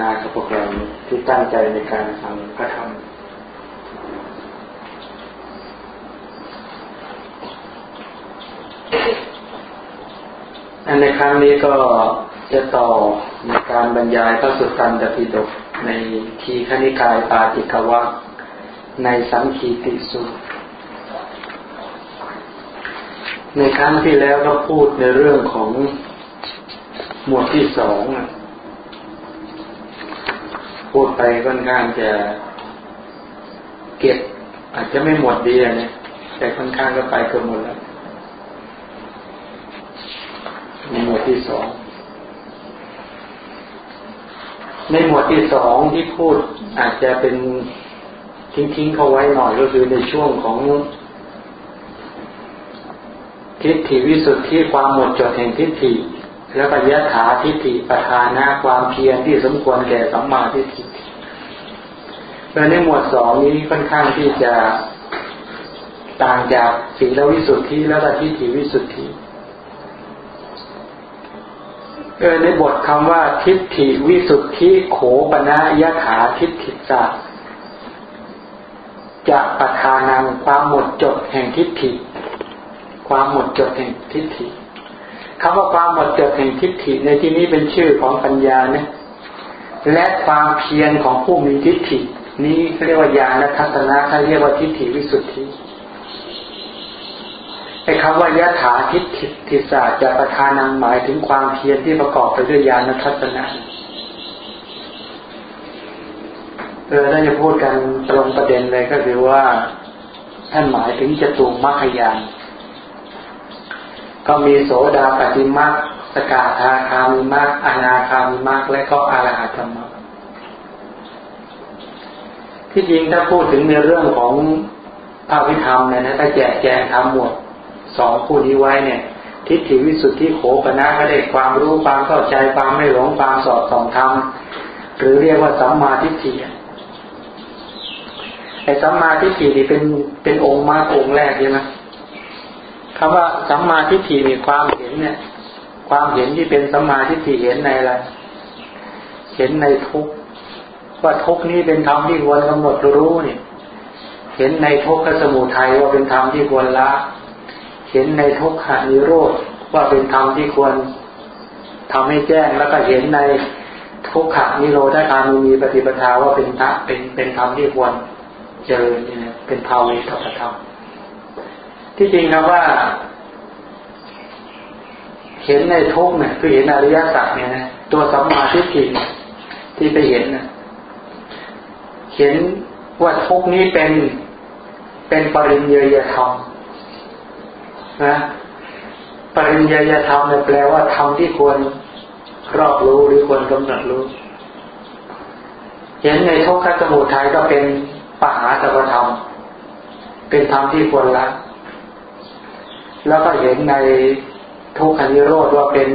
นากับพวกเราที่ตั้งใจในการทำพระธรรมอันในครั้งนี้ก็จะต่อในการบรรยายพระสุตตันตปิฎกในทีฆนิกายปาติกวักในสังคีติสุในครั้งที่แล้วก็พูดในเรื่องของหมวดที่สอง พูดไปค่อนข้างจะเก็บอาจจะไม่หมดดีนะแต่ค่อนข้างก็ไปเกือบหมดแล้วในหมวดที่สองในหมวดที่สองที่พูดอาจจะเป็นทิ้งๆเขาไว้หน่อยก็คือในช่วงของทิฏฐิวิสุทธิความหมดจดแห่งทิฏฐิ แล้วก็ยะถาทิฏฐิประธานะความเพียรที่สมควรแก่สัมมาทิฏฐิโดยในหมวดสองนี้ค่อนข้างที่จะต่างจากสีลวิสุทธิแล้วก็ทิฏฐิวิสุทธิเออในบทคำว่าทิฏฐิวิสุทธิโขปนะยะถาทิฏฐิจักจะประทานังความหมดจดแห่งทิฏฐิ ความหมดจดแห่งทิฏฐิ คำว่าความหมดจดแห่งทิฏฐิในที่นี้เป็นชื่อของปัญญาเนี่ยและความเพียรของผู้มีทิฏฐิ นี้เรียกว่าญาณทัศนะเขาเรียกว่าทิฏฐิวิสุทธิไอ้คำว่ายะถาทิฏฐิทิศาจะประทานังหมายถึงความเพียรที่ประกอบไปด้วยญาณทัศนะเออถ้าจะพูดกันตรงประเด็นเลยก็คือว่าท่านหมายถึงจตุมรรคยาน ก็มีโสดาปฏิมรรคสกาธาคามิมรรคอนาคามิมรรคและก็อารหัตมรรคที่จริงถ้าพูดถึงในเรื่องของภาวิธรรมเนี่ยนะถ้าแจกแจงทำหมดสองคู่นี้ไว้เนี่ย ทิฏฐิวิสุทธิโขปนะก็ได้ความรู้ความเข้าใจความไม่หลงความสอดส่องธรรมหรือเรียกว่าสัมมาทิฏฐิไอ้สัมมาทิฏฐินี่เป็นเป็นองค์มากองค์แรกใช่ไหม คำว่าสัมมาทิฏฐิมีความเห็นเนี่ย ความเห็นที่เป็นสัมมาทิฏฐิเห็นในอะไรเห็นในทุกว่าทุกนี้เป็นธรรมที่ควรกำหนดรู้เนี่ย เห็นในทุกขสมุทัยว่าเป็นธรรมที่ควรละ เห็นในทุกขานิโรธว่าเป็นธรรมที่ควรทำให้แจ้งแล้วก็เห็นในทุกขานิโรธธรรมมีปฏิปทาว่าเป็นพระเป็นเป็นธรรมที่ควรเจอเนี่ยเป็นภาวิตธรรม ที่จริงนะว่า เห็นในทุกเนี่ยคือเห็นอริยสัจเนี่ยนะตัวสัมมาทิฏฐิที่ไปเห็นนะเห็นว่าทุกนี้เป็นเป็นปริญญาธรรมนะปริญญาธรรมเนี่ยแปลว่าธรรมที่ควรรอบรู้หรือควรกำหนดรู้ เห็นในทุกขสมุทัยก็เป็นปหาสัพธรรม เป็นธรรมที่ควรละ แล้วก็เห็นในทุกขานิโรธว่าเป็น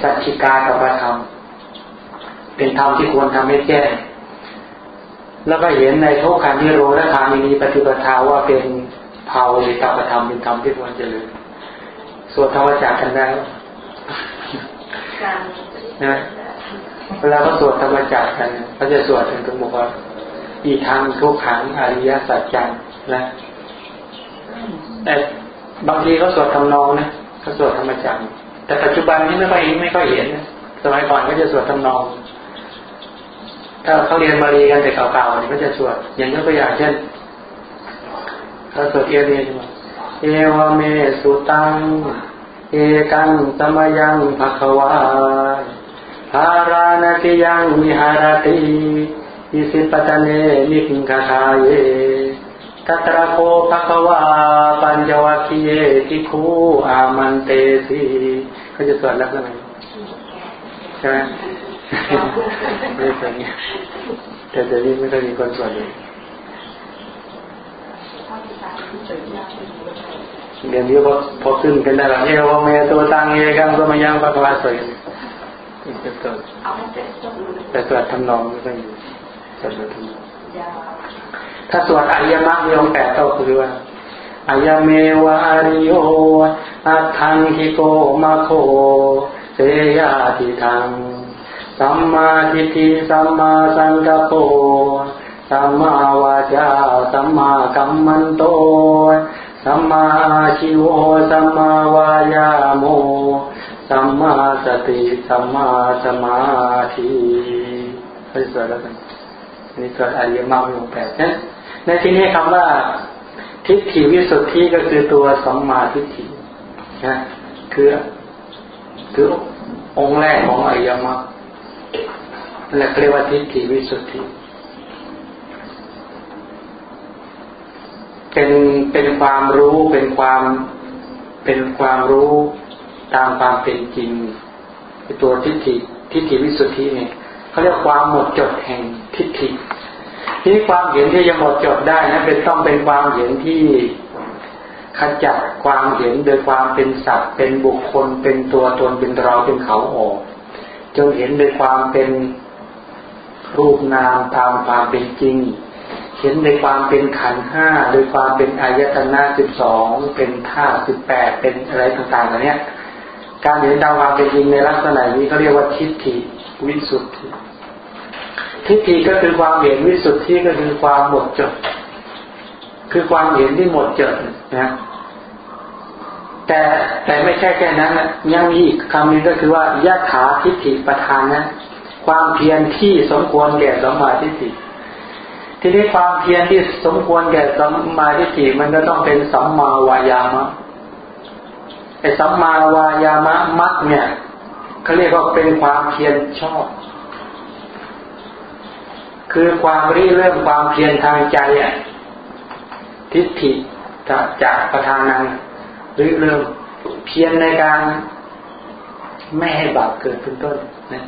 สัจจิกาตปธรรม เป็นธรรมที่ควรทำให้แก้แล้วก็เห็นในทุกขานิโรธธรรมีปฏิปทาว่าเป็นภาวะตปธรรมเป็นธรรมที่ควรเจริญส่วนธรรมจักกันได้นะเวลาเขาสวดธรรมจักกันเขาจะสวดถึงตรงบอกว่าอีทางทุกขังอริยสัจจังนะ แต่บางทีเขาสวดทำนองนะเขาสวดธรรมจักรแต่ปัจจุบันนี้ไม่ค่อยไม่ค่อยเห็นนะสมัยก่อนก็จะสวดทำนอง ถ้าเขาเรียนบาลีกันแต่เก่าๆนี่ก็จะสวดอย่างยกตัวอย่างเช่นเขาสวดเอเรียนเอวเมสุตังเอกังสมยังภควาหารานาติยังวิหารติอิสิปตเนนิคคาทาเย ตัตระโคภควาปัญจวัคคีเยทิคูอามันเตสีเขาจะสวดแล้วใช่ไหมใช่ไหมไม่สวดเนี่ยแต่เดี๋ยวนี้ไม่ค่อยมีคนสวดเลยเดี๋ยวนี้พอพอขึ้นกันได้แล้วเอวเมตัวตังเอกังก็มายังปักวาสวยแต่สวดทำนองไม่ค่อยอยู่สวดทำนอง ถ้าสวดอริยมรรคมีองค์แปดก็คือว่าอายเมวะอริโยอัตถังคิโกมาโคเสยาติทางสัมมาทิฏฐิสัมมาสังกัปโปสัมมาวาจาสัมมากัมมันโตสัมมาชิวสัมมาวายาโมสัมมาสติสัมมาสมาธิให้สวดแล้วกันนี่เกิดอริยมรรคองแปดนะ ในที่นี้คำว่าทิฏฐิวิสุทธิก็คือตัวสัมมาทิฏฐินะคือคือองค์แรกของอริยมรรคและเรียกว่าทิฏฐิวิสุทธิ เป็นเป็นความรู้เป็นความเป็นความรู้ตามความเป็นจริงตัวทิฏฐิทิฏฐิวิสุทธิเนี่ยเขาเรียกความหมดจดแห่งทิฏฐิ ที่ความเห็นที่จะหมดจดได้นะเป็นต้องเป็นความเห็นที่ขจัดความเห็นโดยความเป็นสัตว์ เป็นบุคคล เป็นตัวตนเป็นเราเป็นเขาออกจงเห็นโดยความเป็นรูปนามตามความเป็นจริง เห็นในความเป็นขันห้าโดยความเป็นอายตนะสิบสองเป็นท่าสิบแปดเป็นอะไรต่างๆเหล่านี้การเห็นตามความเป็นจริงในลักษณะนี้เขาเรียกว่าทิฏฐิวิสุทธิ ทิฏฐิก็คือความเห็นวิสุทธิก็คือความหมดจด คือความเห็นที่หมดจดนะแต่แต่ไม่ใช่แค่นั้นนะยังมีอีกคำนึงก็คือว่ายะถาทิฏฐิประธานนะ ความเพียรที่สมควรแก่สมาธิฏฐิทีนี้ความเพียรที่สมควรแก่สมาธิฏฐิมันก็ต้องเป็นสัมมาวายามะไอ้สัมมาวายามะมัดเนี่ยเขาเรียกว่าเป็นความเพียรชอบ คือความริเริ่มความเพียรทางใจอะทิฏฐิจากประธานังริเริ่มเพียรในการไม่ให้บาปเกิดเป็นต้นนะ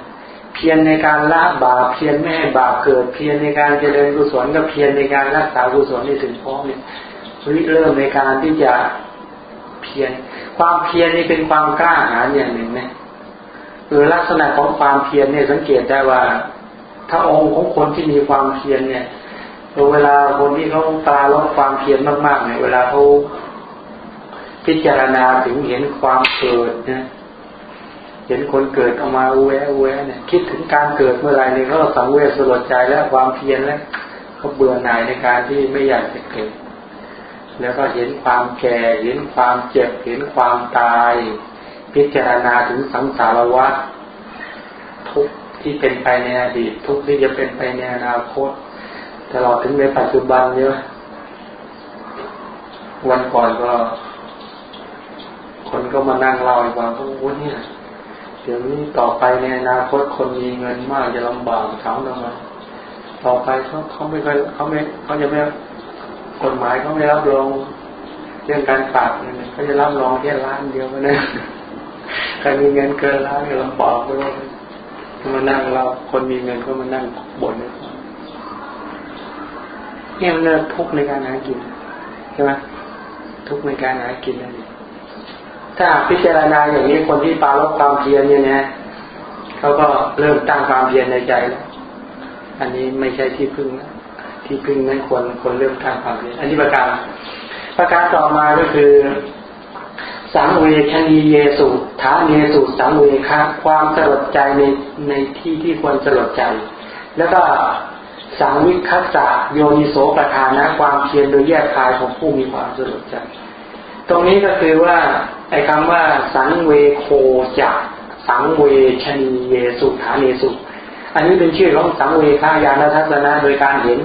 เพียรในการละบาปเพียรไม่ให้บาปเกิด เพียรในการเจริญกุศลก็เพียรในการรักษากุศลให้ถึงพร้อมเนี่ยริเริ่มในการที่จะเพียรความเพียรนี่เป็นความกล้าหาญอย่างหนึ่งนะเออลักษณะของความเพียรเนี่ยสังเกตได้ว่า ถ้าองค์ของคนที่มีความเพียรเนี่ยเวลาคนที่เขาตาลดความเพียรมากๆเนี่ยเวลาเขาพิจารณาถึงเห็นความเกิดนะเห็นคนเกิดออกมาแวะแวะเนี่ยคิดถึงการเกิดเมื่อไรเนี่ยเขาสังเวชสลดใจและความเพียรแล้วเขาเบื่อหน่ายในการที่ไม่อยากจะเกิด แล้วก็เห็นความแก่เห็นความเจ็บเห็นความตาย พิจารณาถึงสังสารวัฏทุก ที่เป็นไปในอดีต ทุกที่จะเป็นไปในอนาคต ตลอดถึงในปัจจุบันเนี่ยวันก่อนก็ คนก็มานั่งเล่าให้ฟังว่าเนี่ยเดี๋ยวนี้ต่อไปในอนาคตคนมีเงินมากจะลำบากถาทำไมต่อไปเขาเขาไม่เคยเขาไม่เขาจะไม่กฎหมายเขาไม่รับรองเรื่องการฝากเงินเขาจะรับรองแค่ล้านเดียวนะใครมีเงินเกินล้านก็ลำบากไปว่า มานั่งเราคนมีเงินก็มานั่งบ่นเนี่ยมันทุกในการหากินใช่ไหมทุกในการหากินนั่นถ้าพิจารณาอย่างนี้คนที่ปาลบความเพียรเนี่ยนะเขาก็เริ่มตั้งความเพียรในใจแล้วอันนี้ไม่ใช่ที่พึ่งที่พึ่งนั้นควรควรเริ่มทำความเพียรอันนี้ประการประการต่อมาก็คือ สังเวชนีเยสุฐานเยสุสังเวคะความสลดใจในในที่ที่ควรสลดใจ แล้วก็สังวิคัสสะโยนิโสประธานะความเพียรโดยแยกคายของผู้มีความสลดใจ ตรงนี้ก็คือว่าไอ้คำว่าสังเวโคจักสังเวชนีเยสุฐานเยสุ อันนี้เป็นชื่อของสังเวคายานทัศนะโดยการเห็น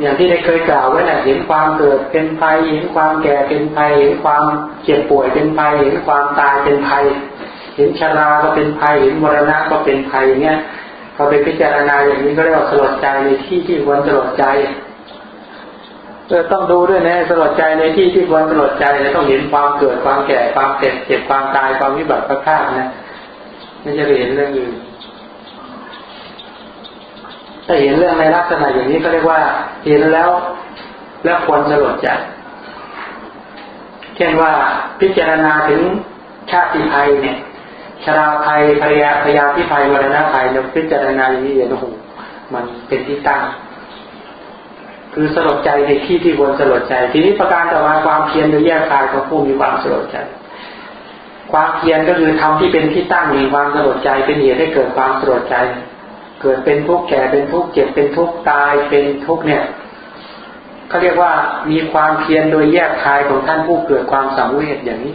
อย่างที่ได้เคยกล่าวไว้นะเห็นความเกิดเป็นภัยเห็นความแก่เป็นภัยเห็นความเจ็บป่วยเป็นภัยเห็นความตายเป็นภัย เห็นชราก็เป็นภัยเห็นมรณะก็เป็นภัยเงี้ยพอไปพิจารณาอย่างนี้ก็เรียกว่าสลดใจในที่ที่ควรสลดใจเออต้องดูด้วยนะสลดใจในที่ที่ควรสลดใจต้องเห็นความเกิดความแก่ความเจ็บเจ็บความตายความวิบัติพระข้านะไม่จะเห็นเรื่องอื่น ถ้าเห็นเรื่องในลักษณะอย่างนี้ก็เรียกว่าเห็นแล้วแล้วควรสลดใจ เช่นว่าพิจารณาถึงชาติภัยเนี่ยชราภัยพยาพยาพิภัยมรณะภัยเนี่ยพิจารณาอย่างนี้เห็นโอ้โหมันเป็นที่ตั้ง คือสลดใจในที่ที่ควรสลดใจ ทีนี้ประการต่อมาความเพียรโดยแยกกายของผู้มีความสลดใจ ความเพียรก็คือทำที่เป็นที่ตั้งแห่งความสลดใจเป็นเหตุให้เกิดความสลดใจ เกิดเป็นทุกข์แก่เป็นทุกข์เจ็บเป็นทุกข์ตายเป็นทุกข์เนี่ยเขาเรียกว่ามีความเพียรโดยแยกคายของท่านผู้เกิดความสังเวชอย่างนี้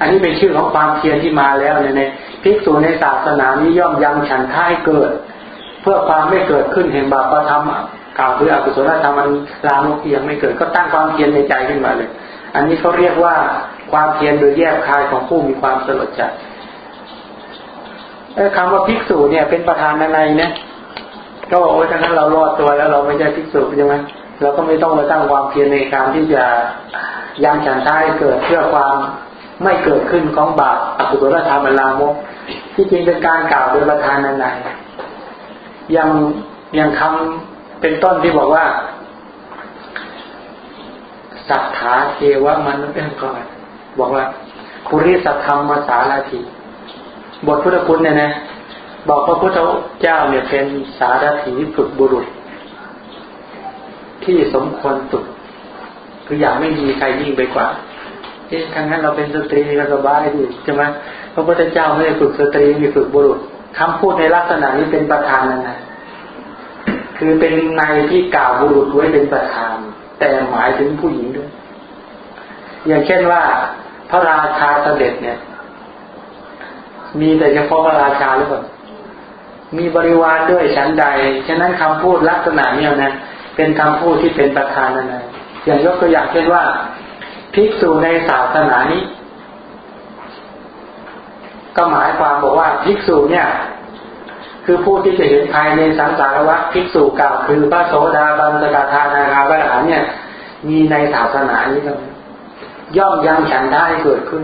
อันนี้เป็นชื่อของความเพียรที่มาแล้วในในภิกษุในศาสนานี้ย่อมยังฉันท่ายเกิด เพื่อความไม่เกิดขึ้นแห่งบาปธรรมกล่าวคืออกุศลธรรมมันลามกยังไม่เกิดก็ตั้งความเพียรในใจขึ้นมาเลย อันนี้เขาเรียกว่าความเพียรโดยแยกคายของผู้มีความสลดใจ คำว่าภิกษุเนี่ยเป็นประธานในเนี่ยก็บอกว่าถ้านั้นเรารอดตัวแล้วเราไม่ใช่ภิกษุใช่ไหมเราก็ไม่ต้องมาตั้งความเพียรในการที่จะยังฉันท้ายเกิดเพื่อความไม่เกิดขึ้นของบาปอกุศลธรรมลามกที่จริงเป็นการกล่าวโดยประธานในยังยังคำเป็นต้นที่บอกว่าสัทธาเทวมนุษย์เอ็ก่อนบอกว่าคุริสัทธรรมสารถิ บทพุทธคุณเนี่ยนะ บอกพระพุทธเจ้าเนี่ยเป็นสารถีฝึกบุรุษ ที่สมควรฝึกคืออย่างไม่มีใครยิ่งไปกว่าเอ๊ะทางนั้นเราเป็นสตรีก็สบายดีใช่ไหมพระพุทธเจ้าไม่ได้ฝึกสตรีมีฝึกบุรุษคำพูดในลักษณะนี้เป็นประธานนะ คือเป็นในที่กล่าวบุรุษไว้เป็นประธาน แต่หมายถึงผู้หญิงด้วย อย่างเช่นว่า พระราชาเสด็จเนี่ย มีแต่เฉพาะพระราชาหรือเปล่ามีบริวารด้วยชั้นใด ฉะนั้นคำพูดลักษณะนี้นะ เป็นคำพูดที่เป็นประธานนั่นเองอย่างยกตัวอย่างเช่นว่า ภิกษุในศาสนานี้ ก็หมายความบอกว่าภิกษุเนี่ย คือผู้ที่จะเห็นภายในสังสารวัฏภิกษุเก่าคือพระโสดาบันสกทานาคาพระอรหันเนี่ย มีในศาสนานี้ก็ย่อมยังฉันท่าให้เกิดขึ้น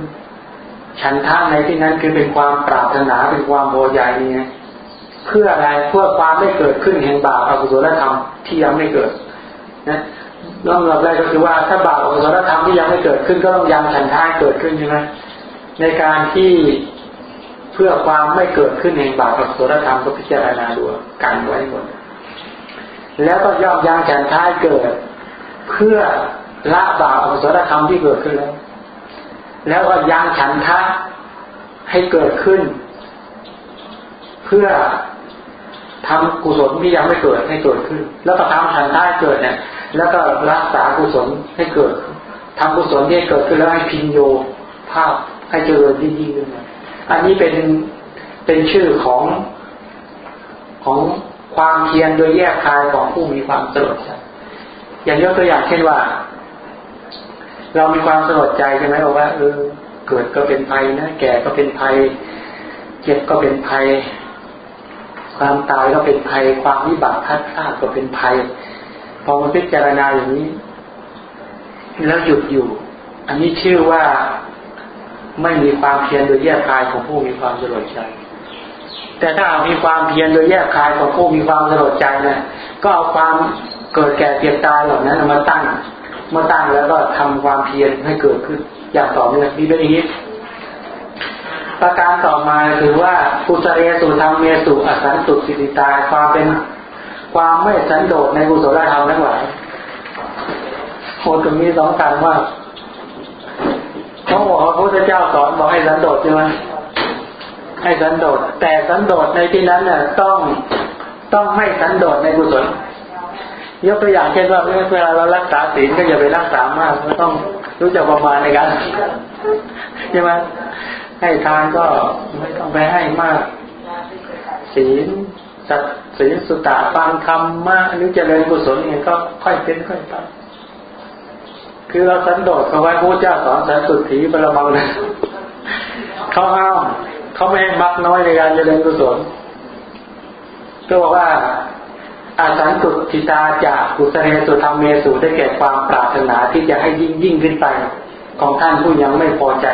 ฉันท่าในที่นั้นคือเป็นความปรารถนาเป็นความโมยายนี่เพื่ออะไรเพื่อความไม่เกิดขึ้นแห่งบาปอกุศลธรรมที่ยังไม่เกิดนะลำดับแรกก็คือว่าถ้าบาปอกุศลธรรมที่ยังไม่เกิดขึ้นก็ต้องยังฉันท่าเกิดขึ้นใช่ไหมในการที่เพื่อความไม่เกิดขึ้นแห่งบาปอกุศลธรรมก็พิจารณาดูกันไว้หมดแล้วก็ย่อมยังฉันท่าเกิด เพื่อละบาปอกุศลธรรมที่เกิดขึ้นแล้ว แล้วก็ยังฉันทะให้เกิดขึ้น เพื่อทำกุศลที่ยังไม่เกิดให้เกิดขึ้น แล้วก็ทำฉันทะให้เกิดเนี่ย แล้วก็รักษากุศลให้เกิดทำกุศลที่เกิดขึ้นแล้วให้พินโยภาพให้เจริญยิ่งยิ่งขึ้นอันนี้เป็นเป็นชื่อของของความเพียรโดยแยกคายของผู้มีความสลดอย่างยกตัวอย่างเช่นว่า เรามีความสลดใจใช่ไหมบอกว่าเออเกิดก็เป็นภัยนะแก่ก็เป็นภัย เจ็บก็เป็นภัย ความตายก็เป็นภัย ความวิบัติทัดทาก็เป็นภัย พอมาพิจารณาอย่างนี้ แล้วหยุดอยู่ อันนี้ชื่อว่าไม่มีความเพียรโดยแยกคายของผู้มีความสลดใจ แต่ถ้าเอามีความเพียรโดยแยกคายของผู้มีความสลดใจเนะี่ยก็เอาความเกิดแก่เจ็บตายเหล่านั้นมาตั้ง เมื่อตั้งแล้วก็ทำความเพียรให้เกิดขึ้น อย่างต่อเนื่องนี่เป็นอย่างนี้ประการต่อมาคือว่ากุศเอสุธรรมเมสุอสันตุสิติตาความเป็นความไม่สันโดษในกุศลธรรมทั้งหลายโหตรงนี้สำคัญว่าเขาบอกว่าพระพุทธเจ้าสอนบอกให้สันโดษใช่ไหมให้สันโดษแต่สันโดษในที่นั้นเนี่ยต้องต้องไม่สันโดษในกุศล ยกตัวอย่างเช่นว่าเวลาเรารักษาศีลก็อย่าไปรักษามากเราต้องรู้จักประมาณในการใช่ไหมให้ทานก็ไม่ต้องไปให้มาก ศีลสัตศีลสุตตะฟังธรรมมากหรือเจริญกุศลเนี่ยก็ค่อยเป็นค่อยไปคือเราสันโดษเขาไว้พระเจ้าสอนสันสุทธิบรมังนะเขาห้ามเขาไม่ให้มักน้อยในการเจริญกุศลก็บอกว่า อาสันตุทิตาจากกุศเลสุธรรมเมสุได้แก่ความปรารถนาที่จะให้ยิ่งยิ่งขึ้นไป ของท่านผู้ยังไม่พอใจ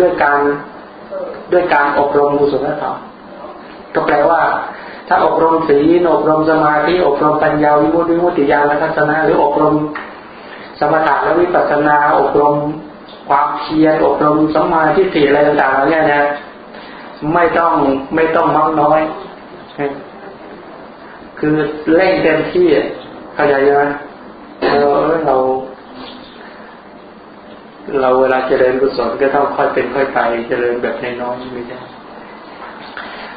ด้วยการด้วยการอบรมกุศลธรรมก็แปลว่า ถ้าอบรมศีลอบรมสมาธิอบรมปัญญาวิมุตติวิมุตติญาณทัศนะหรืออบรมสมถะและวิปัสสนาอบรมความเพียรอบรมสมาธิสี่อะไรต่างๆเนี่ยนะไม่ต้องไม่ต้องมักน้อย คือเร่งเต็มที่เข้าใจไหมเราเรา เราเวลาเจริญกุศลก็ต้องค่อยเป็นค่อยไปเจริญแบบน้อยไม่ได้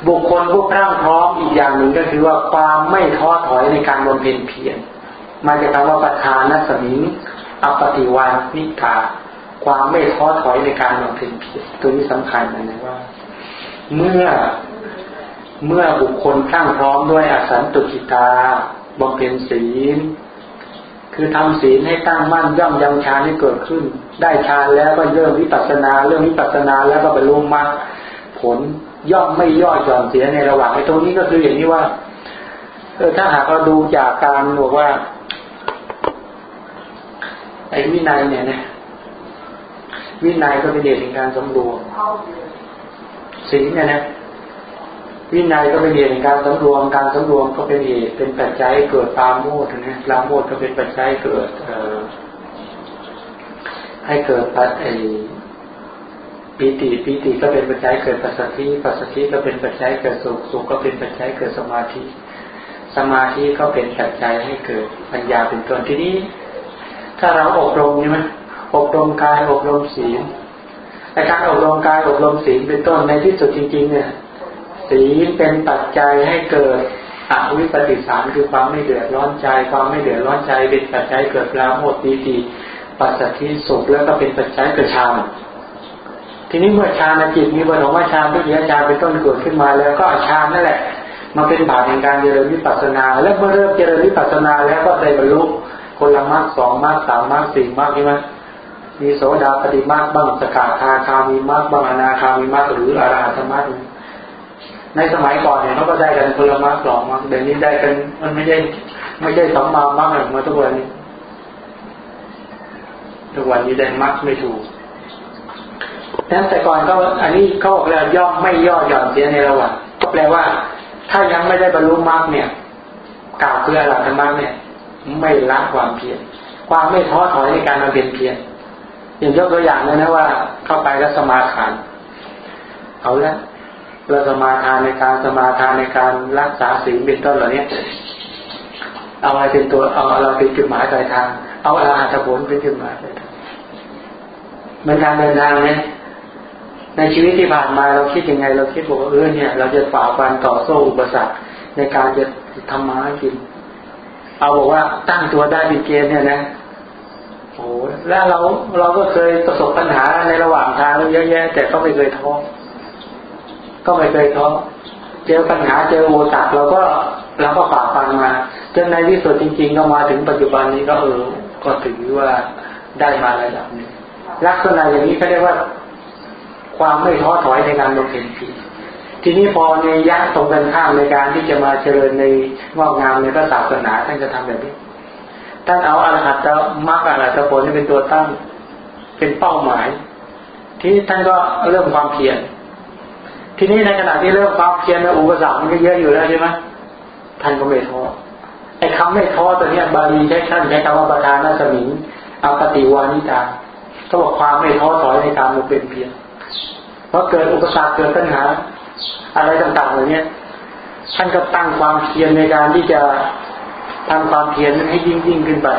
บุคคลผู้พรั่งพร้อมอีกอย่างหนึ่งก็คือว่าความไม่ท้อถอยในการบำเพ็ญเพียรมาจากคำว่าประธานนัสมิงอปฏิวันนิกา ความไม่ท้อถอยในการบำเพ็ญเพียรตัวนี้สำคัญนะว่า เมื่อ เมื่อบุคคลพรั่งพร้อมด้วยอสันตุกิตาบำเพ็ญศีล คือทำศีลให้ตั้งมั่นย่อมยังฌานให้เกิดขึ้น ได้ฌานแล้วก็เริ่มวิปัสนา เรื่องวิปัสนาแล้วก็ไปรุมรรคผลย่อมไม่ย่อหย่อนเสียในระหว่างไอ้ตรงนี้ก็คืออย่างนี้ว่าเออถ้าหากเราดูจากการบอกว่า ไอ้วินัยเนี่ยนะวินัยก็เป็นเหตุในการสำรวมศีลเนี่ยนะ วินัยก็เป็นเหตุในการสำรวมการสำรวมก็เป็นเหตุเป็นปัจจัยเกิดปาโมดนะปาโมดก็เป็นปัจจัยเกิดเอให้เกิดปัจไอปีติปีติก็เป็นปัจจัยเกิดปัสสติปัสสติก็เป็นปัจจัยเกิดสุขสุขก็เป็นปัจจัยเกิดสมาธิ สมาธิก็เป็นปัจจัยให้เกิดปัญญาเป็นต้นที่นี้ ถ้าเราอบรมใช่ไหมอบรมกายอบรมศีลในการอบรมกายอบรมศีลเป็นต้นในที่สุดจริง ๆ เนี่ย ศีลเป็นปัจจัยให้เกิดอวิปปิสารคือความไม่เดือดร้อนใจ ความไม่เดือดร้อนใจ เป็นปัจจัยเกิดปราโมทปีติปัสสัทธิสุขแล้วก็เป็นปัจจัยเกิดฌานทีนี้เมื่อฌานจิตมีปฐมฌานทุติยฌานเป็นต้นเกิดขึ้นมาแล้วก็ฌานนั่นแหละมาเป็นบาตในการเจริญวิปัสสนา แล้วเมื่อเริ่มเจริญวิปัสสนาแล้วก็ได้บรรลุคนละมากสองมากสามมากสี่มากใช่ไหมมีโสดาปฏิมากบ้างสกาคาคามีมากบ้างอนาคามีมากหรืออรหัตมาก ในสมัยก่อนเนี่ยเขาก็ได้กันคนละมากสองมากเดี๋ยวนี้ได้กันมันไม่ใช่ไม่ใช่สมมามากเหมือนทุกวันนี้ทุกวันนี้ได้มากไม่ถูกนั้นแต่ก่อนก็อันนี้เขาบอกแล้วย่อมไม่ย่อหย่อนเสียในระหว่างก็แปลว่า ถ้ายังไม่ได้บรรลุมรรคเนี่ยกล่าวเพื่อหลักธรรมะเนี่ย ไม่ละความเพียรความไม่ท้อถอยในการมาเพียรเพียรอย่างยกตัวอย่างเลยนะว่า เข้าไปแล้วสมาทานเอาละ เราสมาทานในการสมาทานในการรักษาศีลเป็นต้นเหล่านี้เอาอะไรเป็นตัวเอาเราเป็นจุดหมายปลายทาง เอาอรหัตผลเป็นจุดหมายปลายทางมันการเดินทางเนี่ยในชีวิตที่ผ่านมาเราคิดยังไง เราคิดบอกว่าเออเนี่ย เราจะฝ่าฟันต่อโซ่อุปสรรคในการจะทำมาหากิน เอาบอกว่าตั้งตัวได้เป็นเกณฑ์เนี่ยนะโอ้แล้วเราเราก็เคยประสบปัญหาในระหว่างทางเยอะแยะ แต่ก็ไม่เคยท้อ ก็ไม่เคยท้อเจอปัญหาเจอโอตักเราก็เราก็ฝ่าฟันมาจนในที่สุดจริงๆก็มาถึงปัจจุบันนี้ก็เออก็ถือว่าได้มาระดับนี้ลักษณะอย่างนี้เขาเรียกว่า ความไม่ท้อถอยในการบำเพ็ญเพียรทีนี้พอในยักษ์ตรงกันข้ามในการที่จะมาเจริญในงอกงามในพระศาสนาท่านจะทำแบบนี้ท่านเอาอรหัตมรรคอรหัตผลที่เป็นตัวตั้งเป็นเป้าหมาย ที่ท่านก็เริ่มความเพียร ทีนี้ในขณะที่เริ่มความเพียรแล้วอุปสรรคมันก็เยอะอยู่แล้วใช่ไหมท่านก็ไม่ท้อไอ้คำไม่ท้อตัวเนี้ยบาลีใช้ท่านใช้คำว่าประธานนัสมิงอปติวานิตาเขาบอกความไม่ท้อถอยในการมาเป็นเพียรพราะเกิดอุปสรรคเกิดปัญหา อะไรต่างๆเหล่านี้ท่านก็ตั้งความเพียรในการที่จะทำความเพียรให้ยิ่งยิ่งขึ้นไป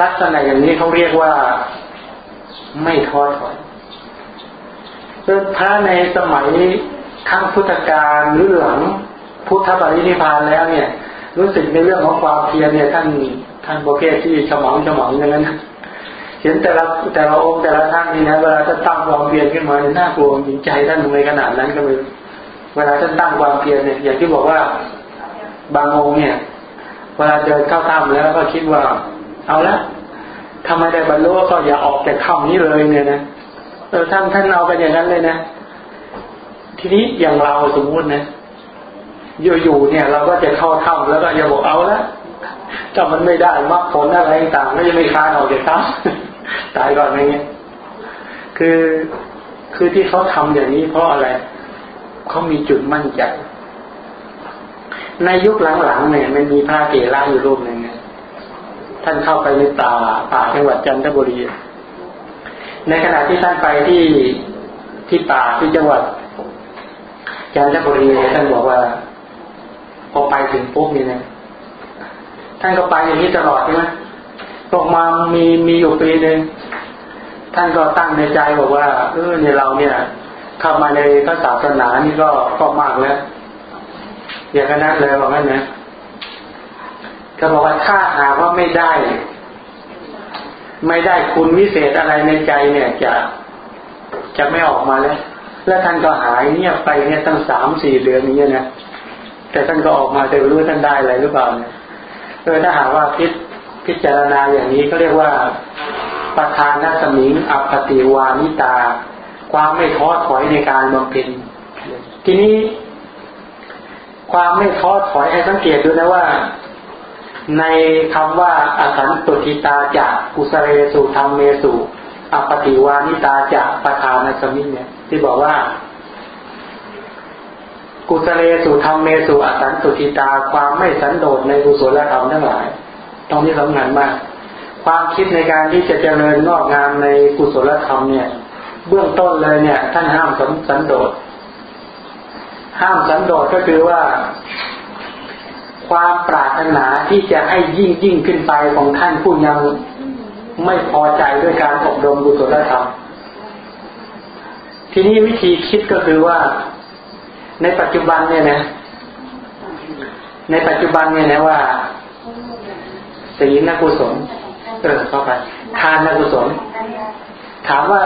ลักษณะอย่างนี้เขาเรียกว่าไม่ท้อถอย ถ้าในสมัยข้างพุทธกาลหรือหลังพุทธปรินิพานแล้วเนี่ย รู้สึกในเรื่องของความเพียรเนี่ยท่านท่านโบเกที่สมองสมองอย่างนั้นเห็นแต่ละแต่ละองค์แต่ละท่านนี่นะเวลาท่านตั้งความเพียรขึ้นมาเนี่ยน่ากลัวจริงใจท่านทำไมขนาดนั้นก็ไม่เวลาท่านตั้งความเพียรเนี่ยอย่างที่บอกว่าบางองค์เนี่ย เวลาเดินเข้าถ้ำแล้วก็คิดว่า เอาละทำไมได้บรรลุก็อย่าออกจากถ้ำนี้เลยเนี่ยนะ เออท่านท่านเอาไปอย่างนั้นเลยนะ ทีนี้อย่างเราสมมุตินะอยู่ๆเนี่ย เราก็จะเข้าถ้ำแล้วก็อย่าบอกเอาละถ้ามันไม่ได้มรรคผลอะไรต่างก็จะไม่คานออกจากถ้ำตายก่อนอะไรเงี้ยคือคือที่เขาทำอย่างนี้เพราะอะไรเขามีจุดมั่นใจ ในยุคหลังๆเนี่ย มันมีพระเกล้าอยู่รูปหนึ่งท่านเข้าไปในป่าป่าจังหวัดจันทบุรี ในขณะที่ท่านไปที่ที่ป่าที่จังหวัดจันทบุรีท่านบอกว่า พอไปถึงปุ๊บนี่นะท่านก็ไปอย่างนี้ตลอดใช่ไหมตกมามีมีอยู่ปีหนึ่งท่านก็ตั้งในใจบอกว่า เออเนี่ยเราเนี่ยเข้ามาในพระศาสนานี่ก็ก็มากแล้วอย่างนั้นเลยบอกงั้นนะก็บอกว่าถ้าหากว่าไม่ได้ ไม่ได้คุณวิเศษอะไรในใจเนี่ยจะจะไม่ออกมาแล้ว แล้วท่านก็หายเงียบไปเนี่ยตั้งสามสี่เดือนนี้นะแต่ท่านก็ออกมาแต่ไม่รู้ท่านได้อะไรหรือเปล่าเนี่ยเออถ้าหากว่าพิพิจารณาอย่างนี้ก็เรียกว่าประธานนัสมิงอัปติวานิตา ความไม่ท้อถอยในการบำเพ็ญทีนี้ ความไม่ท้อถอยให้สังเกตดูนะว่า ในคำว่าอสันตุทิตาจากกุสเรสุธรรมเมสุอปติวานิตาจากประธานสมิเนี่ย ที่บอกว่า กุสเลสุธรรมเมสุอสันตุทิตาความไม่สันโดษในกุศลธรรมทั้งหลาย ตรงนี้สำคัญมาก ความคิดในการที่จะเจริญงอกงามในกุศลธรรมเนี่ย เบื้องต้นเลยเนี่ย ท่านห้ามสันสันโดษห้ามสันโดษก็คือว่า ความปรารถนาที่จะให้ยิ่งยิ่งขึ้นไปของท่านผู้ยังไม่พอใจด้วยการอบรมกุศลธรรม ทีนี้วิธีคิดก็คือว่า ในปัจจุบันเนี่ยนะ ในปัจจุบันเนี่ยนะว่าศีลนกุศลเออเข้าไปทานนกุศล ถามว่า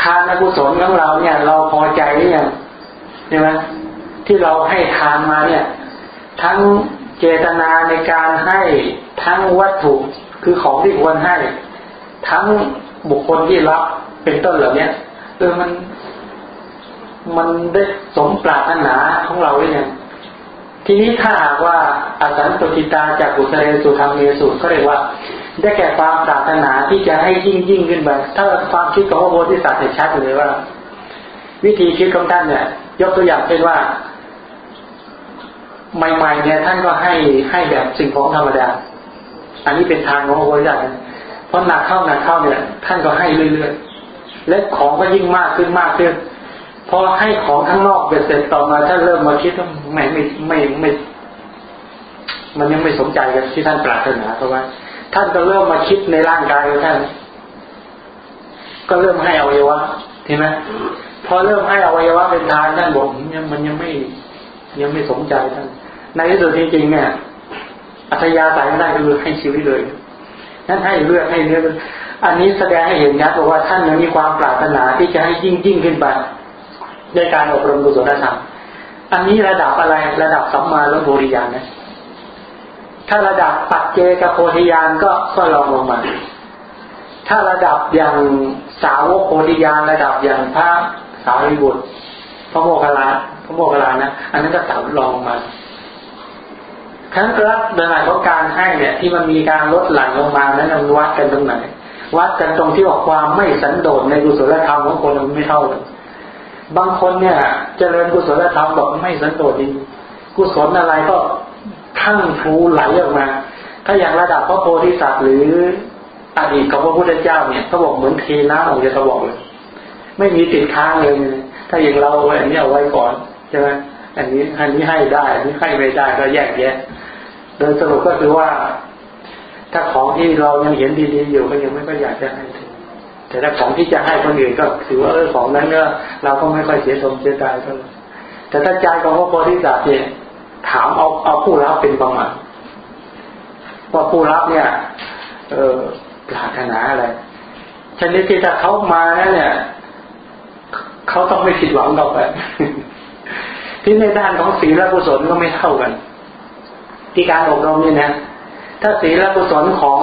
ทานนกุศลของเราเนี่ย เราพอใจหรือยังใช่ไหมที่เราให้ทานมาเนี่ย ทั้งเจตนาในการให้ทั้งวัตถุคือของที่ควรให้ ทั้งบุคคลที่รับเป็นต้นเหล่านี้เออมันมันได้สมปรารถนาของเราหรือยังทีนี้ถ้าหากว่าอาสันตุจิตาจากกุศลสุธรรมเมสุก็เรียกว่า ได้แก่ความปรารถนาที่จะให้ยิ่งยิ่งขึ้นไปถ้าความคิดของพระโพธิสัตว์เห็นชัดเลยว่า วิธีคิดของท่านเนี่ย ยกตัวอย่างเช่นว่า ใหม่ๆเนี่ยท่านก็ให้ให้แบบสิ่งของธรรมดา อันนี้เป็นทางของพระโพธิสัตว์เพราะหนักเข้าหนักเข้าเนี่ย ท่านก็ให้เรื่อยๆและของก็ยิ่งมากขึ้นมากขึ้นพอให้ของข้างนอกเสร็จต่อมาท่านเริ่มมาคิดว่าไม่ไม่ไม่ไม่ มันยังไม่สมใจกับที่ท่านปรารถนาเพราะว่า ท่านก็เริ่มมาคิดในร่างกายของท่าน ก็เริ่มให้อวัยวะเห็นไหมพอเริ่มให้อวัยวะเป็นทานท่านบอกยังมันยังไม่ยังไม่สมใจท่าน ในที่สุดจริงๆเนี่ยอัธยาศัยได้คือให้ชีวิตเลยนั่นให้เลือดให้เนื้ออันนี้แสดงให้เห็นชัดว่าท่านมีความปรารถนาที่จะให้ยิ่งยิ่งขึ้นไปในการอบรมกุศลธรรมอันนี้ระดับอะไรระดับสัมมาลโพธิญาณนะ ถ้าระดับปัจเจกโพธิญาณก็ก็ลองลงมา ถ้าระดับอย่างสาวกโพธิญาณระดับอย่างพระสารีบุตรพระโมคคัลลาพระโมคคัลลานะ อันนั้นก็ต่ำลองมา ทั้งรับโดยหมายของการให้เนี่ยที่มันมีการลดหลั่นลงมานั้นมันวัดกันตรงไหน วัดกันตรงที่ว่าความไม่สันโดษในกุศลธรรมของคนมันไม่เท่ากันบางคนเนี่ยจเจริญกุศลธรรมบอกไม่สันโดษดีกุศลอะไรก็ทั้งฟูไหลออกมา ถ้าอย่างระดับพระโพธิสัตว์หรืออดีตของพระพุทธเจ้าเนี่ยเขาบอกเหมือนเทน้ำออกจากกระบอกเลย ไม่มีติดค้างเลย ถ้าอย่างเราอันนี้เอาไว้ก่อนใช่ไหมอันนี้อันนี้ให้ได้อันนี้ให้ไม่ได้ก็แยกแยะ โดยสรุปก็คือว่า ถ้าของที่เรายังเห็นดีๆอยู่ก็ยังไม่ก็อยากจะให้ถึงแต่ถ้าของที่จะให้คนอื่นก็ถือว่าเออของนั้นเนี่ยเราก็ไม่ค่อยเสียสมเสียใจเท่าไหร่แต่ถ้าใจของพระโพธิสัตว์เนี่ยถามเอาเอาผู้รับเป็นประมาณว่าผู้รับเนี่ย เออปรารถนาอะไรชนิดที่ถ้าเขามาเนี่ยเขาต้องไม่ผิดหวังต่อไปที่ในด้านของศีลและกุศลก็ไม่เท่ากัน ที่การอบรมเนี่ยนะ ถ้าศีลและกุศลของ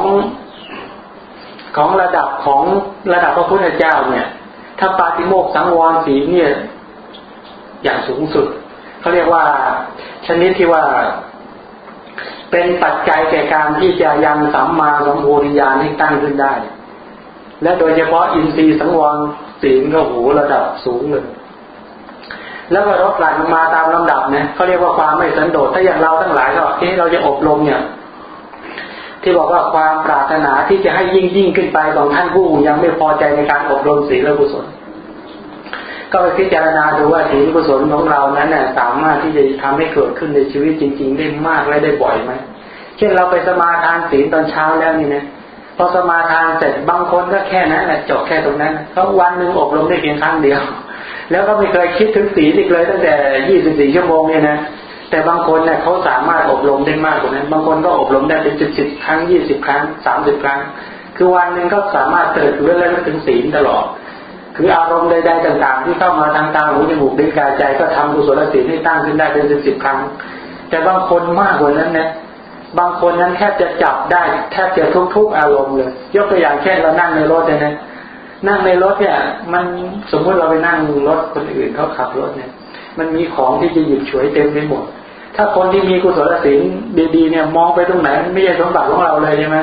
ของระดับของระดับพระพุทธเจ้าเนี่ย ถ้าปาติโมกสังวรสีเนี่ย อย่างสูงสุดเขาเรียกว่า ชนิดที่ว่า เป็นปัจจัยแก่การที่จะยังสัมมาสัมโพธิญาณให้ตั้งขึ้นได้ และโดยเฉพาะอินทรีย์สังวรสีก็หูระดับสูงเลย แล้วก็รบหลั่นมาตามลำดับเนี่ยเขาเรียกว่าความไม่สันโดษถ้าอย่างเราทั้งหลายก็เอ๊ะเราจะอบรมเนี่ย ที่บอกว่าความปรารถนาที่จะให้ยิ่งยิ่งขึ้นไปของท่านผู้ยังไม่พอใจในการอบรมศีลกุศล ก็ไปพิจารณาดูว่าศีลกุศลของเรานั้นน่ะสามารถที่จะทำให้เกิดขึ้นในชีวิตจริง ๆ ได้มากและได้บ่อยไหมเช่นเราไปสมาทานศีลตอนเช้าแล้วนี่นะพอสมาทานเสร็จบางคนก็แค่นั้นแหละจบแค่ตรงนั้นเขาวันหนึ่งอบรมได้เพียงครั้งเดียว แล้วก็ไม่เคยคิดถึงศีลอีกเลยตั้งแต่ยี่สิบสี่ชั่วโมงเนี่ยนะ แต่บางคนเนี่ยเขาสามารถอบรมได้มากกว่านั้น บางคนก็อบรมได้เป็นสิบสิบครั้งยี่สิบครั้งสามสิบครั้ง คือวันหนึ่งก็สามารถเติดเรื่องแล้วถึงศีลตลอด คืออารมณ์ใดๆต่าง ๆ ที่เข้ามาทางตาหูจมูกลิ้นกายใจ ก็ทำกุศลศีลให้ตั้งขึ้นได้เป็นสิบสิบครั้ง แต่บางคนมากกว่านั้นเนะบางคนนั้นแทบจะจับได้แทบจะทุกๆอารมณ์เลย ยกตัวอย่างเช่นเรานั่งในรถเนี่ยนะ นั่งในรถเนี่ย มันสมมุติเราไปนั่งรถคนอื่นเขาขับรถเนี่ย มันมีของที่จะหยิบฉวยเต็มไปหมด ถ้าคนที่มีกุศลศีลดีๆเนี่ย มองไปตรงไหนไม่ใช่สมบัติของเราเลยใช่ไหม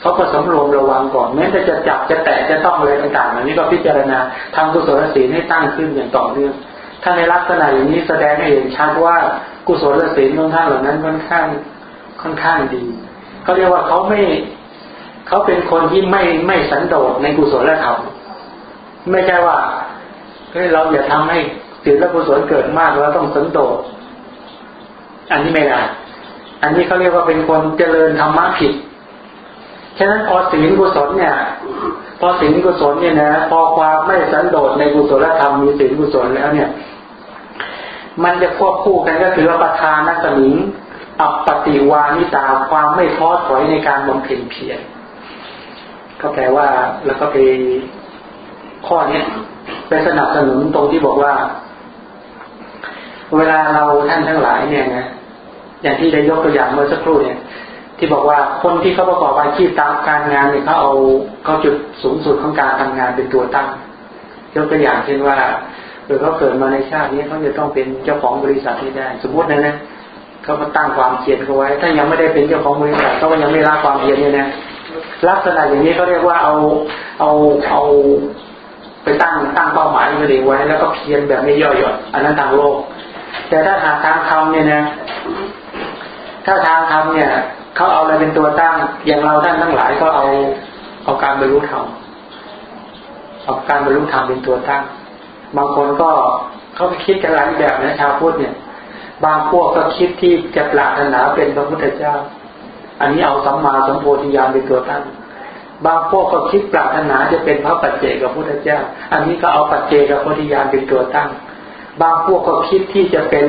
เขาก็สำรวมระวังก่อนแม้จะจะจับจะแตะจะต้องอะไรต่างๆอันนี้ก็พิจารณาทำกุศลศีลให้ตั้งขึ้นอย่างต่อเนื่องถ้าในลักษณะอย่างนี้แสดงให้เห็นชัดว่ากุศลศีลของท่านเหล่านั้นค่อนข้างค่อนข้างดีเขาเรียกว่าเขาไม่เขาเป็นคนที่ไม่ไม่สันโดษในกุศลธรรม ไม่ใช่ว่าเฮ้ยเราอย่าทำให้ศีลและกุศลเกิดมากเราต้องสันโดษอันนี้ไม่ได้ อันนี้เขาเรียกว่าเป็นคนเจริญธรรมะผิด ฉะนั้นพอศีลกุศลเนี่ย พอศีลกุศลเนี่ยนะ พอความไม่สันโดษในกุศลธรรมมีศีลกุศลแล้วเนี่ย มันจะควบคู่กันก็คือว่าประธานนักสมิงอัปปติวานิตาความไม่ท้อถอยในการบำเพ็ญเพียรก็แปลว่าแล้วก็ไป ข้อเนี้ยไปสนับสนุนตรงที่บอกว่า เวลาเราท่านทั้งหลายเนี่ยนะอย่างที่ได้ยกตัวอย่างเมื่อสักครู่เนี่ย ที่บอกว่าคนที่เขาประกอบอาชีพตามการงานเนี่ยเขาเอาเขาจุดสูงสุดของการทำงานเป็นตัวตั้ง ยกตัวอย่างเช่นว่าหรือเขาเกิดมาในชาตินี้เขาจะต้องเป็นเจ้าของบริษัทนี้ได้ สมมตินะนะเขาก็ตั้งความเพียรเขาไว้ ถ้ายังไม่ได้เป็นเจ้าของบริษัทเขาก็ยังไม่ละความเพียรเนี่ยนะลักษณะอย่างนี้เขาเรียกว่าเอาเอาเอา ไปตั้งตั้งเป้าหมายตัวเองไว้ แล้วก็เพียรแบบไม่ย่อหย่อนอันนั้นทางโลก แต่ถ้าหางทางธรรมเนี่ยนะ ถ้าทางธรรมเนี่ยเขาเอาอะไรเป็นตัวตั้ง อย่างเราท่านทั้งหลายก็เอาเอาการบรรลุธรรมเอาการบรรลุธรรมเป็นตัวตั้ง บางคนก็เขาคิดกันหลายแบบนะชาวพุทธเนี่ย บางพวกก็คิดที่จะปรารถนาเป็นพระพุทธเจ้า อันนี้เอาสัมมาสัมโพธิญาณเป็นตัวตั้ง บางพวกก็คิดปรารถนาจะเป็นพระปัจเจกับพุทธเจ้า อันนี้ก็เอาปัจเจกับพุทธิญาณเป็นตัวตั้ง บางพวกก็คิดที่จะเป็น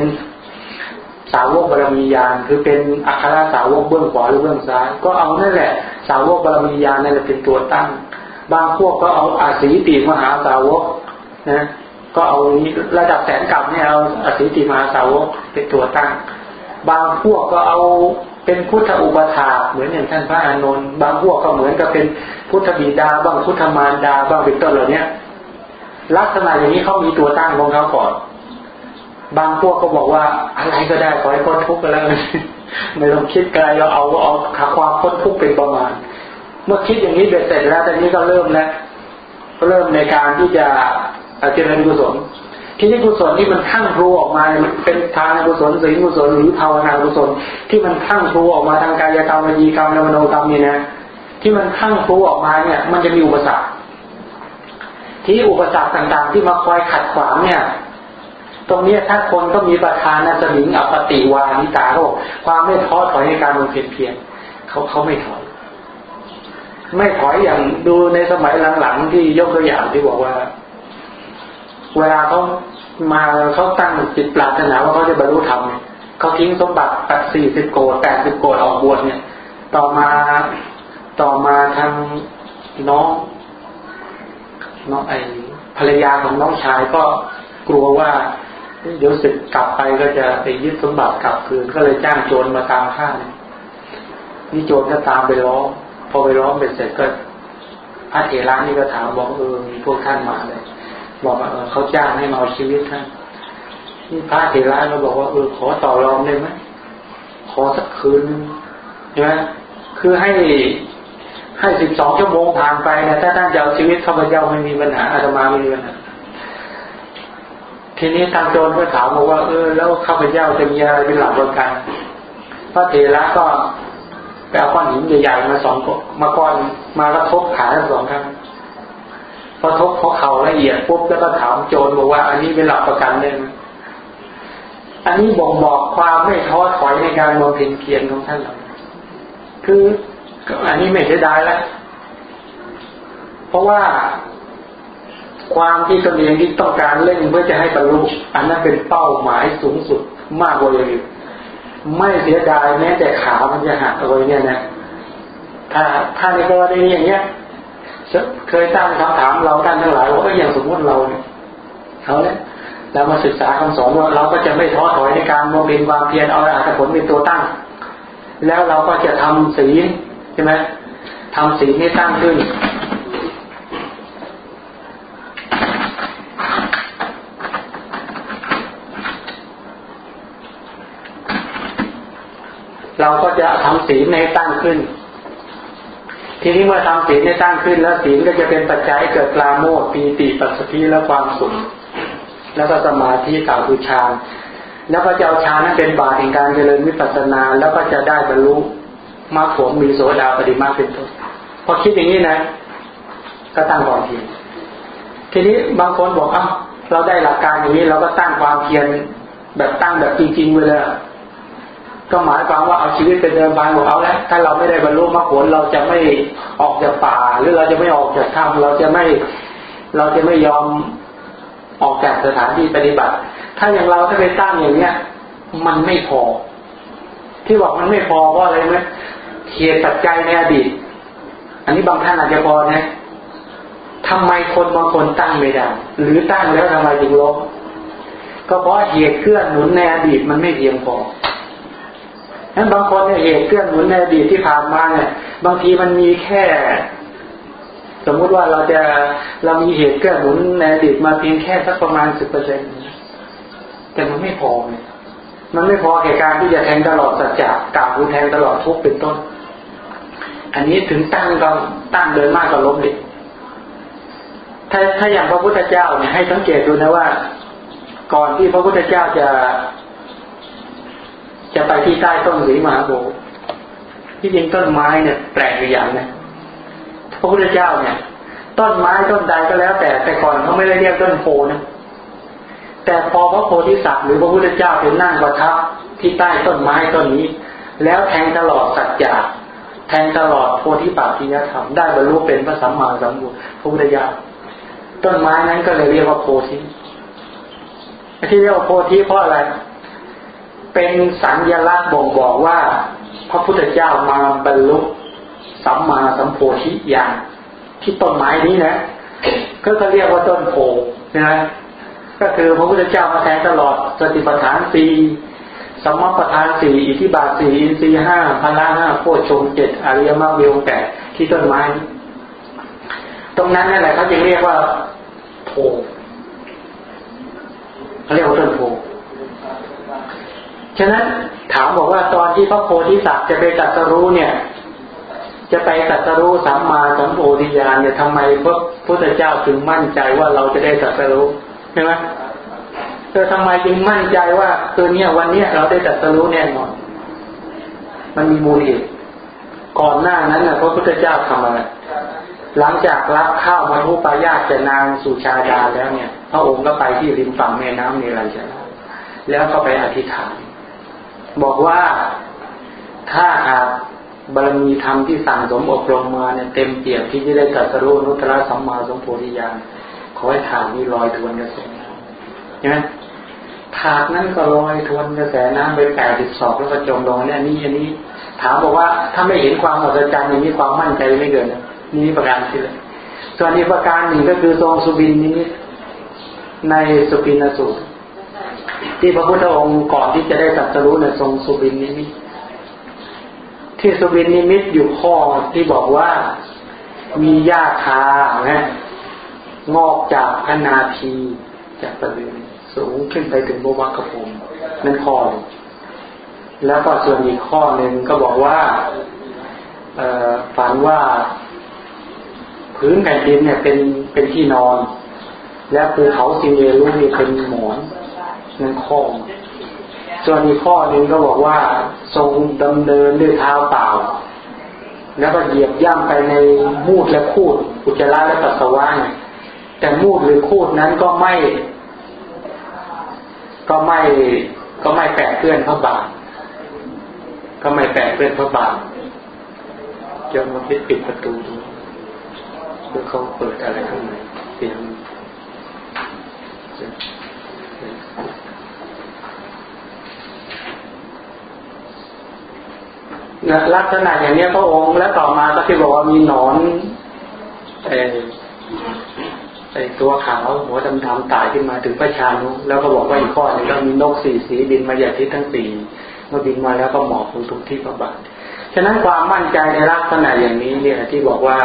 สาวกบารมีญาณคือเป็นอัครสาวกเบื้องขวาหรือเบื้องซ้าย ก็เอานั่นแหละ สาวกบารมีญาณนั่นแหละเป็นตัวตั้ง บางพวกก็เอาอาศีติมหาสาวกนะก็เอาระดับแสนกลับเนี่ยเอาอสิติมหาสาวกเป็นตัวตั้ง บางพวกก็เอา เป็นพุทธอุปถาเหมือนอย่างท่านพระอานนท์บางพวกก็เหมือนกับเป็นพุทธบิดาบางพุทธมารดาบางเป็นต้นเหล่านี้ลักษณะอย่างนี้เขามีตัวตั้งของเขาก่อน บางพวกก็บอกว่าอะไรก็ได้ขอให้พ้นทุกข์ไปแล้วไม่ต้องคิดไกลเราเอาเอาขาความพ้นทุกข์เป็นประมาณ เมื่อคิดอย่างนี้เบ็ดเสร็จแล้วตอนนี้ก็เริ่มแล้วเริ่มในการที่จะเจริญกุศล ทีนี้กุศลที่มันทั้งรูออกมามันเป็นทานกุศลศีลกุศลหรือภาวนากุศลที่มันทั้งรูออกมาทางกายกรรมวิจีกรรมและมโนกรรมนี่นะ ที่มันทั้งรูออกมาเนี่ย มันจะมีอุปสรรคที่อุปสรรคต่างๆ ที่มาคอยขัดขวางเนี่ย ตรงนี้ถ้าคนก็มีประธานสมิงอปติวานิตาโรความไม่ท้อถอยในการมันเพียเพียรเขาเขาไม่ถอย ไม่ถอยอย่างดูในสมัยหลังๆที่ยกตัวอย่างที่บอกว่า เวลาเขามาเขาตั้งจิตปรารถนาว่าเขาจะบรรลุธรรมเขาทิ้งสมบัติแปดสี่สิบโกดแปดสิบโกดออกบวชเนี่ย ต่อมาต่อมาทางน้องน้องไอภรรยาของน้องชายก็กลัวว่าเดี๋ยวสึกกลับไปก็จะไปยึดสมบัติกลับคืนก็เลยจ้างโจรมาตามฆ่านี่โจรก็ตามไปล้อมพอไปล้อมเสร็จก็พระเถระนี่ก็ถามบอกเออมีพวกท่านมาเลย บอกว่าเขาจ้างให้มาเอาชีวิตท่านนี่พระเถระเราบอกว่าเออขอต่อรองได้ไหมขอสักคืนใช่ไหมคือให้ให้สิบสองชั่วโมงผ่านไปนะถ้าท่านจะเอาชีวิตข้าพเจ้าไม่มีปัญหาอาตมาไม่มีปัญหาทีนี้ทางโจรก็ถามบอกว่า เออ แล้วข้าพเจ้าจะมีอะไรเป็นหลักประกันพระเถระก็ไปเอาก้อนหินใหญ่ๆมาสองมาก้อนมากระทบขาทั้งสองครั้ง พอทบเขาเข่าละเอียดปุ๊บแล้วก็ถามโจรบอกว่า อันนี้เป็นหลักประกันเลยอันนี้บ่งบอกความไม่ท้อถอยในการมองเพ็ญเพียรของท่านเราคืออันนี้ไม่เสียดายแล้วราะว่าความที่ตนเองที่ต้องการเล่นเพื่อจะให้บรรลุอันนั้นเป็นเป้าหมายสูงสุดมากกว่าอย่างอื่นไม่เสียดายแม้แต่ขามันจะหักเอาไว้เนี่ยนะถ้าถ้าในกรณีอย่างเงี้ย เคยตั้งคำถามเราท่านทั้งหลายว่าอย่างสมมติเราเนี่ยเขาเนี่ยเรามาศึกษาคำสอนว่าเราก็จะไม่ท้อถอยในการมองเป็นความเพียรเอาอาผลเป็นตัวตั้ง แล้วเราก็จะทำศีลใช่ไหมทำศีลให้ตั้งขึ้นเราก็จะทำศีลในตั้งขึ้น ทีนี้เมื่อทำศีลในตั้งขึ้นแล้วศีลก็จะเป็นปัจจัยเกิดปลาโมดปีติปัสสติและความสุขแล้วก็สมาธิกล่าวคือฌานแล้วก็จะเอาฌานนั้นเป็นบาตแห่งการเจริญวิปัสสนา แล้วก็จะได้บรรลุมรรคผลมีโสดาปฏิมาเป็นต้นพอคิดอย่างนี้นะ ก็ตั้งความเพียรทีนี้บางคนบอกเอ้าเราได้หลักการอย่างนี้เราก็ตั้งความเพียรแบบตั้งแบบจริงๆไว้เลย ก็หมายความว่าเอาชีวิตเป็นเดิมพันของเขาแล้วถ้าเราไม่ได้บรรลุมรรคผลเราจะไม่ออกจากป่า หรือเราจะไม่ออกจากถ้ำเราจะไม่ เราจะไม่ยอมออกจากสถานที่ปฏิบัติ ถ้าอย่างเราถ้าไปตั้งอย่างเนี้ย มันไม่พอ ที่บอกมันไม่พอเพราะอะไรไหมเหตุปัจจัยในอดีต อันนี้บางท่านอาจจะพอนะทำไมคนบางคนตั้งไม่ได้หรือตั้งแล้วทำไมจึงล้มก็เพราะเหตุเคลื่อนหนุนในอดีตมันไม่เพียงพอ นั้นบางคนเนี่ยเหตุเกื้อหนุนในอดีตที่ผ่านมาเนี่ย บางทีมันมีแค่ สมมุติว่าเราจะเรามีเหตุเกื้อหนุนในอดีตมาเพียงแค่สักประมาณสิบเปอร์เซ็นต์แต่มันไม่พอเนี่ยมันไม่พอแก่การที่จะแทงตลอดสัจจะกล่าวแทงตลอดทุกเป็นต้น อันนี้ถึงตั้งก็ตั้งเดินมากกว่าล้มดิถ้าถ้าอย่างพระพุทธเจ้าเนี่ยให้สังเกตดูนะว่า ก่อนที่พระพุทธเจ้าจะ จะไปที่ใต้ต้นสีมหาโบที่จริงต้นไม้เนี่ยแปลกอย่างนะพระพุทธเจ้าเนี่ย ต้นไม้ต้นใดก็แล้ว แต่แต่ก่อนเขาไม่ได้เรียกต้นโพนะแต่พอพระโพธิสัตว์หรือพระพุทธเจ้าเป็นนั่งประทับที่ใต้ต้นไม้ต้นนี้ แล้วแทงตลอดสัจจะแทงตลอดโพธิปัจจิยธรรมได้บรรลุเป็นพระสัมมาสัมพุทธพระพุทธเจ้าต้นไม้นั้นก็เลยเรียกว่าโพธิที่เรียกว่าโพธิเพราะอะไร เป็นสัญลักษณ์บ่งบอกว่า พระพุทธเจ้ามาบรรลุสัมมาสัมโพธิญาณที่ต้นไม้นี้นะก็เขาเรียกว่าต้นโพนะก็คือพระพุทธเจ้ามาแทนตลอดสติปัฏฐานสี่สมปัฏฐานสี่อิทธิบาทสี่อินทรีห้าพละห้าโพชงเจ็ดอริยมรรคมีองแปดที่ต้นไม้ ตรงนั้นนั่นแหละเขาจะเรียกว่าโพเขาเรียกว่าต้นโพ ฉะนั้นถามบอกว่าตอนที่พระโพธิสัตว์จะไปตัดสรู้เนี่ย จะไปตัดสรู้สัมมาสัมโพธิญาณเนี่ยทำไมพระพุทธเจ้าถึงมั่นใจว่าเราจะได้ตัดสรู้ใช่ไหมเธอทำไมจึงมั่นใจว่าตัวเนี้ยวันเนี้ยเราได้ตัดสรู้แน่นอนมันมีมูลเหตุก่อนหน้านั้นนะพระพุทธเจ้าทำอะไรหลังจากรับข้าวมาทุปายาจะนางสุชาดาแล้วเนี่ย พระองค์ก็ไปที่ริมฝั่งแม่น้ำเนรัญชรแล้วก็ไปอธิษฐาน บอกว่าถ้าหากบารมีธรรมที่สั่งสมอบรมมาเนี่ยเต็มเปี่ยมที่จะได้ตรัสรู้นุตตะสัมมาสัมโพธิญาณขอให้ถามนี้ลอยทวนกระแสใช่ไหมถากนั้นก็ลอยทวนกระแสน้ำไปแปดสิบสองแล้วก็จมลงเนี่ยนี่อันนี้ ถามบอกว่าถ้าไม่เห็นความอัศจรรย์อย่างนี้ความมั่นใจไม่เกินนี่ประการที่เลยส่วนอีกประการหนึ่งก็คือทรงสุบินนี้ ในสุปินสูตร ที่พระพุทธองค์ก่อนที่จะได้ตรัสรู้ในทรงสุบินนิมิตที่สุบินนิมิตอยู่ข้อที่บอกว่ามีหญ้าคานะงอกจากพนาทีจากตะลึงสูงขึ้นไปถึงโบวักภูมินั่นข้อแล้วก็ส่วนอีกข้อหนึ่งก็บอกว่าฝันว่าพื้นแผ่นดินเนี่ยเป็นเป็นที่นอน และภูเขาสิเวลุนี่เป็นหมอน นั่นข้อส่วนอีกข้อหนึ่งก็บอกว่าทรงดำเนินด้วยเท้าเปล่า แล้วก็เหยียบย่ำไปในมูดและคูดอุจจาระและปัสสาวะแต่มูดหรือคูดนั้นก็ไม่ ก็ไม่ก็ไม่แปะเพื่อนพระบาทก็ไม่แปะเพื่อนพระบาทจนมาคิดปิดประตูคือเขาเปิดอะไรข้างในเสียง ลักษณะอย่างนี้พระองค์และต่อมาก็ที่บอกว่ามีหนอนไอ้ไอ้ตัวขาวหัวดำๆตายขึ้นมาถึงพระชานุแล้วก็บอกว่าอีกข้อนึงก็มีนกสี่สีบินมาอย่างทิศทั้งสี่เมื่อบินมาแล้วก็หมอบลงทุกที่ประบาทฉะนั้นความมั่นใจในลักษณะอย่างนี้เนี่ยที่บอกว่า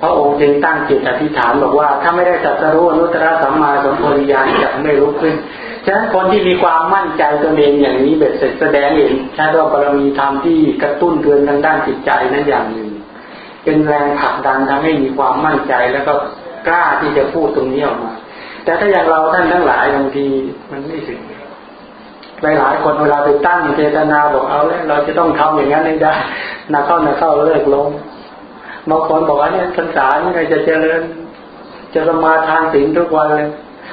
พระองค์จึงตั้งจิตอธิษฐานบอกว่า ถ้าไม่ได้จัตรู้อนุตตรสัมมาสัมโพธิญาณจะไม่รู้ขึ้น ฉะนั้นคนที่มีความมั่นใจตัวเองอย่างนี้เบ็ดเสร็จแสดงเองใช้ว่าบารมีธรรมที่กระตุ้นเตือนทางด้านจิตใจนั้นอย่างหนึ่ง เป็นแรงผลักดันทำให้มีความมั่นใจแล้วก็กล้าที่จะพูดตรงนี้ออกมา แต่ถ้าอย่างเราท่านทั้งหลายบางทีมันไม่ถึงหลายหลายคนเวลาไปตั้งเจตนาบอกเอาแล้วเราจะต้องทำอย่างนั้นได้นักเข้านักเข้าเลิกลงบางคนบอกว่าเนี่ยพรรษานี่ไงจะเจริญจะสมาทานศีลทุกวันเลย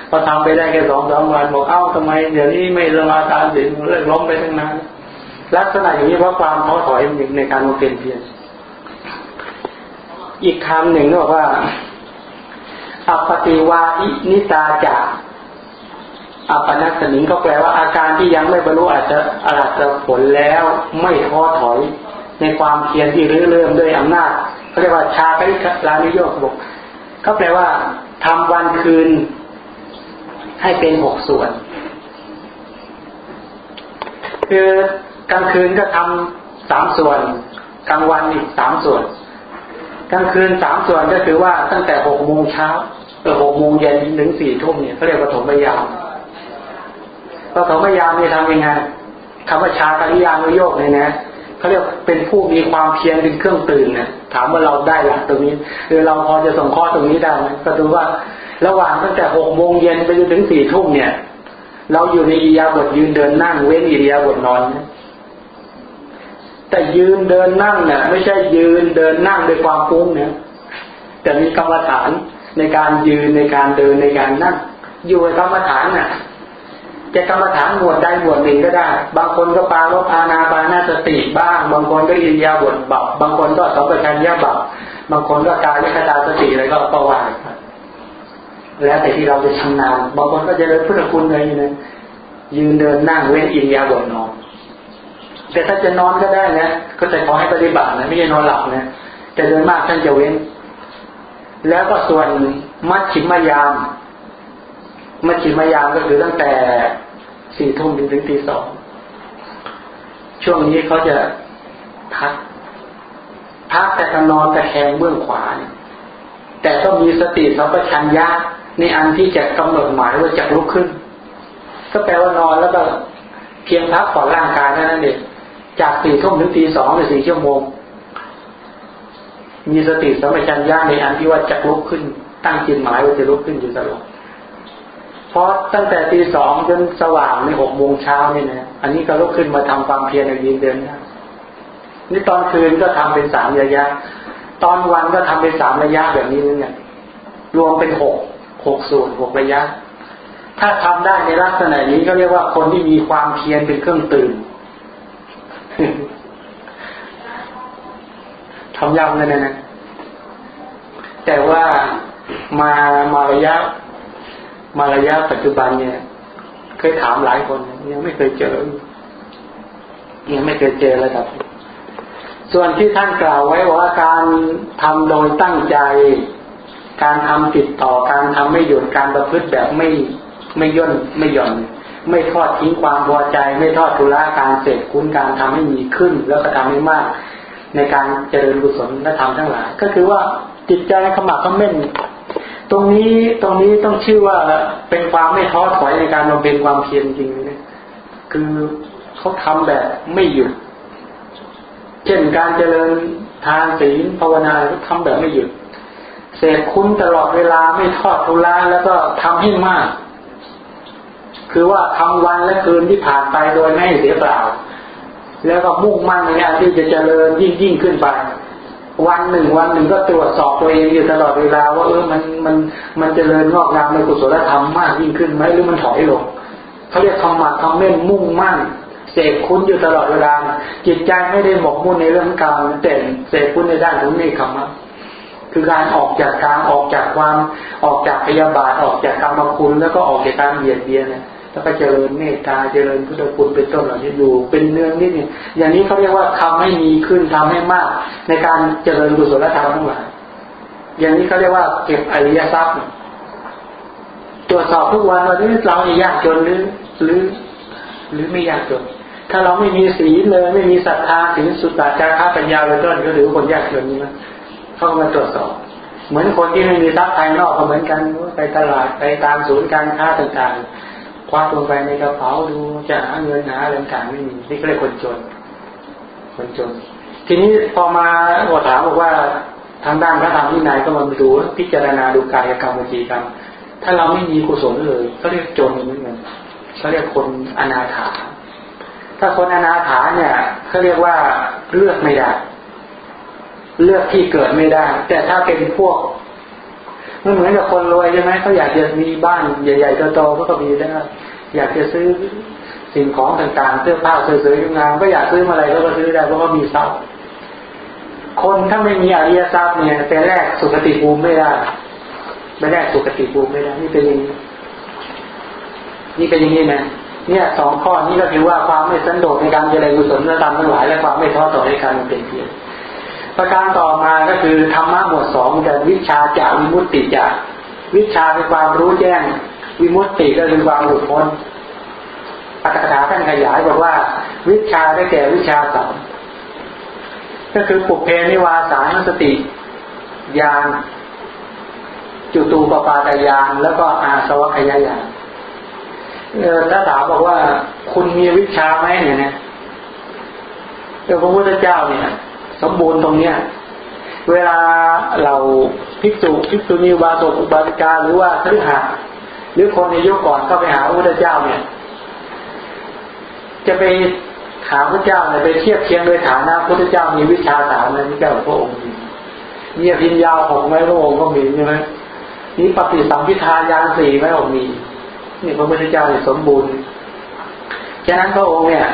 พอทำไปได้แค่สองสามวันบอกเอ้าทำไมเดี๋ยวนี้ไม่สมาทานศีลเลิกล้มไปตั้งนานลักษณะอย่างนี้เพราะความท้อถอยในการมาเป็นเพียรอีกคำหนึ่งก็บอกว่าอัปติวาอินิตาจาอัปนัสนิงก็แปลว่าอาการที่ยังไม่บรรลุอาจจะอาจจะผลแล้วไม่ท้อถอยในความเพียรที่รื้อเริ่มด้วยอำนาจเขาเรียกว่าชาคริลานิโยกบอกก็แปลว่าทำวันคืน ให้เป็นหกส่วน คือกลางคืนก็ทำสามส่วน กลางวันอีกสามส่วน กลางคืนสามส่วนก็คือว่าตั้งแต่หกโมงเช้าเออหกโมงเย็นถึงสี่ทุ่มเนี่ยเขาเรียกว่าถมยามปฐมยามนี่ทำยังไงคำว่าชาคริยานุโยกเนี่ยนะเขาเรียกเป็นผู้มีความเพียรเป็นเครื่องตื่นเนี่ยถามว่าเราได้หลักตรงนี้หรือเราพอจะส่งข้อตรงนี้ได้ไหมก็ดูว่า ระหว่างตั้งแต่หกโมงเย็นไปจนถึงสี่ทุ่มเนี่ย เราอยู่ในอิยาบทยืนเดินนั่งเว้นอิยาบทนอนนแต่ยืนเดินนั่งเนี่ยไม่ใช่ยืนเดินนั่งด้วยความฟุ้งเนี่ยแต่มีกรรมฐานในการยืนในการเดินในการนั่ง อยู่ในกรรมฐานน่ะ จะกรรมฐานหมวดใดหมวดหนึ่งก็ได้ บางคนก็ปาลบอาณาปานาสติบ้าง บางคนก็อินยาบทบาบางคนก็สัมปชัญญะเบาบางคนก็กายคตาสติอะไรก็ประวัติ แล้วแต่ที่เราจะชำนาญบางคนก็จะเริญพุทธคุณเลยนะยืนเดินนั่งเว้นอินยาบทนอนแต่ถ้าจะนอนก็ได้นะก็จะขอให้ปฏิบัตินะไม่ใช่นอนหลับนะแต่โดยมากท่านจะเว้น แล้วก็ส่วนมัชชิมยาม มัชชิมยามก็คือตั้งแต่สี่ทุ่มถึงตีสองช่วงนี้เขาจะพักพักแต่กนอนแต่แคงเบื้องขวา แต่ต้องมีสติสัมปชัญญะ นอันที่จะกำหนดหมายว่าจะลุกขึ้น ก็แปลว่านอนแล้วก็เพียงพักผ่อนร่างกายเท่านั้นเองจากสี่ทุ่มถึงตีสองหรือสี่ชั่วโมง มีสติสัมปชัญญะในอันที่ว่าจะลุกขึ้น ตั้งจิตหมายว่าจะลุกขึ้นอยู่ตลอดเพราะตั้งแต่ตีสองจนสว่างในหกโมงเช้านี่นะอันนี้ก็ลุกขึ้นมาทำความเพียรในยืนเดินนะนี่ตอนคืนก็ทำเป็นสามระยะ ตอนวันก็ทำเป็นสามระยะแบบนี้นี่เนี่ยรวมเป็นหก หกส่วนหกระยะ ถ้าทำได้ในลักษณะนี้ก็เรียกว่าคนที่มีความเพียรเป็นเครื่องตื่นทำยำเลยนะนะแต่ว่ามามาระยะ มาระยะปัจจุบันเนี่ย เคยถามหลายคนยังไม่เคยเจอยังไม่เคยเจอระดับ ส่วนที่ท่านกล่าวไว้ว่าการทำโดยตั้งใจ การทำติดต่อการทำไม่หยุดการประพฤติแบบไม่ไม่ย่นไม่หย่อน ไม่ทอดทิ้งความพอใจ ไม่ทอดทุละการเสพคุณการทำให้มีขึ้น แล้วก็ทำให้มาก ในการเจริญกุศลและทำทั้งหลาย ก็คือว่าจิตใจขมักขม้นตรงนี้ตรงนี้ต้องชื่อว่าเป็นความไม่ท้อถอยในการบำเพ็ญความเพียรจริงนะคือเขาทำแบบไม่หยุด เช่นการเจริญทานศีลภาวนาทำแบบไม่หยุด เสกคุ้นตลอดเวลาไม่ทอดทุละแล้วก็ทำให้มาก คือว่าทำวันและคืนที่ผ่านไปโดยไม่เสียเปล่า แล้วก็มุ่งมั่นในการที่จะเจริญยิ่งยิ่งขึ้นไป วันหนึ่งวันหนึ่งก็ตรวจสอบตัวเองอยู่ตลอดเวลาว่าเออมันมันมันจเจริญงอกงามในกุศลธรรมมากยิ่งขึ้นไหมหรือมันถอยลงเขาเรียกทำมาทำเม่นมุ่งมั่นเสกคุ้นอยู่ตลอดเวลาจิตใจไม่ได้หมกมุ่นในเรื่องการแต่เสกคุ้นในด้านของเนคขมะ คือการออกจากกามออกจากความออกจากพยาบาทออกจากกรรมคุณแล้วก็ออกจากการเบียดเบียนเนี่ยแล้วก็เจริญเมตตาเจริญพุทธคุณเป็นต้นเหล่านี้อยู่ เป็นเนืองนิดนี่อย่างนี้เขาเรียกว่าทำให้มีขึ้นทำให้มาก ในการเจริญกุศลธรรมทั้งหลายอย่างนี้เขาเรียกว่าเก็บอริยทรัพย์ตรวจสอบทุกวันวันนี้เรายากจนหรือหรือ หรือไม่ยากจน ถ้าเราไม่มีศีลเลย ไม่มีศรัทธาถึงสุตตาจาระปัญญาเลยต้นก็ถือคนยากจนนี่นะ เข้ามาตรวจสอบ เหมือนคนที่ไม่มีทรัพย์ภายนอกก็เหมือนกันไปตลาดไปตามศูนย์การค้าต่างๆ คว้าลงไปในกระเป๋าดูจะหาเงินหาอะไรต่างๆไม่มีนี่ก็เลยคนจน คนจน ทีนี้พอมาอถามบอกว่าทางด้านพระธรรมที่นายก็มาดูพิจารณาดูกายกรรมวิจีกรรม ถ้าเราไม่มีกุศลเลยก็เรียกจนเหมือนกันเขาเรียกคนอนาถาถ้าคนอนาถาเนี่ยเขาเรียกว่าเลือกไม่ได้ เลือกที่เกิดไม่ได้ แต่ถ้าเป็นพวกมันเหมือนกับคนรวยใช่ไหมเขาอยากจะมีบ้านใหญ่ๆโตๆก็ก็มีได้อยากจะซื้อสิ่งของต่างๆ เสื้อผ้าสวยๆงามก็อยากซื้ออะไรก็ก็ซื้อได้เพราะว่ามีทรัพย์คนถ้าไม่มีอริยทรัพย์เนี่ยแต่แรกสุขติภูมิไม่ได้ไม่ได้สุขติภูมิไม่ได้นี่เป็นอย่างนี้นี่เป็นอย่างนี้นะเนี่ยสองข้อนี้ก็คือว่าความไม่สันโดษในการเจริญกุศลธรรมทั้งหลายและความไม่ท้อต่อในการเป็นเพียร ประการต่อมาก็คือธรรมะหมวดสองจะวิชาจากวิมุตติจากวิชาเป็นความรู้แจ้ง วิมุตติก็คือความหลุดพ้นอัตถกถาท่านขยายบอกว่า วิชาได้แก่วิชาสามก็คือปุเพนิวาสานสติญาณจุตูปปาตญาณแล้วก็อาสวัคยายานถ้าถามบอกว่าคุณมีวิชาไหมเนี่ยนะพระพุทธเจ้าเนี่ย สมบูรณ์ตรงเนี้ยเวลาเราภิกษุภิกษุณีวาสกุบาสิกาหรือว่าคฤหัสหรือคนในยุคก่อนเข้าไปหาพระพุทธเจ้าเนี่ย จะไปถามพระเจ้าเนี่ยไปเทียบเคียงโดยฐานะพระพุทธเจ้ามีวิชาสามไหมพระเจ้าพระองค์มีพิญญาหกไหมพระองค์ก็มีใช่ไหมนี่ปฏิสัมพิทายานสี่ไหมองค์มี นี่พระพุทธเจ้าเนี่ยสมบูรณ์ฉะนั้นพระองค์เนี่ย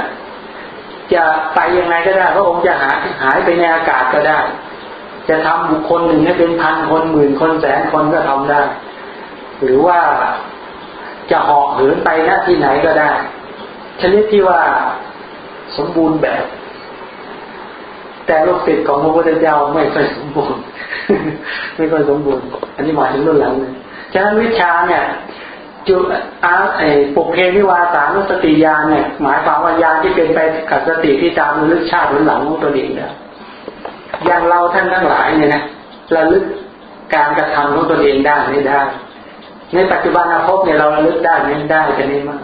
จะไปยังไงก็ได้ พระองค์จะหาหายไปในอากาศก็ได้ จะทำบุคคลหนึ่งให้เป็นพันคนหมื่นคนแสนคนก็ทำได้ หรือว่าจะหอกเหินไปหน้าที่ไหนก็ได้ชนิดที่ว่าสมบูรณ์แบบ แต่ลูกศิษย์ของพระพุทธเจ้าไม่ค่อยสมบูรณ์ ไม่ค่อยสมบูรณ์ อันนี้หมายถึงรุ่นหลังเลยฉะนั้นวิชาเนี่ย จุอาไอปุเพนิวาสานุสติญาณเนี่ยหมายความว่ายาที่เป็นไปกับสติที่ตามลึกชาติหรือหลังของตัวเองเนี่ยอย่างเราท่านทั้งหลายเนี่ยนะระลึกการกระทำของตัวเองได้ไม่ได้ ในปัจจุบันภพเนี่ยเราระลึกได้ไม่ได้จะไม่มาก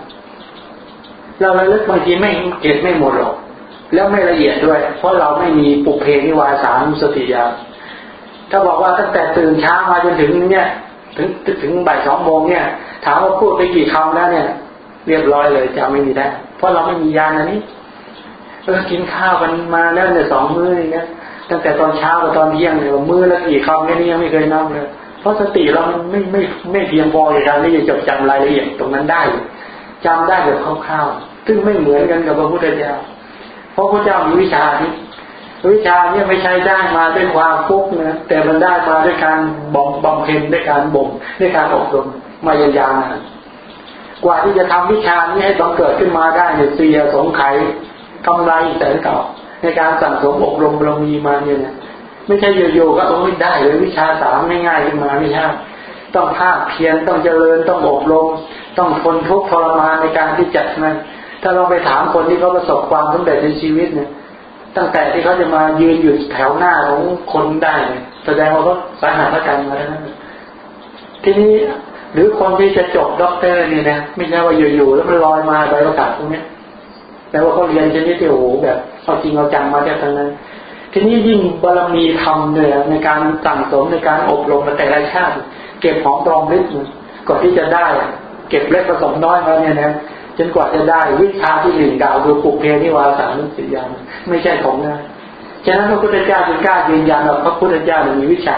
เราระลึกบางทีไม่เก็บไม่หมดหรอก แล้วไม่ละเอียดด้วย เพราะเราไม่มีปุเพนิวาสานุสติญาณถ้าบอกว่าตั้งแต่ตื่นเช้ามาจนถึงเนี่ย ถึงถึงบ่ายสองโมงเนี่ย ถามว่าพูดไปกี่คำแล้วเนี่ย เรียบร้อยเลยจะไม่มีได้ เพราะเราไม่มียานอันนี้เออกินข้าวกันมาแล้วเนี่ยสองมื้ออย่างเงี้ยตั้งแต่ตอนเช้ากับตอนเที่ยงเนี่ยมื้อละกี่คำแค่นี้ยังไม่เคยนับเลยเพราะสติเราไม่ไม่ไม่เพียงพอในการที่จะจดจำรายละเอียดตรงนั้นได้จำได้แบบคร่าวๆซึ่งไม่เหมือนกันกับพระพุทธเจ้าเพราะพระเจ้ามีวิชาที่ วิชาเนี่ยไม่ใช่ได้มาด้วยความฟุกนะแต่มันได้มาด้วยการบ่มบำเพ็ญด้วยการบ่มด้วยการอบรมมายายานกว่าที่จะทำวิชานี้ให้บังเกิดขึ้นมาได้เนี่ยเสียสงไขกำไรแสนเก่าในการสั่งสมอบรมบารมีมาเนี่ยนะไม่ใช่โยๆก็โอ้ยได้เลยวิชาสามง่ายๆขึ้นมาไม่ใช่ต้องภาคเพียรต้องเจริญต้องอบรม ต้องทนทุกข์ทรมานในการที่จัดมันถ้าเราไปถามคนที่เขาประสบความสำเร็จในชีวิตเนี่ย ตั้งแต่ที่เขาจะมายืนอยู่แถวหน้าของคนได้แสดงว่าเขาสาหัสกันมาแล้วนั้นทีนี้หรือคนที่จะจบด็อกเตอร์นี่นะไม่ใช่ว่าอยู่ๆแล้วมันลอยมาใบประกาศพวกนี้แต่ว่าเขาเรียนชนิดที่โอ้โหแบบเอาจริงเอาจังมาจากทางนั้น ทีนี้ยิ่งบารมีทำเนี่ยในการสั่งสมในการอบรมมาแต่ละชาติ เก็บของรองลึกก่อนที่จะได้ เก็บเล็กผสมน้อยมาเนี่ยนะ จนกว่าจะได้วิชาที่หนึ่งดาวคือปุกเพนิวาสานุสิยานไม่ใช่ของง่ายฉะนั้นพระพุทธเจ้าจึงกล้ายืนยันว่าพระพุทธเจ้ามีวิชา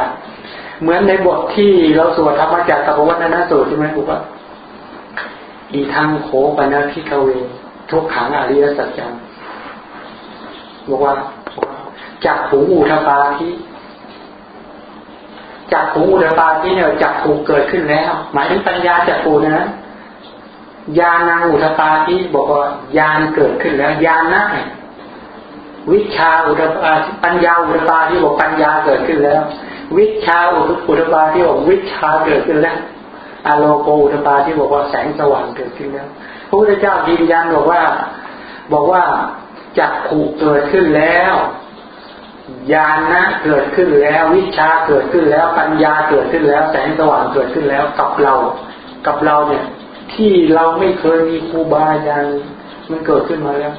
เหมือนในบทที่เราสวดธรรมจักรกับวัฒนสูตรใช่ไหมบอกว่าอีทางโขปนาพิกเว ทุกขังอริยสัจจังบอกว่าจากหูอุทปาที่จักขูอุตปาที่เนี่ยจักขูเกิดขึ้นแล้ว หมายถึงปัญญาจักขูนะ ญาณังอุตปาที่บอกว่าญาณเกิดขึ้นแล้วญาณนะวิชาอุตปาปัญญาอุตปาที่บอกปัญญาเกิดขึ้นแล้ว วิชาอุตปาที่บอกวิชาเกิดขึ้นแล้วอโลโกอุตปาที่บอกว่าแสงสว่างเกิดขึ้นแล้วพระพุทธเจ้ายืนยันบอกว่า บอกว่าจักขูเกิดขึ้นแล้วญาณนะเกิดขึ้นแล้ว วิชาเกิดขึ้นแล้ว ปัญญาเกิดขึ้นแล้ว แสงสว่างเกิดขึ้นแล้วกับเรา กับเราเนี่ย ที่เราไม่เคยมีครูบาอาจารย์มันเกิดขึ้นมาแล้ว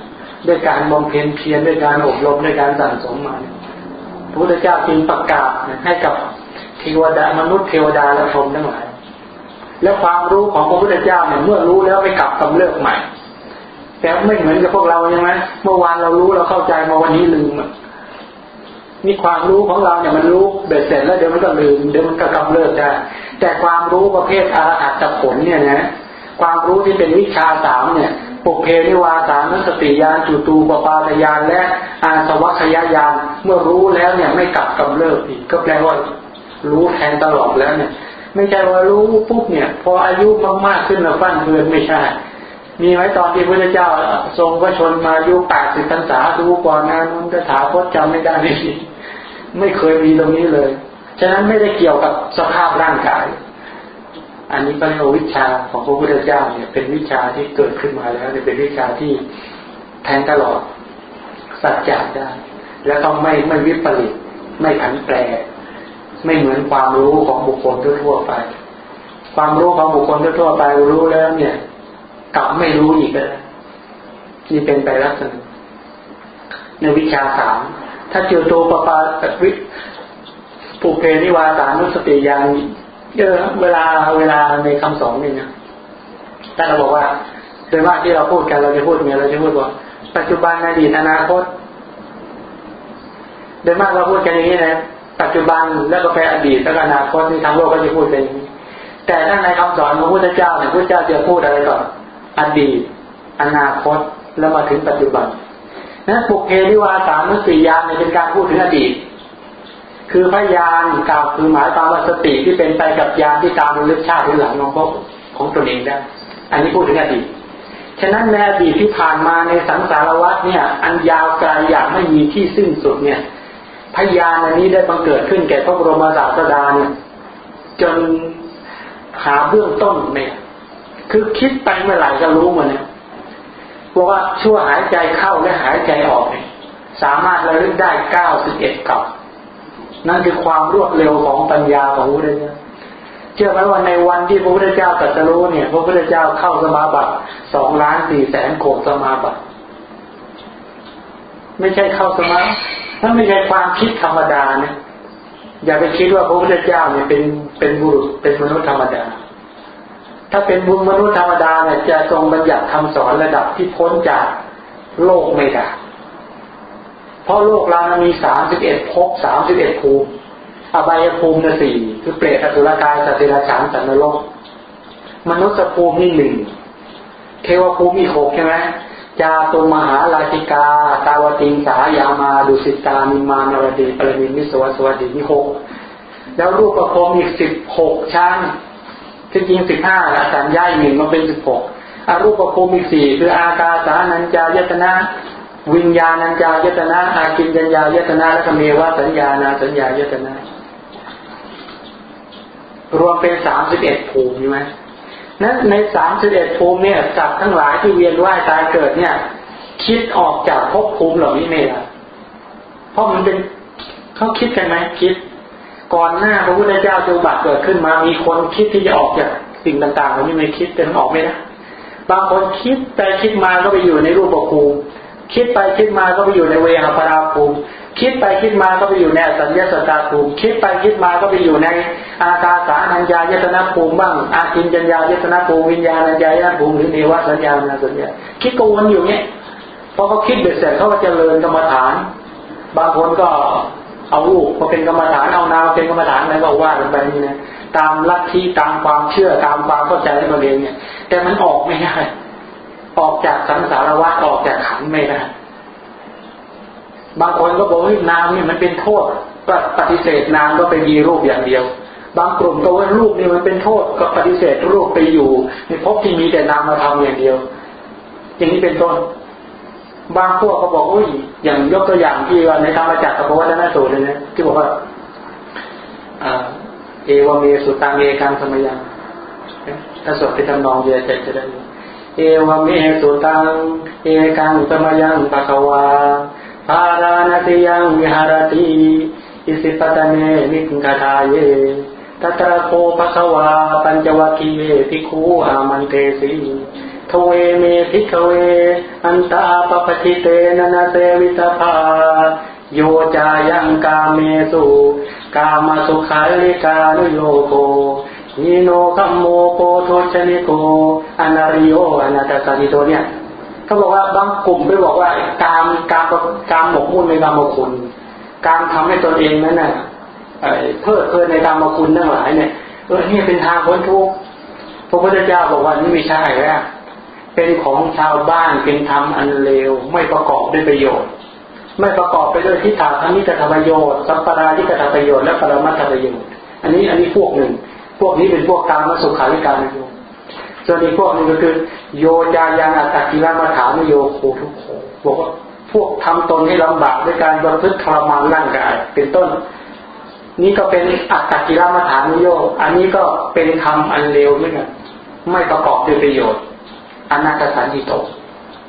ด้วยการบำเพ็ญเพียรด้วยการอบรมด้วยการสั่งสมมาพระพุทธเจ้าจึงประกาศให้กับเทวดามนุษย์เทวดาและพรหมทั้งหลาย แล้วความรู้ของพระพุทธเจ้าเนี่ยเมื่อรู้แล้วไม่กลับกำเริบใหม่ แต่ไม่เหมือนกับพวกเราใช่ไหมเมื่อวานเรารู้เราเข้าใจมาวันนี้ลืมนี่ความรู้ของเราเนี่ยมันรู้เบ็ดเสร็จแล้วเดี๋ยวมันก็ลืมเดี๋ยวมันก็กำเริบได้แต่ความรู้ประเภทอรหัตผลเนี่ยนะ ความรู้ที่เป็นวิชาสามเนี่ยปุเพนิวาสานุสติยานจุตูปปาตยานและอาสวัคยายานเมื่อรู้แล้วเนี่ยไม่กลับกำเริบอีกก็แปลว่ารู้แทนตลอดแล้วเนี่ย ไม่ใช่ว่ารู้ปุ๊บเนี่ย พออายุมากๆขึ้นแล้วฟันเพือนไม่ใช่มีไหมตอนที่พระเจ้าทรงพระชนมาอายุแปดสิบพรรษาดูก่อนนะนุนจะถาพจน์จำไม่ได้ไม่เคยมีตรงนี้เลย ฉะนั้นไม่ได้เกี่ยวกับสภาพร่างกาย อันนี้เป็นวิชาของพระพุทธเจ้าเนี่ย เป็นวิชาที่เกิดขึ้นมาแล้วเนี่ยเป็นวิชาที่แทงตลอดสัจจะได้ แล้วต้องไม่ไม่วิปริตไม่ผันแปรไม่เหมือนความรู้ของบุคคลทั่วไป ความรู้ของบุคคลทั่วไปรู้แล้วเนี่ย กลับไม่รู้อีกเลยนี่เป็นไปลักษณะในวิชาสามถ้าเจอตัวปปาวิปุเพนิวาสานุสติยาน เยอะเวลาเวลาในคำสอนนี่นะถ้าเราบอกว่าโดยมากที่เราพูดกันเราจะพูดไงเราจะพูดว่าปัจจุบันอดีตอนาคตโดยมากเราพูดกันอย่างนี้นะปัจจุบันแล้วก็ไปอดีตแล้วก็อนาคตนี่ทางโลกก็จะพูดกันอย่างนี้แต่ถ้าในคำสอนของพระพุทธเจ้าเนี่ยพระเจ้าจะพูดอะไรก่อนอดีต อนาคตแล้วมาถึงปัจจุบันนั้นปุเพนิวาสานุสียานเนี่ยเป็นการพูดถึงอดีต คือพยานกล่าวคือหมายความว่าสติที่เป็นไปกับยานที่ตามระลึกชาติหรือหลังของพวกของตนเองได้อันนี้พูดถึงอดีตฉะนั้นในอดีตที่ผ่านมาในสังสารวัฏเนี่ย อันยาวไกลอย่างไม่มีที่สิ้นสุดเนี่ย พยานอันนี้ได้บังเกิดขึ้นแก่พระบรมศาสดาเนี่ยจนหาเบื้องต้นเนี่ยคือคิดไปเมื่อไหร่ก็รู้หมดเนี่ยบอกว่าชั่วหายใจเข้าและหายใจออกเนี่ยสามารถระลึกได้เก้าสิบเอ็ดกับ นั่นคือความรวดเร็วของปัญญาของพระพุทธเจ้าเชื่อไหมว่าในวันที่พระพุทธเจ้าตรัสรู้เนี่ยพระพุทธเจ้าเข้าสมาบัติสองล้านสี่แสนโกดสมาบัติ ไม่ใช่เข้าสมาถ้าไม่ใช่ความคิดธรรมดาเนี่ยอย่าไปคิดว่าพระพุทธเจ้าเนี่ยเป็นเป็นบุรุษเป็นมนุษย์ธรรมดา ถ้าเป็นบุญมนุษย์ธรรมดาเนี่ยจะทรงบัญญัติคำสอนระดับที่พ้นจากโลกไม่ได้ เพราะโลกเรามีสามสิบเอ็ดภพสามสิบเอ็ดภูมิอบายภูมินะสี่คือเปรตอสุรกายสัตว์เดรัจฉานสัตว์นรกมนุษย์ภูมินี่หนึ่งเทวภูมิอีกหกใช่ไหมจาตุมหาราชิกา ตาวติงสายามาดุสิตามิมานรดีปรมินิสวสวัสดีนี่หกแล้วรูปประพรมอีกสิบหกชั้นที่จริงสิบห้าอาจารย์ย้ายหนึ่งมาเป็นสิบหกอารูปภูมิสี่คืออากาสานัญจายตนะ วิญญาณัญจายตนะอากินจัญญายตนะและเมวะสัญญาณาสัญญายตนะ รวมเป็นสามสิบเอ็ดภูมิใช่ไหมนั้นในสามสิบเอ็ดภูมิเนี่ยจับทั้งหลายที่เวียนว่ายตายเกิดเนี่ย คิดออกจากภพภูมิเหล่านี้ไม่ได้เพราะมันเป็นเขาคิดกันไหมคิด ก่อนหน้าพระพุทธเจ้าจะบัตเกิดขึ้นมา มีคนคิดที่จะออกจากสิ่งต่างๆเหล่านี้ไม่คิดแต่มันออกไม่ได้บางคนคิดไปคิดมาก็ไปอยู่ในรูปภูมิ คิดไปคิดมาก็ไปอยู่ในเวหาปราภูมิคิดไปคิดมาก็ไปอยู่ในสัญญาสตาภูมิคิดไปคิดมาก็ไปอยู่ในอากาสานัญญายตนะภูมิบ้าง อากินจัญญายตนะภูมิวิญญาณัญญายตนะภูมิหรือเนวสัญญาณสัญญาคิดกวลอยู่เนี้ยพอเขาคิดเบ็ดเสร็จเขาก็เจริญกรรมฐาน บางคนก็เอาลูกมาเป็นกรรมฐานเอานามเป็นกรรมฐานอะไรก็ว่ากันไปนี่นะตามลัทธิตามความเชื่อตามความเข้าใจตัวเองเนี่ย แต่มันออกไม่ได้ ออกจากสังสารวัฏออกจากขันไม่ได้บางคนก็บอกว่านามนี่มันเป็นโทษก็ปฏิเสธนามก็เป็นยีรูปอย่างเดียว บางกลุ่มก็ว่ารูปนี่มันเป็นโทษก็ปฏิเสธรูปไปอยู่ในภพที่มีแต่นามมาทำอย่างเดียว อย่างนี้เป็นต้น บางพวกเขาบอกอุ้ยอย่างยกตัวอย่างที่ว่าในธรรมจักรกับวัฒนสูตรเลยนะที่บอกว่าเอวเมสุตังเอกังสมยังถ้าสวดไปทำนองเดียวจะจะได้ เอวัมเมสุตัง เอกังสมยัง ภควา พาราณสิยังวิหรติอิสิปตเน มิคทาเย ตัตระโข ภควาปัญจวัคคิเยภิกขู อามันเตสิ ทเวเมภิกขเว อันตาปัพพชิเตนะนะ เสวิตัพพาโยจายังกาเมสุ กามสุขัลลิกานุโยโค หีโนคัมโมโปถุชชนิโกอนริโยอนัตถสัญหิโตเนี่ยเขาบอกว่าบางกลุ่มไปบอกว่าการการการหมกมุ่นในกามคุณ การทำให้ตนเองนั้นน่ะเพลิดเพลินในกามคุณทั้งหลายเนี่ยเออนี่เป็นทางพ้นทุกข์พระพุทธเจ้าบอกว่านี่ไม่ใช่แล้วเป็นของชาวบ้านเป็นธรรมอันเลวไม่ประกอบด้วยประโยชน์ ไม่ประกอบไปด้วยทิฏฐธรรมิกัตถประโยชน์สัมปรายิกัตถประโยชน์และปรมัตถประโยชน์อันนี้อันนี้พวกหนึ่ง พวกนี้เป็นพวกการมสุขาริการโยชน์ส่วนอีกพวกนึงก็คือ โยจายังอัตติรามาถามโยโคทุกโคบอกว่าพวกทำตนให้ลำบากด้วยการประพฤติทรมานร่างกาย เป็นต้น นี่ก็เป็นอัตตกิรมาฐานโยอันนี้ก็เป็นธรรมอันเลวด้วยกันไม่ประกอบด้วยประโยชน์อนาตสันติโต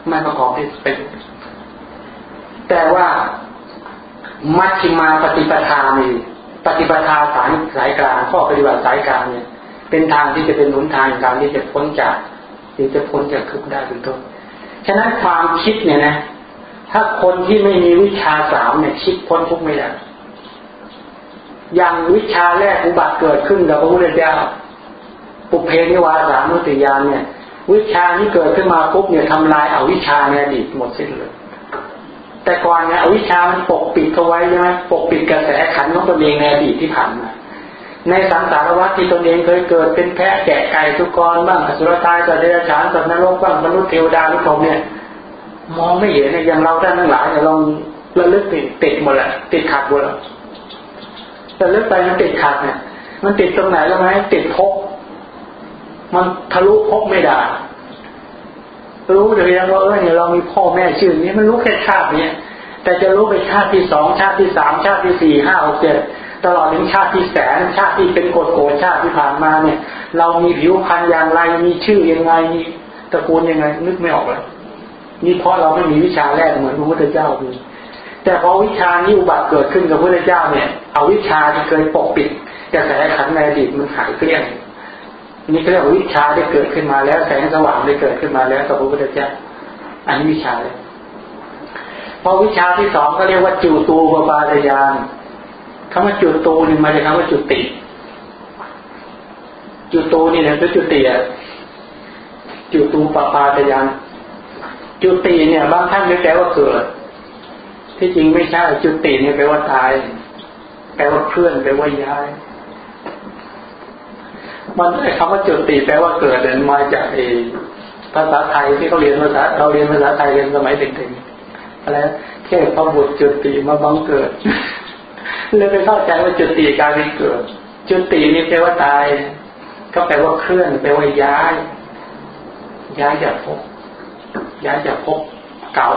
ไม่ประกอบด้วยเป็น แต่ว่ามัชฌิมาปฏิปทามี ปฏิปทาสายสายกลางข้อปฏิบัติสายกลางเนี่ย เป็นทางที่จะเป็นหนุนทางการที่จะพ้นจากที่จะพ้นจากทุกข์ได้เป็นต้นฉะนั้นความคิดเนี่ยนะ ถ้าคนที่ไม่มีวิชาสามเนี่ย คิดพ้นทุกข์ไม่ได้อย่างวิชาแรกอุบัติเกิดขึ้นกับพระพุทธเจ้าปุเพนิวาสานุติยานเนี่ย วิชานี้เกิดขึ้นมาปุ๊บเนี่ยทำลายเอาวิชาในอดีตหมดสิ้นเลย แต่ก่อนเนี่ยอวิชามันปกปิดเอาไว้ใช่ไหมปกปิดกระแสขันของตนเองในอดีตที่ผ่านมาในสังสารวัฏที่ตนเองเคยเกิดเป็นแพะแกะไก่ทุกรบ้างสุรตายสัตว์เดรัจฉานสัตว์นรกบ้างมนุษย์เทวดาทุกคนเนี่ย มองไม่เห็นเนี่ยอย่างเราท่านทั้งหลายเนี่ยลองระลึกติดติดหมดแหละติดขัดหมดแล้วแต่เลือกไปมันติดขัดเนี่ยมันติดตรงไหนแล้วไหมติดพกมันทะลุพกไม่ได้ รู้เดี๋ยวว่าเออเนี่ยเรามีพ่อแม่ชื่อนี้มันรู้แค่ชาติเนี้ยแต่จะรู้ไปชาติที่สองชาติที่สามชาติที่สี่ห้าหกเจ็ดตลอดถึงชาติที่แสนชาติที่เป็นโกดโกชาติที่ผ่านมาเนี่ย เรามีผิวพรรณอย่างไรมีชื่อยังไงมีตระกูลยังไง นึกไม่ออกเลยนี่เพราะเราไม่มีวิชาแรกเหมือนพระพุทธเจ้าคือแต่พอวิชานี้อุบัติเกิดขึ้นกับพระพุทธเจ้าเนี่ยเอาวิชาที่เคยปกปิดกระแสขันในอดีตมันหายเกลี้ยง นี่เรียกวิชาได้เกิดขึ้นมาแล้วแสงสว่างได้เกิดขึ้นมาแล้วกับพระพุทธเจ้าอันนี้วิชาเลยพอวิชาที่สองก็เรียกว่าจูตูปปาตยานคำว่าจุตูนี่มาจากคำว่าจุติ จุตูนี่เนี่ยคือจุติอะจุตูปปาตยานจุติเนี่ยบางท่านไม่แปลว่าเกิด ที่จริงไม่ใช่จุติเนี่ยแปลว่าตาย แปลว่าเคลื่อนแปลว่าย้าย มันคำว่าจุติแปลว่าเกิดเนี่ยมาจากเอภาษาไทยที่เขาเรียนภาษาเราเรียนภาษาไทยเรียนสมัยเด็กๆอะไรแค่พระบุตรจุติมาบังเกิดเลยไปเข้าใจว่าจุติการเป็นเกิด จุตินี่แปลว่าตาย ก็แปลว่าเคลื่อนแปลว่าย้าย ย้ายจากภพย้ายจากภพเก่า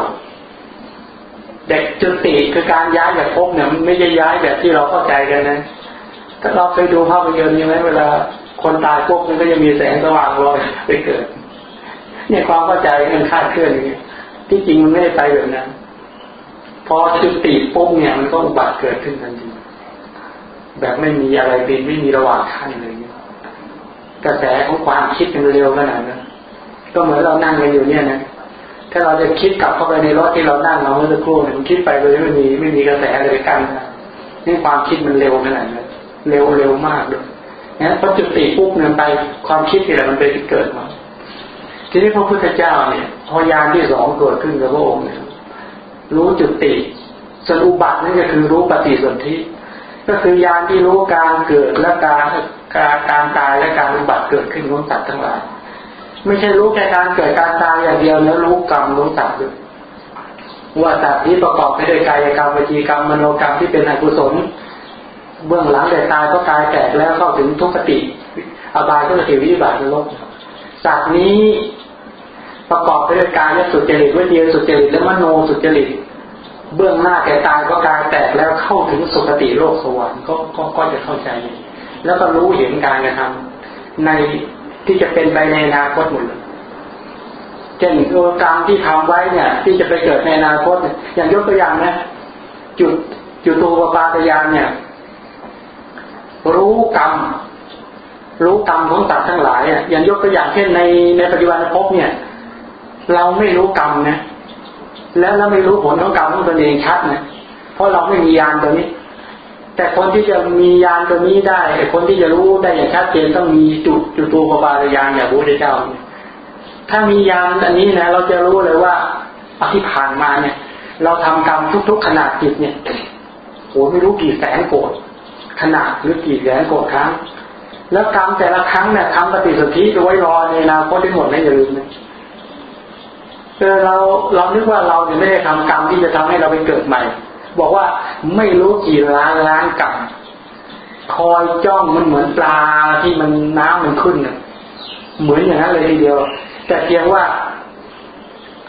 เด็กจุติคือการย้ายจากภพเนี่ยมันไม่ใช่ย้ายแบบที่เราเข้าใจกันนะถ้าเราเคยดูภาพยนตร์นี้ไหมเวลา คนตายปุ๊บมันก็จะมีแสงสว่างลอยไปเกิด เนี่ยความเข้าใจมันคาดเคลื่อนอย่างเงี้ยที่จริงมันไม่ได้ไปแบบนั้นพอจุติปุ๊บเนี่ยมันก็อุบัติเกิดขึ้นทันทีแบบไม่มีอะไรเป็นไม่มีระหว่างขั้นเลยเนี่ยกระแสของความคิดมันเร็วขนาดนั้นก็เหมือนเรานั่งกันอยู่เนี่ยนะถ้าเราจะคิดกลับเข้าไปในรถที่เรานั่งเราเมื่อสักครู่มันคิดไปโดยไม่มีไม่มีกระแสอะไรกันนี่ความคิดมันเร็วขนาดนั้นเร็วเร็วมากเลย นะพอจุดติปุ๊บเนี่ยไปความคิดนี่แหละมันไปเกิดมาทีนี้พระพุทธเจ้าเนี่ยพอยานที่สองเกิดขึ้นกับพระองค์เนี่ยรู้จุดติส่วนอุบัตินั่นก็คือรู้ปฏิสนธิก็คือยานที่รู้การเกิดและการการการตายและการอุบัติเกิดขึ้นของสัตว์ทั้งหลาย ไม่ใช่รู้แค่การเกิดการตายอย่างเดียวแล้วรู้กรรมรู้สัตว์ด้วยว่าสัตว์ที่ประกอบไปด้วยกายกรรมวิจีกรรมมโนกรรมที่เป็นอกุศล เบื้องหลังแต่ตายก็กายแตกแล้วเข้าถึงทุกขติอบายทุกขติวิบัตินรกสัตว์นี้ประกอบไปด้วยกายสุจริตวิเดียสุจริตและมโนสุจริตเบื้องหน้าแก่ตายก็กายแตกแล้วเข้าถึงสุคติโลกสวรรค์ก็ก็ก็จะเข้าใจ แล้วก็รู้เห็นการกระทำในที่จะเป็นไปในอนาคตหมดเลยเช่นกรรมที่ทำไว้เนี่ย ที่จะไปเกิดในอนาคตอย่างยกตัวอย่างนะจุดจุดตัวปาตยานเนี่ย รู้กรรม รู้กรรมของสัตว์ทั้งหลายอะอย่างยกตัวอย่างเช่นในในปัจจุบันภพเนี่ย เราไม่รู้กรรมนะแล้วเราไม่รู้ผลของกรรมของตนเองชัดนะเพราะเราไม่มียานตัวนี้ แต่คนที่จะมียานตัวนี้ได้คนที่จะรู้ได้อย่างชัดเจนต้องมีจุดจุดตัวปาตยานอย่างพระพุทธเจ้าถ้ามียานอันนี้นะเราจะรู้เลยว่าที่ผ่านมาเนี่ย เราทำกรรมทุก ๆ ขนาดจิตเนี่ยโหไม่รู้กี่แสนโกรธ ขนาดหรือกี่แสนโกรธครั้ง แล้วกรรมแต่ละครั้งเนี่ยทำปฏิสนธิไว้รอในนาคตได้หมดนะอย่าลืมนะเออเราเรานึกว่าเราเนี่ยไม่ได้ทำกรรมที่จะทำให้เราไปเกิดใหม่ บอกว่าไม่รู้กี่ล้านล้านกรรมคอยจ้องมันเหมือนปลาที่มันน้ำมันขึ้นเนี่ยเหมือนอย่างนั้นเลยทีเดียว แต่เพียงว่า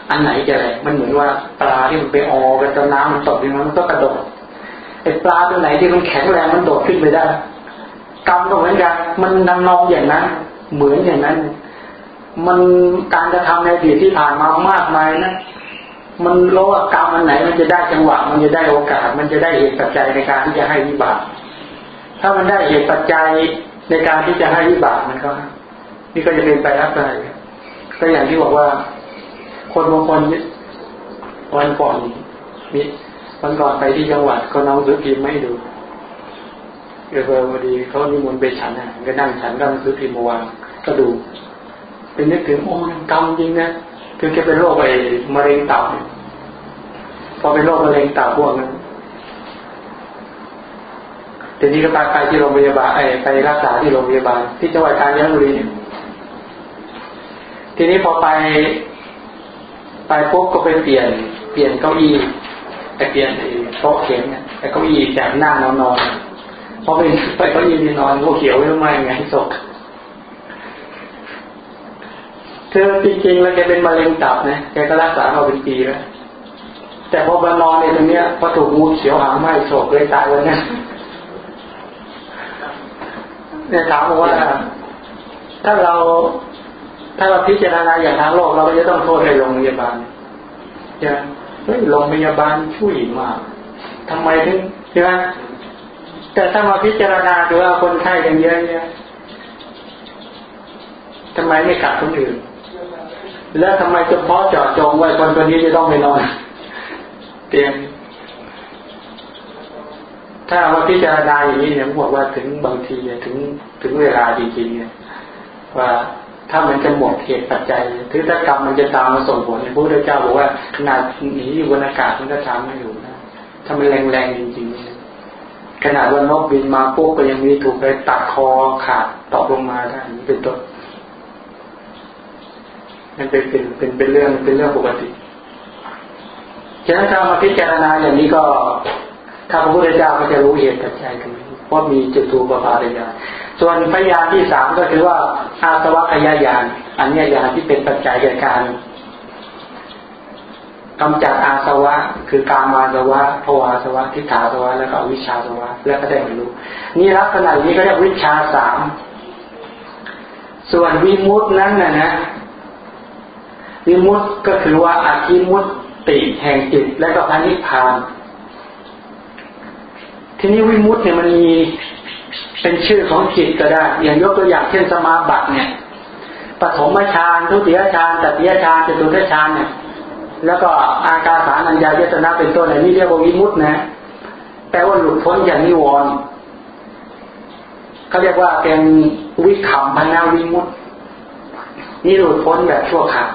อันไหนจะอะไรมันเหมือนว่าปลาที่มันไปออกันตอนน้ำมันตกอย่างนั้นมันก็กระโดด ไอ้ปลาตัวไหนที่มันแข็งแรงมันโดดขึ้นไปได้กรรมก็เหมือนกันมันนำนองอย่างนั้น เหมือนอย่างนั้น มันการกระทำในอดีตที่ผ่านมามากมายนะมันรู้ว่ากรรมมันไหน มันจะได้จังหวะ มันจะได้โอกาส มันจะได้เหตุปัจจัยในการที่จะให้วิบาก ถ้ามันได้เหตุปัจจัยในการที่จะให้วิบากมันก็นี่ก็จะเป็นไปลักษณะก็อย่างที่บอกว่า คนบางคนวันก่อนมี วันก่อนไปที่จังหวัดก็น้องซื้อพิมพ์ไม่ดูเออพอดีเขานิมนต์ไปฉันอะก็นั่งฉันก็มาซื้อพิมพ์มาวางก็ดูเป็นนึกถึงโอ้กรรมจริงนะคือแกเป็นโรคไอ้มะเร็งตับพอเป็นโรคมะเร็งตับพวกนั้นทีนี้ก็ไปไปที่โรงพยาบาลไปรักษาที่โรงพยาบาล ที่จังหวัดกาญจนบุรีทีนี้พอไป ไปปุ๊บก็ไปเปลี่ยน เปลี่ยนเก้าอี้ ไปเปลี่ยนโต๊ะเข็มเนี่ยไอ้เก้าอี้จากนั่งนอนนอนพอไปไปเก้าอี้นี่นอนก็เขียวไม่ไม่ไงศกเธอจริงๆแล้วแกเป็นมะเร็งตับนะแกก็รักษามาเป็นปีแล้วแต่พอมานอนในตรงเนี้ยพอถูกงูเขียวหางไหม้โศกเลยตายวันนี้เนี่ยถามว่า ถ้าเรา ถ้าเราพิจารณาอย่างทางโลกเราก็จะต้องโทษให้โรงพยาบาลใช่ไหม ฮ้ยโรงพยาบาลช่วยมากทำไมถึงใช่ไหมแต่ถ้ามาพิจารณาดูว่าคนไข้กันเยอะเนี่ยทำไมไม่กัดคนอื่น แล้วทำไมเฉพาะเจาะจงไว้คนคนนี้จะต้องไปนอนเตียงถ้าว่าพิจารณาอย่างนี้เนี่ยผมบอกว่าถึงบางทีเนี่ยถึงถึงเวลาจริงๆเนี่ยว่า ถ้ามันจะหมดเหตุปัจจัยถือถ้ากรรมมันจะตามมาส่งผลพระพุทธเจ้าบอกว่าขนาดหนีอยู่บนอากาศมันก็ทำไม่อยู่นะถ้ามันแรงๆจริงๆขนาดว่านกบินมาปุ๊บก็ยังมีถูกไปตัดคอขาดตกลงมาได้เป็นต้นมันเป็นเป็นเป็นเป็นเรื่องเป็นเรื่องปกติฉะนั้นถ้ามาพิจารณาอย่างนี้ก็ถ้าพระพุทธเจ้าก็จะรู้เหตุปัจจัยกันเพราะมีจตูปปาริยา ส่วนพยานที่สามก็คือว่าอาสวะขยายานอันนี้ยานที่เป็นปัจจัยแก่การกำจัดอาสวะ คือการมาสวะภวาสวะทิฏฐาสวะ แล้วก็วิชาสวะ แล้วก็ได้บรรลุนี่ลักษณะนี้ก็เรียกวิชาสามส่วนวิมุตนั้นนะนะวิมุตก็คือว่าอาคิมุตติแห่งจิตและก็พานิพพาน ทีนี้วิมุตเนี่ยมันมี เป็นชื่อของจิตก็ได้ อย่างยกตัวอย่างเช่นสมาบัติเนี่ยปฐมฌานทุติยฌานตติยฌานจตุตฌานเนี่ย แล้วก็อากาสานัญญายตนะเป็นต้นนี่เรียกว่าวิมุตนะแปลว่าหลุดพ้นจากนิวรณ์เขาเรียกว่าเป็นวิคัมพนาวิมุตนี่หลุดพ้นแบบชั่วคราว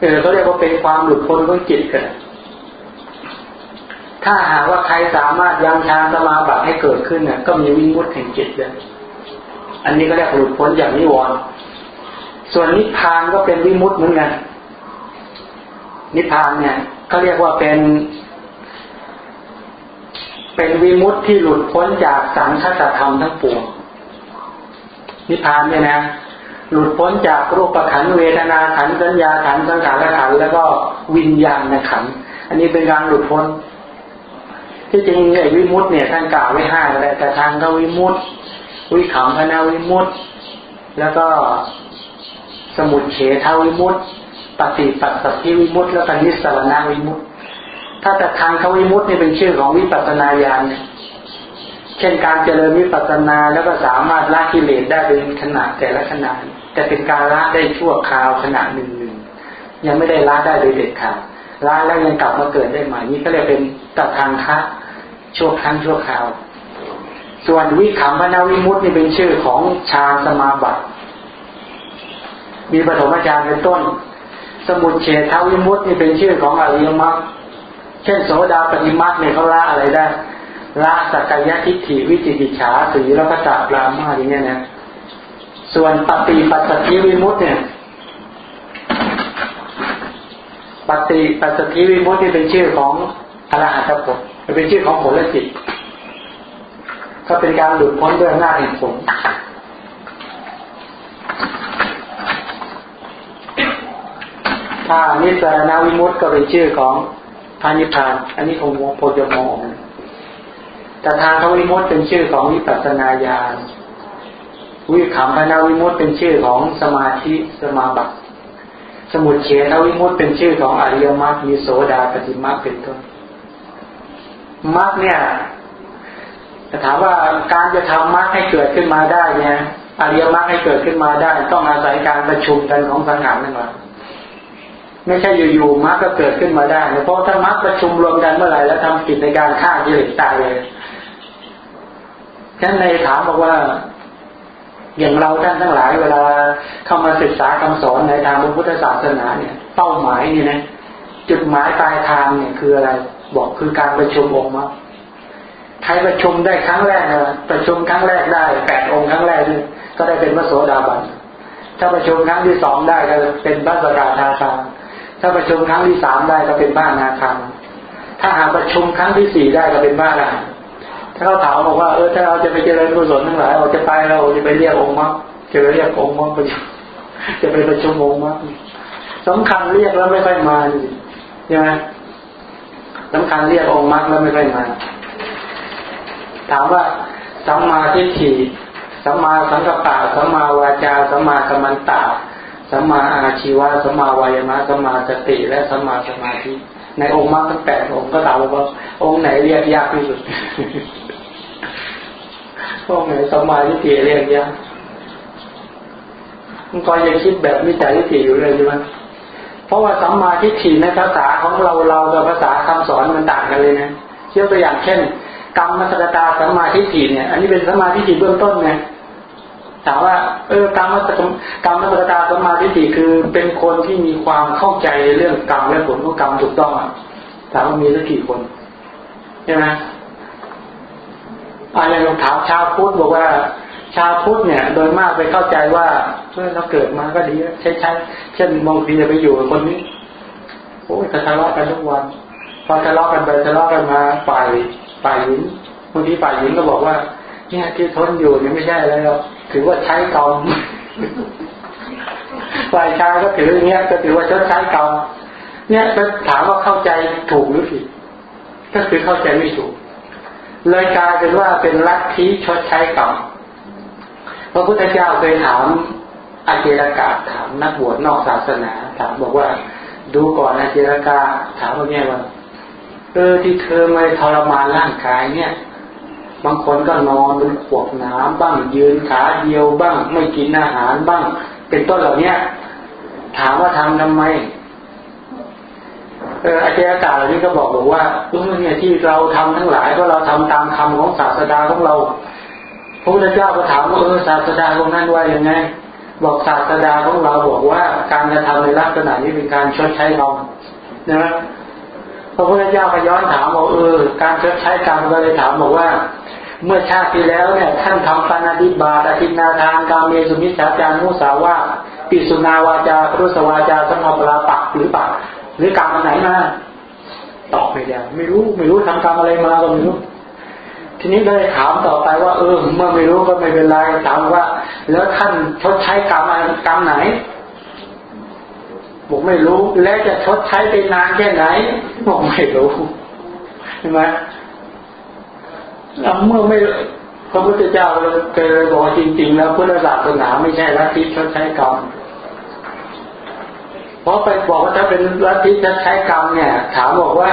เออเขาเรียกว่าเป็นความหลุดพ้นของจิตกัน ถ้าหากว่าใครสามารถยังฌานสมาบัติให้เกิดขึ้นเนี่ยก็มีวิมุตแห่งจิตเลยอันนี้ก็เรียกหลุดพ้นอย่างนิวรณ์ส่วนนิพพานก็เป็นวิมุตเหมือนกันนิพพานเนี่ยเขาเรียกว่าเป็น เป็นวิมุตที่หลุดพ้นจากสังคตธรรมทั้งปวงนิพพานเนี่ยนะหลุดพ้นจากรูปขันเวทนาขันสัญญาขันสังขารขันแล้วก็วิญญาณขันอันนี้เป็นการหลุดพ้น ที่จริงไอ้วิมุตเนี่ยท่านกล่าวไว้ห้าแต่แต่ทางก็วิมุตวิขำพนาวิมุตแล้วก็สมุดเฉทาวิมุตปฏิปัสสติวิมุตแล้วก็นิสรณาวิมุตถ้าแต่ทางเขาวิมุตต์นี่เป็นชื่อของวิปัสสนาญาณเช่นการเจริญวิปัสสนาแล้วก็สามารถละกิเลสได้เป็นขนาดแต่ละขนาดแต่เป็นการละได้ชั่วคราวขนาดหนึ่งหนึ่งยังไม่ได้ละได้โดยเด็ดขาด ละแล้วยังกลับมาเกิดได้ใหม่นี่ก็เลยเป็นตัดทางคะชั่วครั้งชั่วคราว ส่วนวิขำพนาวิมุตนี่เป็นชื่อของฌานสมาบัติ มีปฐมฌานเป็นต้น สมุดเฉทาวิมุตนี่เป็นชื่อของอริยมรรคเช่นโสดาปฏิมรรคเนี่ยเขาละอะไรได้ละสักกายทิฏฐิวิจิกิจฉาสีแล้วก็จับรามาอย่างเงี้ยนะ ส่วนปฏิปัสสติวิมุตเนี่ย ปฏิปัสสติวิมุตที่เป็นชื่อของอรหัตผลเป็นชื่อของผลและจิต ก็เป็นการหลุดพ้นด้วยหน้าเหตุผลถ้านิสรณวิมุตติก็เป็นชื่อของพานิพาน อันนี้คงโพจมองแต่ทางทวิมุตติเป็นชื่อของวิปัสสนาญาณวิขำพนาวิมุตติเป็นชื่อของสมาธิสมาบัติ สมุทเฉทวิมุตเป็นชื่อของอริยมรรคมีโสดาปฏิมรรคเป็นต้นมรรคเนี่ยถามว่าการจะทำมรรคให้เกิดขึ้นมาได้เนี่ยอริยมรรคให้เกิดขึ้นมาได้ ต้องอาศัยการประชุมกันของสังขารนั่นแหละไม่ใช่อยู่ๆมรรคก็เกิดขึ้นมาได้เพราะถ้ามรรคประชุมรวมกันเมื่อไหร่แล้วทำกิจในการฆ่ากิเลสตายเลยฉะนั้นในถามบอกว่า อย่างเราท่านทั้งหลายเวลาเข้ามาศึกษาคำสอนในทางพระพุทธศาสนาเนี่ย เป้าหมายนี่นะจุดหมายปลายทางเนี่ยคืออะไร บอกคือการประชุมองค์มรรคใครประชุมได้ครั้งแรกนะประชุมครั้งแรกได้แปดองค์ครั้งแรกนี่ก็ได้เป็นพระโสดาบันถ้าประชุมครั้งที่สองได้ก็เป็นพระสกาธาคาถ้าประชุมครั้งที่สามได้ก็เป็นบ้านาคาถ้าหากประชุมครั้งที่สี่ได้ก็เป็นบ้านนา ถ้าเขาถามบอกว่าเออถ้าเราจะไปเจริญกุศลทั้งหลายเราจะไปเราจะไปเรียกองค์มรรคจะไปเรียกองค์มรรคไปจะไปประชุมองค์มรรคสำคัญเรียกแล้วไม่ค่อยมาใช่ไหมสำคัญเรียกองค์มรรคแล้วไม่ค่อยมา ถามว่าสัมมาทิฏฐิสัมมาสังกัปปะสัมมาวาจาสัมมากัมมันตาสัมมาอาชีวะสัมมาวายมะสัมมาสติ และสัมมาสมาธิ ในองค์มรรคทั้งแปดองค์ก็ถามว่าองค์ไหนเรียกยากที่สุดองค์ไหนสัมมาทิฏฐิเรียกยากมันก็ยังคิดแบบมิจฉาทิฏฐิอยู่เลยใช่ไหมเพราะว่าสัมมาทิฏฐิในภาษาของเราเรากับภาษาคำสอนมันต่างกันเลยนะเชื่อตัวอย่างเช่นกรรมมัสกตาสัมมาทิฏฐิเนี่ย อันนี้เป็นสัมมาทิฏฐิเบื้องต้นไง ถามว่าเออกรรมมัสกรรมมัสกตาสมมาทิฏฐิคือเป็นคนที่มีความเข้าใจเรื่องกรรมและผลของกรรมถูกต้องอะถามว่ามีสักกี่คนใช่ไหมอะไรลองถามชาวพุทธบอกว่า ชาวพุทธเนี่ย โดยมากไปเข้าใจว่าเมื่อเราเกิดมาก็ดีใช่ใช่เช่นบางทีไปอยู่กับคนนี้โอ้ยทะเลาะกันทุกวันพอทะเลาะกันไปทะเลาะกันมาฝ่ายฝ่ายหญิงบางทีฝ่ายหญิงก็บอกว่าเนี่ยที่ทนอยู่เนี่ยไม่ใช่อะไรหรอก ถือว่าใช้กรรมฝ่ายชายก็ถืออย่างเงี้ยก็ถือว่าชดใช้กรรมเนี่ยจะถามว่าเข้าใจถูกหรือผิด ก็คือเข้าใจไม่ถูก เลยกลายเป็นว่าเป็นลัทธิชดใช้กรรมพระพุทธเจ้าเคยถามอาเจรกาถามนักบวชนอกศาสนา ถามบอกว่าดูก่อนอาเจรกาถามว่าไงว่าเออที่เธอมาทรมานร่างกายเนี่ย บางคนก็นอนบนขวดน้ำบ้างยืนขาเดียวบ้าง ไม่กินอาหารบ้าง เป็นต้นเหล่านี้ถามว่าทำทำไมเอออาจารย์กาศเหล่านี้ก็บอกบอกว่าเออเนี่ยที่เราทำทั้งหลายเพราะเราทำตามคำของศาสดาของเราพระพุทธเจ้าก็ถามว่าเออศาสดาของนั้นว่ายังไงบอกศาสดาของเราบอกว่าการกระทำในลักษณะนี้เป็นการชดใช้เรานะพระพุทธเจ้าก็ย้อนถามบอกเออ การชดใช้กรรมก็เลยถามบอกว่า เมื่อชาติที่แล้วเนี่ยท่านทำปานาดิบาตอธินาทานกาเมสุมิสาจามุสาวาปิสุนาวาจาพรุสวาจาสมภปลาปักหรือปักหรือกรรมไหนมาตอบไม่ได้ไม่รู้ไม่รู้ทำกรรมอะไรมาก็ไม่รู้ ทีนี้เลยถามต่อไปว่าเออเมื่อไม่รู้ก็ไม่เป็นไรถามว่า แล้วท่านชดใช้กรรมกรรมไหนบอกไม่รู้ แล้วจะชดใช้ไปนานแค่ไหนบอกไม่รู้ใช่ไหม แล้วเมื่อไม่พระพุทธเจ้าเคยบอกจริง ๆ แล้วพุทธศาสนาไม่ใช่ลัทธิชดใช้กรรมเพราะไปบอกว่าถ้าเป็นลัทธิชดใช้กรรมเนี่ย ถามบอกว่า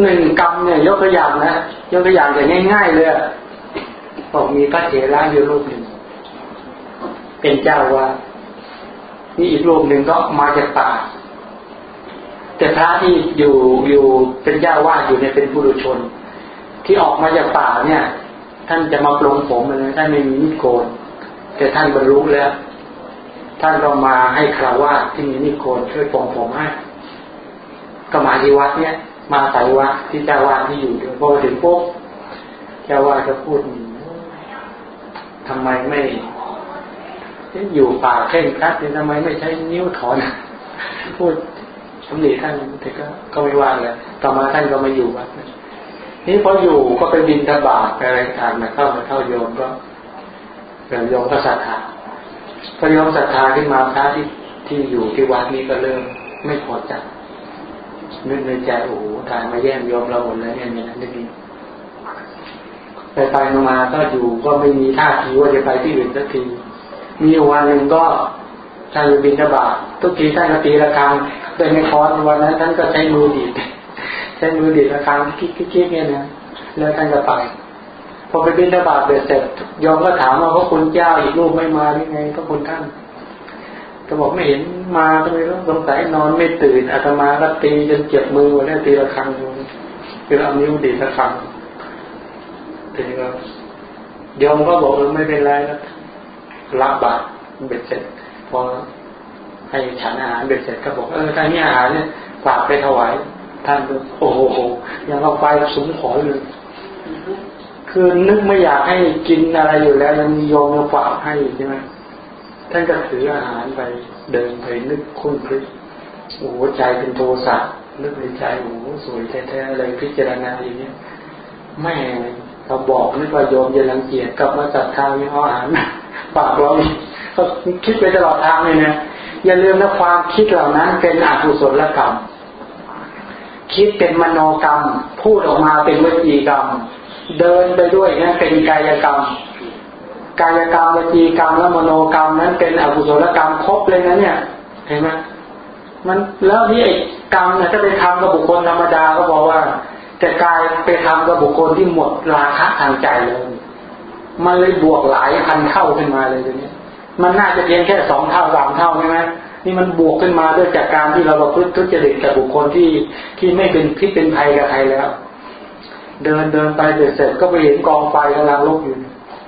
หนึ่งกรรมเนี่ย ยกตัวอย่างนะยกตัวอย่างอย่างง่าย ๆ เลยบอกมีพระเถระอยู่รูปหนึ่งเป็นเจ้าว่านี่อีกรูปหนึ่งก็มาจากป่าแต่พระที่อยู่อยู่เป็นเจ้าวาดอยู่เนี่ยเป็นผู้ดุชน ที่ออกมาจากป่าเนี่ย ท่านจะมาปลงผมเลยท่านไม่มีนิโกนแต่ท่านบรรลุแล้ว ท่านก็มาให้คราวาสที่มีนิโกนช่วยปลงผมให้ก็มาที่วัดเนี่ย มาใส่วัดที่เจ้าวาดที่อยู่ด้วยพอถึงปุ๊บเจ้าวาดก็พูดทำไมไม่อยู่ป่าเข่งคัดเนี่ยทำไมไม่ใช้นิ้วถอนพูดสำเนีท่านแต่ก็ก็ไม่ว่าเลยต่อมาท่านก็มาอยู่วัดนี่ นี่พออยู่ก็ไปบินทบาทอะไรต่างมาเข้ามาเข้าโยมก็เโยมก็ศรัทธาพอโยมศรัทธาขึ้นมาพระที่ที่อยู่ที่วัดนี้ก็เริ่มไม่พอใจนึกในใจโอ้โหตายมาแย่งโยมเราหมดแล้วเนี่ยเนี่ยนั่นนี่ไปไปมาก็อยู่ก็ไม่มีท่าทีว่าจะไปที่อื่นสักทีมีวันหนึ่งก็ท่านบินทบาททุกทีท่านก็ตีระฆังเป็นในคอนวันนั้นท่านก็ใช้มือดีด ใช้มือดีดระฆังคิกคิกเนี่ยนะแล้วท่านก็ไปพอไปบินทบาทเสร็จยอมก็ถามว่าพระคุณเจ้าอีกรูปไม่มาหรือไงพระคุณท่านก็บอกไม่เห็นมาทำไมต้องสงสัยนอนไม่ตื่นอาตมาก็ตีจนเจ็บมือแล้วตีระฆังอยู่คือเอานิ้วดีดระฆังทีนี้ก็ยอมก็บอกเออไม่เป็นไรแล้วรับบาตรเบ็ดเสร็จพอให้ฉันอาหารเบ็ดเสร็จก็บอกเออถ้านี้อาหารเนี่ยฝากไปถวาย ท่านโอ้โหยังเอาไปสมขอเลยคือนึกไม่อยากให้กินอะไรอยู่แล้วยังมีโยมมาฝากให้ใช่ไหมท่านก็ถืออาหารไปเดินไปนึกคุ้นคิดโอ้โหใจเป็นโทสะนึกในใจโอ้โหสวยแท้ๆอะไรพิจารณาอย่างเนี้ยแม่เขาบอกนึกว่าโยมจะรังเกียจกลับมาจัดทางมีอาหารปากเราก็คิดไปตลอดทางเลยนะอย่าลืมนะความคิดเหล่านั้นเป็นอกุศลกรรม คิดเป็นมโนกรรม พูดออกมาเป็นวจีกรรม เดินไปด้วยนั่นเป็นกายกรรม กายกรรมวจีกรรมและมโนกรรมนั้นเป็นอกุศลกรรมครบเลยนะเนี่ย เห็นไหมมันแล้วนี่ไอ้กรรมเนี่ยถ้าไปทำกับบุคคลธรรมดาก็บอกว่า แต่กายไปทำกับบุคคลที่หมดราคะทางใจเลยมันเลยบวกหลายพันเท่าขึ้นมาเลยตรงนี้มันน่าจะเพียงแค่สองเท่าสามเท่าใช่ไหม นี่มันบวกขึ้นมาด้วยจากการที่เราประพฤติทุจริตกับบุคคลที่ที่ไม่เป็นพิษเป็นภัยกับใครแล้ว เดินเดินไปเสร็จเสร็จก็ไปเห็นกองไฟกำลังลุกอยู่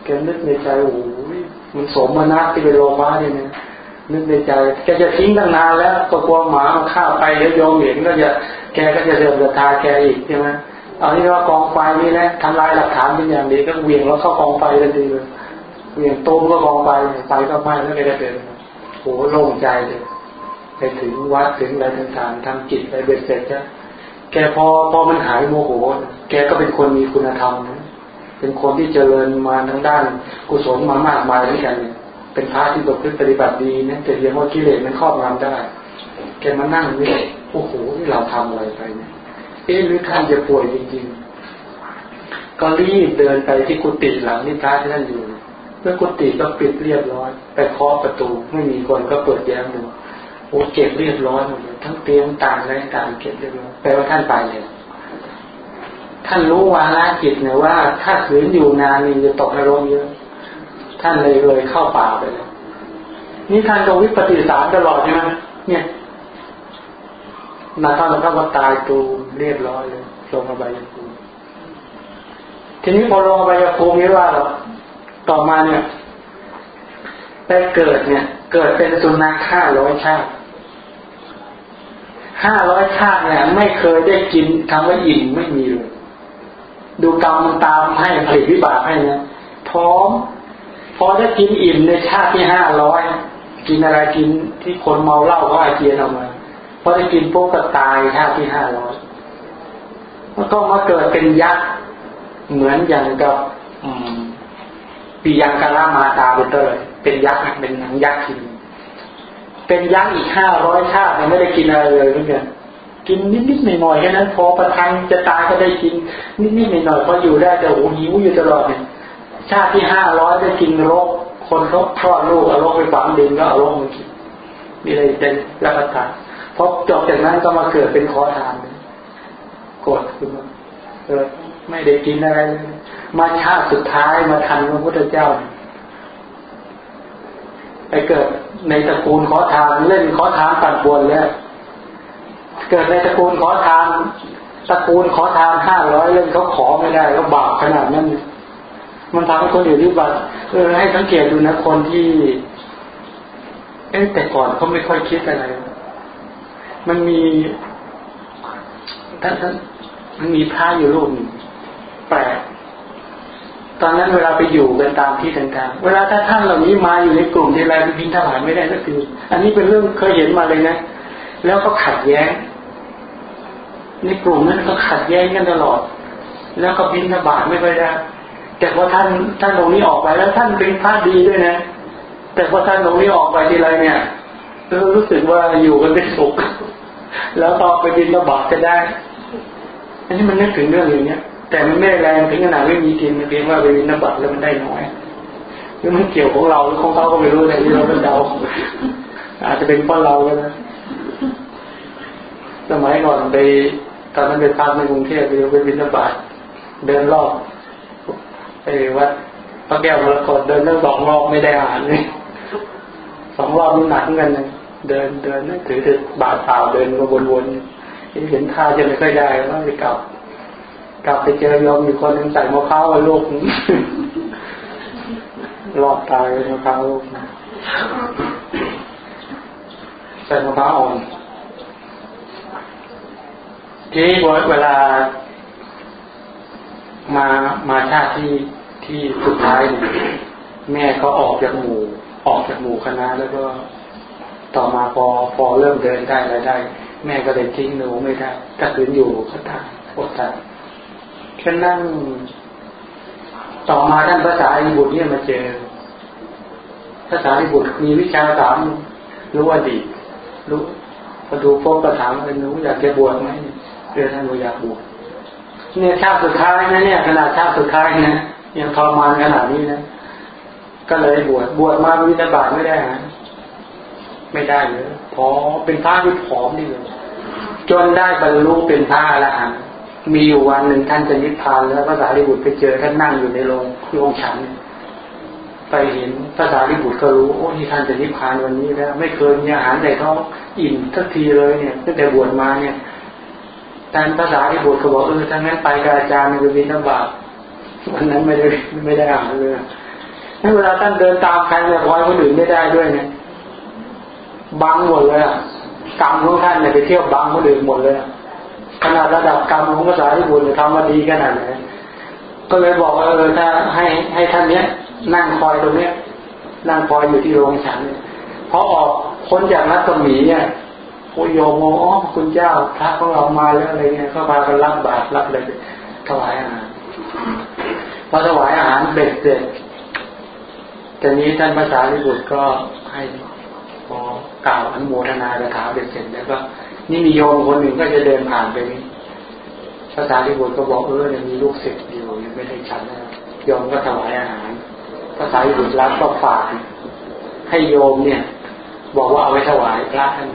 แกนึกในใจโอ้โหมันสมมานะที่เป็นโลมาเนี่ยนึกในใจแกจะทิ้งตั้งนานแล้วก็กลัวหมาฆ่าไปแล้วโยมเห็นก็จะแกก็จะเสื่อมศรัทธาแกอีกใช่ไหมเอาที่ว่ากองไฟนี่แหละทำลายหลักฐานเป็นอย่างดีก็เวียงแล้วเข้ากองไฟทันทีเลยเวียงต้มก็กองไฟไฟก็ไหม้แล้วแก็จะเป็นโหโล่งใจเลย ไปถึงวัดถึงอะไรต่างๆทำจิตอะไรเบ็ดเสร็จจ้ะแกพอพอมันหายโมโห แกก็เป็นคนมีคุณธรรมเป็นคนที่เจริญมาทั้งด้านกุศลมามากมายด้วยกัน เป็นพระที่ประพฤติปฏิบัติดีนะแต่เพียงว่ากิเลสมันครอบงำได้ แกมานั่งนี่โอ้โหที่เราทำอะไรไปเนี่ยเอ๊ะหรือท่านจะป่วยจริงๆ ก็รีบเดินไปที่กุฏิหลังที่พระที่ท่านอยู่เมื่อกุฏิก็ปิดเรียบร้อย ไปเคาะประตูไม่มีคนก็เปิดแย้มดู โอ้เก็บเรียบร้อยหมดเลยทั้งเตียงต่างอะไรต่างเก็บเรียบร้อยแปลว่าท่านไปเลยท่านรู้วาระจิตเนี่ยว่า ถ้าขืนอยู่นานนี่จะตกนรกเยอะ ท่านเลยเลยเข้าป่าไปเลยนี่ท่านก็วิปฏิสารตลอดใช่ไหมเนี่ยนาท่านแล้วก็ตายตูเรียบร้อยเลยลงอบายภูมิทีนี้พอลงอบายภูมินี้ว่าหรอต่อมาเนี่ยไปเกิดเนี่ย เกิดเป็นสุนัขห้าร้อยชาติ ห้าร้อยชาติเนี่ย ไม่เคยได้กินคำว่าอิ่มไม่มีเลยดูกรรมมันตามให้ผลิตวิบากให้นะพร้อมพอได้กินอิ่มในชาติที่ห้าร้อยกินอะไรกินที่คนเมาเหล้าก็อาเจียนออกมาพอได้กินปุ๊บก็ตายชาติที่ห้าร้อยแล้วก็มาเกิดเป็นยักษ์เหมือนอย่างกับปียังกาลามาตาเป็นต้นเลยเป็นยักษ์เป็นหนังยักษ์ที เป็นยักษ์อีกห้าร้อยชาติไม่ได้กินอะไรเลยเพื่อนกินนิดๆหน่อยๆแค่นั้นพอประทังจะตายก็ได้กินนิดๆหน่อยๆพออยู่ได้แต่โอ้หิวอยู่ตลอดเนี่ยชาติที่ห้าร้อยได้กินรกคนเขาคลอดลูกเอารกไปฝังดินก็เอารกมากินมีอะไรเป็นรับประทานพอจบจากนั้นก็มาเกิดเป็นขอทานโกรธขึ้นมาเกิดไม่ได้กินอะไรมาชาติสุดท้ายมาทันพระพุทธเจ้า ไปเกิดในตระกูลขอทานเล่นขอทานปัดบวนแล้วเกิดในตระกูลขอทานตระกูลขอทานห้าร้อยเล่นเขาขอไม่ได้ก็บาปขนาดนั้นมันทำให้คนอื่ที่บัตเออให้สังเกตดูนะคนที่ เอ๊แต่ก่อนเขาไม่ค่อยคิดอะไร มันมีท่านท่านมันมีพระอยู่รูปหนึ่งแปลก ตอนนั้นเวลาไปอยู่กันตามที่ต่างๆ เวลาถ้าท่านเหล่านี้มาอยู่ในกลุ่มที่ไรพินทบาทไม่ได้ก็คืออันนี้เป็นเรื่องเคยเห็นมาเลยนะ แล้วก็ขัดแย้ง ในกลุ่มนั้นก็ขัดแย้งกันตลอด แล้วก็พินทบาทไม่ค่อยได้ แต่พอท่านท่านตรงนี้ออกไปแล้วท่านเป็นพระดีด้วยนะ แต่พอท่านตรงนี้ออกไปทีไรเนี่ยรู้สึกว่าอยู่กันเป็นสุข แล้วต่อไปบินระบาดจะได้ อันนี้มันนึกถึงเรื่องอย่างเนี้ย แต่มันไม่แรงถึงขนาดไม่มีกินเพียงว่าไปบินระบาดแล้วมันได้น้อยหรือมันเกี่ยวของเราหรือของเขาก็ไม่รู้แต่ที่เราเป็นเดาอาจจะเป็นเพราะเราก็ได้สมัยก่อนไปตอนนั้นไปพักในกรุงเทพไปบินระบาดเดินรอบไอ้วัดพระแก้วมรกตเดินตั้งสองรอบไม่ได้อ่านเลยสองรอบมันหนักกันเลยเดินเดินถือถือบาดเปล่าเดินมาวนๆเห็นท่าจะไม่ค่อยได้ว่าจะกลับ กลับไปเจอยอมอยู่คนหนึ่งใส่มะพร้าวลูกรอดตายมะพร้าวลูกใส่มะพร้าวอ่อนทีเวลา มามาชาติที่ที่สุดท้ายเนี่ยแม่เขาออกจากหมู่ ออกจากหมู่คณะแล้วก็ต่อมาพอพอเริ่มเดินได้อะไรได้ แม่ก็เลยทิ้งหนูไม่ได้ถ้าขืนอยู่ก็ตายอดตาย แค่นั่ง ต่อมาท่านภาษาอิบุตรเนี่ยมาเจอภาษาอิบุตรมีวิชาสามรู้อดีตรู้พอดูพบประถามเลยหนูอยากจะบวชไหมเรือท่านอยากบวชเนี่ยชาติสุดท้ายนะเนี่ยขนาดชาติสุดท้ายนะยังทรมานขนาดนี้นะก็เลยบวชบวชมาวิทบาทไม่ได้ฮะไม่ได้เลยพอเป็นพระที่ผอมดีเลยจนได้บรรลุเป็นพระอรหันต์ มีอยู่วันหนึ่งท่านจะนิพพานแล้วพระสารีบุตรไปเจอท่านนั่งอยู่ในโรงโรงฉัน ไปเห็นภาษาลิบุตรก็รู้โอ้ที่ท่านจะนิพพานวันนี้แล้ว ไม่เคยมีอาหารใส่ท้องอิ่มสักทีเลยเนี่ยตั้งแต่บวชมาเนี่ยท่านภาษาที่บวชเขาบอกเออถ้างั้นไปกับอาจารย์มันจะบินลำบากวันนั้นไม่ได้ไม่ได้อ่านเลยนั่นเวลาท่านเดินตามใครเนี่ยพอยคนอื่นไม่ได้ด้วยเนี่ยบังหมดเลยอะกรรมของท่านเนี่ยไปเที่ยวบังคนอื่นหมดเลย ขนาดระดับกรรมของภาษาที่บุญทำมาดีขนาดไหนก็เลยบอกว่าเออถ้าให้ให้ท่านเนี้ย นั่งคอยตรงเนี้ย นั่งคอยอยู่ที่โรงฉันพอออกพ้นจากนัตมีเนี่ยโอ้โยมอ๋อคุณเจ้าพระของเรามาแล้วอะไรเงี้ยเขาพากันรับบาตรรับเลยถวายอาหารพอถวายอาหารเบ็ดเสร็จแต่นี้ท่านภาษาลิบุตรก็ให้พอกล่าวอนุโมทนาคาถาเบ็ดเสร็จแล้วก็ นี่มีโยมคนหนึ่งก็จะเดินผ่านไปนี้ภาษาลิบุตรก็บอกเออยังมีลูกศิษย์อยู่ยังไม่ได้ฉันนะโยมก็ถวายอาหารภาษาลิบุตรรับก็ฝากให้โยมเนี่ย บอกว่าเอาไว้ถวายพระท่าน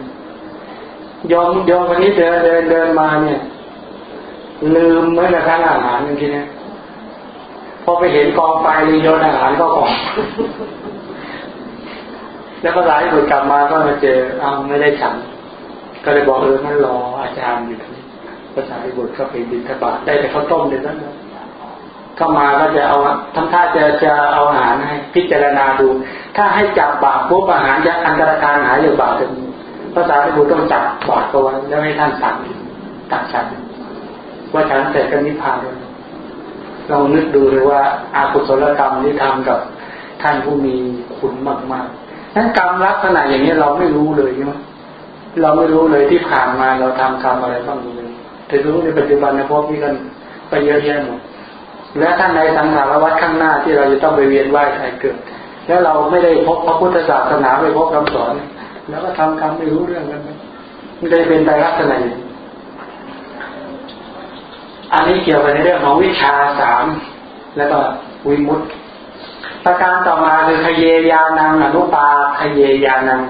ยอมยอมวันนี้เดินเดินเดินมาเนี่ย ลืมเมื่อกระทั่งอาหารเมื่อกี้นะพอไปเห็นกองไฟเลยโยนอาหารก็กองแล้วก็หลายคนกลับมาก็มาเจอเอาไม่ได้ฉัน ก็เลยบอกเออมันรออาจารย์อยู่ที่นี้ภาษาอิบุตรก็ไปบินทบาทได้แต่เขาต้มเดี๋ยวนั้นเข้ามาก็จะเอาทำท่าจะจะเอาอาหารให้พิจารณาดู ถ้าให้จับบาปปุ๊บอาหารจะอันตรธานหายหรือบาปจะมีภาษาที่บุต้องจับบาดตัวแล้วให้ท่านสั่งตักฉันว่าฉันเสร็จก็นิพพานเลยลองนึกดูเลยว่าอาคุศลกรรมที่ทำกับท่านผู้มีคุณมากๆนั้นกรรมลักษณะอย่างนี้เราไม่รู้เลยใช่ไหม เราไม่รู้เลยที่ผ่านมาเราทำกรรมอะไรบ้างเลยแต่รู้ในปัจจุบันในพวกนี้กันไปเยอะแยะหมดและท่านในสังสารวัฏข้างหน้าที่เราจะต้องไปเวียนว่ายตายเกิด แล้วเราไม่ได้พบพระพุทธศาสนาไม่พบคำสอน แล้วก็ทำกรรมไม่รู้เรื่องกันมันจะเป็นไปลักษณะอย่างอันนี้เกี่ยวกับในเรื่องของวิชาสามแล้วก็วิมุตติประการต่อมาคือขเยยานังอนุปาขเยยานัง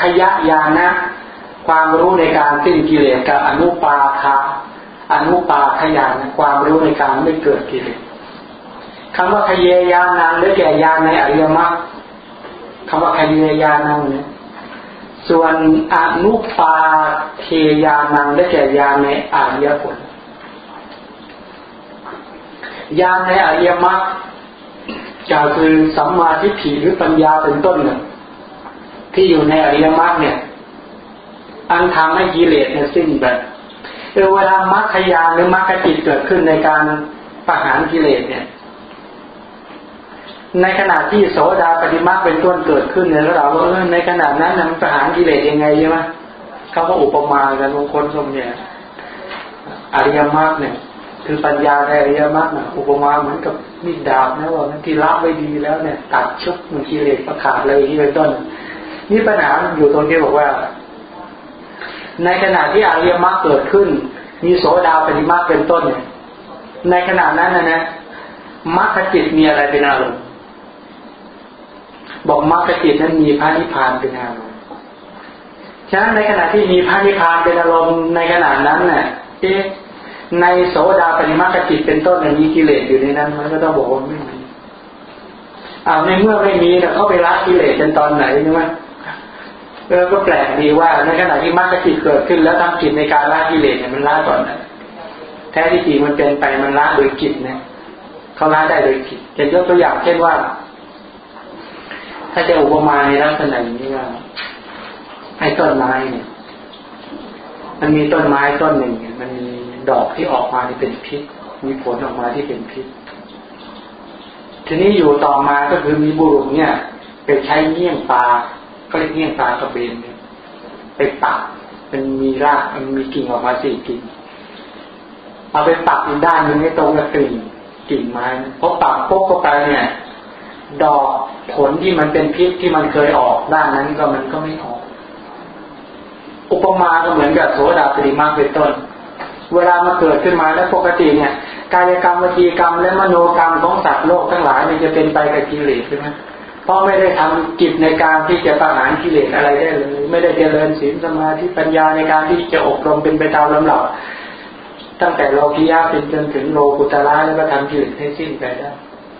ขยะยานะ ความรู้ในการสิ้นกิเลสกับอนุปาคาอนุปาขยานความรู้ในการไม่เกิดกิเลสคำว่าขเยยานังหรือแก่ยานในอริยมรรคคำว่าขเยยานังเนี่ยส่วนอนุปาเทยานังได้แก่ยานในอริยผลยานในอริยมรรคจะคือสัมมาทิฏฐิหรือปัญญาเป็นต้นเนี่ยที่อยู่ในอริยมรรคเนี่ย อันทำให้กิเลสเนี่ยสิ้นไปเออเวลามรรคยานหรือมรรคจิตเกิดขึ้นในการประหารกิเลสเนี่ย ในขณะที่โสดาปฏิมาเป็นต้นเกิดขึ้นเนี่ยเราเออในขณะนั้นมันประหารกิเลสยังไงใช่ไหมเขาก็อุปมากันบางคนสมเนี่ยอริยมรรคเนี่ย คือปัญญาในอริยมรรคอุปมาเหมือนกับมีดดาบนะว่าที่รับไว้ดีแล้วเนี่ย ตัดชุบมันกิเลสประขาดเลยที่เป็นต้นนี่ปัญหาอยู่ตรงที่บอกว่า ในขณะที่อริยมรรคเกิดขึ้น มีโสดาปฏิมาเป็นต้นเนี่ยในขณะนั้นนะนะมรรคจิตมีอะไรเป็นอารมณ์บอกมรรคจิตนั้นมีพระนิพพานเป็นอารมณ์ฉะนั้นในขณะที่มีพระนิพพานเป็นอารมณ์ในขณะนั้นเนี่ยเอ๊ะในโสดาปฏิมาจิตเป็นต้นมีกิเลสอยู่ในนั้นมันก็ต้องบอกว่าไม่มีอ่าในเมื่อไม่มีเนี่ยเขาไปละกิเลสเป็นตอนไหนใช่ไหม เออก็แปลกดีว่าในขณะที่มรรคจิตเกิดขึ้น แล้วทำจิตในการละกิเลสเนี่ยมันละก่อนนะแท้ที่จริงมันเป็นไปมันละโดยจิตนะเขาละได้โดยจิตจะยกตัวอย่างเช่นว่า ถ้าจะอุปมาในลักษณะอย่างนี้ว่าไอ้ต้นไม้เนี่ย มันมีต้นไม้ต้นหนึ่งเนี่ยมันมีดอกที่ออกมาที่เป็นพิษ มีผลออกมาที่เป็นพิษ ทีนี้อยู่ต่อมาก็คือมีบุรุษเนี่ย ไปใช้เงี้ยงปลา ก็เรียกเงี้ยงปลากระเบนเนี่ยไปปักมันมีรากมันมีกิ่งออกมาสี่กิ่งเอาไปปักอีกด้านหนึ่งให้ตรงกับกิ่งกิ่งไม้พอปักปุ๊บเข้าไปเนี่ย ดอกผลที่มันเป็นพิษที่มันเคยออกด้านนั้นก็มันก็ไม่ออก อุปมาก็เหมือนกับโสดาปริมาเป็นต้น เวลามาเกิดขึ้นมาแล้วปกติเนี่ย กายกรรมวิจีกรรมและมโนกรรมของสัตว์โลกทั้งหลายมันจะเป็นไปกับกิเลสใช่ไหม เพราะไม่ได้ทำกิจในการที่จะประหารกิเลสอะไรได้เลยไม่ได้เจริญศีลสมาธิปัญญาในการที่จะอบรมเป็นไปตามลำดับตั้งแต่โลกิยาเป็นจนถึงโลกุตระแล้วก็ทำกิเลสให้สิ้นไปได้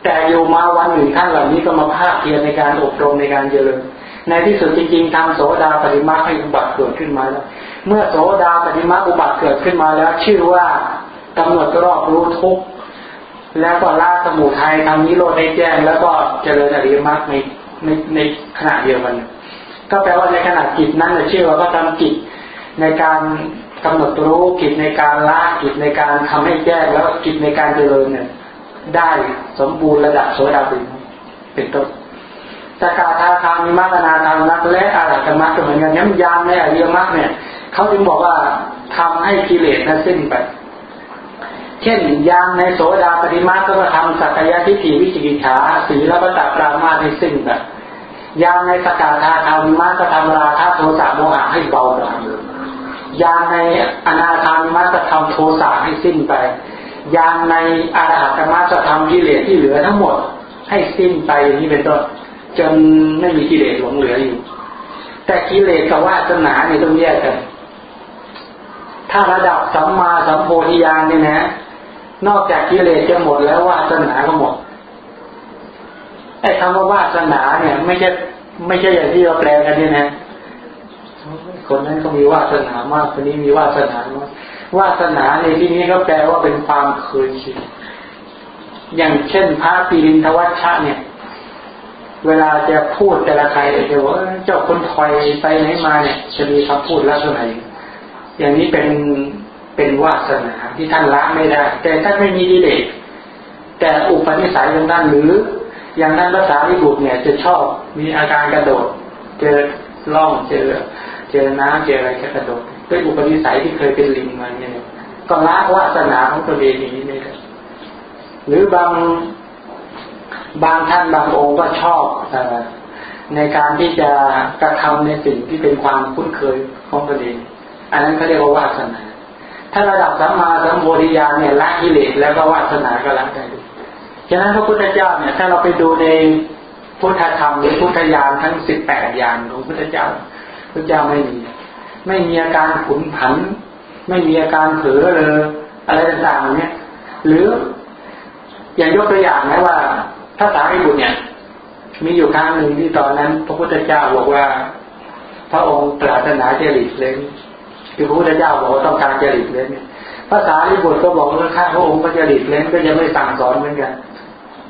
แต่อยู่มาวันหนึ่งท่านเหล่านี้ก็มาภาคเพียรในการอบรมในการเจริญ ในที่สุดจริงๆทำโสดาปฏิมาให้อุบัติเกิดขึ้นมาแล้ว เมื่อโสดาปฏิมาอุบัติเกิดขึ้นมาแล้ว ชื่อว่ากำหนดรอบรู้ทุก แล้วก็ละสมุทัยทำนิโรธให้แจ้ง แล้วก็เจริญอริยมรรคในในในขณะเดียวกัน ก็แปลว่าในขณะจิตนั้นเชื่อว่าก็ทำจิตในการกำหนดรู้กิจในการละกิจในการทำให้แจ้งแล้วกิจในการเจริญเนี่ยได้สมบูรณ์ระดับโสดาบันเป็นต้นสกาธาคามีมรรคนาธรรมรักและอารัตมรรคเหมือนกันย้ำยานในอริยมรรคเนี่ยเขาจึงบอกว่าทำให้กิเลสนั้นสิ้นไป เช่นยางในโสดาปฏิมาก็ทำสักยะทิฏฐิวิจิกิจฉาสีแล้วก็ตัดปรามาให้สิ้นไปยางในสกาธาคามิมาก็ทำราคะโทสะโมหะให้เบาลงยางในอนาคามิมาก็ทำโทสะให้สิ้นไป ยางในอรหัตมาจะทำกิเลสที่เหลือทั้งหมด ให้สิ้นไปอย่างนี้เป็นต้นจนไม่มีกิเลสหลงเหลืออยู่ แต่กิเลสกับวาสนาเนี่ยต้องแยกกัน ถ้าระดับสัมมาสัมโพธิญาณเนี่ยนะ นอกจากกิเลสจะหมดแล้ววาสนาก็หมดไอ้คำว่าวาสนาเนี่ย ไม่ใช่ไม่ใช่อย่างที่เราแปลกันนี่นะคนนั้นก็มีวาสนามากคนนี้มีวาสนามากวาสนาในที่นี้ก็แปลว่าเป็นความเคยชินอย่างเช่นพระปีรินทวัชชะเนี่ย เวลาจะพูดแต่ละใครจะว่าเจ้าคนคอยไปไหนมาเนี่ย จะมีคำพูดลักษณะอย่างนี้เป็น เป็นวาสนาที่ท่านละไม่ได้ แต่ท่านไม่มีกิเลสแต่อุปนิสัยองท่างนั้นหรืออย่างท่านภาษาวิบุตรเนี่ยจะชอบมีอาการกระโดด เจอล่องเจอ เจอน้ำเจออะไรก็กระโดดด้วยอุปนิสัยที่เคยเป็นลิงมาเนี่ยก็ละวาสนาของตัวเองอย่างนี้ไม่ได้หรือบางบางท่านบางองค์ก็ชอบอในการที่จะกระทำในสิ่งที่เป็นความคุ้นเคยของตัวเอง อันนั้นเขาเรียกว่าวาสนา ถ้าระดับสัมมาสัมโพธิญาณเนี่ยละกิเลสแล้วก็วาสนาก็ละได้ฉะนั้นพระพุทธเจ้าเนี่ยถ้าเราไปดูในพุทธธรรมหรือพุทธญาณทั้งสิบแปดญาณของพระพุทธเจ้าพระเจ้าไม่มี ไม่มีอาการขุนผัน ไม่มีอาการเผลอเลยอะไรต่างๆเนี่ยหรืออย่างยกตัวอย่างนะว่าถ้าสารีบุตรเนี่ย มีอยู่ครั้งหนึ่งที่ตอนนั้น พระพุทธเจ้าบอกว่า พระองค์ปรารถนาจะหลีกเล้น คือพระพุทธเจ้าบอกว่าต้องการจะหลีกเล้นภาษาลิบุตรก็บอกว่าข้าพระองค์ก็จะหลีกเล้นก็จะไม่สั่งสอนเหมือนกัน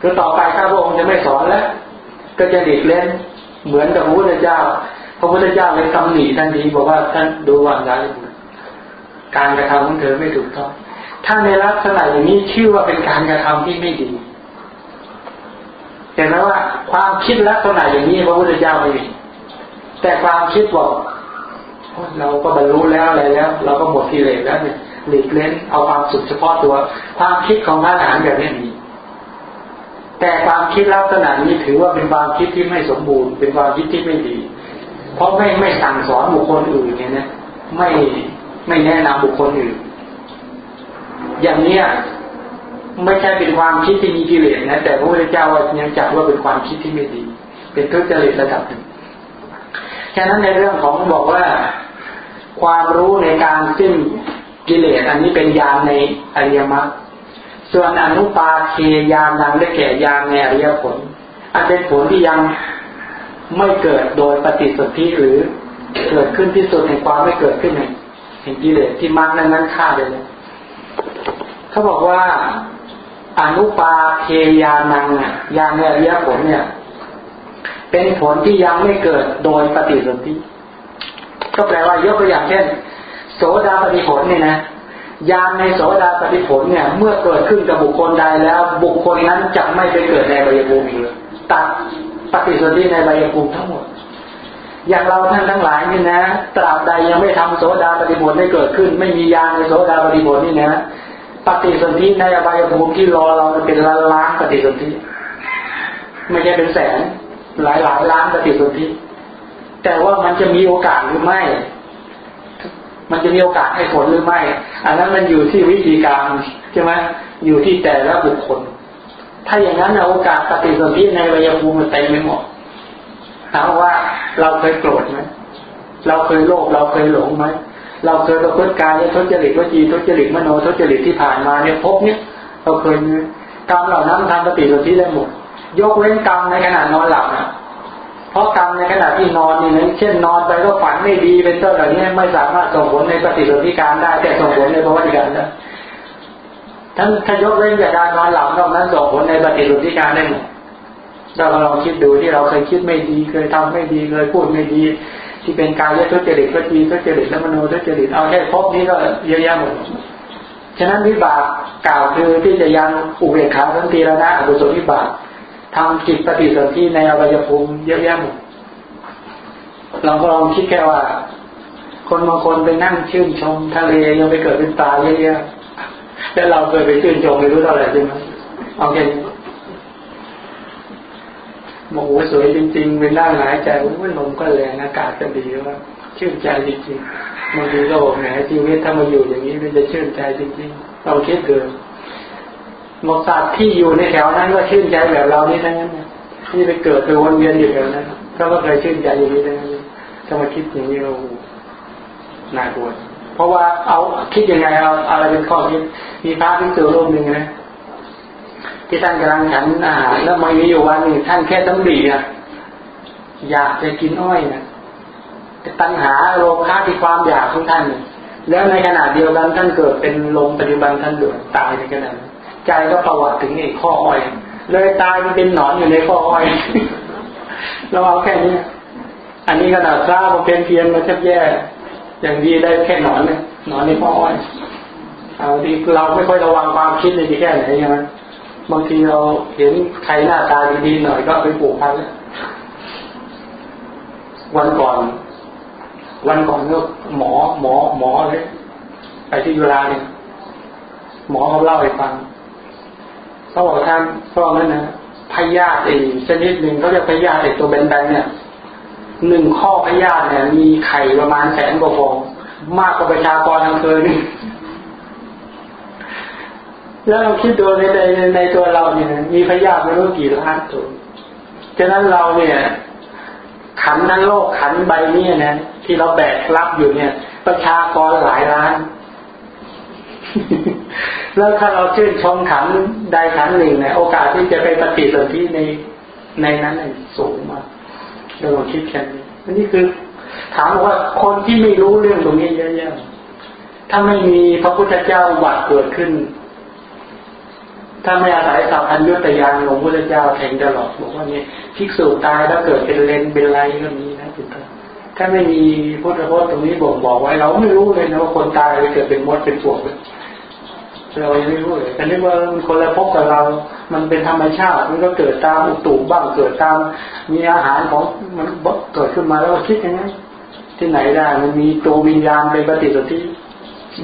คือต่อไปข้าพระองค์จะไม่สอนแล้ว ก็จะหลีกเล้นเหมือนกับพระพุทธเจ้า พระพุทธเจ้าเลยตำหนิทันทีบอกว่าท่านดูว่างสารีบุตรการกระทำของเธอไม่ถูกต้อง ถ้าในลักษณะอย่างนี้ชื่อว่าเป็นการกระทำที่ไม่ดีเห็นไหมว่าความคิดลักษณะอย่างนี้พระพุทธเจ้าไม่มีแต่ความคิดบอก เราก็บรรลุแล้วอะไรแล้ว เราก็หมดกิเลสแล้วเนี่ยหลีกเล่นเอาความสุขเฉพาะตัว ความคิดของพระอรหันต์แบบนี้มีแต่ความคิดลักษณะนี้ถือว่าเป็นความคิดที่ไม่สมบูรณ์ เป็นความคิดที่ไม่ดี เพราะไม่ไม่สั่งสอนบุคคลอื่นเนี่ยนะไม่ไม่แนะนำบุคคลอื่น อย่างเนี้ยไม่ใช่เป็นความคิดที่มีกิเลสนะแต่พระพุทธเจ้ายังจัดว่าเป็นความคิดที่ไม่ดี เป็นทุจริตระดับหนึ่ง ฉะนั้นในเรื่องของบอกว่าความรู้ในการสิ้นกิเลสอันนี้เป็นยานในอริยมรรคส่วนอนุปาเคยานนั้นได้แก่ยานในอริยผล อันเป็นผลที่ยังไม่เกิดโดยปฏิสนธิหรือเกิดขึ้นที่สุดในความไม่เกิดขึ้นในเห็นกิเลสที่มรรคนั้นนั้นฆ่าเลยเขาบอกว่าอนุปาเทยานังเนี่ยยานในอริยผลเนี่ย เป็นผลที่ยังไม่เกิดโดยปฏิสนธิก็แปลว่ายกตัวอย่างเช่น โสดาปฏิผลเนี่ยนะยานในโสดาปฏิผลเนี่ย เมื่อเกิดขึ้นกับบุคคลใดแล้ว บุคคลนั้นจะไม่ไปเกิดในใบยภูมิเลยตัดปฏิสนธิในใบยภูมิทั้งหมด อย่างเราท่านทั้งหลายนี่นะตราบใดยังไม่ทำโสดาปฏิผลได้เกิดขึ้น ไม่มียานในโสดาปฏิผลนี่นะปฏิสนธิในอบายภูมิที่รอเราเป็นล้านล้านปฏิสนธิไม่ใช่เป็นแสน หลายหลายล้านปฏิสนธิแต่ว่ามันจะมีโอกาสหรือไม่ มันจะมีโอกาสให้ผลหรือไม่ อันนั้นมันอยู่ที่วิธีการใช่ไหมอยู่ที่แต่ละบุคคล ถ้าอย่างนั้นโอกาสปฏิสนธิในวิญญาภูมิมันเต็มไม่หมดถามว่าเราเคยโกรธไหมเราเคยโลภเราเคยหลงไหมเราเคยประพฤติกายทุจริตวจีทุจริตมโนทุจริตที่ผ่านมาเนี่ยพบเนี่ยเราเคยกรรมเหล่านั้นทำปฏิสนธิได้หมด ยกเว้นกรรมในขณะนอนหลับนะเพราะกรรมในขณะที่นอนนี่นะเช่นนอนไปก็ฝันไม่ดีเป็นต้นเหล่านี้ไม่สามารถส่งผลในปฏิสนธิการได้แต่ส่งผลในภาวะการได้ทั้งถ้ายกเว้นจากการนอนหลับนอกนั้นส่งผลในปฏิสนธิการได้หมดเราลองคิดดูที่เราเคยคิดไม่ดีเคยทำไม่ดีเคยพูดไม่ดี ที่เป็นกายทุจริตก็จีทุจริตและมโนทุจริตเอาแค่พบนี้ก็เยอะแยะหมดฉะนั้นวิบากกล่าวคือที่จะยังอุเบกขาทันทีแล้วนะอกุศลวิบาก ทำจิตปฏิสนธิในอวัยภูมิเยอะแยะหมดเราก็ลองคิดแค่ว่า คนบางคนไปนั่งชื่นชมทะเลยังไปเกิดเป็นตาเยอะๆแล้วเราเคยไปชื่นชมไม่รู้เท่าไหร่ใช่ไหมเอาแค่นี้โมโหสวยจริงๆเป็นนั่งหลายใจว่าลมก็แรงอากาศก็ดีว่าชื่นใจจริงๆบางทีก็บอกแหมชีวิตถ้ามาอยู่อย่างนี้มันจะชื่นใจจริงๆเราคิดเกิ นมกสัตว์ที่อยู่ในแถวนั้นก็ชื่นใจแบบเรานี่ทั้งนั้นที่ไปเกิดไปวนเวียนอยู่แบบนั้นเขาก็เคยชื่นใจอย่างนี้ทั้งนั้นถ้ามาคิดอย่างนี้เราน่ากลัวเพราะว่าเอาคิดยังไงเอาอะไรเป็นข้อคิดมีพระที่เจอรูปหนึ่งนะที่ท่านกำลังฉันอาหารแล้วมาอยู่วันหนี้ท่านแค่ต้องดีอะอยากจะกินอ้อยนะตัณหาโลภะที่ความอยากของท่าน แล้วในขณะเดียวกันท่านเกิดเป็นลมปัจจุบันท่านเดือดตายในขณะ ใจก็ประวัติถึงไอ้ข้ออ้อย เลยตายมันเป็นหนอนอยู่ในข้ออ้อย เราเอาแค่นี้ อันนี้ขนาดทราบมาเป็นเพียนมาแทบแย่ อย่างดีได้แค่หนอนเลยหนอนในข้ออ้อยเอาดีเราไม่ค่อยระวังความคิดเลยที่แค่ไหนใช่ไหมบางทีเราเห็นใครหน้าตาดีๆหน่อยก็ไปปลูกพันธุ์วันก่อน วันก่อนเนี่ยหมอหมอหมอเลยไปที่ยุฬาเนี่ยหมอเขาเล่าให้ฟัง เขาบอกท่านพราะนั้นนะพยาธิอีชนิดหนึ่งเขาจะพยาธิตัวแบนๆเนี่ยหนึ่งข้อพยาธิเนี่ย มีไข่ประมาณแสนกว่าฟองมากกว่าประชากรอำเภอนี่แล้วเราคิดดูในในในตัวเราเนี่ย มีพยาธิไม่รู้กี่ล้านตัวฉะนั้นเราเนี่ย ขันนั้นโลกขันใบนี้นะที่เราแบกรับอยู่เนี่ย ประชากรหลายล้าน แล้วถ้าเราชื่นชมขันใดขันหนึ่งเนี่ยโอกาสที่จะไปปฏิสนธิในในนั้นสูงมากเราลองคิดแค่นี้อันนี้คือ ถามว่าคนที่ไม่รู้เรื่องตรงนี้เยอะๆถ้าไม่มีพระพุทธเจ้าวัดเกิดขึ้น ถ้าไม่อาศัยสัพพัญญุตยานของพระเจ้าแทงตลอดบอกว่าเนี่ยภิกษุตายแล้วเกิดเป็นเลนเป็นไรก็มีนะจุดถ้าไม่มีพุทธพจน์ตรงนี้บอกบอกไว้ เราไม่รู้เลยนะว่าคนตายไปเกิดเป็นมดเป็นปวก เราไม่รู้เลยแต่นี่ว่าคนละพบกับเรา มันเป็นธรรมชาติ มันก็เกิดตามอุตุบ้างเกิดตาม มีอาหารของมันเกิดขึ้นมาแล้วคิดอย่างนี้ที่ไหนได้ มันมีตัววิญญาณเป็นปฏิสนธิ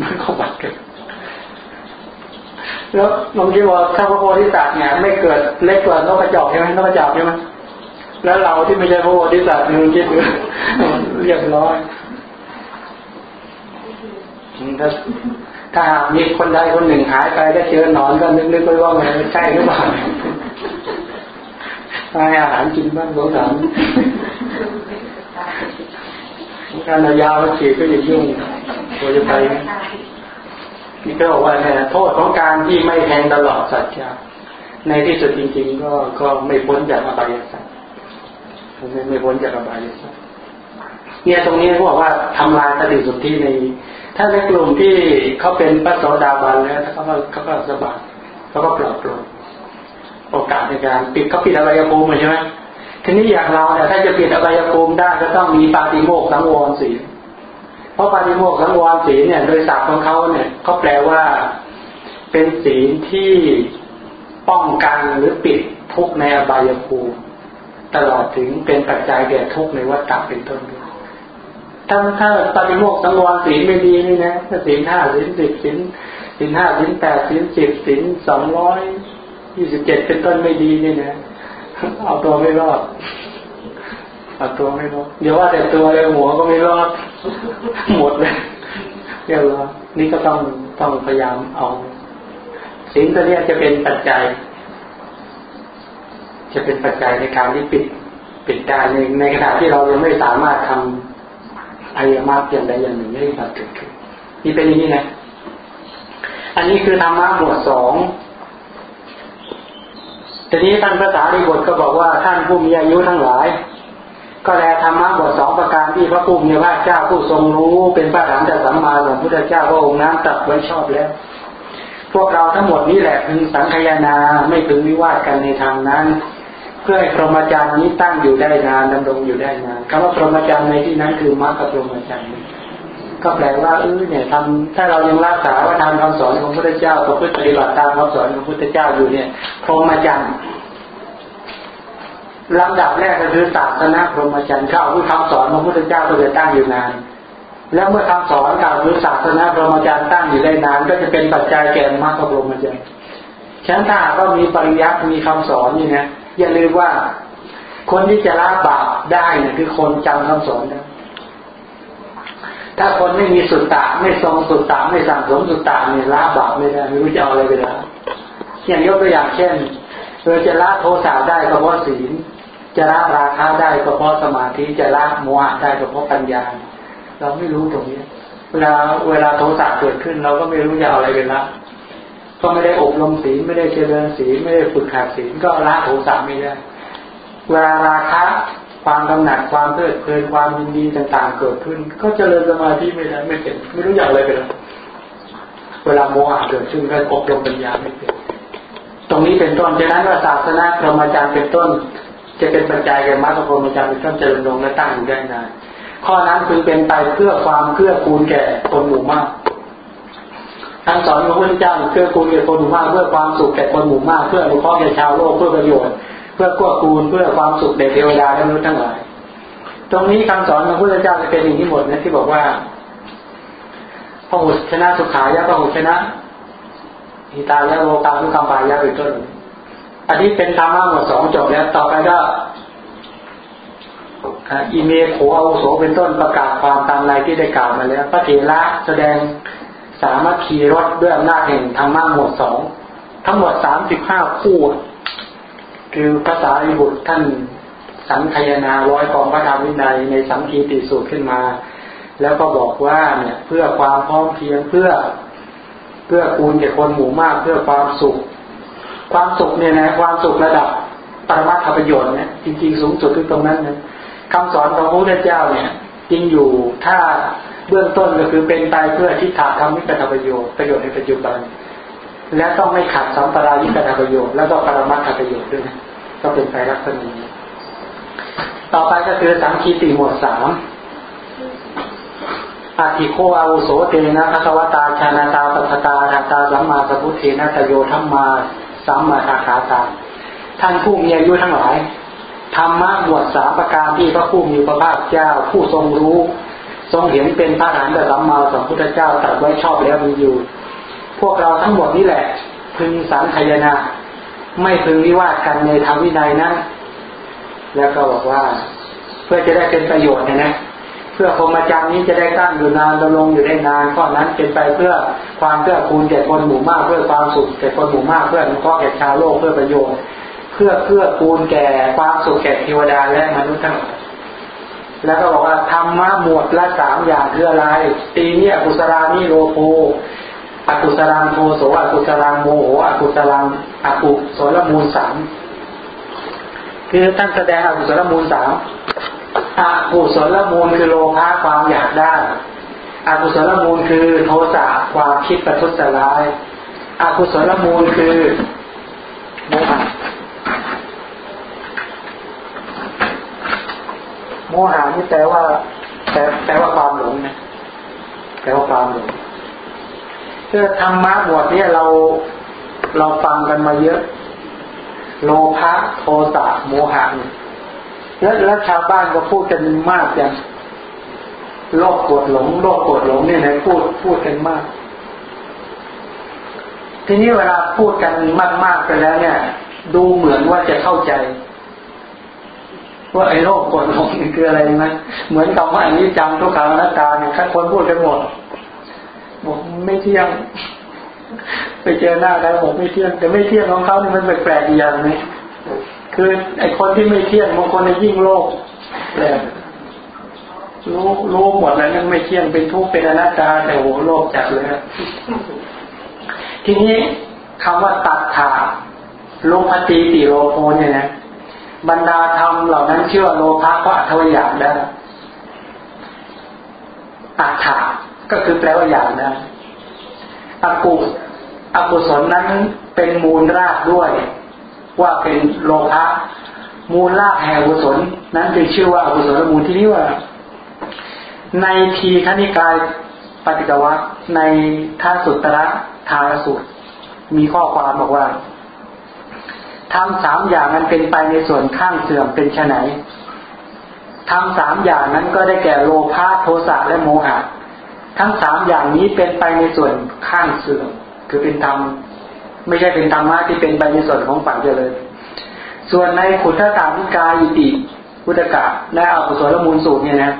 มันก็บัดเกิดแล้วบางทีว่าถ้าพระโพธิสัตว์เนี่ยไม่เกิดเล็กกว่านกกระจอกใช่ไหมนกกระจอกใช่ไหมแล้วเราที่ไม่ใช่พระโพธิสัตว์มึงคิดดูเรียบร้อยถ้า ถ้ามีคนใดคนหนึ่งหายไปได้เจอหนอนก็นึกๆไปว่ามันใช่หรือเปล่าให้อาหารกินบ้างสงสารการยาวฉีดก็อย่ายุ่งตัวจะไปนี่ก็บอกว่าเนี่ยโทษของการที่ไม่แทงตลอดสัจจะในที่สุดจริง ๆ ก็ก็ไม่พ้นจากอบายสัจไม่ไม่พ้นจากอบายสัจเนี่ยตรงนี้เขาบอกว่าทำลายสติสุทธิใน ถ้าในกลุ่มที่เขาเป็นพระโสดาบันแล้วเขาก็เขาก็สบายเขาก็ปลอดโปร่งโอกาสในการปิดเขาปิดอะไรภูมิใช่ไหมทีนี้อย่างเราเนี่ยถ้าจะปิดอบายภูมิได้ก็ต้องมีปาติโมกสังวรสีเพราะปาฏิโมกข์สังวรศีลเนี่ยโดยศัพท์ของเขาเนี่ยเขาแปลว่าเป็นศีลที่ป้องกันหรือปิดทุกในอบายภูมิตลอดถึงเป็นปัจจัยแก่ทุกในวัฏฏะเป็นต้นด้วย ถ้าถ้าปฏิโมกสังวรศีลไม่ดีนี่นะถ้าศีลห้าศีลสิบศีลศีลห้าศีลแปดศีลสิบศีลสองร้อยยี่สิบเจ็ดเป็นต้นไม่ดีนี่นะเอาตัวไม่รอดเอาตัวไม่รอดเดี๋ยวว่าแต่ตัวเลยหัวก็ไม่รอดหมดเลยเรียบร้อยนี่ก็ต้องต้องพยายามเอาสิ่งตัวนี้จะเป็นปัจจัย จะเป็นปัจจัยในการที่ปิดปิดได้ในในขณะที่เรายังไม่สามารถทำ อริยมรรคอย่างใดอย่างหนึ่งให้เกิดขึ้นนี่เป็นอย่างนี้นะอันนี้คือธรรมะหมวดสองทีนี้ท่านภาษาดีบทก็บอกว่าท่านผู้มีอายุทั้งหลาย ก็แลธรรมะบทสองประการที่พระผู้มีพระเจ้าผู้ทรงรู้เป็นพระธรรมแต่สัมมาสัมพุทธเจ้าพระองค์นั้นตัดไว้ชอบแล้ว พวกเราทั้งหมดนี้แหละพึงสังขยานาไม่พึงวิวาทกันในทางนั้น เพื่อให้พรหมจรรย์นี้ตั้งอยู่ได้นานดำรงอยู่ได้นานคำว่าพรหมจรรย์ในที่นั้นคือมรรคพรหมจรรย์ก็แปลว่าเออเนี่ยทำถ้าเรายังรักษาว่าทำคำสอนของพระพุทธเจ้าประพฤติปฏิบัติตามคำสอนของพระพุทธเจ้าอยู่เนี่ย พรหมจรรย์ลำดับแรกก็คือศาสนาพรหมจรรย์เข้าคือคำสอนของพระพุทธเจ้าก็จะตั้งอยู่นาน แล้วเมื่อคำสอนกล่าวคือศาสนาพรหมจรรย์ตั้งอยู่ได้นาน ก็จะเป็นปัจจัยแก่มรรคพรหมจรรย์ฉะนั้นถ้าก็มีปริยัติมีคำสอนนี่นะ อย่าลืมว่า คนที่จะละบาปได้เนี่ยคือคนจำคำสอนนะถ้าคนไม่มีสุตตะไม่ทรงสุตตะไม่สั่งสมสุตตะเนี่ยละบาปไม่ได้ไม่รู้จะเอาอะไรไปละอย่างยกตัวอย่างเช่นเราจะละโทสะได้ก็เพราะศีล จะละราคะได้ก็เพราะสมาธิจะละโมหะได้ก็เพราะปัญญา เราไม่รู้ตรงนี้เวลาเวลาโทสะเกิดขึ้น เราก็ไม่รู้จะเอาอะไรเป็นละ ก็ไม่ได้อบรมศีลไม่ได้เจริญศีลไม่ได้ฝึกขาดศีลก็ละโทสะไม่ได้เวลาราคะความกำหนัดความเพลิดเพลินความยินดีต่าง ๆ เกิดขึ้น ก็เจริญสมาธิไม่ได้ไม่เป็นไม่รู้อย่างอะไรเป็นเวลาโมหะเกิดขึ้นก็อบรมปัญญาไม่เป็นตรงนี้เป็นต้นฉะนั้นว่าศาสนาพรหมจารย์เป็นต้น จะเป็นปัจจัยแก่มรรคผลมจารย์เป็นต้นเจริญลงและตั้งอยู่ได้นานข้อนั้นคือเป็นไปเพื่อความเพื่อคูณแก่คนหมู่มาก ท่านสอนพระพุทธเจ้าเพื่อคูณแก่คนหมู่มากเพื่อความสุขแก่คนหมู่มากเพื่ออนุเคราะห์แก่ชาวโลกเพื่อประโยชน์ เพื่อกู้คูณเพื่อความสุขแก่เทวดาและมนุษย์ทั้งหลาย ตรงนี้คำสอนของพระพุทธเจ้าจะเป็นอย่างที่หมดนะที่บอกว่าพระหุชนะสุขายะพระหุชนะอิตายะโลกาทุกรรมปายะเป็นต้นอันนี้เป็นธรรมะหมดสองจบแล้วต่อไปก็อีเมโขอาโสเป็นต้นประกาศความตามรายที่ได้กล่าวมาแล้ว พระเถระแสดง สามารถขี่รถด้วยอำนาจแห่งธรรมะหมวดสองทั้งหมดสามสิบห้าคู่ คือภาษาอิบุตรท่านสังคยนาร้อยกองพระธรรมวินัยในสังคีติสูตรขึ้นมา แล้วก็บอกว่าเนี่ยเพื่อความพร้อมเพียงเพื่อเพื่อคูณแก่คนหมู่มากเพื่อความสุข ความสุขเนี่ยนะความสุขระดับปรมัตถประโยชน์เนี่ยจริงๆสูงสุดคือตรงนั้นนะคำสอนของพระพุทธเจ้าเนี่ย จริงอยู่ถ้า เบื้องต้นก็คือเป็นไปเพื่อทิฏฐาธรรมิกตประโยชน์ประโยชน์ในปัจจุบัน และต้องไม่ขัดสัมปรายิกตประโยชน์แล้วก็ปรมัตถประโยชน์ด้วยนะก็เป็นไปลักษณะนี้ต่อไปก็คือสังคีติหมวดสามอาทิโคอาวุโสเตนะทัควตาชานาตาปัสตาทาตาสัมมาสัพพุเทนะตโยธรรมาสัมมาทาขาตา ท่านผู้มีอายุทั้งหลายธรรมะบวชสามประการที่พระผู้มีพระภาคเจ้าผู้ทรงรู้ ทรงเห็นเป็นพระฐานต่สัมมาสัมพุทธเจ้าตรัสไว้ชอบแล้วมีอยู่ พวกเราทั้งหมดนี่แหละ พึงสังขยนาไม่พึงวิวาทกันในธรรมวินัยนั้นแล้วก็บอกว่า เพื่อจะได้เป็นประโยชน์นะนะเพื่อพรมจารย์นี้จะได้ตั้งอยู่นานดำรงอยู่ได้นานข้อนั้นเป็นไปเพื่อความเพื่อคูณแก่คนหมู่มากเพื่อความสุขแก่คนหมู่มากเพื่อข้อแก่ชาวโลกเพื่อประโยชน์ เพื่อเพื่อคูณแก่ความสุขแก่เทวดาและมนุษย์ทั้งหลาย แล้วก็บอกว่าธรรมะหมวดละสามอย่างคืออะไรตีนี้อกุศลานิโลโภอกุศลังโทโสอกุศลังโมโหอกุศลังอกุศลมูลสามคือท่านแสดงอกุศลมูลสามอกุศลมูลคือโลภะความอยากได้อกุศลมูลคือโทสะความคิดประทุษร้ายอกุศลมูลคือโมหะ โมหะนี่แปลว่าแปลแปลว่าความหลงนะแปลว่าความหลงเพื่อธรรมะบทนี้เราเราฟังกันมาเยอะ โลภะโทสะโมหะแล้วแล้วชาวบ้านก็พูดกันมากอย่างโลกกดหลงโลกกดหลงเนี่ยนะพูดพูดกันมาก ทีนี้เวลาพูดกันมากๆไปแล้วเนี่ย ดูเหมือนว่าจะเข้าใจ ว่าไอ้โลกกดหลงนี่คืออะไรนะเหมือนกับว่าอันนี้จังทุกขังอนัตตาเนี่ยถ้าคนพูดกันหมดบอกไม่เที่ยง ไปเจอหน้ากันบอกไม่เที่ยง แต่ไม่เที่ยงของเขาเนี่ยมันแปลกๆอย่างนี้คือไอ้คนที่ไม่เที่ยงบางคนในยิ่งโลกแปลกรู้รู้หมดแล้วนั่นไม่เที่ยงเป็นทุกข์เป็นอนัตตา แต่โหโลกจัดเลยทีนี้คำว่าตัดขาโลภตีติโลโภเนี่ยนะ บรรดาธรรมเหล่านั้นชื่อว่าโลภะเพราะอัตวอยากได้อัตถาก็คือแปลว่าอยากได้อกุอกุศลนั้นเป็นมูลรากด้วย ว่าเป็นโลภะมูลรากแห่งกุศลนั้นจึงชื่อว่าอกุศลมูลที่นี้ว่า ในทีคณิกายปฏิกวัตในท่าสุตระทารสุตมีข้อความบอกว่า ทำสามอย่างนั้นเป็นไปในส่วนข้างเสื่อมเป็นไฉนทำสามอย่างนั้นก็ได้แก่โลภะโทสะและโมหะ ทั้งสามอย่างนี้เป็นไปในส่วนข้างเสื่อมคือเป็นธรรมไม่ใช่เป็นธรรมะที่เป็นไปในส่วนของฝังเจริญส่วนในขุทธตามิกาอิติพุทธกะและอาภุสรมูลสูตรเนี่ยนะ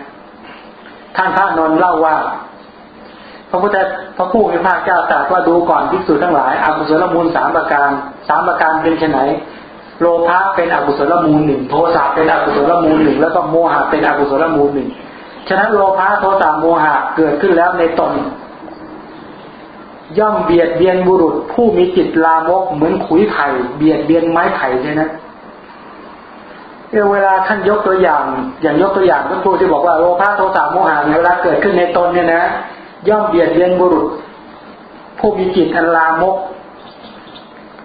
ท่านพระนนท์เล่าว่า พระพุทธพระผู้มีพระเจ้าตรัสว่าดูก่อนภิกษุทั้งหลายอาภุสรมูลสามประการสามประการเป็นไฉนโลภะเป็นอกุศลมูลหนึ่งโทสะเป็นอกุศลมูลหนึ่งแล้วก็โมหะเป็นอกุศลมูลหนึ่งฉะนั้นโลภะโทสะโมหะเกิดขึ้นแล้วในตน ย่อมเบียดเบียนบุรุษ ผู้มีจิตลามกเหมือนขุยไผ่เบียดเบียนไม้ไผ่ใช่ไหมเวลาท่านยกตัวอย่าง อย่างยกตัวอย่างท่านพูดที่บอกว่าโลภะโทสะโมหะเวลาเกิดขึ้นในตนเนี่ยนะ ย่อมเบียดเบียนบุรุษ ผู้มีจิตอันลามก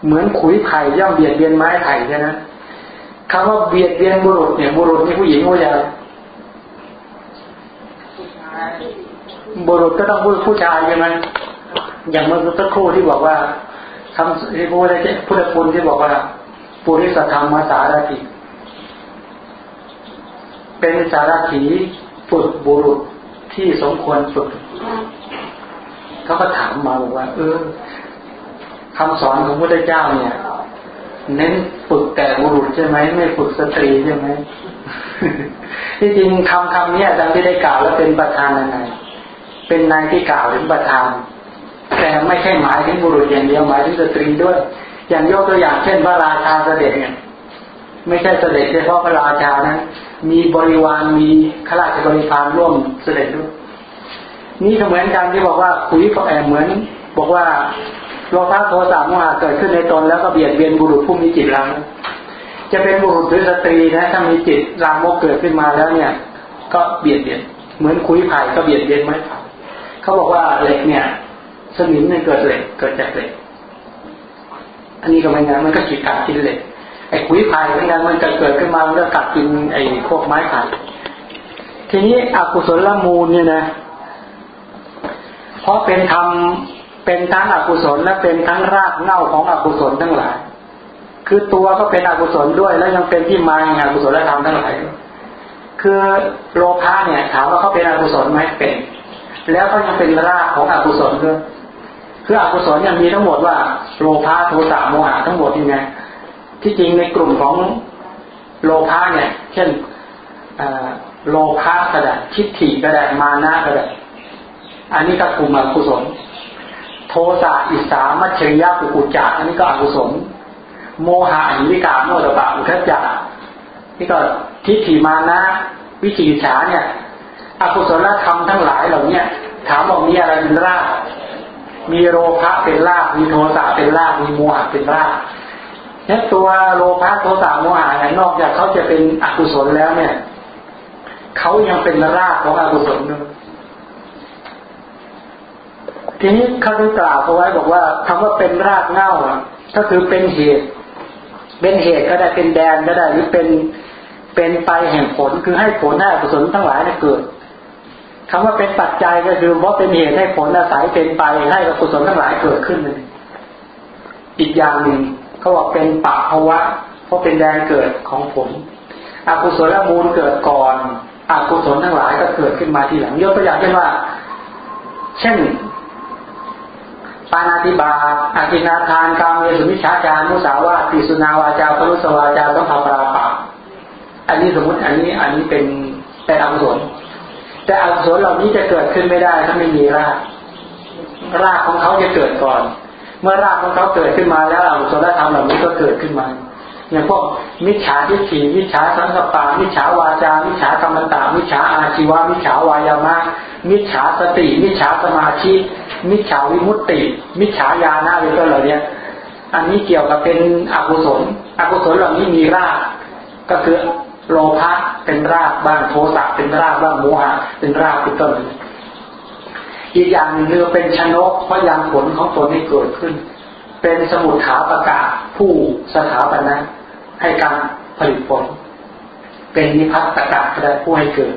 เหมือนขุยไผ่ย่อมเบียดเบียนไม้ไผ่ใช่ไหมคำว่าเบียดเบียนบุรุษเนี่ยบุรุษนี่ผู้หญิงผู้ชายบุรุษก็ต้องพูดผู้ชายใช่ไหมอย่างเมื่อสักครู่ที่บอกว่าคำที่พูดได้พุทธคุณที่บอกว่าปุริสธรรมมาสารถิเป็นสารถีฝึกบุรุษ ที่สมควรฝึกเขาก็ถามมาบอกว่า เออคำสอนของพระพุทธเจ้าเนี่ย เน้นฝึกแต่บุรุษใช่ไหมไม่ฝึกสตรีใช่ไหมที่จริงคำคำนี้ดังที่ได้กล่าวแล้วเป็นประธานในเป็นนายที่กล่าวถึงประธาน แต่ไม่ใช่หมายถึงบุรุษอย่างเดียวหมายถึงสตรีด้วย อย่างยกตัวอย่างเช่นพระราชาเสด็จเนี่ย ไม่ใช่เสด็จเฉพาะพระราชานะ มีบริวารมีข้าราชบริพารร่วมเสด็จด้วย นี่เหมือนกันที่บอกว่าคุยก็แอบเหมือน บอกว่าโลภะโทสะโมหะเกิดขึ้นในตนแล้วก็เบียดเบียนบุรุษผู้มีจิตลามกจะเป็นบุรุษหรือสตรีนะถ้ามีจิตลามกเกิดขึ้นมาแล้วเนี่ย ก็เบียดเบียนเหมือนคุยไผ่ก็เบียดเบียนไม้ไผ่เขาบอกว่าเหล็กเนี่ย สนิมเนี่ยเกิดเหล็กเกิดจากเหล็ก อันนี้ก็ไม่งั้นมันก็ขีดกัดกินเหล็ก ไอ้คุยไผ่เหมือนกันมันจะเกิดขึ้นมาแล้วกัดกินไอ้พวกไม้ไผ่ทีนี้อกุศลละมูลเนี่ยนะเพราะเป็นธรรมเป็นทั้งอกุศลและเป็นทั้งรากเง่าของอกุศลทั้งหลาย คือตัวก็เป็นอกุศลด้วย แล้วยังเป็นที่มาแห่งอกุศลธรรมทั้งหลายคือโลภะเนี่ย ถามว่าเขาเป็นอกุศลไหมเป็น แล้วก็ยังเป็นรากของอกุศลด้วยคืออกุศลเนี่ยมีทั้งหมดว่าโลภะโทสะโมหะทั้งหมดยังไง ที่จริงในกลุ่มของโลภะเนี่ย เช่นโลภะก็ได้ทิฏฐิก็ได้มานะก็ได้อันนี้ก็กลุ่มอกุศล โทสะอิสามัชริยะกุกุจักอันนี้ก็อกุศล โมหะหิวิกาโมตบะอุทจจะนี่ก็ทิฏฐิมานะ วิจิกิจฉาเนี่ย อกุศลธรรมทั้งหลายเหล่านี้ถามว่ามีอะไรเป็นรากมีโลภะเป็นรากมีโทสะเป็นรากมีโมหะเป็นราก เนี่ยตัวโลภะโทสะโมหะเนี่ยนอกจากเขาจะเป็นอกุศลแล้วเนี่ยเขายังเป็นรากของอกุศลด้วยทีนี้เขาได้กล่าวเอาไว้บอกว่าคำว่าเป็นรากเง่าก็คือเป็นเหตุ เป็นเหตุก็ได้เป็นแดนก็ได้หรือเป็นเป็นไปแห่งผลคือให้ผลให้อกุศลทั้งหลายเนี่ยเกิดคำว่าเป็นปัจจัยก็คือเพราะเป็นเหตุให้ผลอาศัยเป็นไปให้อกุศลทั้งหลายเกิดขึ้นเลยอีกอย่างหนึ่ง เขาบอกเป็นปะภาวะเพราะเป็นแดนเกิดของผลอกุศลมูลเกิดก่อนอกุศลทั้งหลายก็เกิดขึ้นมาทีหลังยกตัวอย่างเช่นว่า เช่นปานาติบาอากินาทานกามเมสุมิชาจารมุสาวาติสุนาวาจาปรุสวาจาต้องทำปราปาอันนี้สมมติอันนี้อันนี้เป็นเป็นอกุศลแต่อกุศลเหล่านี้จะเกิดขึ้นไม่ได้ถ้าไม่มีรากรากของเขาจะเกิดก่อน เมื่อรากของเขาเกิดขึ้นมาแล้วอกุศลธรรมเหล่านี้ก็เกิดขึ้นมา อย่างพวกมิจฉาทิฏฐิมิจฉาสังกปามิจฉาวาจา มิจฉากรรมตามิจฉาอาชีวะมิจฉาวายามะมิจฉาสติ มิจฉาสมาธิมิจฉาวิมุตติ มิจฉาญาณะหรือก็อะไรเนี่ยอันนี้เกี่ยวกับเป็นอกุศลอกุศลเหล่านี้มีราก ก็คือโลภะเป็นรากบ้างโทสะเป็นรากบ้างโมหะเป็นรากเป็นต้น อีกอย่างหนึ่งคือเป็นชนกเพราะยังผลของตนที่เกิดขึ้น เป็นสมุทฐาประกาศผู้สถาปนะให้การผลิตผล เป็นนิพัตกะได้ผู้ให้เกิด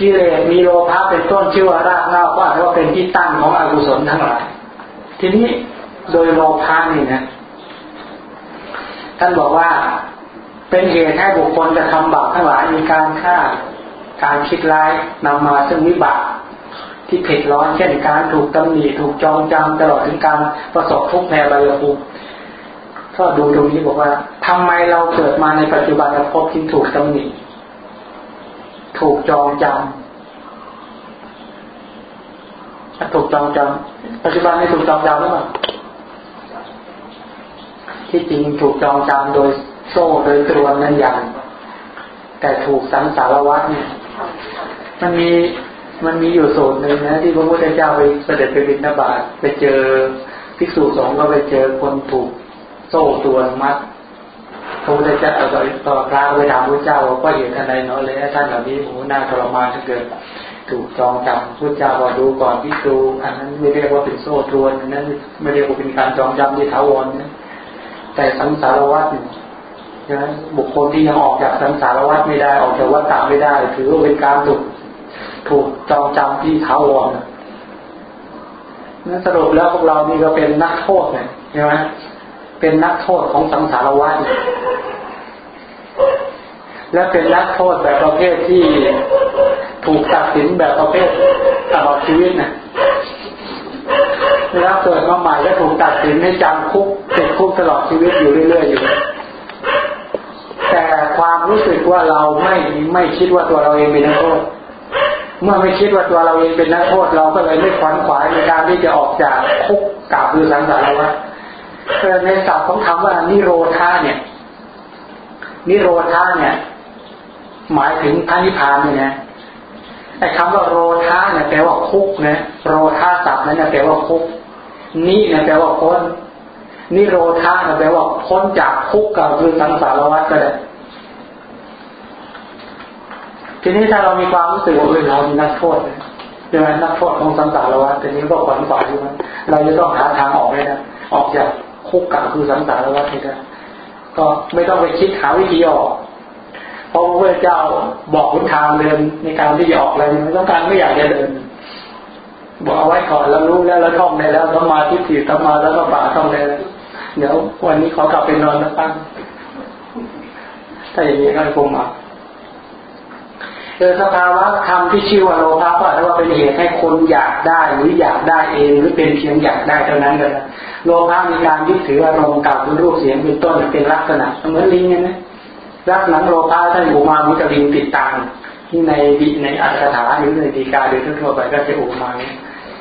กิเลสมีโลภะเป็นต้นชื่อว่ารากเงาว่าว่าเป็นที่ตั้งของอกุศลทั้งหลาย ทีนี้โดยโลภะนี่นะท่านบอกว่าเป็นเหตุให้บุคคลจะทำบาปทั้งหลายมีการฆ่า การคิดร้ายนำมาซึ่งวิบาก ที่เผ็ดร้อนเช่นการถูกตำหนิถูกจองจำตลอดถึงการประสบทุกข์ในใบภูมิก็ดูตรงนี้บอกว่าทำไมเราเกิดมาในปัจจุบันภพที่ถูกตำหนิถูกจองจำถูกจองจำปัจจุบันไม่ถูกจองจำหรือเปล่าที่จริงถูกจองจำโดยโซ่โดยตรวนนั่นอย่างแต่ถูกสังสารวัตเนี่ยมันมี มันมีอยู่สูตรหนึ่งนะ ที่พระพุทธเจ้าไปเสด็จไปบิณฑบาตไปเจอภิกษุสงฆ์ก็ไปเจอคนถูกโซ่ตรวนมัดพระพุทธเจ้าต่อพระไปถามพระเจ้าว่าเหตุอะไรเนาะเลยท่านเหล่านี้โอ้น่าทรมานถ้าเกิดถูกจองจำพระเจ้าว่าดูก่อนพิจูอันนั้นไม่เรียกว่าเป็นโซ่ตรวนอันนั้นไม่เรียกว่าเป็นการจองจำที่ถาวรนะแต่สังสารวัฏนะบุคคลที่ยังออกจากสังสารวัฏไม่ได้ออกจากวัฏฏะไม่ได้ ถือว่าเป็นการถูก ถูกจองจำที่ถาวรนั่นสรุปแล้วพวกเรานี่ก็เป็นนักโทษเนี่ยใช่ไหมเป็นนักโทษของสังสารวัฏและเป็นนักโทษแบบประเภทที่ถูกตัดสินแบบประเภทตลอดชีวิตนะแล้วเกิดมาใหม่แล้วถูกตัดสินให้จำคุกติดคุกตลอดชีวิตอยู่เรื่อยๆอยู่ แต่ความรู้สึกว่าเราไม่ไม่คิดว่าตัวเราเองเป็นนักโทษ เมื่อไม่คิดว่าตัวเราเองเป็นนักโทษเราก็เลยไม่ขวนขวายในการที่จะออกจากคุกกาบคือสังสารวัฏในศัพท์ของคำว่านิโรธาเนี่ย นิโรธาเนี่ย หมายถึงพระนิพพานเนี่ยนะไอ้คำว่าโรธาเนี่ยแปลว่าคุกนะโรธาศัพท์นั้นแปลว่าคุก นี่เนี่ยแปลว่าพ้นนิโรธาเนี่ยแปลว่าพ้นจากคุกกับคือสังสารวัฏก็ได้ ทีนี้ถ้าเรามีความรู้สึกว่าเออเรามีนักโทษใช่ไหมนักโทษของสังสารวัฏทีนี้ก็ขวัญฝ่ายอยู่มันเราจะต้องหาทางออกให้ได้ออกจากคุกกับคือสังสารวัฏให้ได้ก็ไม่ต้องไปคิดหาวิธีออกเพราะพระเจ้าบอกหนทางเดินในการที่จะออกอะไรไม่ต้องการไม่อยากจะเดิน บอกเอาไว้ก่อนแล้วรู้แล้วแล้วท่องได้แล้วต้องมาที่สี่ต้องมาแล้วก็ป่าท่องได้แล้วเดี๋ยววันนี้ขอกลับไปนอนแล้วตั้งถ้าอย่างนี้ก็คงมา เออสภาวะธรรมที่ชื่อว่าโลภะก็อาจจะว่าเป็นเหตุให้คนอยากได้หรืออยากได้เองหรือเป็นเพียงอยากได้เท่านั้นเลยโลภะมีการยึดถืออารมณ์กับรูปเสียงเป็นต้นเป็นลักษณะเหมือนลิงนะลักษณะโลภะท่านอุมามิกลิงติดตังที่ในดีในอัตถาหรือในดีกาโดยทั่วไปก็จะอุมา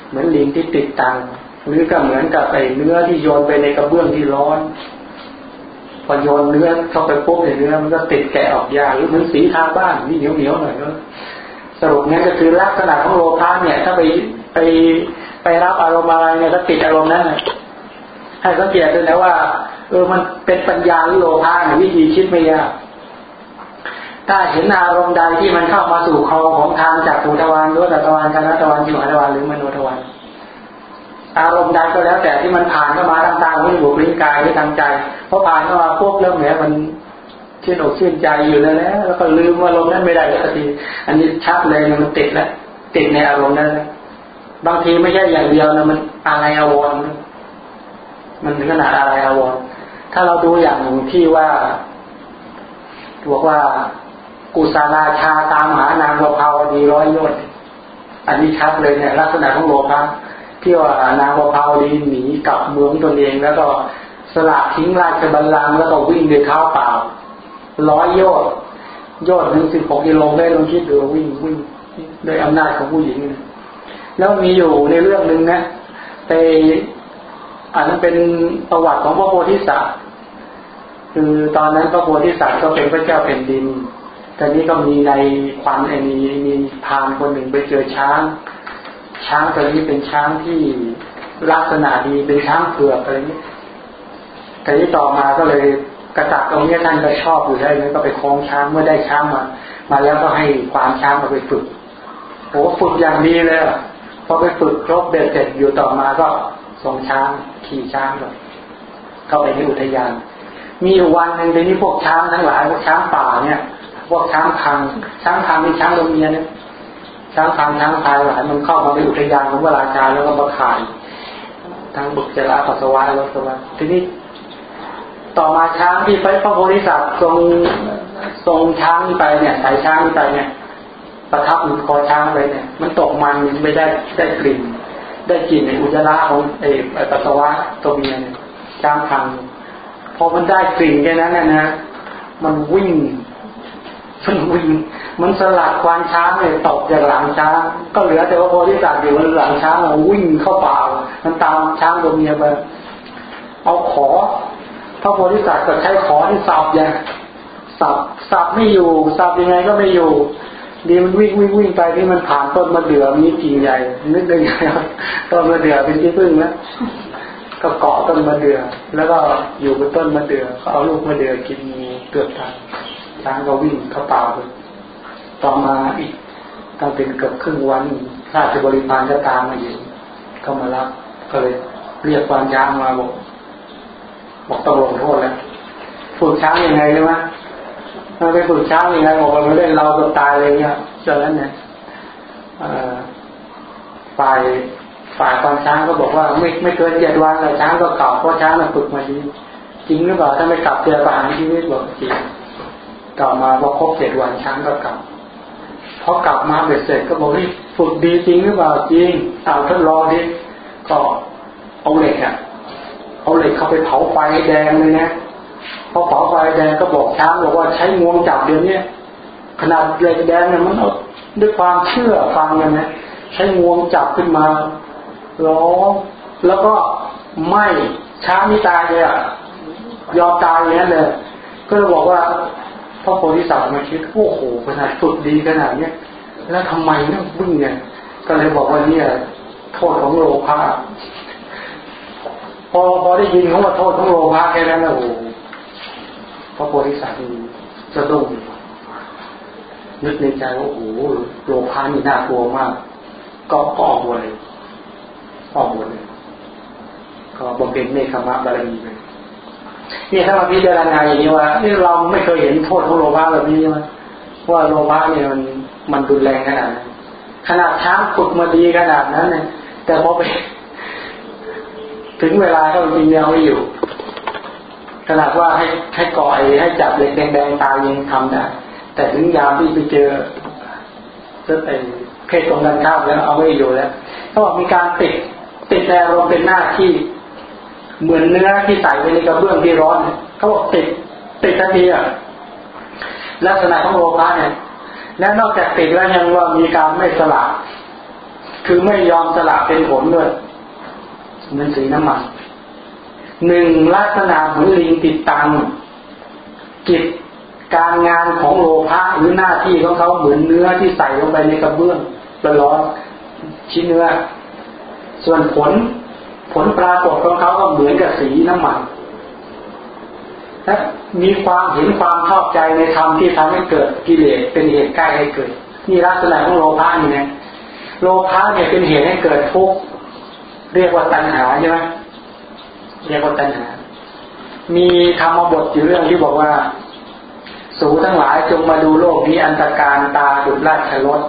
เหมือนลิงที่ติดตังหรือก็เหมือนกับไอ้เนื้อที่โยนไปในกระเบื้องที่ร้อน พอโยนเนื้อเข้าไปปุ๊บเนื้อมันก็ติดแกะออกยากหรือเหมือนสีทาบ้านนี่เหนียวเหนียวหน่อยก็สรุปนี้ก็คือลักษณะของโลภะเนี่ย ถ้าไปไปไปรับอารมณ์อะไรเนี่ยก็ติดอารมณ์นั้นให้สังเกตดูนะว่าเออมันเป็นปัญญาหรือโลภะเนี่ยวิธีคิดไม่ยากถ้าเห็นอารมณ์ใดที่มันเข้ามาสู่คอของทางจากภูทวารรู้ตะวันคณะตะวันจิวหทวารหรือมโนทวาร อารมณ์ใดก็แล้วแต่ที่มันผ่านเข้ามาทางตาหูจมูกลิ้นกายหรือทางใจพอผ่านเข้ามาพวกเรื่องเนี้ยมันชื่นอกชื่นใจอยู่แล้วแล้วแล้วก็ลืมว่าอารมณ์นั้นไม่ได้สักทีอันนี้ชัดเลยมันติดแล้วติดในอารมณ์นั้นบางทีไม่ใช่อย่างเดียวนะมันอะไรอาวรมันถึงขนาดอะไรอาวรถ้าเราดูอย่างที่ว่าบอกว่ากุศลาชาตามหานางวภาวดีร้อยยศอันนี้ชัดเลยเนี่ย ลักษณะของโลภะ ที่ว่านางวภาวดีหนีกลับเมืองตนเอง แล้วก็สละทิ้งราชบัลลังก์แล้วก็วิ่งด้วยเท้าเปล่าร้อยยอดยอดหนึ่งสิบหกกิโลเมตรลองคิดดูวิ่งวิ่งด้วยอำนาจของผู้หญิง แล้วมีอยู่ในเรื่องหนึ่งนะไปอันนั้นเป็นประวัติของพระโพธิสัตว์คือตอนนั้นพระโพธิสัตว์ก็เป็นพระเจ้าแผ่นดินแต่นี้ก็มีในควันไอ้มีมีพานคนหนึ่งไปเจอช้าง ช้างตัวนี้เป็นช้างที่ลักษณะดีเป็นช้างเผือกอะไรนี้แต่ที่ต่อมาก็เลยกระตักตรงนี้ท่านก็ชอบอยู่ได้เลยก็ไปคล้องช้างเมื่อได้ช้างมา มาแล้วก็ให้ความช้างมาไปฝึกโอ้ฝึกอย่างดีเลยพอไปฝึกครบเด็ดเสร็จอยู่ต่อมาก็ส่งช้างขี่ช้างเลยเข้าไปในอุทยาน มีวันหนึ่งในนี้พวกช้างทั้งหลายพวกช้างป่าเนี่ย พวกช้างพังช้างพังเป็นช้างโรงเรียนเนี่ย ช้างพังช้างพายหลายมันเข้ามาในอุทยานของเวลาชาแล้วก็มาขายทางบุกเจราปัสสาวะแล้วสวะทีนี้ต่อมาช้างที่ไปพระโพธิสัตว์ทรงทรงช้างไปเนี่ยสายช้างไปเนี่ย ประทับอยู่คอช้างไปเนี่ย มันตกมันไม่ได้ได้กลิ่น ได้กลิ่นในอุจจาระของไอ้ปัสสาวะตัวเมียเนี่ยช้างพังพอมันได้กลิ่นแค่นั้นนะนะมันวิ่ง วิ่งมันสลัดควานช้างเลยตกจากหลังช้าง ก็เหลือแต่ว่าโพธิสัตว์อยู่หลังช้างวิ่งเข้าป่ามันตามช้างตัวเมียไปเอาขอพระโพธิสัตว์ก็ใช้ขอที่สับอย่างสับสับไม่อยู่สับยังไงก็ไม่อยู่ดีมันวิ่งวิ่งวิ่งไปที่มันผ่านต้นมะเดื่อมีกิ่งใหญ่นึกได้ไงต้นมะเดื่อเป็นที่พึ่งนะก็เกาะต้นมะเดื่อแล้วก็อยู่บนต้นมะเดื่อเขาเอาลูกมะเดื่อกินเกือบตาย ช้างก็วิ่งเข้าป่าไปต่อมาอีกตั้งเป็นเกือบครึ่งวันราชบริพารก็ตามมาอยู่ก็มารับก็เลยเรียกควานช้างมาบอกบอกต้องลงโทษแล้วฝึกช้างยังไงใช่ไหมมันไปฝึกช้างยังไงบอกว่าไม่ได้เราตัวตายเลยเนี่ยจนนั้นเนี่ยฝ่ายฝ่ายควานช้างก็บอกว่าไม่ไม่เกินเจ็ดวันเลยช้างก็เก่าเพราะช้างมันฝึกมาดีจริงหรือเปล่าถ้าไม่กลับเจอประหารชีวิตบอกจริง ต่อมาพอครบเจ็ดวันช้างก็กลับพอกลับมาเบ็ดเสร็จก็บอกนี่ฝึกดีจริงหรือเปล่าจริงเอาทดลองดิก็เอาเหล็กอะเอาเหล็กเข้าไปเผาไฟแดงเลยนะพอเผาไฟแดงก็บอกช้างบอกว่าใช้งวงจับเดี๋ยวนี้ขนาดเหล็กแดงเนี่ยมันด้วยความเชื่อฟังกันนะใช้งวงจับขึ้นมาร้องแล้วก็ไม่ช้างนี่ตายเลยอะยอมตายอย่างนั้นเลยก็เลยบอกว่า พระโพธิสัตว์มาคิดโอ้โหขนาดสุดดีขนาดเนี้ยแล้วทำไมเนี่ยบึ้งเนี่ยก็เลยบอกว่าเนี่ยโทษของโลภะพอพอได้ยินเขาว่าโทษของโลภะแค่นั้นโอ้พระโพธิสัตว์จะต้องนึกในใจว่าโอ้โหโลภะนี่น่ากลัวมาก ก็ก็ออกบวชเลยออกบวชเลยก็บำเพ็ญเนคขมะบารมีไป นี่ถ้าเราพิจารณาอย่างนี้ว่านี่เราไม่เคยเห็นโทษของโลภะแบบนี้ใช่ไหมว่าโลภะเนี่ยมันมันรุนแรงขนาดนั้นขนาดช้างฝึกมาดีขนาดนั้นเนี่ยแต่พอไปถึงเวลาก็จริงๆไม่อยู่ ขนาดว่าให้ให้ก่อยให้จับเหล็กแดงๆตายยังทำได้แต่ถึงยามที่ไปเจอจะไอ้เคสตรงกันข้ามแล้วเอาไม่อยู่แล้วเขาบอกมีการติดติดแต่รมเป็นหน้าที่ เหมือนเนื้อที่ใส่ไว้ในกระเบื้องที่ร้อนเขาบอกติดติดทันทีอะลักษณะของโลภะเนี่ย และนอกจากติดแล้วยังว่ามีการไม่สละคือไม่ยอมสละเป็นผลด้วยเหมือนสีน้ำมันหนึ่งลักษณะเหมือนลิงติดตังกิจการงานของโลภะหรือหน้าที่ของเขาเหมือนเนื้อที่ใส่ลงไปในกระเบื้องร้อนชิ้นเนื้อ ส่วนผล ผลปรากฏของเขาก็เหมือนกับสีน้ำมันและมีความเห็นความชอบใจในธรรมที่ทำให้เกิดกิเลสเป็นเหตุใกล้ให้เกิดนี่ลักษณะของโลภะนี่นะโลภะเนี่ยเป็นเหตุให้เกิดทุกข์เรียกว่าตัณหาใช่ไหมเรียกว่าตัณหา มีธรรมบทอยู่เรื่องที่บอกว่า สูทั้งหลายจงมาดูโลกนี้อันตรการตาดุจราชรถ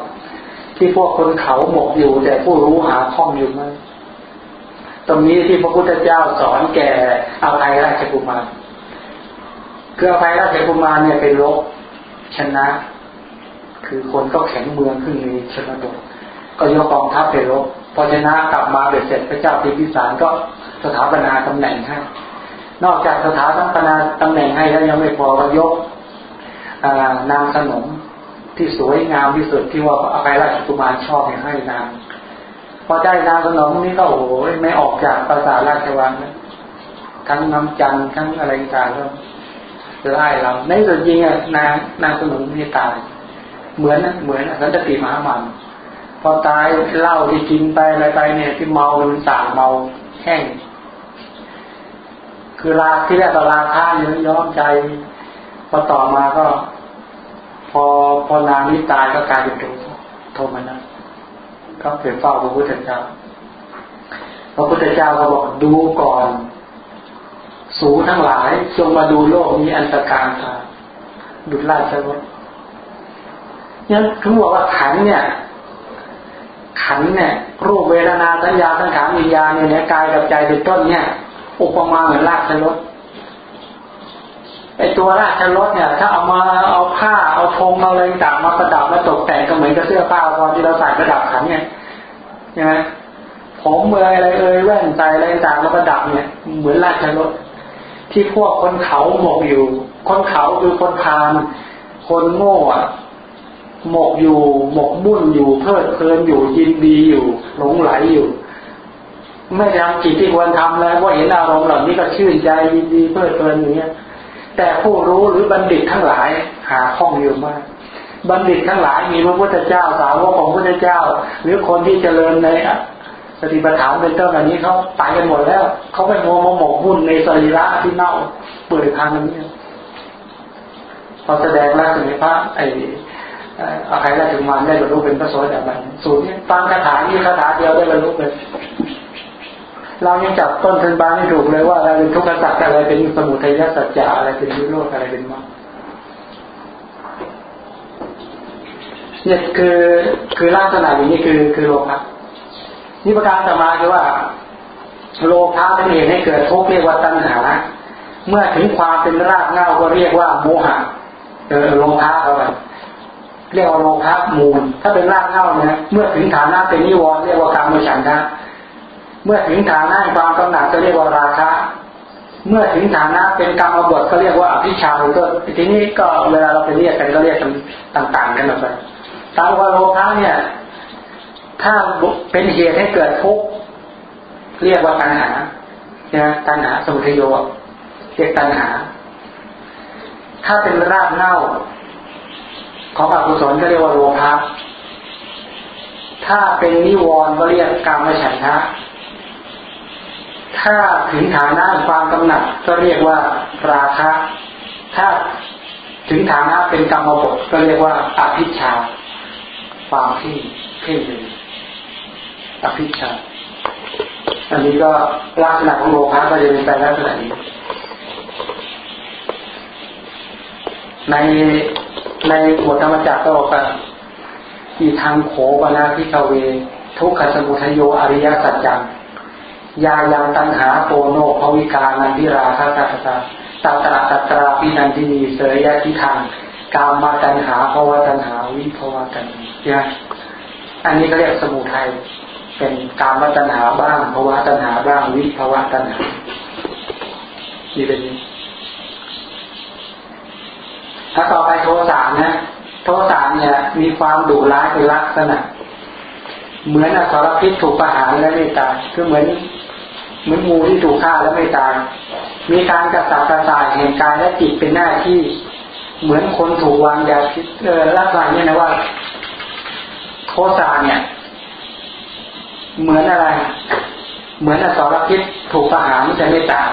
ที่พวกคนเขาหมกอยู่ แต่ผู้รู้หาข้องอยู่ไหม ตรงนี้ที่พระพุทธเจ้าสอนแก่อาภัยราชกุมารคืออาภัยราชกุมารเนี่ยเป็นลบชนะ คือคนก็แข็งเมืองขึ้นในชนบทก็ยกกองทัพไปรบพอชนะกลับมาเบ็ดเสร็จพระเจ้าพิมพิสารก็สถาปนาตำแหน่งให้ นอกจากสถาปนาตำแหน่งให้แล้วยังไม่พอก็ยกนางสนมที่สวยงามที่สุดที่ว่าอภัยราชกุมารชอบให้นาง พอได้นางสนมนี้ก็โอ้โหไม่ออกจากปราสาทราชวังนะทั้งน้ำจันทั้งอะไรต่างก็ไล่เราในส่วนจริงอะนางนางสนมนี่ตาย เหมือนเหมือนสันตติมหามันพอตายเหล้าที่กินไปอะไรไปเนี่ยที่เมามันสางเมาแห้งคือราที่แรกก็ราคาเนื้ย้อมใจพอต่อมาก็ พอพอนางนี้ตายก็กลายเป็นโทโทมนะ ก็เกิดเฝ้าพระพุทธเจ้าพระพุทธเจ้าก็บอกดูก่อน สูทั้งหลายจงมาดูโลกนี้อันตรการตาดุจราชรถเนี่ยถึงบอกว่าขันเนี่ย ขันเนี่ยรูปเวทนาสัญญาสังขารวิญญาณเนี่ยกายกับใจเป็นต้นเนี่ยอุปมาเหมือนราชรถ ไอตัวราชรถเนี่ย ถ้าเอามาเอาผ้าเอาธงเอาอะไรต่างมาประดับมาตกแต่งก็เหมือนกับเสื้อผ้าพอที่เราใส่ประดับขันเนี่ยใช่ไหมผมเมื่ออะไรเอ่ยแว่นใส่อะไรต่างมาประดับเนี่ย เหมือนราชรถที่พวกคนเขาหมกอยู่ คนเขาคือคนพานคนโง่หมกอยู่ หมกมุ่นอยู่เพลิดเพลินอยู่ยินดีอยู่หลงไหลอยู่ไม่ทำจิตที่ควรทำแล้วว่าเห็นอารมณ์เหล่านี้ก็ชื่นใจยินดีเพลิดเพลินอย่างเงี้ย แต่ผู้รู้หรือบัณฑิตทั้งหลายหาข้องอยู่มาก บัณฑิตทั้งหลายมีพระพุทธเจ้าสาวกของพระพุทธเจ้า หรือคนที่เจริญในสติปัฏฐานเป็นต้นเหล่านี้เขาตายกันหมดแล้วเขาไปมัวมาหมกมุ่นในสรีระที่เน่าเปื่อยพังนนี้พอแสดงแล้วถึงพระไออาใครได้ถึงมาได้บรรลุเป็นพระโสดาบันสูตรนี้ฟังคาถานี้คาถาเดียวได้บรรลุเลย เรายังจับต้นทันบานไม่ถูกเลยว่าอะไรเป็นทุกข์สัจอะไรเป็นสมุทัยสัจจะอะไรเป็นวิโรธอะไรเป็นมรรคเนี่ยคือคือลักษณะอย่างนี้คือคือโลภะนี่ประการต่อมาคือว่า โลภะเป็นเหตุให้เกิดทุกข์เรียกว่าตัณหา เมื่อถึงความเป็นรากเหง้าก็เรียกว่าโมหะเออโลภะเอาไปเรียกว่าโลภะมูล ถ้าเป็นรากเหง้านี่ยเมื่อถึงฐานะเป็นนิวรณ์เรียกว่าการมฉันทะ เมื่อถึงฐานะความกำหนัดจะเรียกว่าราคะ เมื่อถึงฐานะเป็นกรรมบทก็เรียกว่าอภิชาก็ทีนี้ก็เวลาเราไปเรียกกันก็เรียกต่าง ๆ กันออกไปตามว่าโลภะเนี่ย ถ้าเป็นเหตุให้เกิดทุกข์เรียกว่าตัณหานี่ยตัณหาสมุทโยเรียกตัณหา ถ้าเป็นรากเน่า ของอกุศลก็เรียกว่าโลภะถ้าเป็นนิวรณ์ก็เรียกกรรมฉันทะ ถ้าถึงฐานะความกำหนัดก็เรียกว่าราคะ ถ้าถึงฐานะเป็นกรรมบทก็เรียกว่าอภิชา ความที่เพ่งเลยอภิชา อันนี้ก็ลักษณะของโลภะก็จะเป็นไปลักษณะนี้ ในในบทธรรมจักรก็บอกว่าอีทางโขปนาทิกเว ทุกขสมุทโยอริยสัจจัง ยายังตัณหาโปโนภวิกานันทิราคาตาตาตาตระตัตราพินันทินีเสยยะทิทางกามาตัณหาภาวะตัณหาวิภาวะตัณหาเนี่ยอันนี้ก็เรียกสมุทัยเป็นกามตัณหาบ้างภาวะตัณหาบ้างวิภาวะตัณหานี่เป็นนี้ถ้าต่อไปโทสะนะโทสะเนี่ย มีความดุร้ายเป็นลักษณะ เหมือนอสรพิษถูกประหารแล้วไม่ตาคือเหมือน เหมือนงูที่ถูกฆ่าแล้วไม่ตาย มีการกระสับกระส่ายแห่งกายและจิตเป็นหน้าที่ เหมือนคนถูกวางยาพิษเออลักษณะนี้นะว่า โทสะเนี่ย เหมือนอะไร เหมือนอสรพิษถูกประหารมันจะไม่ตาย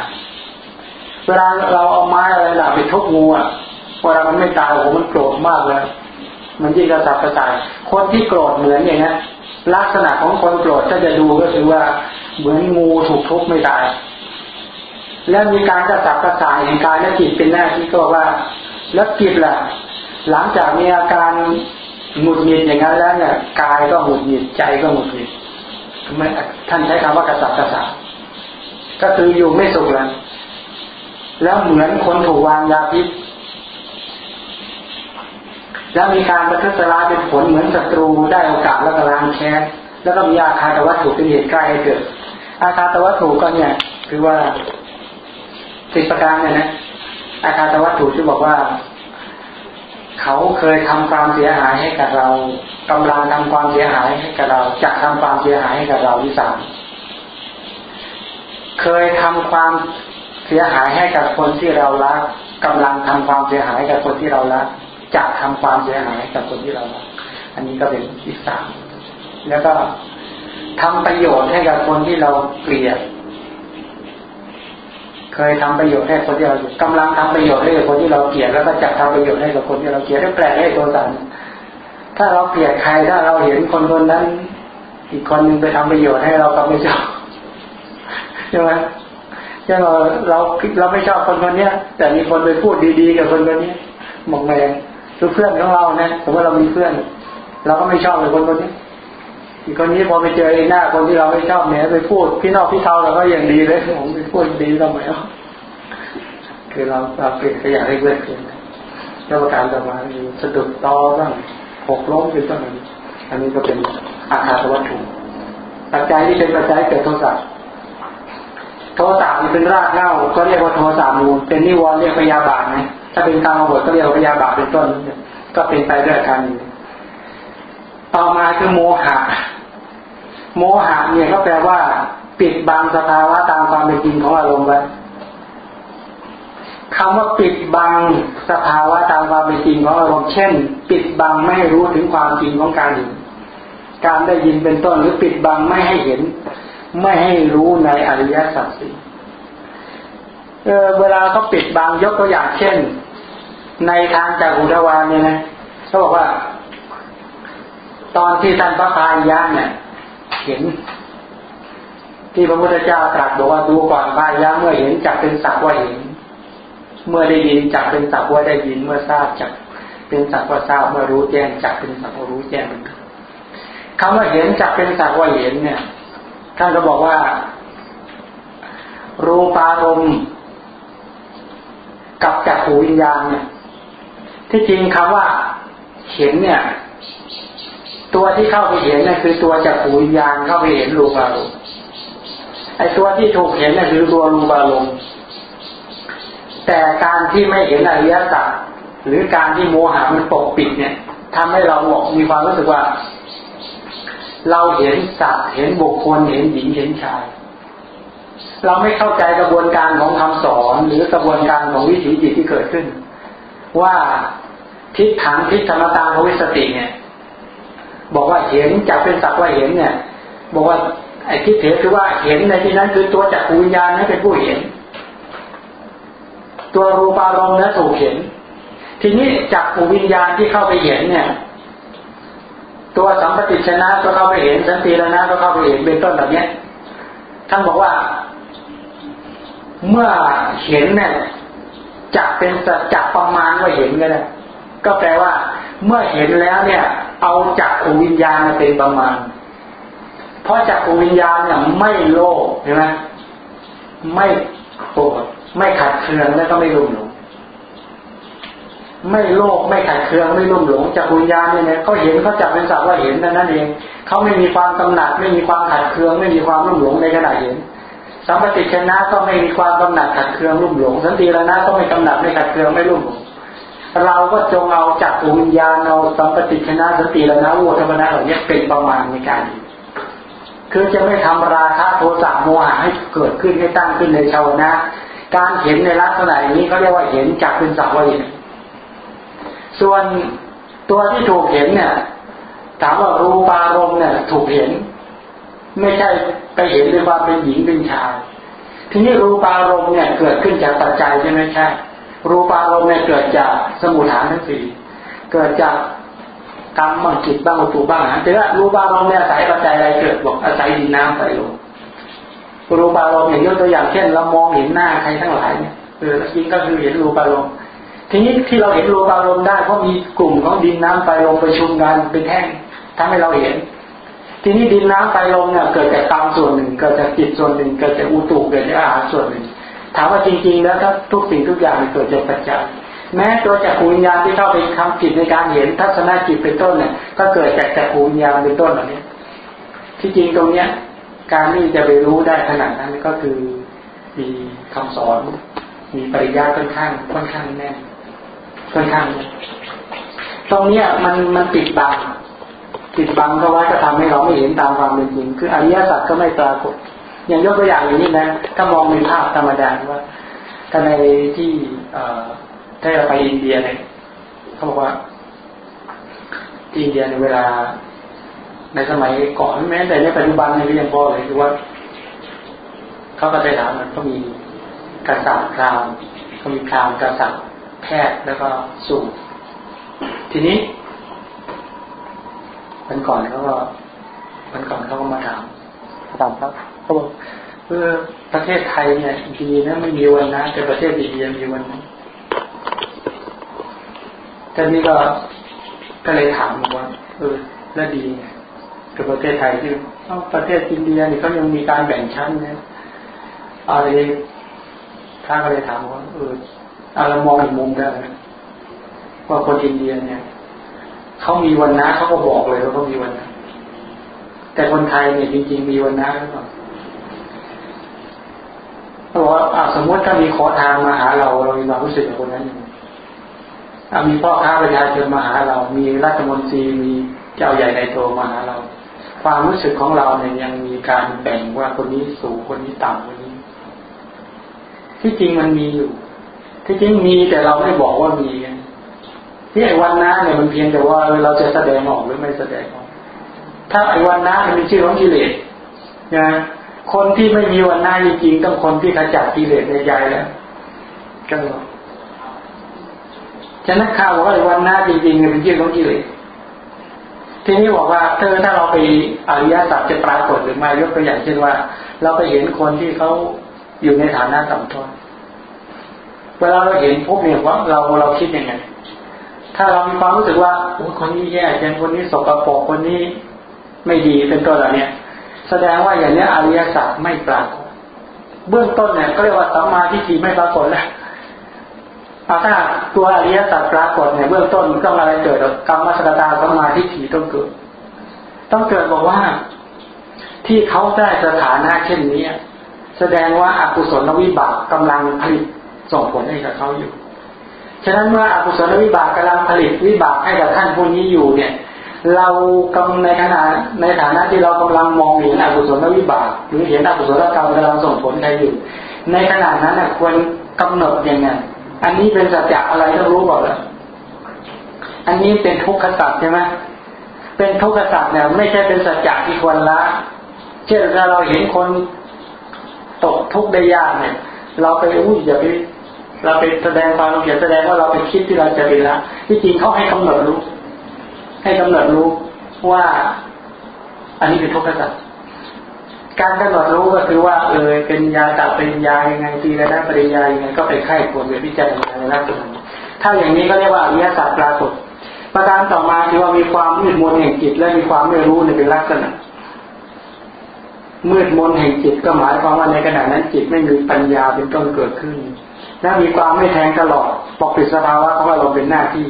เวลาเราเอาไม้อะไรหนาไปทุบงูอะเวลามันไม่ตายโอ้โหมันโกรธมากเลยมันยิ่งกระสับกระส่าย คนที่โกรธเหมือนอย่างนี้ ลักษณะของคนโกรธถ้าจะดูก็คือว่าเหมือนงูถูกทุบไม่ตาย แล้วมีการกระสับกระส่ายแห่งกายและจิตเป็นหน้าที่ก็ว่า แล้วจิตล่ะ หลังจากมีอาการหงุดหงิดอย่างนั้นแล้วเนี่ยกายก็หงุดหงิดใจก็หงุดหงิดไมท่านใช้คำว่ากระสับกระส่ายก็คืออยู่ไม่สุขแล้วแล้วเหมือนคนถูกวางยาพิษ แล้วมีการประทุษร้ายเป็นผลเหมือนศัตรูได้โอกาสแล้วก็ล้างแค้นแล้วก็มีอาคาตวัตถุเป็นเหตุใกล้ให้เกิด อาคาตวัตถุก็เนี่ยคือว่าสิประการเนี่ยนะอาคาตวัตถุที่บอกว่า เขาเคยทำความเสียหายให้กับเรากำลังทำความเสียหายให้กับเราจะทำความเสียหายให้กับเราที่สามเคยทำความเสียหายให้กับคนที่เรารักกำลังทำความเสียหายกับคนที่เรารัก จะทำความเสียหายกับคนที่เรารักอันนี้ก็เป็นอีกสามแล้วก็ทำประโยชน์ให้กับคนที่เราเกลียด เคยทำประโยชน์ให้คนที่เรากำลังทำประโยชน์ให้กับคนที่เราเกลียดแล้วก็จะทำประโยชน์ให้กับคนที่เราเกลียดแปลกให้ตัวสันถ้าเราเกลียดใครถ้าเราเห็นคนคนนั้น อีกคนนึงไปทำประโยชน์ให้เราก็ไม่ชอบใช่ไหมใช่เราเราเราไม่ชอบคนคนนี้แต่มีคนไปพูดดีๆกับคนคนนี้มองแมง คือเพื่อนของเรานะสมมติเรามีเพื่อนเราก็ไม่ชอบเลยคนคนนี้อีกคนนี้พอไปเจอหน้าคนที่เราไม่ชอบเนี่ยไปพูดพี่นอกพี่เทาเราก็ยังดีเลยผมไปพูดดีทำไมอะคือเราเราเปลี่ยนขยะให้เพื่อนเปลี่ยนแล้วประการต่อมาคือสะดุดตอบ้างหกล้มเป็นต้นอันนี้ก็เป็นอาคาตวัตถุปัจจัยที่เป็นปัจจัยเกิดโทสะโทสะนี่เป็นรากเหง้าก็เรียกว่าโทสะมูลเป็นนิวรณ์เรียกพยาบาทนะ ถ้าเป็นการมาบทก็เรียกว่าพยาบาทเป็นต้น ก็เป็นไปด้วยกัน ต่อมาคือโมหะ โมหะเนี่ยก็แปลว่า ปิดบังสภาวะตามความเป็นจริงของอารมณ์ไว้คำว่าปิดบังสภาวะตามความเป็นจริงของอารมณ์เช่น ปิดบังไม่ให้รู้ถึงความจริงของการเห็นการได้ยินเป็นต้นหรือปิดบังไม่ให้เห็น ไม่ให้รู้ในอริยสัจสี่เวลาเขาปิดบังยกตัวอย่างเช่น ในทางจากอุทวานเนี่ยนะเขาบอกว่า ตอนที่ท่านพระพายยะเนี่ยเห็น ที่พระพุทธเจ้าตรัสบอกว่าดูก่อนพายะเมื่อเห็นจักเป็นสักว่าเห็น เมื่อได้ยินจักเป็นสักว่าได้ยินเมื่อทราบจักเป็นสักว่าทราบเมื่อรู้แจ้งจักเป็นสักว่ารู้แจ้งคำว่าเห็นจักเป็นสักว่าเห็นเนี่ยท่านก็บอกว่า รูปารมณ์กับจักขูวิญญาณเนี่ย ที่จริงคำว่าเห็นเนี่ย ตัวที่เข้าไปเห็นเนั่นคือตัวจักขูวิญญาณเข้าไปเห็นรูปารมณ์ไอ้ตัวที่ถูกเห็นเนั่นคือตัวรูปารมณ์แต่การที่ไม่เห็นอริยสัจหรือการที่โมหะมันปกปิดเนี่ยทำให้เราบอกมีความรู้สึกว่า เราเห็นสัตว์เห็นบุคคลเห็นหญิงเห็นชาย เราไม่เข้าใจกระบวนการของคำสอนหรือกระบวนการของวิถีจิตที่เกิดขึ้น ว่าทิฏฐานทิฏฐรรมตาภวิสติเนี่ย บอกว่าเห็นจับเป็นสักว่าเห็นเนี่ย บอกว่าไอ้ทิฏฐิคือว่าเห็นในที่นั้นคือตัวจักรวิญญาณนั้นเป็นผู้เห็น ตัวรูปารมณ์นั้นถูกเห็น ทีนี้จักรวิญญาณที่เข้าไปเห็นเนี่ย ตัวสัมปติชนะก็เข้าไปเห็น สันติรนะก็เข้าไปเห็นเป็นต้นแบบเนี้ยท่านบอกว่า เมื่อเห็นเนี่ย จักเป็นจักประมาณว่าเห็นก็ได้ก็แปลว่า เมื่อเห็นแล้วเนี่ย เอาจักรวิญญาณมาเป็นประมาณ เพราะจักรวิญญาณเนี่ยไม่โลภใช่ไหมไม่โกรธไม่ขัดเคืองและก็ไม่รุ่มหลงไม่โลภไม่ขัดเคืองไม่รุ่มหลงจักรวิญญาณเนี่ยเขาเห็นเขาจับเป็นสักว่าเห็นนั่นเองเขาไม่มีความกำหนัด ไม่มีความขัดเคือง ไม่มีความรุ่มหลงในขณะเห็น สัมปติชนะก็ไม่มีความกำหนัดขัดเคืองรุ่มหลง สันติรนะก็ไม่กำหนัดไม่ขัดเคืองไม่รุ่มหลงเราก็จงเอาจักรวิญญาณเอาสัมปติชนะสติแล้วนะวัฒนเหล่านี้เป็นประมาณในการคือจะไม่ทำราคะโทสะโมหะให้เกิดขึ้นให้ตั้งขึ้นในชาวนะ การเห็นในลักษณะนี้เขาเรียกว่าเห็นจักเป็นสักว่าเห็นส่วนตัวที่ถูกเห็นเนี่ยถามว่ารูปารมณ์เนี่ยถูกเห็น ไม่ใช่ไปเห็นด้วยว่าเป็นหญิงเป็นชาย ทีนี้รูปารมณ์เนี่ยเกิดขึ้นจากปัจจัยใช่ไหมใช่ รูปารมณ์เนี่ยเกิดจากสมุทฐานทั้งสี่เกิดจากกรรมบังจิตบ้างวัตถุบ้างนะแต่ว่ารูปารมณ์เนี่ยอาศัยปัจจัยอะไรเกิดบอกอาศัยดินน้ำไฟลมรูปารมณ์อย่างยกตัวอย่างเช่น เรามองเห็นหน้าใครทั้งหลายเนี่ยเออจริงก็คือเห็นรูปารมณ์ทีนี้ที่เราเห็นรูปารมณ์ได้เพราะมีกลุ่มของดินน้ำไฟลมประชุมกันเป็นแท่งทำให้เราเห็น ทีนี้ดินน้ำไฟลมเนี่ยเกิดจากกรรมส่วนหนึ่งเกิดจากจิตส่วนหนึ่งเกิดจากอุตุเกิดจากอาหารส่วนหนึ่ง ถามว่าจริงๆ แล้วถ้าทุกสิ่งทุกอย่างเกิดจากปัจจัยแม้ตัวจักรวิญญาณที่เข้าไปทำจิตในการเห็นทัศนจิตเป็นต้นเนี่ยก็เกิดจากจักรวิญญาณเป็นต้นเหล่านี้ที่จริงตรงเนี้ย การที่จะไปรู้ได้ขนาดนั้นก็คือมีคำสอน มีปริยัติค่อนข้างค่อนข้างแน่นค่อนข้างตรงเนี้ยมันมันปิดบัง ปิดบังเพราะว่าจะทำให้เราไม่เห็นตามความเป็นจริง คืออริยสัจก็ไม่ปรากฏ อย่างยกตัวอย่างอย่างนี้นะ ถ้ามองในภาพธรรมดาว่าถ้าในที่เอ่อถ้าเราไปอินเดียเนี่ยเขาบอกว่าที่อินเดียในเวลา ในสมัยก่อนแม้แต่ในปัจจุบันในก็ยังพอเลยคือว่าเขาก็ได้ถามมันก็มีกษัตริย์ครามก็มีครามกษัตริย์แพทย์แล้วก็สูตรทีนี้ วันก่อนเขาก็วันก่อนเขาก็มาถามถามครับเขาบอกเออประเทศไทยเนี่ยดีนะไม่มีวันนะแต่ประเทศอินเดียมีวันนะท่านนี้ก็ก็เลยถามว่าเออแล้วดีไงกับประเทศไทยที่ประเทศอินเดียนี่เขายังมีการแบ่งชั้นเนี่ยอะไรท่านก็เลยถามว่าเออเรามองอีกมุมได้ว่าคนอินเดียเนี่ย เขามีวันนะเขาก็บอกเลยว่าเขามีวันนะแต่คนไทยเนี่ยจริง ๆ มีวันนะหรือเปล่าเขาบอกว่าสมมติถ้ามีขอทานมาหาเราเรามีความรู้สึกกับคนนั้นยังมีพ่อค้าประชาชนมาหาเรา มีรัฐมนตรีมีเจ้าใหญ่ในโตมาหาเรา ความรู้สึกของเราเนี่ยยังมีการแบ่งว่าคนนี้สูงคนนี้ต่ำคนนี้ ที่จริงมันมีอยู่ ที่จริงมีแต่เราไม่บอกว่ามี ที่ไอ้วันน้าเนี่ยมันเพียงแต่ว่าเราจะแสดงออกหรือไม่แสดงออก ถ้าไอ้วันน้ามันเป็นชื่อของกิเลสนะคนที่ไม่มีวันน้าจริงๆต้องคนที่ขจัดกิเลสในใจแล้วก็ฉะนั้นข่าวว่าวันน้าจริงๆเป็นชื่อของกิเลสทีนี้บอกว่าเธอถ้าเราไปอริยสัจจะปรากฏหรือไม่ยกตัวอย่างเช่นว่า เราไปเห็นคนที่เขาอยู่ในฐานะต่ำต้นเวลาเราเห็นพวกเนี่ยว่าเราเราคิดยังไง ถ้าเรามีความรู้สึกว่าคนนี้แย่จังคนนี้สกปรกคนนี้ไม่ดีเป็นต้นเหล่านี้แสดงว่าอย่างนี้อริยสัจไม่ปรากฏเบื้องต้นเนี่ยก็เรียกว่าสัมมาทิฏฐิไม่ปรากฏแล้วถ้าตัวอริยสัจปรากฏเนี่ยเบื้องต้นต้องอะไรเกิดกรรมสกตาสัมมาทิฏฐิต้องเกิด ต้องเกิดบอกว่า ที่เขาได้สถานะเช่นนี้แสดงว่าอากุศลวิบากกำลังผลิตส่งผลให้กับเขาอยู่ ฉะนั้นเมื่ออกุศลวิบากกำลังผลิตวิบากให้กับท่านผู้นี้อยู่เนี่ย เรากำในขณะในฐานะที่เรากำลังมองเห็นอกุศลวิบาก หรือเห็นอกุศลกรรมกำลังส่งผลใครอยู่ ในขณะนั้นควรกำหนดยังไงอันนี้เป็นสัจจะอะไรต้องรู้ก่อนแล้วอันนี้เป็นทุกขสัจใช่ไหมเป็นทุกขสัจเนี่ย ไม่ใช่เป็นสัจจะที่ควรละเช่นถ้าเราเห็นคนตกทุกข์ได้ยากเนี่ย เราไปอุ้ยอย่าไป เราไปแสดงความเขียนแสดงว่าเราไปคิดที่เราจะเป็นละที่จริงเขาให้กำหนดรู้ ให้กำหนดรู้ว่าอันนี้เป็นทุกขสัจการกำหนดรู้ก็คือว่าเออเป็นยาตัดเป็นยายังไงตีระนาปริยายังไงก็ไปไข้ควรไปพิจารณาในลักษณะถ้าอย่างนี้ก็เรียกว่าอริยสัจปรากฏ ประการต่อมาคือว่ามีความมืดมนแห่งจิตและมีความไม่รู้ในเป็นลักษณะมืดมนแห่งจิตก็หมายความว่าในขณะนั้นจิตไม่มีปัญญาเป็นต้นเกิดขึ้น และมีความไม่แทงตลอดปกปิดสภาวะของเราเป็นหน้าที่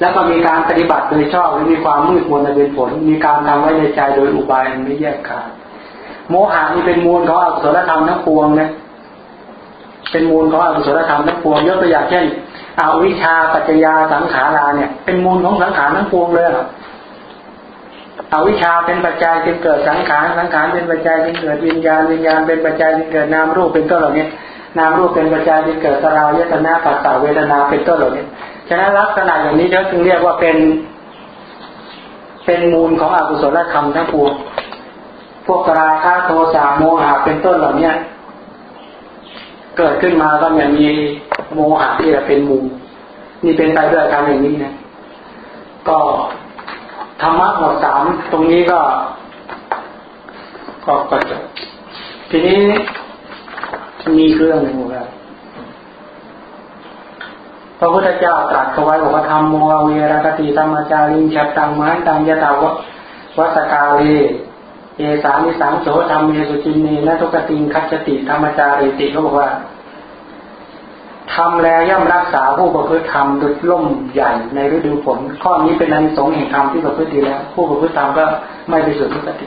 แล้วก็มีการปฏิบัติโดยชอบและมีความมืดมนเป็นผล มีการทำไว้ในใจโดยอุบายไม่แยกขาดโมหะนี่เป็นมูลของอกุศลธรรมทั้งปวงนะเป็นมูลของอกุศลธรรมทั้งปวงยกตัวอย่างเช่นอวิชาปัจจยาสังขาราเนี่ย เป็นมูลของสังขารทั้งปวงเลยอวิชชาเป็นปัจจัยจึงเกิดสังขาร สังขารเป็นปัจจัยจึงเกิดวิญญาณ วิญญาณเป็นปัจจัยจึงเกิดนามรูปเป็นต้นเหล่านี้ นามรูปเป็นปัจจัยจึงเกิดสลายตนาปัสสาวเวทนาเป็นต้นเหล่านี้ฉะนั้นลักษณะอย่างนี้เขาจึงเรียกว่าเป็น เป็นมูลของอกุศลธรรมทั้งปวงพวกราคะโทสะโมหะเป็นต้นเหล่านี้เกิดขึ้นมาก็อย่างมีโมหะที่จะเป็นมูลนี่เป็นไปด้วยการอย่างนี้นะก็ธรรมะหมดสามตรงนี้ก็ก็ก็จบทีนี้ มีเครื่องหนึ่งว่าพระพุทธเจ้าตรัสเอาไว้บอกว่าธรรมโมเวรกติธรรมจาริงฉับตังมันตังยะตาววัสกาลีเอสานิสังโสธรรมเมสุจินเนนะทุกติงคัจติธรรมจาริติเขาบอกว่าทำแล้วย่อมรักษาผู้ประพฤติธรรมดุจล่มใหญ่ในฤดูฝนข้อนี้เป็นอนิสงส์แห่งธรรมที่ประพฤติดีแล้ว ผู้ประพฤติธรรมก็ไม่ไปสุดทุกติ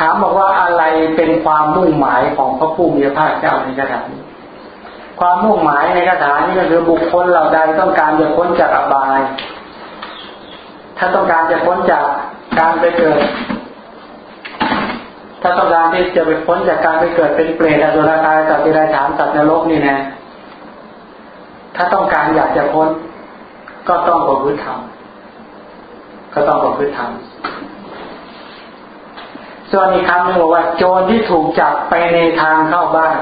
ถามบอกว่าอะไรเป็นความมุ่งหมายของพระผู้มีพระภาคเจ้าในคาถานี้ความมุ่งหมายในคาถานี้ก็คือบุคคลเหล่าใดต้องการจะพ้นจากอบาย ถ้าต้องการจะพ้นจากการไปเกิด ถ้าต้องการที่จะไปพ้นจากการไปเกิดเป็นเปรตอสุรกายสัตว์ที่ไรฐานสัตว์นรกนี่นะ ถ้าต้องการอยากจะพ้น ก็ต้องประพฤติธรรมก็ต้องประพฤติธรรม ส่วนอีกคำหนึ่งบอกว่า โจรที่ถูกจับไปในทางเข้าบ้าน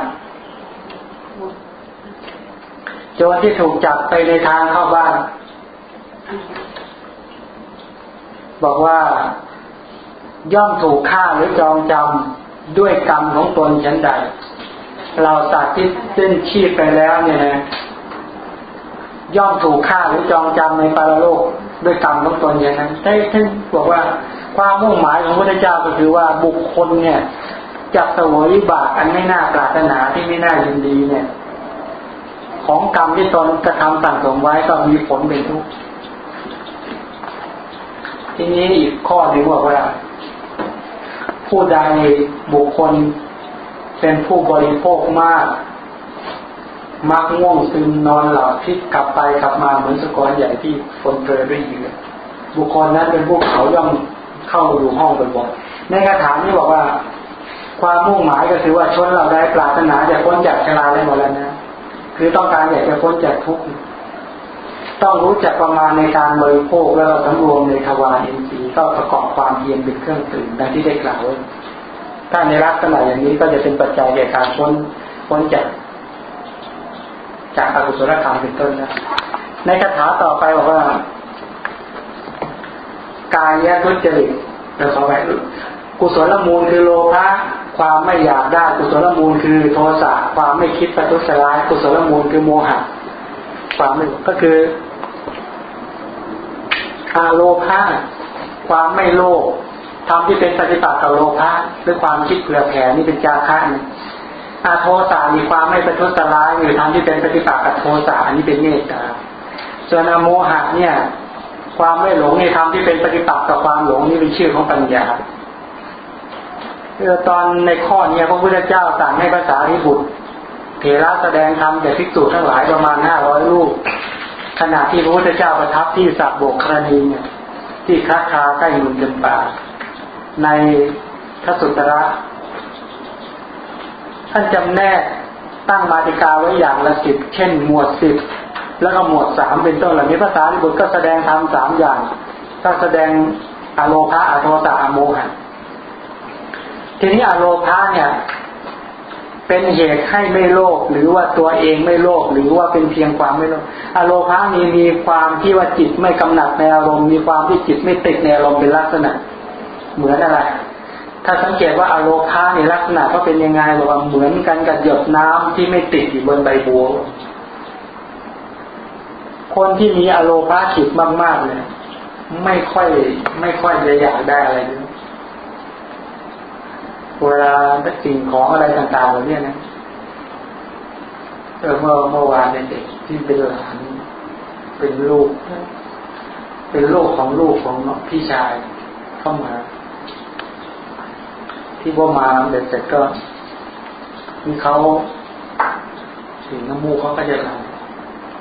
โจรที่ถูกจับไปในทางเข้าบ้าน บอกว่าย่อมถูกฆ่าหรือจองจำด้วยกรรมของตนชั้นใด เราสัตว์ที่สิ้นชีพไปแล้วเนี่ยนะย่อมถูกฆ่าหรือจองจำในปารโลกด้วยกรรมของตนอย่างนั้นได้ท่านบอกว่า ความมุ่งหมายของพระเจ้าก็คือว่าบุคคลเนี่ยจับสวยบากอันไม่น่าปรารถนาที่ไม่น่ายินดีเนี่ย ของกรรมที่ตนกระทำสั่งสมไว้ก็มีผลเป็นทุกข์ทีนี้อีกข้อหนึ่งบอกว่าผู้ใดบุคคลเป็นผู้บริโภคมาก มักง่วงซึมนอนหลับพิษกลับไปกลับมาเหมือนสกอรใหญ่ที่ฝนเปรด้วยเหยื่อบุคคลนั้นเป็นผู้เขาย่อม เข้าอยู่ห้องบ่อยๆในคาถานี้บอกว่า ความมุ่งหมายก็คือว่าชนเราได้ปรารถนาจะพ้นจากชราและหมดแล้วนะคือต้องการอยากจะพ้นจากทุกข์ต้องรู้จักประมาณในการบริโภคแล้วสำรวมในทวารอินทรีย์ก็ประกอบความเพียรเป็นเครื่องตื่นดังที่ได้กล่าวไว้ถ้าในรักษณะอย่างนี้ก็จะเป็นปัจจัยแก่การพ้นพ้นจากจากอกุศลธรรมเป็นต้นนะในคาถาต่อไปบอกว่า กายทุจริตเราขอไปกุศลมูลคือโลภะความไม่อยากได้กุศลมูลคือโทสะความไม่คิดประทุษร้ายกุศลมูลคือโมหะความไม่ก็คืออาโลภะความไม่โลภทำที่เป็นปฏิปักษ์กับโลภะหรือความคิดเผื่อแผ่นี่เป็นจาคะนะอาโทสามีความไม่ประทุษร้ายหรือทำที่เป็นปฏิปักษ์กับโทสะอันนี้เป็นเมตตาส่วนอโมหะเนี่ย ความไม่หลงในธรรมที่เป็นปฏิปักษ์กับความหลงนี่เป็นชื่อของปัญญาเออตอนในข้อนี้พระพุทธเจ้าสั่งให้ภาษาริบุตรเถระแสดงธรรมแก่ภิกษุทั้งหลายประมาณห้าร้อยรูปขณะที่พระพุทธเจ้าประทับที่สักโบกครณีเนี่ย ที่คัคาใกล้มุนจำปาในทสุตระ ท่านจำแนกตั้งมาติกาไว้อย่างละสิบเช่นหมวดสิบ แล้วก็หมวดสามเป็นต้นเหล่านี้ภาษาลิบุตรก็แสดงธรรมสามอย่างก็แสดงอโลภะอโทสะอโมหะทีนี้อโลภะเนี่ย เป็นเหตุให้ไม่โลภหรือว่าตัวเองไม่โลภหรือว่าเป็นเพียงความไม่โลภอโลภะมีมีความที่ว่าจิตไม่กำหนัดในอารมณ์มีความที่จิตไม่ติดในอารมณ์เป็นลักษณะ เหมือนอะไรถ้าสังเกตว่าอโลภะในลักษณะก็เป็นยังไงบอกว่าเหมือนกันกับหยดน้ำที่ไม่ติดอยู่บนใบบัว คนที่มีอโลภาขิดมากๆเนี่ยไม่ค่อย ไม่ค่อยจะอยากได้อะไรเลยเวลาสิ่งของอะไรต่างๆเหล่านี้นะเมื่อเมื่อวานเด็กที่เป็นหลานเป็นลูก เป็นลูกของลูกของพี่ชายเข้ามา ที่ว่ามาเด็กเสร็จก็มีเขาถึงน้ำมูกเขาก็จะไหล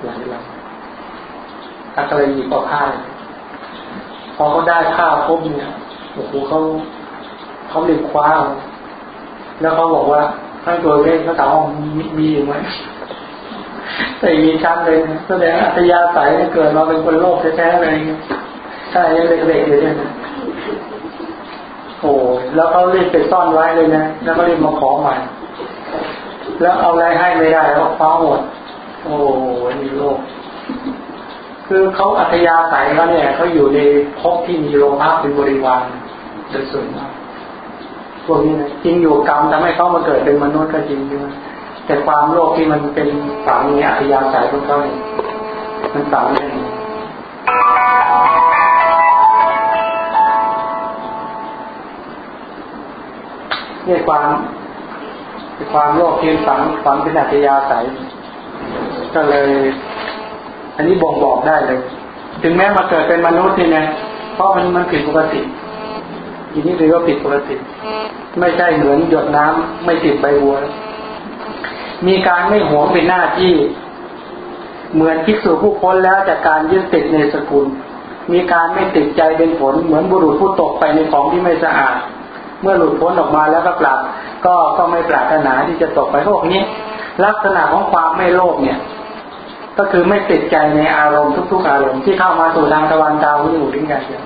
ไหลไหลถ้าก็เลยหยิบเอาผ้าพอเขาได้ผ้าปุ๊บเนี่ยโอ้โหเขาเขาเรียกคว้า แล้วเขาบอกว่าท่านตัวเลขเขาถามว่ามีมีอยู่ไหมแต่มีชัดเลยแสดงอัตยาสายเกิดมาเป็นคนโลกแท้ๆเลยใช่ยังเด็กๆอยู่เนี่ยนะโอ้แล้วเขาเรีบไปซ่อนไว้เลยนะ แล้วก็เรีบมาขอใหม่ แล้วเอาอะไรให้ไม่ได้แล้วคว้าหมด โอ้มีโลก คือเขาอัธยาศัยเขาเนี่ยเขาอยู่ในภพที่มีโลภะเป็นบริวารโดยส่วนมากพวกนี้นะจริงอยู่กรรมทำให้เขามาเกิดเป็นมนุษย์ก็จริงด้วยแต่ความโลภที่มันเป็นฝังในอัธยาศัยของเขาเนี่ยมันฝังในเนี่ยความความโลภที่ฝังฝังเป็นอัธยาศัย ก็เลย อันนี้บ่งบอกได้เลย ถึงแม้มาเกิดเป็นมนุษย์นี่นะเพราะมันมันผิดปกติทีนี้ถือว่าผิดปกติ ไม่ใช่เหมือนหยดน้ำไม่ติดใบบัว มีการไม่หวงเป็นหน้าที่ เหมือนภิกษุผู้พ้นแล้วจากการยึดติดในสกุล มีการไม่ติดใจเป็นผล เหมือนบุรุษผู้ตกไปในของที่ไม่สะอาด เมื่อหลุดพ้นออกมาแล้วก็ปรับ ก็ก็ไม่ปรารถนาที่จะตกไปพวกนี้ ลักษณะของความไม่โลภเนี่ย ก็คือไม่ติดใจในอารมณ์ทุกๆอารมณ์ที่เข้ามาสู่ทางตะวันตาวิมุตติกันเดียว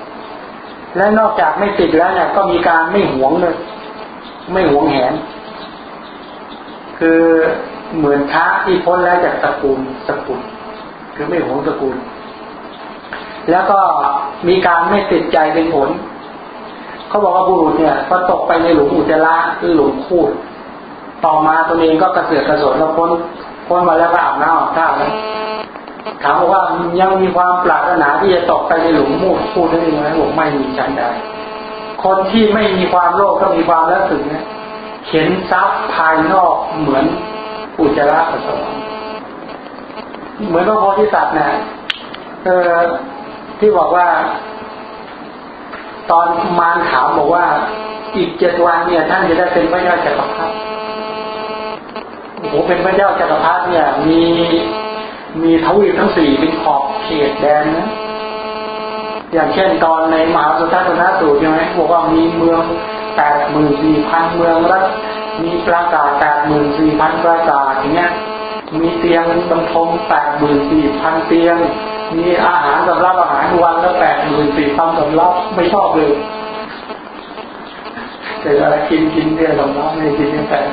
และนอกจากไม่ติดแล้วเนี่ยก็มีการไม่หวงเลยไม่หวงแหน คือเหมือนช้าที่พ้นแล้วจากตระกูลตระกูลคือไม่หวงตระกูลแล้วก็มีการไม่ติดใจเป็นผลเขาบอกว่าบุรุษเนี่ยพอตกไปในหลุมอุจจาระหรือหลุมคูดต่อมาตัวเองก็กระเสือกกระสนแล้วพ้นพ้นมาแล้วก็อาบน้ำอาบท่าแล้ว ถามว่ายังมีความปรารถนาที่จะตกไปในหลุมมูดพูดได้ไหมบอกไม่มีฉันใดคนที่ไม่มีความโลภก็มีความรู้สึกเนี่ยเข็นทรัพย์ภายนอกเหมือนอุจจาระปัสสาวะเหมือนพระโพธิสัตว์นะเออที่บอกว่า ตอนมารถามบอกว่า อีกเจ็ดวันเนี่ย ท่านจะได้เป็นพระเจ้าจักรพรรดิโอ้โหเป็นพระเจ้าจักรพรรดิเนี่ย มี มีทวีปทั้งสี่เป็นขอบเขตแดนนะอย่างเช่นตอนในมหาสุทัศนสูตรใช่ไหมบอกว่ามีเมืองแปดหมื่นสี่พันเมืองรัฐมีปราสาทแปดหมื่นสี่พันปราสาทอย่างเงี้ยมีเตียงบรรทมแปดหมื่นสี่พันเตียง มีอาหารสำรับอาหารวันละแปดหมื่นสี่พันสำรับไม่ชอบเลยแต่เวลากินกินเนี่ยสำรับไม่กินเนี่ยแปด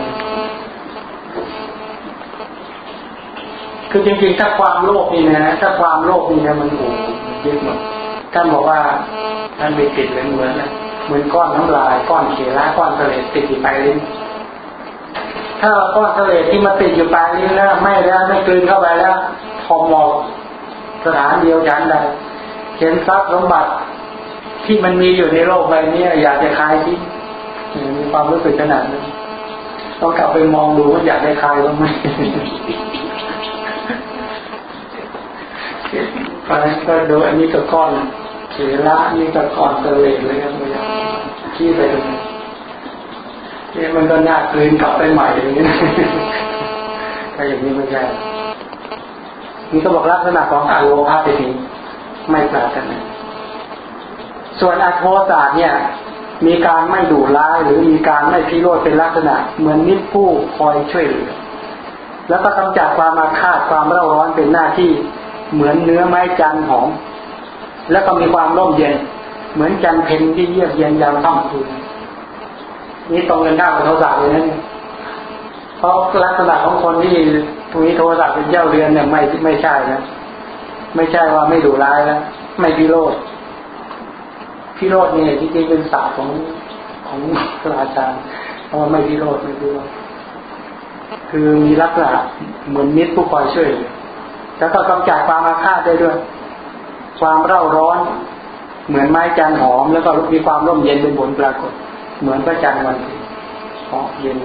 คือจริงๆ ถ้าความโลภนี่นะถ้าความโลภนี่นะมันโอ้ยึดหมดท่านบอกว่าท่านไปติดเลยเหมือนนะเหมือนก้อนน้ำลายก้อนเขล้าก้อนทะเลติดอยู่ปลายลิ้นถ้าก้อนทะเลที่มาติดอยู่ปลายลิ้นแล้วไม่แล้วไม่กลืนเข้าไปแล้วพอมอกสถานเดียวกันใดเห็นทรัพย์สมบัติที่มันมีอยู่ในโลกใบนี้อยากจะคลายทิ้งมีความรู้สึกขนาดนั้นต้องกลับไปมองดูว่าอยากได้คลายบ้างไหม เพราะนั้นก็ดูอันนี้ก็ก้อนเสีละนี่ก็ก้อนตะเลดเลยครับเนี่ยขี้ไปตรงนี้นี่มันก็น่าคืนกลับไปใหม่อย่างนี้ถ้าอย่างนี้ไม่ใช่นี่ก็บอกลักษณะของอโลภาเป็นนี้ไม่ปรารถนาส่วนอโทสะเนี่ย มีการไม่ดุร้ายหรือมีการไม่พิโรธเป็นลักษณะ เหมือนมิตรผู้คอยช่วยเหลือแล้วก็กำจัดความมาคาความเร่าร้อนเป็นหน้าที่ เหมือนเนื้อไม้จันหอม แล้วก็มีความร่มเย็น เหมือนจันเพนที่เยือกเย็นยามค่ำคืนนี่ตรงกันข้ามกับโทสะเลยนะเพราะลักษณะของคนที่มีโทสะเป็นเจ้าเรือนเนี่ยไม่ไม่ใช่นะไม่ใช่ว่าไม่ดุร้ายแล้วไม่พิโรธพิโรธเนี่ยที่จริงเป็นศาสตร์ของของราชาเพราะว่าไม่พิโรธไม่พิโรธคือมีลักษณะเหมือนมิตรผู้คอยช่วย แล้วก็กำจัดความอาฆาตได้ด้วย ความเร่าร้อน เหมือนไม้จันหอม แล้วก็มีความร่มเย็นเป็นผลปรากฏ เหมือนพระจันทร์วันที่เย็น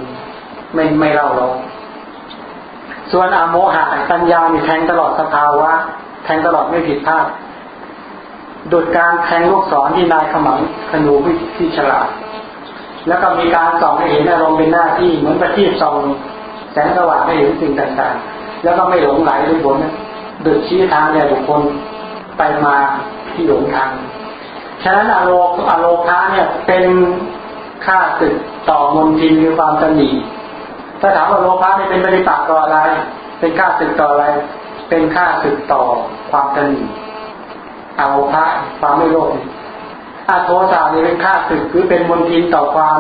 ไม่ไม่เร่าร้อนส่วนอโมหะปัญญามีแทงตลอดสภาวะแทงตลอดไม่ผิดพลาดดุดการแทงลูกศรที่นายขมังขนูที่ฉลาด แล้วก็มีการส่องให้เห็นอารมณ์เป็นหน้าที่เหมือนประทีปส่องแสงสว่างให้เห็นสิ่งต่างๆ แล้วก็ไม่หลงไหลด้วยผล ดุดชี้ทางแก่บุคคลไปมาที่หลงทาง ฉะนั้นอโลอโลคาเนี่ยเป็นค่าศึกต่อมนทินหรือความตนีถ้าถามว่าโลภะนี่ยเป็นปฏิปักษ์ต่ออะไร เป็นค่าศึกต่ออะไร เป็นค่าศึกต่อความตนีเอาพระความไม่โลภอาโทสะนี่เป็นค่าศึกหรือเป็นมนทินต่อความ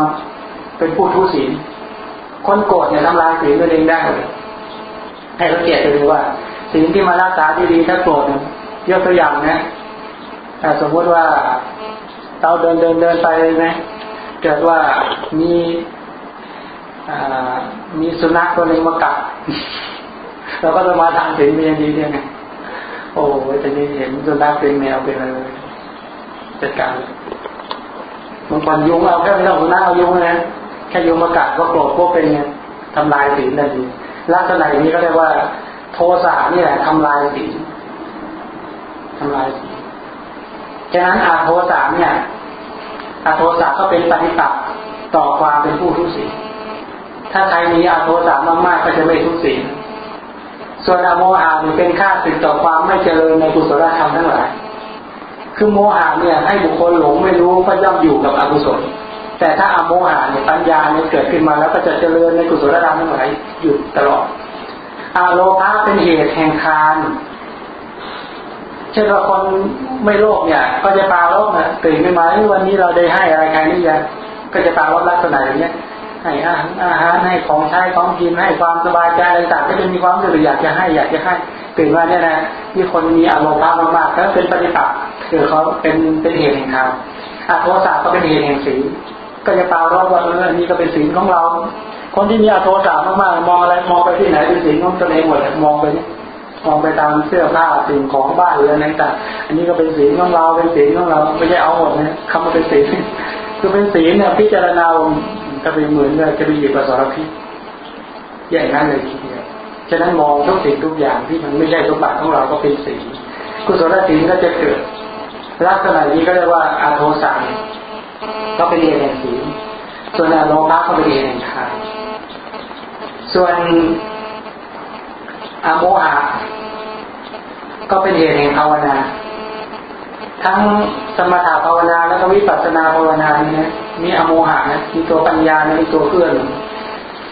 เป็นผู้ทุศีลคนโกรธเนี่ยทำลายศีลตัวเองได้ให้เราเกียรติดูว่า ศีลที่มารักษาดีๆถ้าโกรธยกตัวอย่างนะสมมติว่าเราเดินเดินเดินไปเลยไหมเกิดว่ามีมีสุนัขตัวหนึ่งมากัดเราก็จะมาทางศีลเมียดีเนี่ยไงโอ้ยจะนี้เห็นสุนัขเป็นแมวเป็นอะไรจัดการบางคนยุงเอาแค่ไม่ต้องสุนัขเอายุงนะแค่ยุงมากัดก็โกรธพวกเป็นไงทำลายศีลนั่นเองลักษณะนี้ก็เรียกว่า โทสะนี่แหละทำลายศีลทำลายศีลฉะนั้นอาโทสะเนี่ยอาโทสะก็เป็นปฏิปักษ์ต่อความเป็นผู้ทุศีลถ้าใครมีอาโทสะมากๆก็จะไม่ทุศีลส่วนอโมหะเป็นค่าสึกต่อความไม่เจริญในกุศลธรรมทั้งหลาย คือโมหะเนี่ยให้บุคคลหลงไม่รู้ก็ย่อมอยู่กับอกุศล แต่ถ้าอโมหะเนี่ยปัญญาเนี่ยเกิดขึ้นมาแล้วก็จะเจริญในกุศลธรรมทั้งหลายอยู่ตลอด อาโลภะเป็นเหตุแห่งคานเช่นว่าคนไม่โลภเนี่ย ก็จะปาโลภนะตื่นไม่มาวันนี้เราได้ให้อะไรใครนี่ยังก็จะปาโลภลักษณะอย่างนี้ให้อาหารอาหารให้ของใช้ของกินให้ความสบายใจต่างก็จะมีความรู้สึกอยากจะให้อยากจะให้ตื่นมาเนี่ยนะที่คนมีอารมณ์มากๆก็เป็นปฏิปักษ์คือเขาเป็นเป็นเหตุแห่งธรรมอาโทสะก็เป็นเหตุแห่งสีก็จะปาว่าว่าเออนี่ก็เป็นสีของเรา คนที่มีอโทสะมากๆมองอะไรมองไปที่ไหนเป็นสีของตัวเองหมดมองไปนี่มองไปตามเสื้อผ้าสิ่งของบ้านหรืออะไรต่างอันนี้ก็เป็นสีของเราเป็นสีของเราไม่ใช่เอาหมดนะคำว่าเป็นสีคือเป็นสีเนี่ยพิจารณาถ้าไปเหมือนกับจะมีอยู่กับสารพิษอย่างนั้นเลยทีเดียวฉะนั้นมองทุกสิ่งทุกอย่างที่มันไม่ใช่สมบัติของเราก็เป็นสีกุศลศีก็จะเกิด ลักษณะนี้ก็เรียกว่าอาโทสะก็เป็นเองแห่งศีส่วนอโลภะก็เป็นเองแห่งทาน ส่วนอโมหะก็เป็นเหตุแห่งภาวนา ทั้งสมถะภาวนาแล้วก็วิปัสสนาภาวนาเนี่ยมีอโมหะนะมีตัวปัญญานะมีตัวเคลื่อน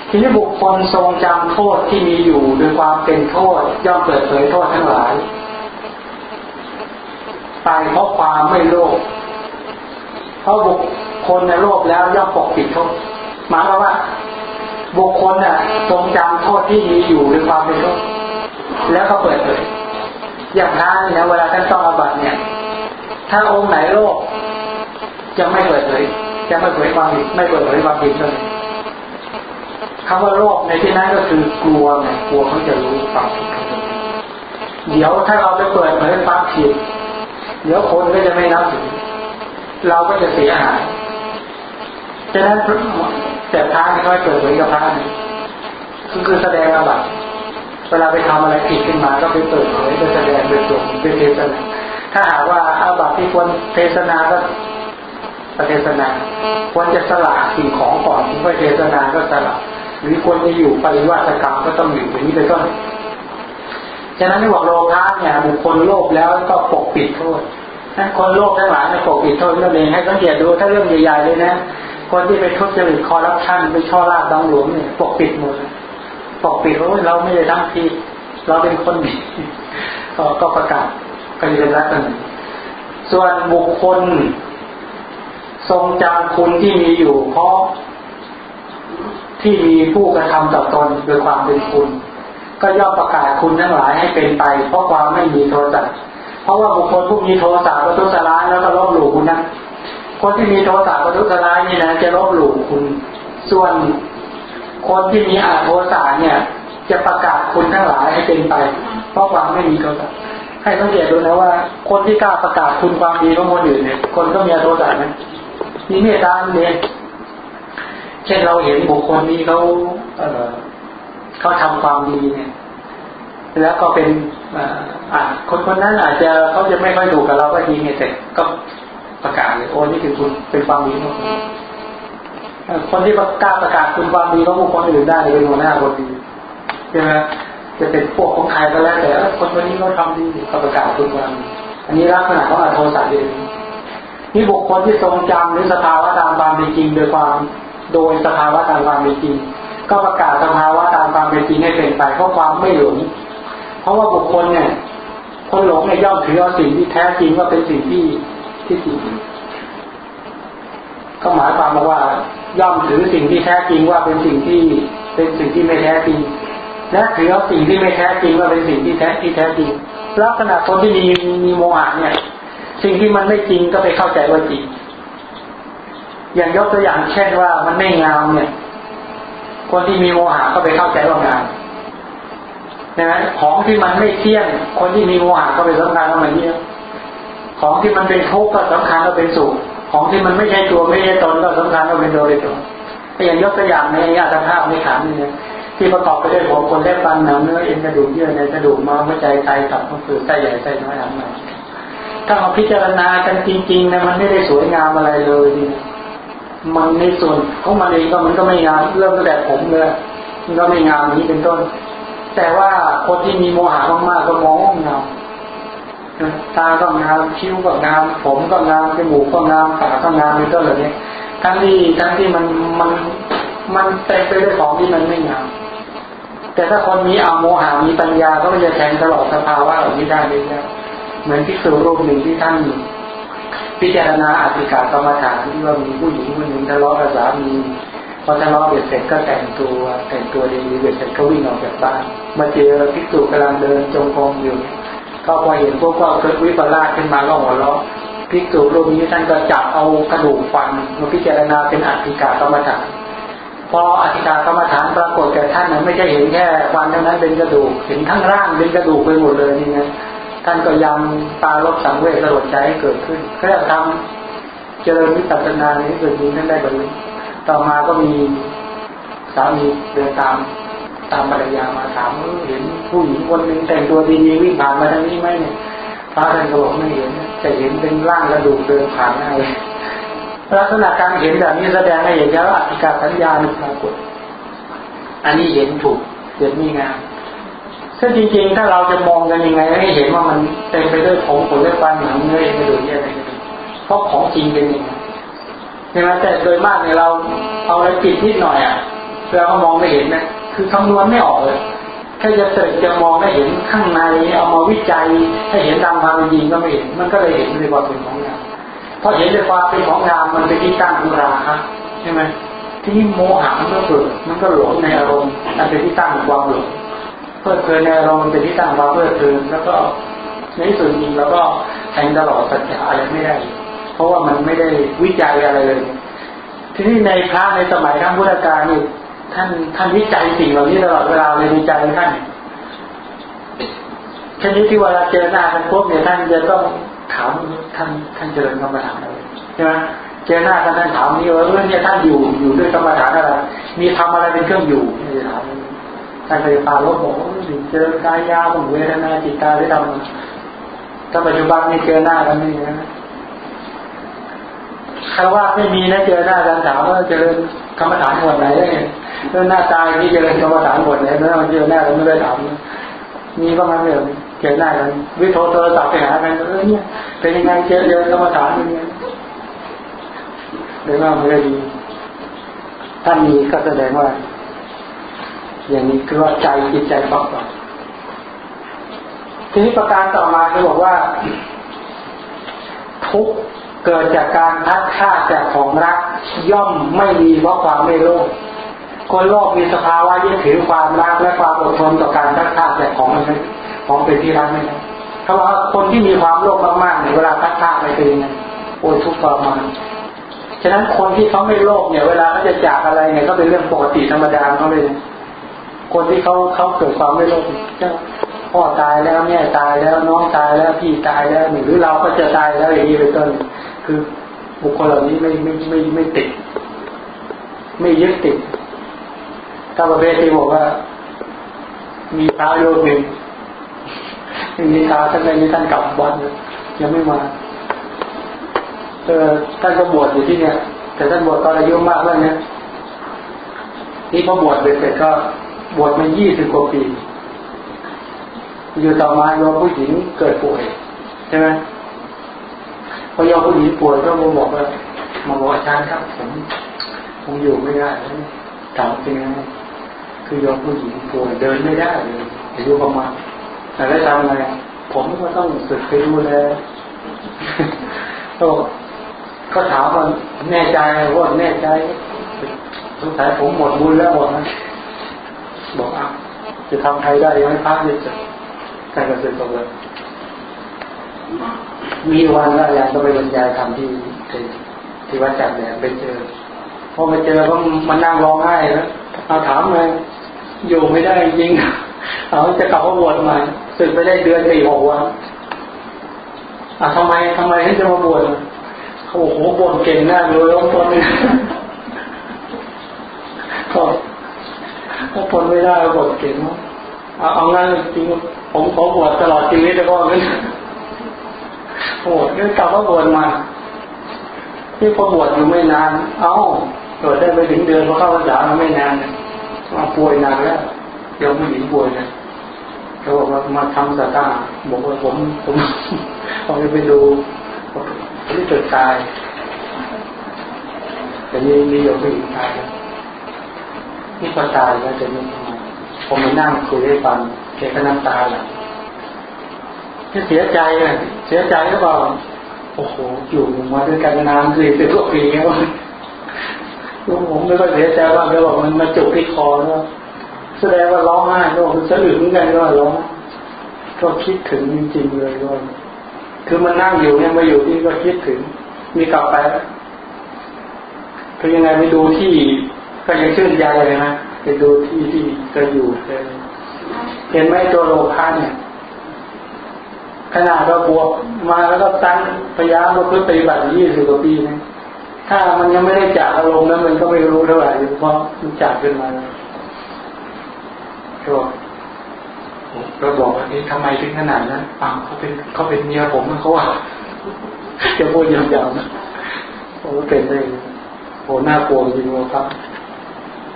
ทีนี้บุคคลทรงจำโทษที่มีอยู่โดยความเป็นโทษย่อมเปิดเผยโทษทั้งหลายไปเพราะความไม่โลภเพราะบุคคลในโลภแล้วย่อมปกปิดโทษหมายความว่า บุคคลน่ะทรงจำโทษที่มีอยู่ด้วยความเป็นโทษแล้วก็เปิดเผยอย่างพระนี่นะเวลาท่านต้องอบัตเนี่ย ถ้าองค์ไหนโลภจะไม่เปิดเผยจะไม่เผยความผิดไม่เปิดเผยความผิดเลยคำว่าโลภในที่นั้นก็คือกลัวไงกลัวเขาจะรู้ความผิดเดี๋ยวถ้าเราไปเปิดเผยความผิดเดี๋ยวคนก็จะไม่นับถือเราก็จะเสียหาย ฉะนั้นแต่พระไม่ค่อเปิดเผยกับพระนี่คือแสดงอาบัติเวลาไปทำอะไรผิดขึ้นมาก็ไปเปิดเผยไปแสดงไปส่งไปเทศนาถ้าหากว่าอาบัติที่ควรเทศนาก็ประเทศนาควรจะสละสิ่งของก่อนที่ไปเทศนาก็สละหรือคนจะอยู่ปริวัติกรรมก็ต้องอยู่อย่างนี้ไปต้นฉะนั้นที่บอกโลภะเนี่ยบุคคลโลภแล้วก็ปกปิดโทษนั้นคนโลภทั้งหลายในปกปิดโทษนั่นเองให้สังเกตดูถ้าเรื่องใหญ่ๆเลยนะ คนที่ไปทุจริตคอร์รัปชันไปช่อราดดองหลวงเนี่ยปกปิดหมดปกปิดว่าเราไม่ได้ทำผิดเราเป็นคนดีก็ประกาศก็จะเป็นลักษณะส่วนบุคคล ทรงจำคุณที่มีอยู่ เพราะที่มีผู้กระทำต่อตนโดยความเป็นคุณ ก็ย่อมประกาศคุณทั้งหลายให้เป็นไป เพราะความไม่มีโทสะเพราะว่าบุคคลผู้มีโทสะประทุษร้ายแล้วก็ลบหลู่คุณนะ คนที่มีโทสะประทุษร้ายนี่นะจะลบหลู่คุณ ส่วนคนที่มีอาโทสะเนี่ย จะประกาศคุณทั้งหลายให้เป็นไป เพราะความไม่มีโทสะให้สังเกตดูนะว่า คนที่กล้าประกาศคุณความดีของคนอื่นเนี่ย คนก็มีโทสะนะมีเมตตาเนี่ยเช่นเราเห็นบุคคลนี้เขาเออเขาทำความดีเนี่ย แล้วก็เป็นอ่าคนคนนั้นอาจจะเขาจะไม่ค่อยถูกกับเราก็ดีเนี่ยแต่ก็ ประกาศเลยโอ้นี่คือคุณเป็นความดีของคุณคนที่ประกาศประกาศคุณความดีของบุคคลอื่นได้เป็นหัวหน้าคนดีใช่ไหมจะเป็นพวกของใครก็แล้วแต่คนคนนี้เขาทำดีเขาประกาศคุณความดีอันนี้ลักษณะของอโทสะเองนี่บุคคลที่ทรงจำหรือสภาวะตามความเป็นจริงโดยความโดยสภาวะตามความเป็นจริง ก็ประกาศสภาวะตามความเป็นจริงให้เป็นไปเพราะความไม่หลงเพราะว่าบุคคลเนี่ย คนหลงเนี่ยย่อมถือเอาสิ่งที่แท้จริงว่าเป็นสิ่งที่ ที่จริงก็หมายความว่า ย่อมถือสิ่งที่แท้จริงว่าเป็นสิ่งที่เป็นสิ่งที่ไม่แท้จริง และถือเอาสิ่งที่ไม่แท้จริงว่าเป็นสิ่งที่แท้ที่แท้จริงลักษณะคนที่มีมีโมหะเนี่ย สิ่งที่มันไม่จริงก็ไปเข้าใจว่าจริง อย่างยกตัวอย่างเช่นว่ามันไม่งามเนี่ย คนที่มีโมหะก็ไปเข้าใจว่างามนะของที่มันไม่เที่ยง คนที่มีโมหะก็ไปสำคัญว่ามันเที่ยง ของที่มันเป็นทุกข์ก็สำคัญว่าเป็นสุข ของที่มันไม่ใช่ตัวไม่ใช่ตนก็สำคัญว่าเป็นโดยตัวอย่างยกตัวอย่างในอัตภาพในขันนี่ที่ประกอบไปด้วยหัวคนและฟันหนังเนื้อเอ็นกระดูกเยื่อในกระดูกม้ามหัวใจไตตับมันคือไตใหญ่ไตน้อยอันไหนถ้ามาพิจารณากันจริงๆนะมันไม่ได้สวยงามอะไรเลยมันในส่วนของมันเองก็มันก็ไม่งามเริ่มตั้งแต่ผมเลยมันก็ไม่งามนี้เป็นต้น แต่ว่าคนที่มีโมหะมากๆก็มองงาม ตาก็งามคิ้วก็งาม ผมก็งามจมูกก็งามปากก็งามเป็นต้นเหล่านี้ทั้งที่ทั้งที่มันมันมันเต็มไปด้วยของที่มันไม่งาม แต่ถ้าคนมีอาโมหามีปัญญาก็จะแทงตลอดสภาวะเหล่านี้ได้เลยนะเหมือนที่คือรูปหนึ่งที่ท่านพิจารณาอธิการกรรมฐานที่ว่ามีผู้หญิงคนหนึ่งทะเลาะกับสามีพอทะเลาะเสร็จก็แต่งตัวแต่งตัวดีๆเสร็จก็วิ่งออกจากบ้านมาเจอพิจูกำลังเดินจงกรมอยู่ ก็พอเห็นพวกก็เกิดวิปลาสขึ้นมาก็หัวเราะพิจูรูปนี้ท่านก็จับเอากระดูกฟันมาพิจารณาเป็นอธิกากรรมฐานพออธิกากรรมฐานปรากฏแก่ท่านนั้นไม่ใช่เห็นแค่ฟันเท่านั้นเป็นกระดูกเห็นทั้งร่างเป็นกระดูกไปหมดเลยนี่นะท่านก็ยังตาลบสังเวชสลดใจให้เกิดขึ้นเพื่อทำเจริญวิปัสสนาในี้เกิดขึ้นท่านได้บรรลุต่อมาก็มีสามีเดินตาม ตามภรรยามาถามเห็นผู้หญิงคนหนึ่งแต่งตัวดีๆวิ่งผ่านมาทางนี้ไหมเนี่ยพระท่านก็บอกไม่เห็นแต่เห็นเป็นร่างกระดูกเดินผ่านได้ลักษณะการเห็นแบบนี้แสดงให้เห็นแล้วอธิการสัญญาณปรากฏอันนี้เห็นถูกเห็นมีงามซึ่งจริงๆ ถ้าเราจะมองกันยังไงให้เห็นว่ามันเต็มไปด้วยของผลและฟันหนังเนื้อกระดูกเยื่ออะไรเพราะของจริงเป็นอย่างนี้ใช่ไหมแต่โดยมากเนี่ยเราเอาอะไรปิดนิดหน่อยอะ เราก็มองไม่เห็นนะคือคำนวณไม่ออกเลยแค่จะเสิร์จะมองได้เห็นข้างในเอามาวิจัยให้เห็นตามความจริงก็ไม่เห็น มันก็เลยเห็นในความเป็นของงามพอเห็นในความเป็นของงามมันเป็นที่ตั้งของราคะใช่ไหมที่โมหะมันก็เกิดมันก็หลงในอารมณ์อันเป็นที่ตั้งของความหลงเพื่อเพลินในอารมณ์เป็นที่ตั้งความเพื่อเพลินแล้วก็ในส่วนจริงแล้วก็แทงตลอดสัจจะอะไรไม่ได้ เพราะว่ามันไม่ได้วิจัยอะไรเลย ทีนี้ในพระในสมัยครั้งพุทธกาลนี่ ท่านท่านวิจัยสิ่งเหล่านี้ตลอดเวลาเลยวิจัยท่านชนิดที่เวลาเจอหน้ากันพบเนี่ยท่านจะต้องถามท่านท่านเจริญกรรมฐานอะไรใช่ไหมเจอหน้าท่านท่านถามนี่ว่าเรื่อเนี่ยท่านอยู่อยู่ด้วยกรรมฐานอะไรมีทำอะไรเป็นเครื่องอยู่นี่ถามท่านเคยปาลบบอกเจอกายยาของเวทนาจิตตาได้ทำถ้าปัจจุบันนี่เจอหน้ากันนี่นะ คารวะไม่มีนะเจอหน้าการถามว่าเจริญกรรมฐานบทไหนได้แล้วหน้าตายที่เจริญกรรมฐานบทไหนแล้วเจอหน้าเราไม่ได้ถามมีบ้างไหมเนี่ยเจอหน้ากันวิโทรโทรศัพท์ไปหากันเออเนี่ยเป็นยังไงเจอเจอกรรมฐานยังไงหรือว่าไม่ได้ดีถ้ามีก็แสดงว่า อย่างนี้คือว่าใจจิตใจปรับทีนี้ประการต่อมาเขาบอกว่า ทุก เกิดจากการทัดค่าจากของรักย่อมไม่มีเพราะความไม่โลภคนโลภมีสภาวะยึดถือความรักและความอดทนต่อการทัดค่าจากของมันของเป็นที่รักไม่ได้เขาบอกว่าคนที่มีความโลภมากๆเนี่ยเวลาทัดค่าไปเป็นยังไงโอ้ทุกข์ทรมานฉะนั้นคนที่เขาไม่โลภเนี่ย เวลาเขาจะจากอะไรเนี่ยก็เป็นเรื่องปกติธรรมดาเขาเลย คนที่เขาเขาเกิดความไม่โลภจ้าพ่อตายแล้วแม่ตายแล้วน้องตายแล้วพี่ตายแล้วหรือเราก็จะตายแล้วอย่างนี้เป็นต้น คือบุคคลเหล่านี้ไม่ไม่ไม่ไม่ติด ไม่ยึดติดถ้าประเภทที่บอกว่า มีพระโยมหนึ่งมีพระท่านในนี้ท่านกลับวัดยังไม่มาเออท่านก็บวชอยู่ที่เนี่ย แต่ท่านบวชตอนอายุมากแล้วเนี่ยนี่พอบวชเสร็จก็บวชมายี่สิบกว่าปี อยู่ต่อมาโยมผู้หญิงเกิดป่วยใช่ไหม พอยอผู้หญิงป่วยก็มาบอกว่ามาบอกอาจารย์ครับ ผมผมอยู่ไม่ได้แล้วถามเป็นไงคือยอผู้หญิงป่วยเดินไม่ได้เลยอายุประมาณแต่ได้ทำไงผมก็ต้องสึกไปดูแลก็ก็ถามว่าแน่ใจว่าแน่ใจสงสัยผมหมดบุญแล้วหมดนะบอกอะจะทำใครได้ยังไม่พักเลยจะการเกษตรตกเลย มีวันละอย่างก็ไปบรรยายทำที่ที่วัดจัดเนี่ยไปเจอพอไปเจอก็มันนั่งร้องไห้แล้วเอาถามเลยอยู่ไม่ได้จริงเอาจะกลับมาบวชใหม่สึกไปได้เดือนสี่หกวันอะทำไมทำไมให้จะมาบวชโอ้โหบ่นเก่งมาเลยร้องตนก็ก็ทนไม่ได้บ่นเก่งเอาเอางั้นจริงผมขอบวชตลอดชีวิตแล้วก็งั้น โอ้ยกลับมาบวชมาที่พอบวชอยู่ไม่นาน เอ้าบวชได้ไปถึงเดือนพอเข้าพรรษาไม่นานมาป่วยนานแล้วเดี๋ยวผู้หญิงป่วยนะเขาบอกว่ามาทำสตาบอกว่าผมผมผมไปดูที่เกิดตายแต่นี่มีอยู่ผู้หญิงตายนี่พอตายแล้วจะไม่ทำไมผมมานั่งคุยให้ฟังแกก็น้ำตาไหลเสียใจเลย สียใจหรือเปล่าโอ้โหอยู่มาด้วยกันนานสี่สิบกว่าปีแล้วลูกผมไม่ก็เสียใจว่าเขาบอกมันมาจุกที่คอแล้วแสดงว่าร้องไห้ก็คือสะอึกเหมือนกันว่าร้องก็คิดถึงจริงๆเลยว่าคือมันนั่งอยู่เนี่ยมาอยู่ที่ก็คิดถึง มีกลับไปคือยังไงไปดูที่ก็ยังชื่นใจเลยนะไปดูที่ที่จะอยู่เลยเห็นไหมตัวโลภะเนี่ย ขนาดเราบวกมาแล้วก็ตั้งพยายามมาเพื่อปฏิบัติยี่สิบกว่าปีนะถ้ามันยังไม่ได้จากอารมณ์นั้นมันก็ไม่รู้เท่าไหร่เพราะมันจากขึ้นมาก็เราบอกว่าเอ๊ะทำไมถึงขนาดนั้นอ้าวเขาเป็นเขาเป็นเมียผมเขาว่าจะพูดยาวๆนะโอ้เป็นได้โอ้หน้าโกงจริงๆครับ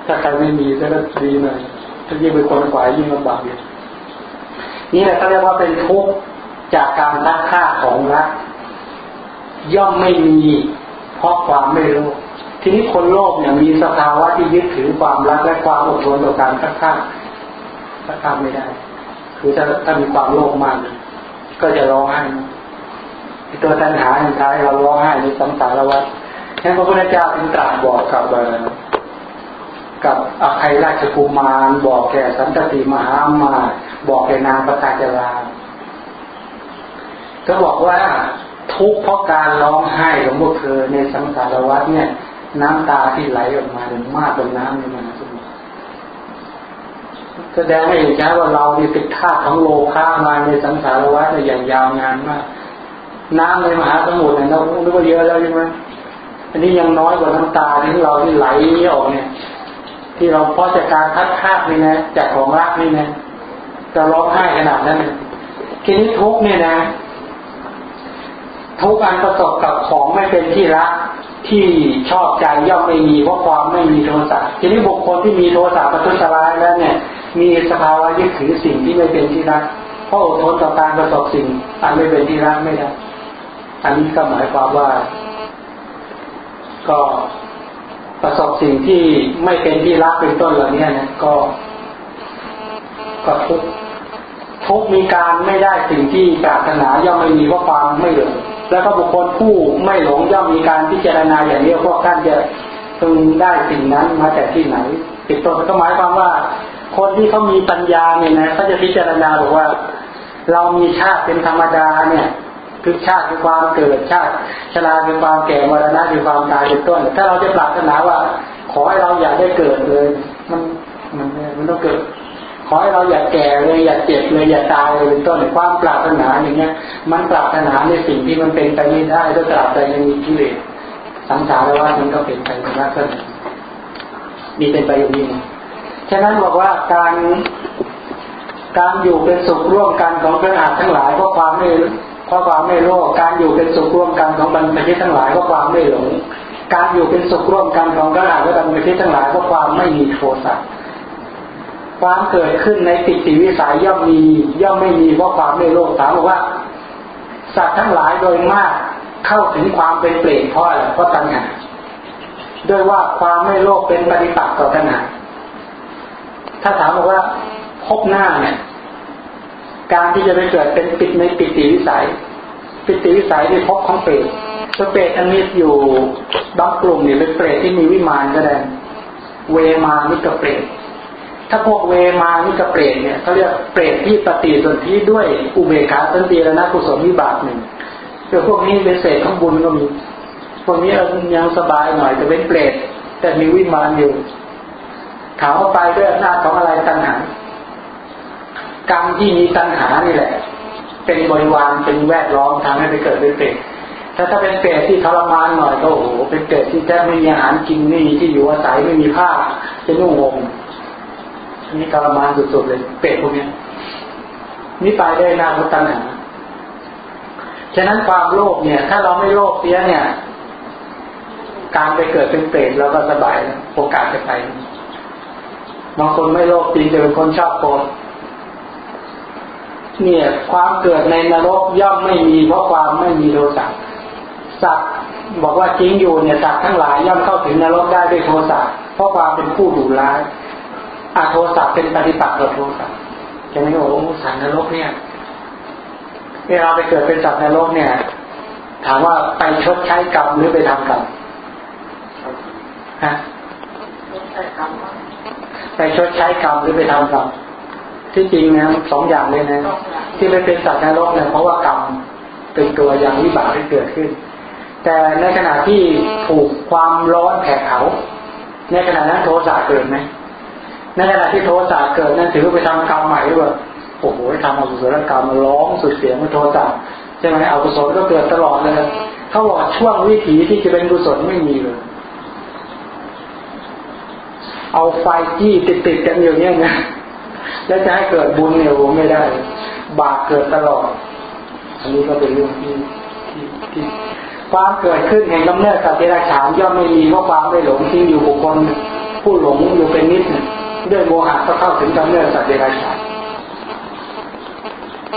ถ้าใครไม่มีก็ดีหน่อยถ้ายิ่งเป็นคนขวายยิ่งลำบากอยู่นี่แหละเขาเรียกว่าเป็นทุกข์ จากการรักค่าของรัก ย่อมไม่มีเพราะความไม่โลภทีนี้คนโลภเนี่ยมีสภาวะที่ยึดถือความรักและความอดทนต่อการรักค่ารักค่าไม่ได้ คือถ้าถ้ามีความโลภมากก็จะร้องไห้ตัวตัณหาอันท้ายเราร้องไห้ในสังสารวัฏฉะนั้นพระพุทธเจ้าจึงตรัสบอกกับกับอภัยราชกุมาร บอกแก่สันตติมหามา บอกแก่นางปตาจารา ก็บอกว่าทุกเพราะการร้องไห้ของพวกเธอในสังสารวัฏเนี่ย น้ำตาที่ไหลออกมาเนี่ยมากกว่าน้ำในมหาสมุทรแสดงให้เห็นชัดว่าเราเนี่ติดท่าของโลภะมาในสังสารวัฏเนี่ยอย่างยาวนานมาก น้ำในมหาสมุทรเนี่ยเราคิดว่าเยอะแล้วใช่ไหมอันนี้ยังน้อยกว่าน้ำตาที่เราที่ไหลออกเนี่ย ที่เราเพราะจากการทัดทาบนี่นะจากของรักนี่นะจะร้องไห้ขนาดนั้นทีนี้ทุกเนี่ยนะ ทุกอันประสบกับของไม่เป็นที่รักที่ชอบใจย่อมไม่มีเพราะความไม่มีโทสะทีนี้บุคคลที่มีโทสะประทุษร้ายแล้วเนี่ย มีสภาวะยึดถือสิ่งที่ไม่เป็นที่รักเพราะอดทนต่อการประสบสิ่งอันไม่เป็นที่รักไม่ได้อันนี้ก็หมายความว่า ก็ประสบสิ่งที่ไม่เป็นที่รักเป็นต้นเหล่านี้นะก็ก็ทุก ทุกมีการไม่ได้สิ่งที่ปรารถนาย่อมไม่มีเพราความไม่หลงแล้วก็บุคคลผู้ไม่หลงย่อมมีการพิจารณาอย่างนี้พวกท่านจะพึงได้สิ่งนั้นมาจากที่ไหนติดตัวก็หมายความว่า คนที่เขามีปัญญาเนี่ยนะเขาจะพิจารณาบอกว่า เรามีชาติเป็นธรรมดาเนี่ยคือชาติคือความเกิดชาติชราคือความแก่มรณะคือความตายเป็นต้น ถ้าเราจะปรารถนาว่า ขอให้เราอย่าได้เกิดเลย มันมันมันต้องเกิด ขอให้เราอย่าแก่เลยอย่าเจ็บเลยอย่าตายเลยเป็นต้นความปรารถนาอย่างเงี้ย มันปรารถนาในสิ่งที่มันเป็นไปไม่ได้ด้วยตราบใดยังมีกิเลสสังสารวัฏมันก็เป็นไปไม่ได้ก็มีเป็นไปอย่างนี้ฉะนั้นบอกว่าการการอยู่เป็นสุขร่วมกันของพระอาทั้งหลายเพราะความไม่เพราะความไม่โลภการอยู่เป็นสุขร่วมกันของบรรพชิตทั้งหลายเพราะความไม่หลง การอยู่เป็นสุขร่วมกันของพระอาและบรรพชิตทั้งหลายเพราะความไม่มีโทสะ ความเกิดขึ้นในปิติวิสัยย่อมมี ย่อมไม่มีเพราะความไม่โลภถามบอกว่า สัตว์ทั้งหลายโดยมากเข้าถึงความเป็นเปรตเพราะอะไรเพราะตัณหาด้วยว่าความไม่โลภเป็นปฏิปักษ์ต่อตัณหาถ้าถามบอกว่าพบหน้าเนี่ยการที่จะไปเกิดเป็นปิดในปิติวิสัย ปิติวิสัยที่พบของเปรตตัวเปรตอันนี้อยู่บางกลุ่มเนี่ยเป็นเปรตที่มีวิมานก็ได้ เวมานิกเปรต ถ้าพวกเวมานิกเปรตเนี่ยเขาเรียกเปรตที่ปฏิสนธิด้วยอุเบกขาสันติและนักุศลวิบากหนึ่งคือพวกนี้เป็นเศษของบุญก็มีพวกนี้เรายังสบายหน่อยจะเป็นเปรตแต่มีวิมานอยู่ถามว่าไปด้วยอำนาจของอะไรตัณหากรรมที่มีตัณหานี่แหละ เป็นบริวารเป็นแวดล้อมทำให้ไปเกิดเป็นเปรตถ้าถ้าเป็นเปรตที่ทรมานหน่อยก็โอ้โหเป็นเปรตที่แทบไม่มีอาหารกินไม่มีที่อยู่อาศัยไม่มีผ้าจะนุ่งห่ม นนี้ทรมานสุดๆเลย เปรตพวกนี้นี่ไปได้นาเพราะตัณหาฉะนั้นความโลภเนี่ย ถ้าเราไม่โลภเสียเนี่ย การไปเกิดเป็นเปรตเราก็สบายโอกาสจะไปบางคนไม่โลภจริงจะเป็นคนชอบโกรธเนี่ย ความเกิดในนรกย่อมไม่มีเพราะความไม่มีโทสะสัตว์บอกว่าจริงอยู่เนี่ยสัตว์ทั้งหลายย่อมเข้าถึงนรกได้ด้วยโทสะเพราะความเป็นผู้ดุร้าย อาโทสะเป็นปฏิปักษ์ต่อโทสะจะไม่บอกว่าสัตว์นรกเนี่ยเวลาไปเกิดเป็นสัตว์นรกเนี่ย ถามว่าไปชดใช้กรรมหรือไปทำกรรมฮะไปชดใช้กรรมหรือไปทำกรรมที่จริงนะสองอย่างเลยนะ ที่ไม่เป็นสัตว์นรกเนี่ยเพราะว่ากรรมเป็นตัวอย่างวิบากที่เกิดขึ้น แต่ในขณะที่ถูกความร้อนแผดเผาในขณะนั้นโทสะเกิดไหม ในขณะที่โทสะเกิดนั้นถือว่าไปทำกรรมใหม่หรือเปล่าโอ้โหทำอกุศลกรรมมาร้องสุดเสียงมาโทสะใช่ไหมอกุศลก็เกิดตลอดเลยเขาบอกช่วงวิถีที่จะเป็นกุศลไม่มีเลย เอาไฟจี้ติดๆกันอยู่เนี่ยนะแล้วจะให้เกิดบุญเนี่ยผมไม่ได้ บาปเกิดตลอด อันนี้ก็เป็นเรื่องที่ที่ที่ความเกิดขึ้นแห่งกำเนิดสัตว์เดรัจฉานย่อมไม่มีเพราะความไม่หลงที่อยู่บุคคลผู้หลงอยู่เป็นนิด ด้วยโมหะก็เข้าถึงกำเนิดสัตว์เดรัจฉาน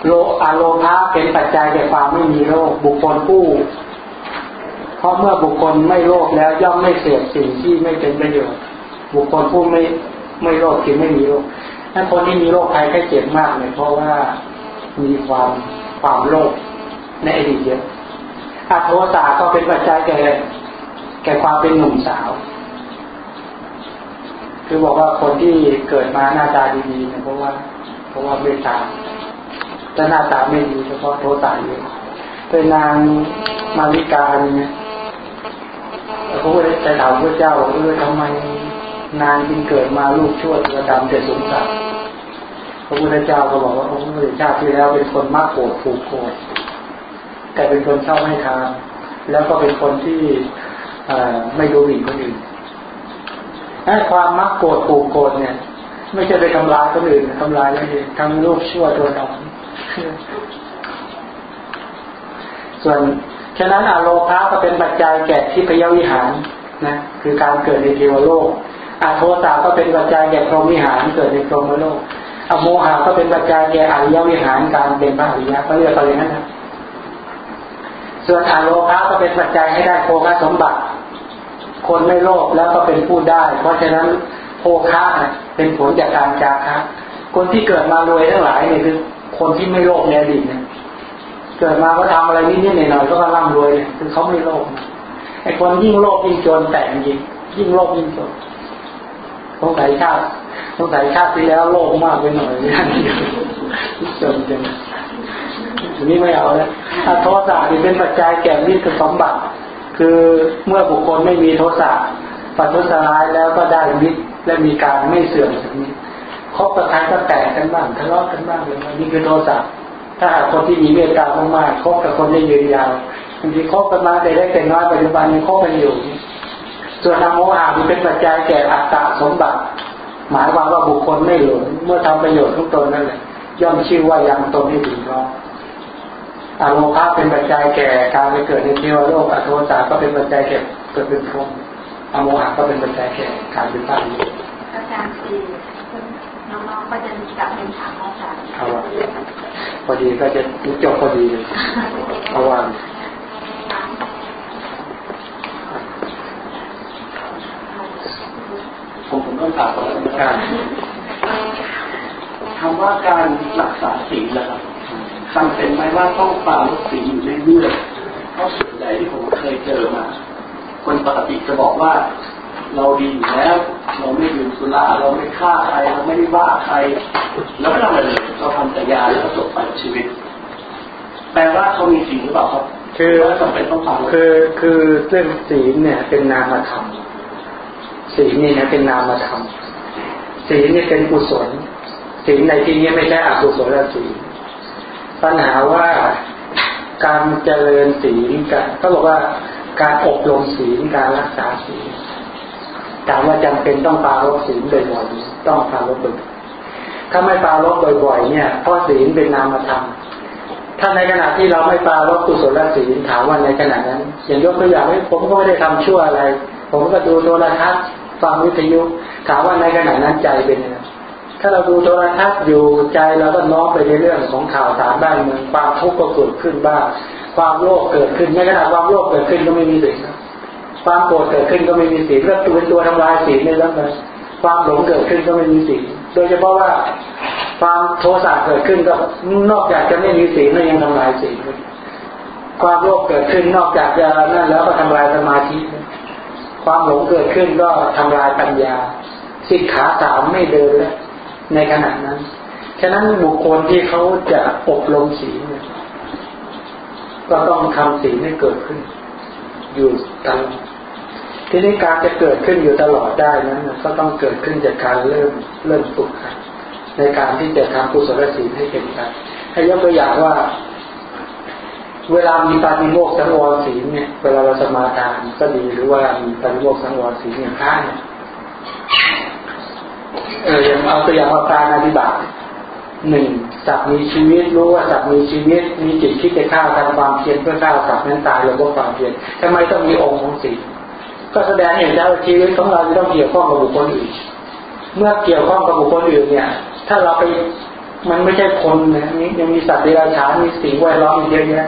โลอาโลภะเป็นปัจจัยแก่ความไม่มีโรคบุคคลผู้เพราะเมื่อบุคคลไม่โลภแล้วย่อมไม่เสียสิ่งที่ไม่เป็นประโยชน์ บุคคลผู้ไม่ไม่โลภคือไม่มีโรคถ้าคนที่มีโรคภัยไข้เจ็บมากเลยเพราะว่ามีความความโลภในอดีตเยอะอาโทสาก็เป็นปัจจัยแก่แก่ความเป็นหนุ่มสาว คือบอกว่าคนที่เกิดมาหน้าตาดีๆเนี่ยเพราะว่า เพราะว่าเมตตาแต่หน้าตาไม่ดีเฉพาะโทสะเยอะเป็นนางมาริกาเนี่ยเขาก็เลยไปถามพระเจ้าว่าเออทำไมนานจึงเกิดมาลูกชั่วตัวดำแต่สงสารพระพุทธเจ้าก็บอกว่าพระพุทธเจ้าที่แล้วเป็นคนมากโกรธผูกโกรธแต่เป็นคนชอบให้ทานแล้วก็เป็นคนที่ไม่ดูหมิ่นคนอื่น ถ้ความมักโกรธผูกโกรธเนี่ย ไม่ใช่ไปทำลายคนอื่นทำลายแล้วเองทำลูกชั่วตัวดำส่วนฉะนั้นอโลภะก็เป็นปัจจัยแก่ที่พยวิหารนะคือการเกิดในเทวโลกอโทสะก็เป็นปัจจัยแก่พรหมวิหารเกิดในพรหมโลกอโมหะก็เป็นปัจจัยแก่อริยวิหารการเป็นพระอริยะเขาเรียกอะไรนั่นนะส่วนอโลภะก็เป็นปัจจัยให้ได้โภคสมบัติ คนไม่โลภแล้วก็เป็นผู้ได้ เพราะฉะนั้นโภคะเป็นผลจากการจาคะคนที่เกิดมารวยทั้งหลายเนี่ยคือคนที่ไม่โลภในอดีตเนี่ยเกิดมาก็ทำอะไรนิดๆหน่อยๆก็ร่ำรวยเนี่ยคือเขาไม่โลภไอ้คนยิ่งโลภยิ่งจนแต่จริงยิ่งโลภยิ่งจนสงสัยชาติสงสัยชาติที่แล้วโลภมากไปหน่อยนี่จนจนนี้ไม่เอาแล้วโทสะนี่เป็นปัจจัยแก่มิตรสมบัติ คือเมื่อบุคคลไม่มีโทสะปัจจุสลายแล้วก็ได้มิตรและมีการไม่เสื่อมจากมิตรคบกับใครก็แตกกันบ้างทะเลาะกันบ้างเลยนี่คือโทสะถ้าหากคนที่มีเมตตามากๆคบกับคนได้ยืนยาวบางทีคบกันมาแต่ได้แต่น้อยปัจจุบันยังคบกันอยู่ ส่วนนามโมหะมันเป็นปัจจัยแก่อัตตาสมบัติ หมายความว่าบุคคลไม่หลงเมื่อทำประโยชน์ทุกตนนั่นแหละย่อมชื่อว่ายังตนให้ถึงรอ อารมณ์ภาพเป็นปัจจัยแก่การไปเกิดในเทวโลกอโทสาก็เป็นปัจจัยแก่เกิดเป็นพรหมอโมหะก็เป็นปัจจัยแก่การเป็นพระอาจารย์คือน้องๆก็จะมีกลับเป็นถามอาจารย์พอดีก็จะจบพอดีเพราะว่าผมผมต้องถามก่อนนะครับคำว่าการรักษาศีลนะครับ จำเป็นไหมว่าต้องปาลดศีลอยู่เรื่อยๆเพราะส่วนใหญ่ที่ผมเคยเจอมา คนปกติจะบอกว่า เราดีอยู่แล้ว เราไม่ดื่มสุราเราไม่ฆ่าใครเราไม่ได้ว่าใคร แล้วไม่ทำอะไรเลยเราทำแต่ยาแล้วก็จบไปชีวิต แปลว่าเขามีศีลหรือเปล่าครับคือจำเป็นต้องปาคือคือเรื่องศีลเนี่ยเป็นนามธรรมศีลนี่นะเป็นนามธรรมศีลนี่เป็นกุศลศีลในที่นี้ไม่ใช่อกุศลศีล ปัญหาว่าการเจริญศีลกันก็บอกว่าการอบรมศีลการรักษาศีลถามว่าจำเป็นต้องปาลบศีลบ่อยๆต้องปาลบบ่อยถ้าไม่ปาลบบ่อยๆเนี่ยเพราะศีลเป็นนามธรรมถ้าในขณะที่เราไม่ปาลบกุศลศีลถามว่าในขณะนั้นอย่างยกตัวอย่างผมก็ไม่ได้ทำชั่วอะไร ผมก็ดูโทรทัศน์ฟังวิทยุถามว่าในขณะนั้นใจเป็นยังไง ถ้าเราดูโทรทัศน์อยู่ใจเราก็น้อมไปในเรื่องของข่าวสารบ้านเมืองความทุกข์ก็เกิดขึ้นบ้าง ความโลภเกิดขึ้นในขณะความโลภเกิดขึ้นก็ไม่มีสิ่งความโกรธเกิดขึ้นก็ไม่มีสิ่งแล้วตัวเป็นตัวทำลายสิ่งในเรื่องนั้นความหลงเกิดขึ้นก็ไม่มีสิ่งโดยเฉพาะว่าความโทสะเกิดขึ้นก็นอกจากจะไม่มีสิ่งแล้วยังทำลายสิ่งความโลภเกิดขึ้นนอกจากจะนั่นแล้วก็ทำลายสมาธิ ความหลงเกิดขึ้นก็ทำลายปัญญาสิกขาสามไม่เดินแล้ว ในขณะนั้น ฉะนั้นบุคคลที่เขาจะอบรมศีลก็ต้องทำศีลให้เกิดขึ้น อยู่ตลอดทีนี้การจะเกิดขึ้นอยู่ตลอดได้นั้นก็ต้องเกิดขึ้นจากการเริ่มเริ่มฝึกในการที่จะทำกุศลศีลให้เป็นไปให้ยกตัวอย่างว่า เวลามีปาฏิโมกข์สังวรศีลเนี่ยเวลาเราสมาทานก็ดีหรือว่ามีปาฏิโมกข์สังวรศีลอย่างข้าเนี่ย เอออย่างเอาตัวอย่างว่าการอธิบายหนึ่งสัตว์มีชีวิตรู้ว่าสัตว์มีชีวิต มีจิตคิดจะฆ่าทำความเพียรเพื่อฆ่าสัตว์นั้นตายเราก็ความเพียรทำไมต้องมีองค์ของศีลก็แสดงเห็นแล้วชีวิตของเราจะต้องเกี่ยวข้องกับบุคคลอื่น เมื่อเกี่ยวข้องกับบุคคลอื่นเนี่ย ถ้าเราไปมันไม่ใช่คนนะนี่ยังมีสัตว์เดรัจฉานมีสิ่งแวดล้อมอีกเยอะแยะ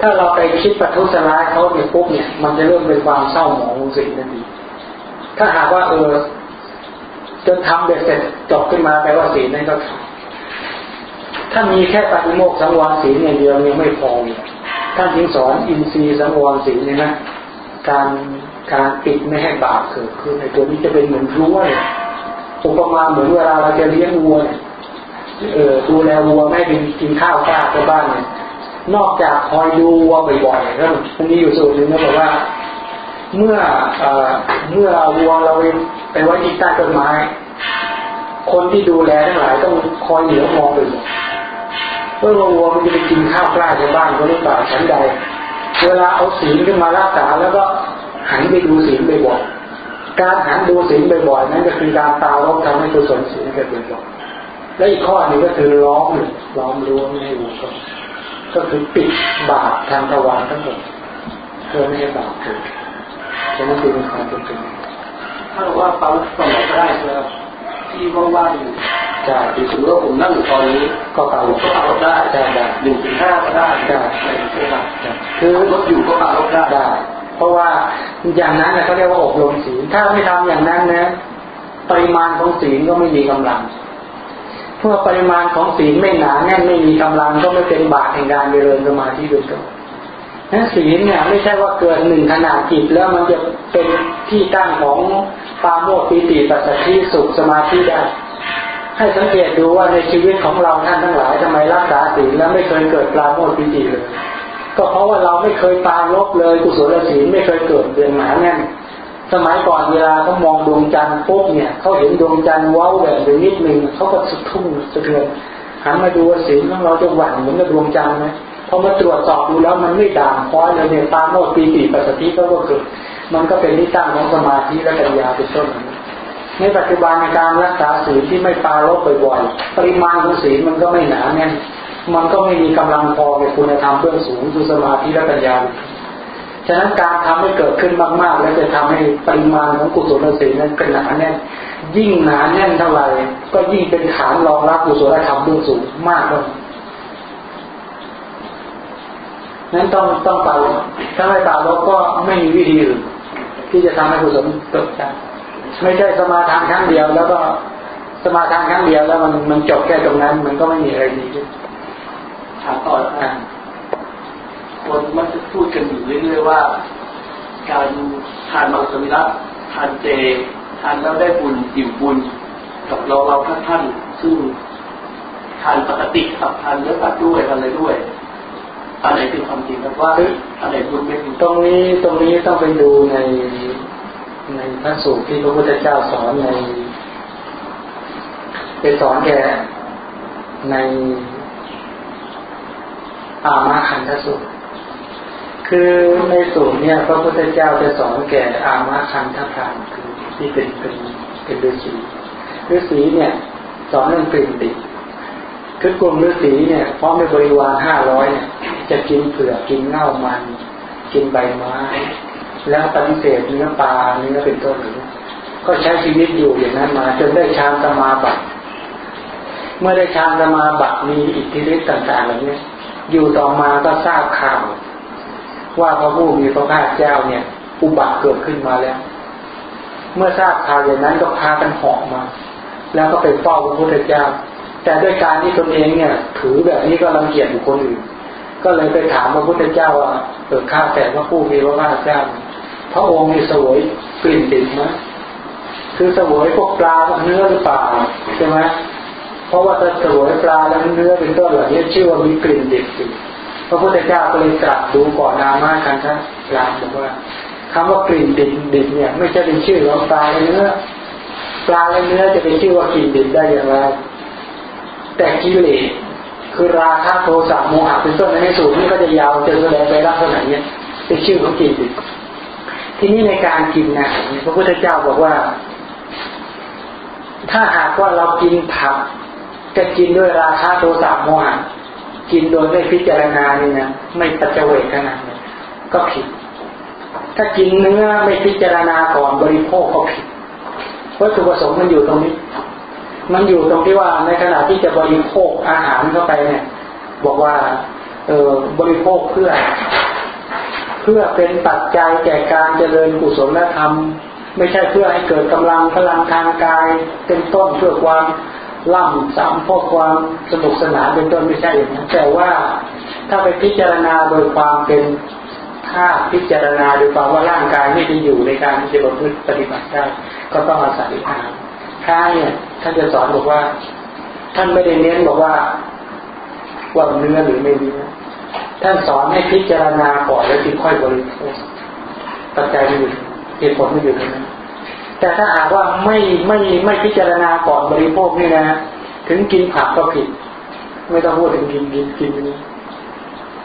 ถ้าเราไปคิดประทุษร้ายเขาเนี่ยปุ๊บเนี่ย มันจะเริ่มเป็นความเศร้าหมองของสิ่งนั้นดีถ้าหากว่าเออ จนทำเบ็ดเสร็จจบขึ้นมาแปลว่าศีลนั่นก็ขาดถ้ามีแค่ปฏิโมกสังวรศีลอย่างเดียวยังไม่พอท่านจึงสอนอินทรีย์สังวรศีลเนี่ยนะการการปิดไม่ให้บาปเกิดขึ้นในตัวนี้จะเป็นเหมือนรั้วเนี่ยอุปมาเหมือนเวลาเราจะเลี้ยงวัวเนี่ยเออดูแลวัวไม่ให้กินข้าวกล้าที่บ้านเนี่ยนอกจากคอยดูวัวบ่อยๆแล้วมันมีอยู่สูตรหนึ่งนะบอกว่า เมื่อเอ่อเมื่อวัวเราไปไว้ที่ใต้ต้นไม้ คนที่ดูแลทั้งหลายต้องคอยเหลียวมองดูเพื่อวัวมันจะไปกินข้าวกล้าในบ้านก็หรือเปล่าฉันใด เวลาเอาศีลขึ้นมารักษาแล้วก็หันไปดูศีลบ่อยๆการหันดูศีลบ่อยๆนั้นก็คือการตาลบทำให้กุศลศีลเกิดบ่อยๆและอีกข้อหนึ่งก็คือล้อมหนึ่งล้อมรั้วไม่ให้วัวก็ก็คือปิดบาปทางทวารทั้งหมดเพื่อไม่ให้บาปเกิด ฉะนั้นคือเป็นความเป็นจริงถ้าว่าฟังสมัยก็ได้ใช่ไหมครับที่ว่างๆอยู่ใช่ที่สมมติว่าผมนั่งอยู่ตอนนี้ก็เป่าก็เป่ารถได้ได้ได้หนึ่งถึงห้าก็ได้ได้ใช่ไหมคือรถอยู่ก็เป่ารถได้ได้ เพราะว่าอย่างนั้นเขาเรียกว่าอบรมศีลถ้าไม่ทำอย่างนั้นนะปริมาณของศีลก็ไม่มีกำลังเมื่อปริมาณของศีลไม่หนาแน่นไม่มีกำลังก็ไม่เป็นบาตแห่งการเจริญสมาธิโดยตรง นั้นศีลเนี่ยไม่ใช่ว่าเกิดหนึ่งขนาดจิตแล้วมันจะเป็นที่ตั้งของปาโมกปีติปัสสัทธิสุขสมาธิได้ให้สังเกตดูว่าในชีวิตของเราท่านทั้งหลายทำไมรักษาศีลแล้วไม่เคยเกิดปาโมกปีติเลย ก็เพราะว่าเราไม่เคยปาลบเลยกุศลศีลไม่เคยเกิดเดือนหนาแน่นสมัยก่อนเวลาเขามองดวงจันทร์ปุ๊บเนี่ยเขาเห็นดวงจันทร์ว้าวแบบอยู่นิดนึงเขาก็สะทุ่งสะเทือนหันมาดูศีลของเราจะหวั่นเหมือนกับดวงจันทร์ไหม พอมาตรวจสอบดูแล้วมันไม่ด่างพร้อยเลยเนี่ยตามโนดปีติปัสสติก็เกิดมันก็เป็นนิตั้งของสมาธิและปัญญาเป็นต้นในปัจจุบันในการรักษาศีลที่ไม่ปาลบบ่อยๆ ปริมาณของศีลมันก็ไม่หนาแน่นมันก็ไม่มีกำลังพอในคุณธรรมเบื้องสูงคือสมาธิและปัญญา ฉะนั้นการทำให้เกิดขึ้นมากๆ แล้วจะทำให้ปริมาณของกุศลศีลนั้นเป็นหนาแน่น ยิ่งหนาแน่นเท่าไหร่ก็ยิ่งเป็นฐานรองรับกุศลธรรมเบื้องสูงมากเลย นั้นต้องต้องเป่าถ้าไม่เป่าเราก็ไม่มีวิธีอื่นที่จะทำให้กุศลเกิดได้ไม่ใช่สมาทานครั้งเดียว แล้วก็สมาทานครั้งเดียวแล้วมันมันจบแค่ตรงนั้น มันก็ไม่มีอะไรดีขึ้นถามต่ออ่าคนมักจะพูดกันอยู่เรื่อยๆว่า การทานมังสวิรัตทานเจทานแล้วได้บุญอิ่มบุญ กับเราเราท่านท่านซึ่งทานปกติครับทานเนื้อสัตว์ด้วยอะไรด้วย อะไรเป็นความจริงครับว่าอะไรบุญไม่บุญตรงนี้ตรงนี้ต้องไปดูในในพระสูตรที่พระพุทธเจ้าสอนในไปสอนแกในอามาคันทสูตร คือในสูตรเนี่ย พระพุทธเจ้าจะสอนแก่อามาคันทพรามคือที่เป็นเป็นเป็นฤาษีฤาษีเนี่ย สอนเรื่องกลิ่นดิบ คือกลุ่มฤาษีเนี่ยพร้อมในบริวารห้าร้อยเนี่ยจะกินเผือกกินเง่ามัน กินใบไม้ แล้วปฏิเสธเนื้อปลาเนื้อเป็นต้นก็ใช้ชีวิตอยู่อย่างนั้นมา จนได้ฌานสมาบัติเมื่อได้ฌานสมาบัติมีอิทธิฤทธิ์ต่างๆเหล่านี้อยู่ต่อมาก็ทราบข่าว ว่าพระผู้มีพระภาคเจ้าเนี่ย อุบัติเกิดขึ้นมาแล้ว เมื่อทราบข่าวอย่างนั้นก็พากันหอกมา แล้วก็ไปเฝ้าพระพุทธเจ้า แต่ด้วยการที่ตนเองเนี่ย ถือแบบนี้ก็รังเกียจบุคคลอื่น ก็เลยไปถามพระพุทธเจ้าว่าเออข้าแต่พระผู้มีพระภาคเจ้า พระองค์มีสวยกลิ่นติดไหมคือสวยพวกปลาเนื้อหรือเปล่าใช่ไหมเพราะว่าถ้าสวยปลาแล้วเนื้อเป็นต้นเหล่านี้ชื่อว่ามีกลิ่นติดอยู่พระพุทธเจ้าก็เลยตรัสดูก่อนนามาคันทะรามบอกว่าคำว่ากลิ่นดิบดิบเนี่ย ไม่ใช่เป็นชื่อของปลาและเนื้อ ปลาและเนื้อจะเป็นชื่อว่ากลิ่นดิบได้อย่างไร แต่กิเลสคือราคะโทสะโมหะเป็นต้นในสูตรนี้ก็จะยาวจะแสดงไปลักษณะนี้เป็นชื่อของกลิ่นดิบทีนี้ในการกินนะพระพุทธเจ้าบอกว่า ถ้าหากว่าเรากินผักจะกินด้วยราคะโทสะโมหะกินโดยไม่พิจารณานี่นะไม่ปัจเจเวกขนาดนี้ก็ผิด ถ้ากินเนื้อไม่พิจารณาก่อนบริโภคก็ผิดวัตถุประสงค์มันอยู่ตรงนี้ มันอยู่ตรงที่ว่าในขณะที่จะบริโภคอาหารเข้าไปเนี่ย บอกว่า เออบริโภคเพื่อ เพื่อเป็นปัจจัยแก่การเจริญกุศลธรรม ไม่ใช่เพื่อให้เกิดกำลังพลังทางกาย เป็นต้นเพื่อความล่ำซ้ำพวกความสนุกสนานเป็นต้นไม่ใช่อย่างนั้นแต่ว่าถ้าไปพิจารณาโดยความเป็นถ้าพิจารณาโดยความว่าร่างกายไม่ได้อยู่ในการที่จะประพฤติปฏิบัติได้ก็ต้องอาศัยอาหาร ถ้าเนี่ยท่านจะสอนบอกว่า ท่านไม่ได้เน้นบอกว่าว่าเนื้อหรือไม่เนื้อท่านสอนให้พิจารณาก่อนแล้วจึงค่อยบริโภคปัจจัยมันอยู่เหตุผลมันอยู่ตรงนั้นแต่ถ้าหากว่าไม่ไม่ไม่พิจารณาก่อนบริโภคนี่นะ ถึงกินผักก็ผิด ไม่ต้องพูดถึงกินกินกินนี้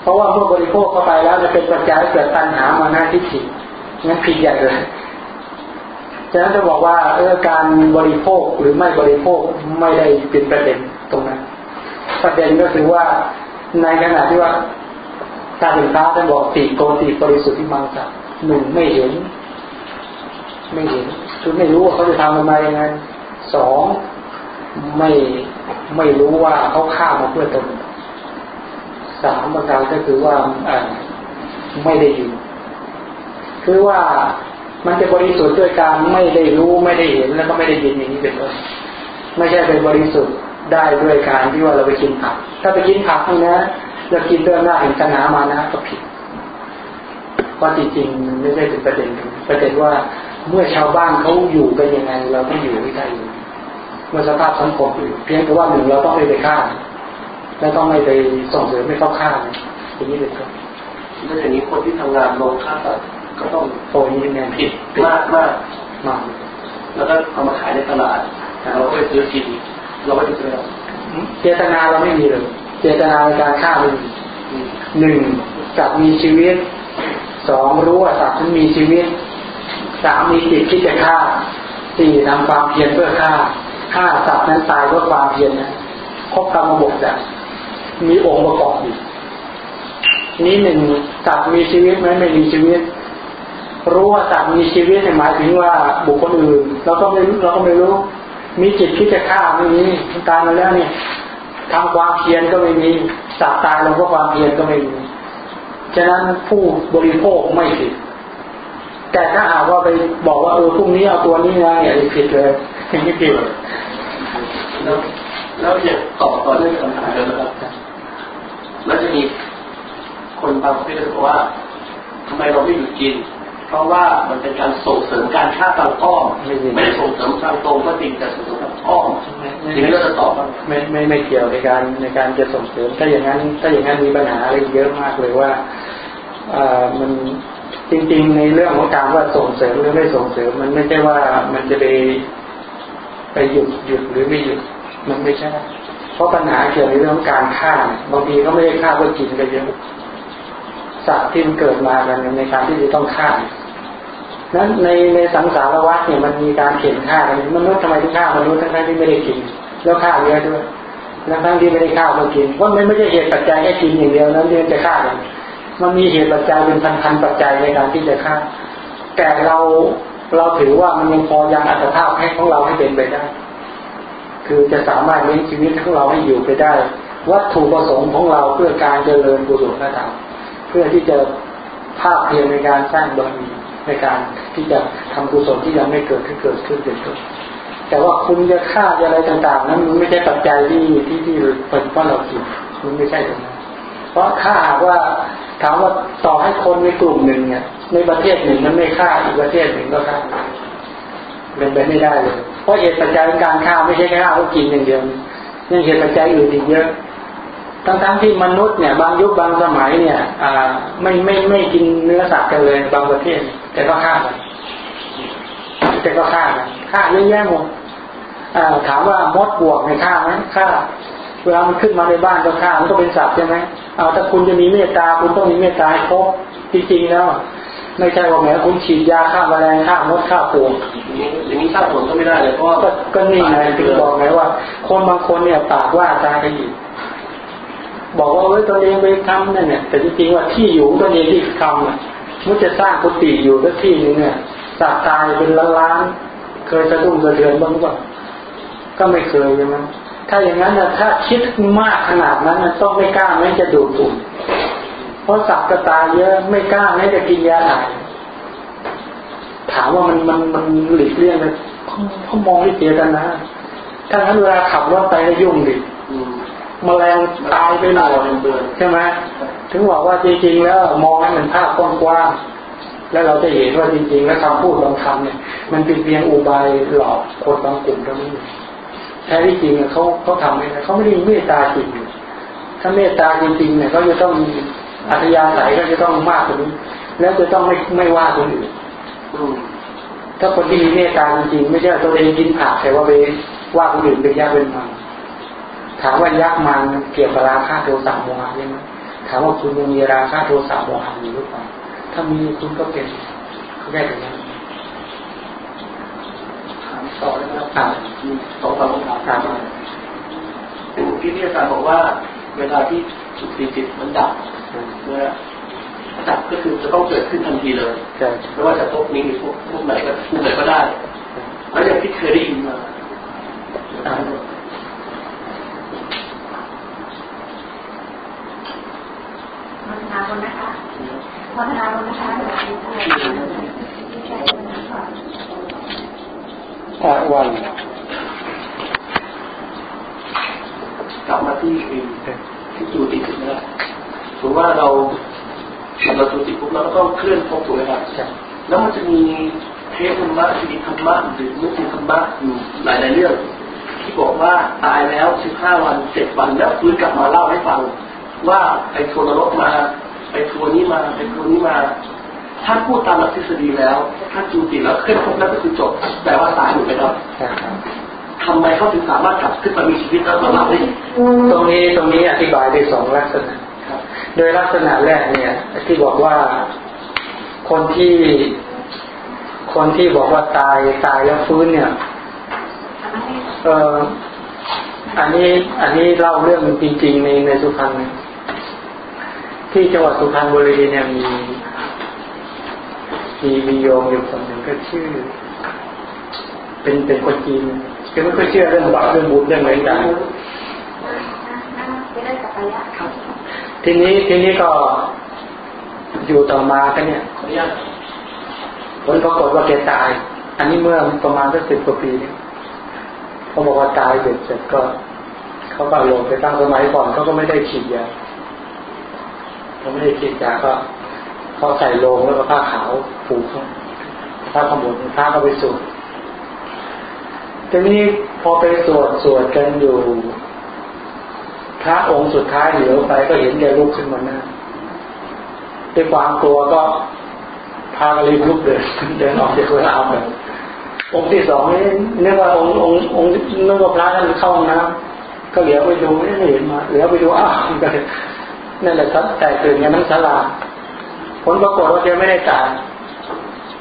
เพราะว่าเมื่อบริโภคเข้าไปแล้วจะเป็นปัจจัยเกิดตัณหามาหน้าที่ผิดงั้นผิดใหญ่เลย ฉะนั้นจะบอกว่าเออการบริโภคหรือไม่บริโภคไม่ได้เป็นประเด็นตรงนั้น ประเด็นก็คือว่าในขณะที่ว่าถ้าเป็นพระท่านบอกติโกติบริสุทธิ์ที่มังสะหนึ่งไม่เห็น ไม่เห็นคือไม่รู้ว่าเขาจะทำมันมายังไงสองไม่ไม่รู้ว่าเขาฆ่ามาเพื่อตนสามประการก็คือว่าไม่ได้ยินคือว่า มันจะบริสุทธิ์ด้วยการไม่ได้รู้ไม่ได้เห็นแล้วก็ไม่ได้ยินอย่างนี้เป็นต้นไม่ใช่เป็นบริสุทธิ์ได้ด้วยการที่ว่าเราไปกินผัก ถ้าไปกินผักนี่นะเรากินเรื่องหน้าเห็นกันหามานะก็ผิดเพราะจริงๆไม่ใช่เป็นประเด็นประเด็นว่าเมื่อชาวบ้านเขาอยู่กันยังไง เราต้องอยู่ไม่ได้อยู่เมื่อสภาพสังคมอยู่เพียงแต่ว่าหนึ่งเราต้องไม่ไปฆ่าและต้องไม่ไปส่งเสริมไม่เข้าฆ่าอย่างนี้เป็นต้นแล้วอย่างนี้คนที่ทำงานลงฆ่าสัตว์ ก็ต้องโตนี้แน่ผิดมากมากมากแล้วก็เอามาขายในตลาดเราก็ไปซื้อกินเราไม่ได้ซื้อเจตนาเราไม่มีเลย เจตนาในการฆ่าไม่มีหนึ่งสัตว์มีชีวิตสองรู้ว่าสัตว์นั้นมีชีวิตสามมีจิตที่จะฆ่าสี่ทำความเพียรเพื่อฆ่าห้าสัตว์นั้นตายเพราะความเพียรนะครบกรรมบทจะมีองค์ประกอบอยู่นี้หนึ่งสัตว์มีชีวิตไหมไม่มีชีวิต รู้ว่าสัตว์มีชีวิตหมายถึงว่าบุคคลอื่นเราก็ไม่เราก็ไม่รู้ มีจิตที่จะฆ่าไม่มีตายมาแล้วเนี่ยทำความเพียรก็ไม่มีสัตว์ตายลงเพราะความเพียรก็ไม่มีฉะนั้นผู้บริโภคไม่ผิด แต่ถ้าหากว่าไปบอกว่าเออพรุ่งนี้เอาตัวนี้นะเนี่ยผิดเลยถึงไม่ผิดแล้วแล้วอย่าต่อต่อเรื่องคำถามเดิมนะครับแล้วจะมีคนบางประเภทบอกว่าทำไมเราไม่หยุดกิน เพราะว่ามันเป็นการส่งเสริมการฆ่าทางอ้อมไม่ได้ส่งเสริมทางตรงก็จริงแต่ส่งเสริมทางอ้อมทีนี้เราจะตอบว่าไม่ไม่ไม่เกี่ยวในการในการจะส่งเสริมถ้าอย่างนั้น ถ้าอย่างนั้นมีปัญหาอะไรเยอะมากเลยว่าอ่ามันจริง ๆ ในเรื่องของการว่าส่งเสริมหรือไม่ส่งเสริม มันไม่ใช่ว่ามันจะไปไปหยุดหยุดหรือไม่หยุดมันไม่ใช่เพราะปัญหาเกี่ยวในเรื่องของการฆ่าบางทีเขาไม่ได้ฆ่าเพื่อกินกันเยอะ สัตว์ที่มันเกิดมากันในการที่จะต้องฆ่านั้นในในสังสารวัฏเนี่ยมันมีการเขียนฆ่ากันมนุษย์ทำไมถึงฆ่ามนุษย์ทั้งที่ไม่ได้กิน แล้วฆ่าเยอะด้วยแล้วทั้งที่ไม่ได้ฆ่ามากินเพราะมันไม่ใช่เหตุปัจจัยแค่กินอย่างเดียวนั้นเรื่องจะฆ่ากันมันมีเหตุปัจจัยเป็นพันๆปัจจัยในการที่จะฆ่า แต่เราเราถือว่ามันยังพอยังอัตภาพให้ของเราให้เป็นไปได้ คือจะสามารถเลี้ยงชีวิตของเราให้อยู่ไปได้ วัตถุประสงค์ของเราเพื่อการเจริญกุศลธรรม พื่อที่จะภาคเพียรในการสร้างบารมีในการที่จะทำกุศลที่ยังไม่เกิดขึ้นเกิดขึ้นเกิดขึ้นแต่ว่าคุณจะฆ่าอะไรต่าง ๆ นั้นมันไม่ใช่ปัจจัยที่ที่ที่เป็นเพราะเราคิดมันไม่ใช่ตรงนั้นเพราะถ้าหากว่าถามว่าต่อให้คนในกลุ่มหนึ่งเนี่ย ในประเทศหนึ่งมันไม่ฆ่าอีกประเทศหนึ่งก็ฆ่าเป็นไปไม่ได้เลย เพราะเหตุปัจจัยการฆ่าไม่ใช่แค่ฆ่าเขากินอย่างเดียวยังเหตุปัจจัยอื่นอีกเยอะ ทั้งๆที่มนุษย์เนี่ย บางยุคบางสมัยเนี่ย อ่า ไม่ไม่ไม่กินเนื้อสัตว์กันเลยบางประเทศ แต่ก็ฆ่ากันแต่ก็ฆ่ากันฆ่าเยอะแยะหมดอ่าถามว่ามดบวกในฆ่าไหมฆ่าเวลามันขึ้นมาในบ้านก็ฆ่ามันก็เป็นสัตว์ใช่ไหมเอาถ้าคุณจะมีเมตตาคุณต้องมีเมตตาครบจริงๆแล้วไม่ใช่ว่าแหมคุณฉีดยาฆ่าแมลงฆ่ามดฆ่าปวงอย่างนี้ฆ่าผลก็ไม่ได้เลยเพราะก็นี่ไงถึงบอกไงว่า คนบางคนเนี่ยปากว่าตายไปอีก บอกว่าเอ้ยตัวเองไปทำนั่นเนี่ยแต่จริงๆว่าที่อยู่ตัวเองที่ทำเนี่ยมันจะสร้างกุฏิอยู่สักที่นึงเนี่ยสัตว์ตายเป็นล้านๆเคยสะดุ้งสะเทือนบ้างป่ะก็ไม่เคยใช่ไหมถ้าอย่างนั้นนะถ้าคิดมากขนาดนั้นนะต้องไม่กล้าไม่จะดูดฝุ่เพราะสัตว์ก็ตายเยอะไม่กล้าไม่จะกินยาถ่ายถามว่ามันมันมันหลีกเลี่ยงเลยเขามองที่เจตนาถ้างั้นเวลาขับรถไปก็ยุ่งดิ มแมลงตายไปหมดใช่ไหมถึงบอกว่าจริงๆแล้วมองให้มันภาพกว้างๆแล้วเราจะเห็นว่าจริงๆ แล้วคำพูดบางคำเนี่ย มันเป็นเพียงอุบายหลอกคนบางกลุ่มเท่านั้นแท้ที่จริงเขาเขาทำไม่ได้เขาไม่ได้เมตตาจริงถ้าเมตตาจริงๆเนี่ยเขาจะต้องอัธยาศัยก็จะต้องมากกว่านี้ แล้วจะต้องไม่ไม่ว่าคนอื่นถ้าคนที่มีเมตตาจริงๆไม่ใช่ตัวเองกินผักแต่ว่าไปว่าคนอื่นเป็นยาเป็นมัน ถามว่ายักษ์มันเกี่ยวกับราคาโทสะโมหะยังไหมถามว่าคุณยังมีราคาโทสะโมหะอยู่หรือเปล่าถ้ามีคุณก็เป็นเขาแยกกันยังถามต่อเลยครับสองสามคำถามที่ที่อาจารย์บอกว่า เวลาที่จุติจิตมันดับนะดับก็คือจะต้องเกิดขึ้นทันทีเลยไม่ว่าจะพบนี้หรือพวกพวกไหนก็พวกไหนก็ได้ แล้วอย่างที่เคยได้ยินมา พัฒนาบนนะคะพัฒนาบนนะคะเดี๋ยววันกลับมาที่ที่จูติดนะถือว่าเราเราจูติปุ๊บเราก็ต้องเคลื่อนพบถูกไหมครับแล้วมันจะมีเทปธรรมะชีวิตธรรมะหรือมุสลิมธรรมะอยู่หลายหลายเรื่อง ที่บอกว่าตายแล้วสิบห้าวันเจ็ดวันแล้วฟื้นกลับมาเล่าให้ฟัง ว่าไปทัวร์นรกมา ไปทัวร์นี้มาไปทัวร์นี้มา ถ้าพูดตามหลักทฤษฎีแล้ว ถ้าจูติแล้วเคลื่อนพบแล้วก็คือจบแปลว่าตายหมดไปแล้วทำไมเขาถึงสามารถกลับขึ้นมามีชีวิตแล้วมาเล่าได้ตรงนี้ตรงนี้อธิบายได้สองลักษณะโดยลักษณะแรกเนี่ย ที่บอกว่าคนที่คนที่บอกว่าตายตายแล้วฟื้นเนี่ย เอออันนี้อันนี้เล่าเรื่องจริง ๆ ในในสุพรรณ ที่จังหวัดสุพรรณบุรีเนี่ยมีมีมีโยมอยู่คนหนึ่งก็ชื่อ เป็นเป็นคนจีนคือไม่ค่อยเชื่อเรื่องบาปเรื่องบุญเรื่องอะไรต่างทีนี้ทีนี้ก็อยู่ต่อมากันเนี่ยผลปรากฏว่าแกตาย อันนี้เมื่อประมาณสักสิบกว่าปีเนี่ยเขาบอกว่าตายเด็กเสร็จก็เขาก็ลงไปตั้งสมัยก่อนเขาก็ไม่ได้ฉีดยา เขาไม่ได้ฉีดยาก็เขาใส่โลงแล้วก็ผ้าขาวผูกผ้าขมุนผ้าก็ไปสูดทีนี้พอไปสวดสวดกันอยู่พระองค์สุดท้ายเหลียวไปก็เห็นแกลุกขึ้นมาหน้าด้วยความกลัวก็พากรีบลุกเดินเดินออกจากเวลาแบบองค์ที่สองนี่นึกว่าองค์องค์องค์นึกว่าพระท่านเข้าห้องน้ำก็เหลียวไปดูไม่เห็นมาเหลียวไปดูอ้าว นั่นแหละครับแต่ตื่นกันทั้งสลาผลปรากฏว่าแกไม่ได้ตาย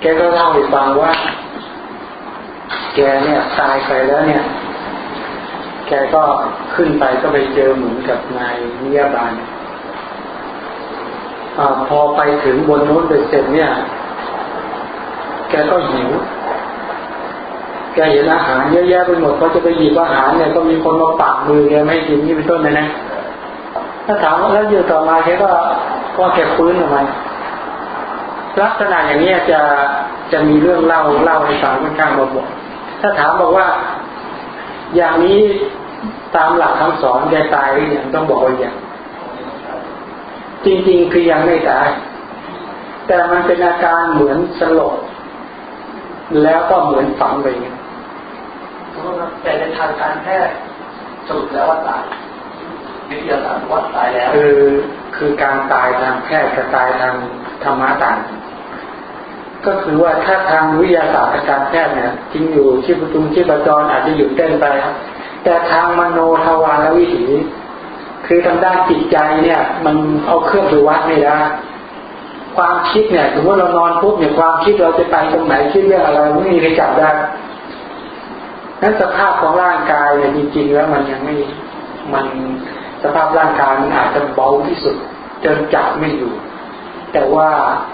แกก็เล่าให้ฟังว่า แกเนี่ยตายไปแล้วเนี่ย แกก็ขึ้นไปก็ไปเจอเหมือนกับนายนิยบาลอพอไปถึงบนนู้นไปเสร็จเนี่ย แกก็หิว แกเห็นอาหารเยอะแยะไปหมดเขาจะไปหยิบอาหารเนี่ยก็มีคนมาปากมือแกไม่กินนี่เป็นต้นเลยนะ ถ้าถามว่าแล้วอยู่ต่อมาแกก็ก็แกฟื้นทำไมลักษณะอย่างนี้จะจะมีเรื่องเล่าเล่าให้ฟังค่อนข้างมาบอกถ้าถามบอกว่า อย่างนี้ตามหลักคำสอนแกตายหรือยังต้องบอกว่าอย่างจริงๆคือยังไม่ตาย แต่มันเป็นอาการเหมือนสลบแล้วก็เหมือนฝังไปแต่ในทางการแพทย์สรุปแล้วว่าตาย วิทยาศาสตร์ว่าตายแล้ว คือคือการตายทางแพทย์กับตายทางธรรมะต่างก็คือว่าถ้าทางวิทยาศาสตร์การแพทย์เนี่ยจริงอยู่ที่ประจุมที่ประจรอาจจะหยุดเต้นไปแต่ทางมโนทวารวิถี คือทางด้านจิตใจเนี่ย มันเอาเครื่องไปวัดไม่ได้ความคิดเนี่ยสมมติเรานอนปุ๊บเนี่ยความคิดเราจะไปตรงไหนคิดเรื่องอะไรไม่มีใครจับได้นั้นสภาพของร่างกายเนี่ยจริงๆแล้วมันยังไม่มัน สภาพร่างกายมันอาจจะเบาที่สุดจนจับไม่อยู่ แต่ว่า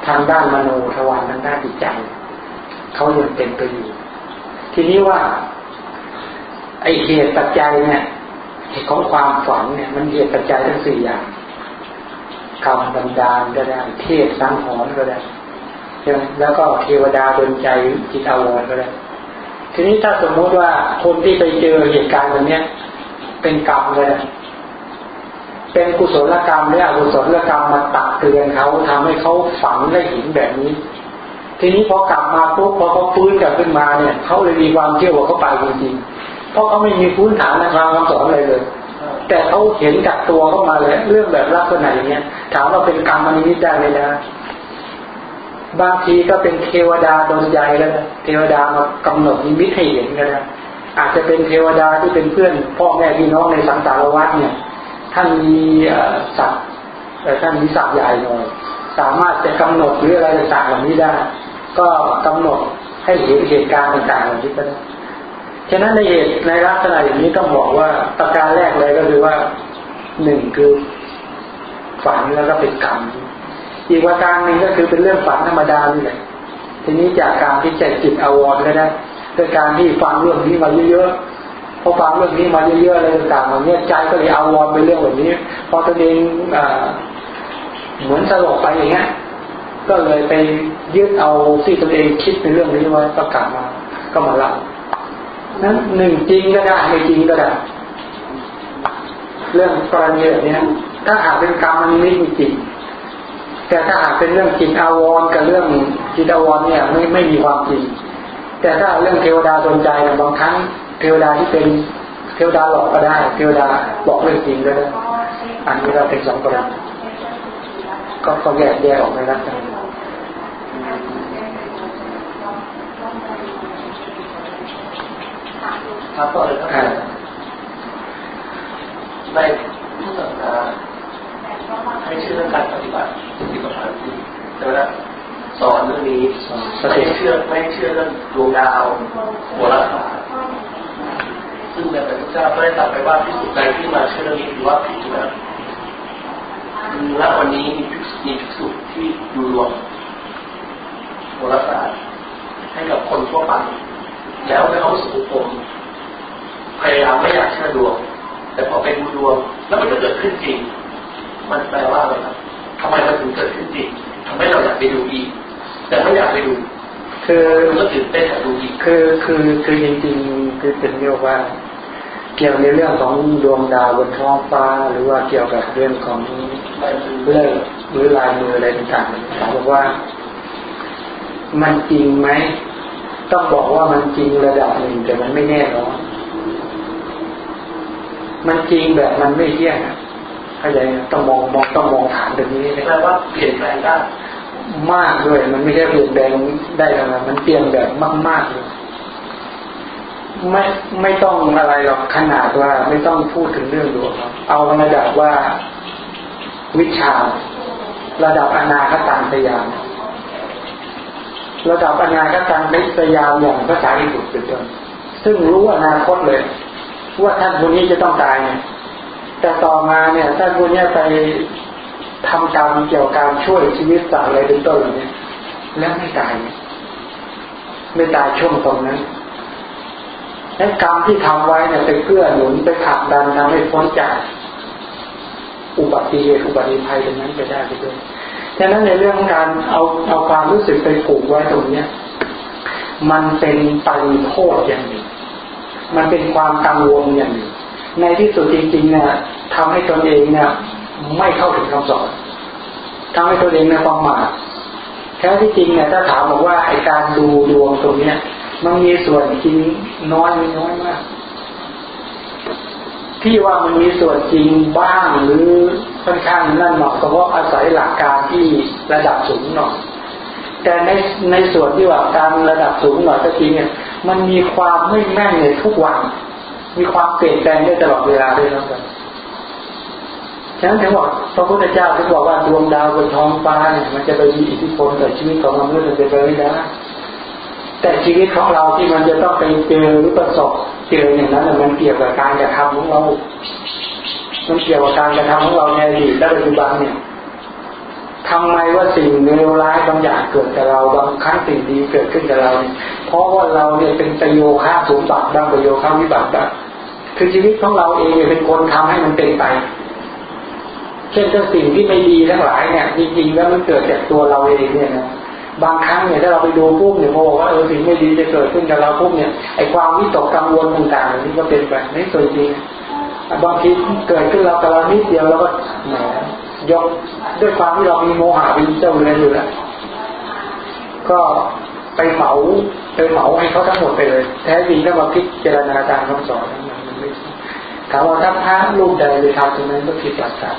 ทางด้านมโนทวารทางด้านจิตใจเขายังเป็นไปอยู่ ทีนี้ว่า ไอเหตุปัจจัยเนี่ยเหตุของความฝันเนี่ย มันเหตุปัจจัยทั้งสี่อย่างกรรมบันดาลก็ได้ เทศสังหรณ์ก็ได้ใช่ไหมแล้วก็เทวดาดนใจจิตอาวรก็ได้ ทีนี้ถ้าสมมุติว่าคนที่ไปเจอเหตุการณ์แบบนี้เป็นกรรมเลย เป็นกุศลกรรมหรืออกุศลกรรมมาตักเตือนเขาทำให้เขาฝังและห็นแบบนี้ ทีนี้พอกลับมาปุ๊บพอเขาฟื้นกลับขึ้นมาเนี่ยเขาเลยมีความเชื่อว่าเขาไปจริงๆเพราะเขาไม่มีพื้นฐานในทางคำสอนอะไรเลย แต่เขาเห็นกับตัวเข้ามาเลยเรื่องแบบลักษณะอย่างเนี้ยถามว่าเป็นกรรมอันนี้ได้ไหมนะบางทีก็เป็นเทวดาดนใจแล้วเทวดามากำหนดนิมิตให้เห็นก็ได้อาจจะเป็นเทวดาที่เป็นเพื่อนพ่อแม่พี่น้องในสังสารวัฏเนี่ย ท่านมีศักดิ์แต่ท่านมีศักดิ์ใหญ่หน่อยสามารถจะกำหนดหรืออะไรต่างๆเหล่านี้ได้ ก็กำหนดให้เห็นเหตุการณ์ต่างๆเหล่านี้ก็ได้ฉะนั้นในเหตุในลักษณะอย่างนี้ต้องบอกว่าประการแรกเลยก็คือว่าหนึ่งคือฝันแล้วก็เป็นกรรมอีกว่าการหนึ่งก็คือเป็นเรื่องฝันธรรมดานี่แหละทีนี้จากการที่ใจจิตอวรก็ได้โดยการที่ฟังเรื่องนี้มาเยอะ พอฟังเรื่องนี้มาเยอะๆอะไรต่างๆอย่านี้ใจก็เลยเอาวรไปเรื่องแบบนี้ พอตัวเองเหมือนสลบไปอย่างเงี้ย ก็เลยไปยึดเอาที่ตัวเองคิดในเรื่องนี้ไว้ประกาศมาก็มาล่านั้นหนึ่งจริงก็ได้ไม่จริงก็ได้ เรื่องกรณีแบบนี้ถ้าหากเป็นกรรมมันไม่มีจริงแต่ถ้าหากเป็นเรื่องจิตอาวรกับเรื่องจิตอาวรเนี่ยไม่ไม่มีความจริง แต่ถ้าเรื่องเทวดาสนใจบางครั้ง เทวดาที่เป็นเทวดาหลอกก็ได้ เทวดาบอกเรื่องจริงก็ได้อันนี้เราเป็นสองกรณีก็ก็แยกแยกออกไปแล้วกันครับต่อเลยครับในพุทธศาสนาให้ชื่อเรื่องการปฏิบัติสติปัฏฐานสี่แต่ว่าสอนเรื่องนี้ไม่เชื่อไม่เชื่อเรื่องดวงดาวโหราศาสตร์ ซึ่งในพระพุทธเจ้าก็ได้ตรัสไปว่าพิสุใดที่มาเชื่อเรื่องนี้ถือว่าผิดนะคือณวันนี้มีพิสุมีพิสุที่ดูดวงโหราศาสตร์ให้กับคนทั่วไปแล้วในเขาสุขผมพยายามไม่อยากเชื่อดวง แต่พอไปดูดวง แล้วมันก็เกิดขึ้นจริง มันแปลว่าอะไรครับทำไมมันถึงเกิดขึ้นจริงทำให้เราอยากไปดูอีก แต่ไม่อยากไปดู คือก็ตื่นเต้นอยากดูอีกคือคือคือจริงๆคือเป็นเรียกว่า เกี่ยวในเรื่องของดวงดาวบนท้องฟ้า หรือว่าเกี่ยวกับเรื่องของเลิกหรือลายมืออะไรต่างๆถามบอกว่า มันจริงไหมต้องบอกว่ามันจริงระดับหนึ่งแต่มันไม่แน่นอนมันจริงแบบมันไม่เที่ยงเข้าใจต้องมองมองต้องมองฐานตรงนี้แปลว่าเปลี่ยนแปลงได้ มากด้วย มันไม่ใช่เปลี่ยนแปลงได้ขนาดมันเปลี่ยนแบบมากๆเลยไม่ไม่ต้องอะไรหรอกขนาดว่าไม่ต้องพูดถึงเรื่องดวงเอาระดับว่าวิชา ระดับอนาคตังสยามระดับอนาคตังสยามอย่างภาษาอิสุเป็นต้นซึ่งรู้อนาคตเลย ว่าท่านคนนี้จะต้องตายเนี่ยแต่ต่อมาเนี่ยท่านคนนี้ไป ทำกรรมเกี่ยวกับการช่วยชีวิตสัตว์อะไรเป็นต้นเนี่ยแล้วไม่ตายไม่ตายช่วงตรงนั้นและกรรมที่ทำไว้เนี่ยไปเกื้อหนุนไปขับดันทำให้พ้นจากอุบัติเหตุอุบัติภัยตรงนั้นไปได้ไปด้วยฉะนั้นในเรื่องการเอาเอาความรู้สึกไปผูกไว้ตรงเนี้ย มันเป็นปริโภคอย่างหนึ่ง มันเป็นความกังวลอย่างหนึ่ง ในที่สุดจริงๆเนี่ยทำให้ตนเองเนี่ย ไม่เข้าถึงคำสอนทำให้ตนเองเนี่ยประมาทแท้ที่จริงเนี่ยถ้าถามบอกว่าไอการดูดวงตรงเนี้ย มันมีส่วนจริงน้อยน้อยมาก ที่ว่ามันมีส่วนจริงบ้างหรือค่อนข้างนั่นหน่อยก็เพราะอาศัยหลักการที่ระดับสูงหน่อยแต่ในในส่วนที่ว่าการระดับสูงหน่อยก็จริงเนี่ย มันมีความไม่แม่นในทุกวัน มีความเปลี่ยนแปลงได้ตลอดเวลาด้วยนะครับ ฉะนั้นถึงบอกพระพุทธเจ้าถึงบอกว่าดวงดาวบนท้องฟ้าเนี่ยมันจะไปมีอิทธิพลต่อชีวิตของมนุษย์มันจะไปไม่ได้แต่ชีวิตของเราที่มันจะต้องไปเจอหรือประสบเจออย่างนั้นมันเกี่ยวกับการกระทำของเรามันเกี่ยวกับการกระทำของเราในอดีตและปัจจุบันเนี่ยทำไมว่าสิ่งเลวร้ายบางอย่างเกิดกับเราบางครั้งสิ่งดีเกิดขึ้นกับเราเนี่ยเพราะว่าเราเนี่ยเป็นประโยค่าสมบัติบ้างประโยค่าวิบัติบ้างคือชีวิตของเราเองเป็นคนทำให้มันเป็นไป เช่นเรื่องสิ่งที่ไม่ดีทั้งหลายเนี่ยจริงๆแล้วมันเกิดจากตัวเราเองเนี่ยนะบางครั้งเนี่ยถ้าเราไปดูปุ๊บเนี่ยพอบอกว่าเออสิ่งไม่ดีจะเกิดขึ้นกับเราปุ๊บเนี่ยไอความวิตกกังวลต่างๆนี่ก็เป็นไปไม่สวนจริงบางทีเกิดขึ้นเราแต่ละนิดเดียวเราก็แหมยกด้วยความที่เรามีโมหะเป็นเจ้าเรือนอยู่แล้วก็ไปเหมาไปเหมาให้เขาทั้งหมดไปเลย แท้จริงถ้ามาพิจารณาตามคำสอนมันไม่ถามว่าถ้าพระรูปใดไปทำตรงนั้นก็ผิดหลักการ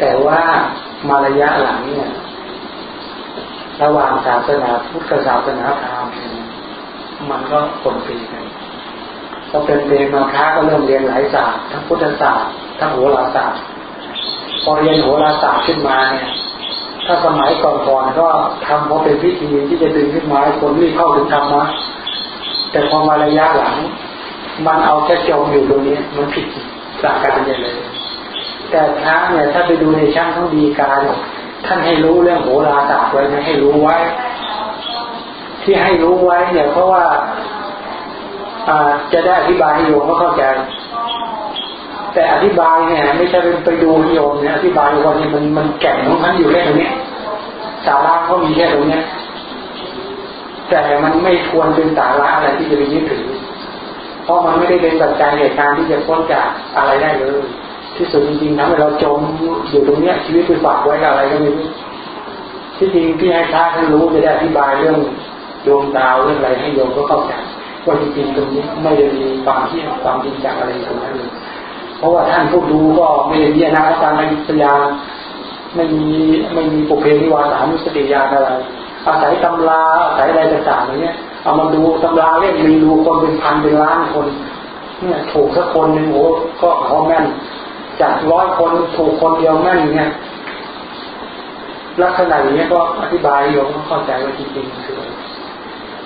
แต่ว่ามาระยะหลังเนี่ยระหว่างศาสนาพุทธศาสนาพราหมณ์มันก็ปนปีกันพอเป็นเรียนมาพระก็เริ่มเรียนหลายศาสตร์ทั้งพุทธศาสตร์ทั้งโหราศาสตร์พอเรียนโหราศาสตร์ขึ้นมาเนี่ยถ้าสมัยก่อนๆก็ทำเพราะเป็นพิธีที่จะดึงขึ้นมาคนรีบเข้าถึงธรรมะแต่พอมาระยะหลัง มันเอาแค่จมอยู่ตรงนี้ มันผิดสักการใหญ่เลย แต่พระเนี่ยถ้าไปดูในชั้นของดีการท่านให้รู้เรื่องโหราศาสตร์ไว้นะให้รู้ไว้ ที่ให้รู้ไว้เนี่ย เพราะว่าจะได้อธิบายให้โยมก็เข้าใจ แต่อธิบายเนี่ย ไม่ใช่ไปดูโยมเนี่ยอธิบายวันนี้มันมันแก่งของท่านอยู่แค่ตรงนี้สาระก็มีแค่ตรงนี้แต่มันไม่ควรเป็นสาระอะไรที่จะไปยึดถือ เพราะมันไม่ได้เป็นปัจจัยเหตุการณ์ที่จะพ้นจากอะไรได้เลย ที่สุดจริงๆทำให้เราจมอยู่ตรงเนี้ยชีวิตไปฝากไว้กับอะไรก็ไม่รู้ที่จริงที่ให้ท่านรู้จะได้อธิบายเรื่องดวงดาวเรื่องอะไรให้โยมก็เข้าใจว่าจริงๆตรงนี้ไม่ได้มีความที่ความจริงจังอะไรตรงนั้นเลยเพราะว่าท่านผู้ดูก็ไม่ได้มีอนาคตการปัญญาไม่มีไม่มีปุเพนิวาสานุสติญาณอะไร อาศัยตำราอาศัยอะไรต่างๆอย่างเงี้ยเอามาดูตำราเล่มมีดูคนเป็นพันเป็นล้านคนเนี่ยถูกสักคนหนึ่งโอ้ก็เขาแม่น จากร้อยคนถูกคนเดียวแม่นเนี่ยลักษณะอย่างนี้ก็อธิบายโยมเข้าใจว่าจริงๆคือ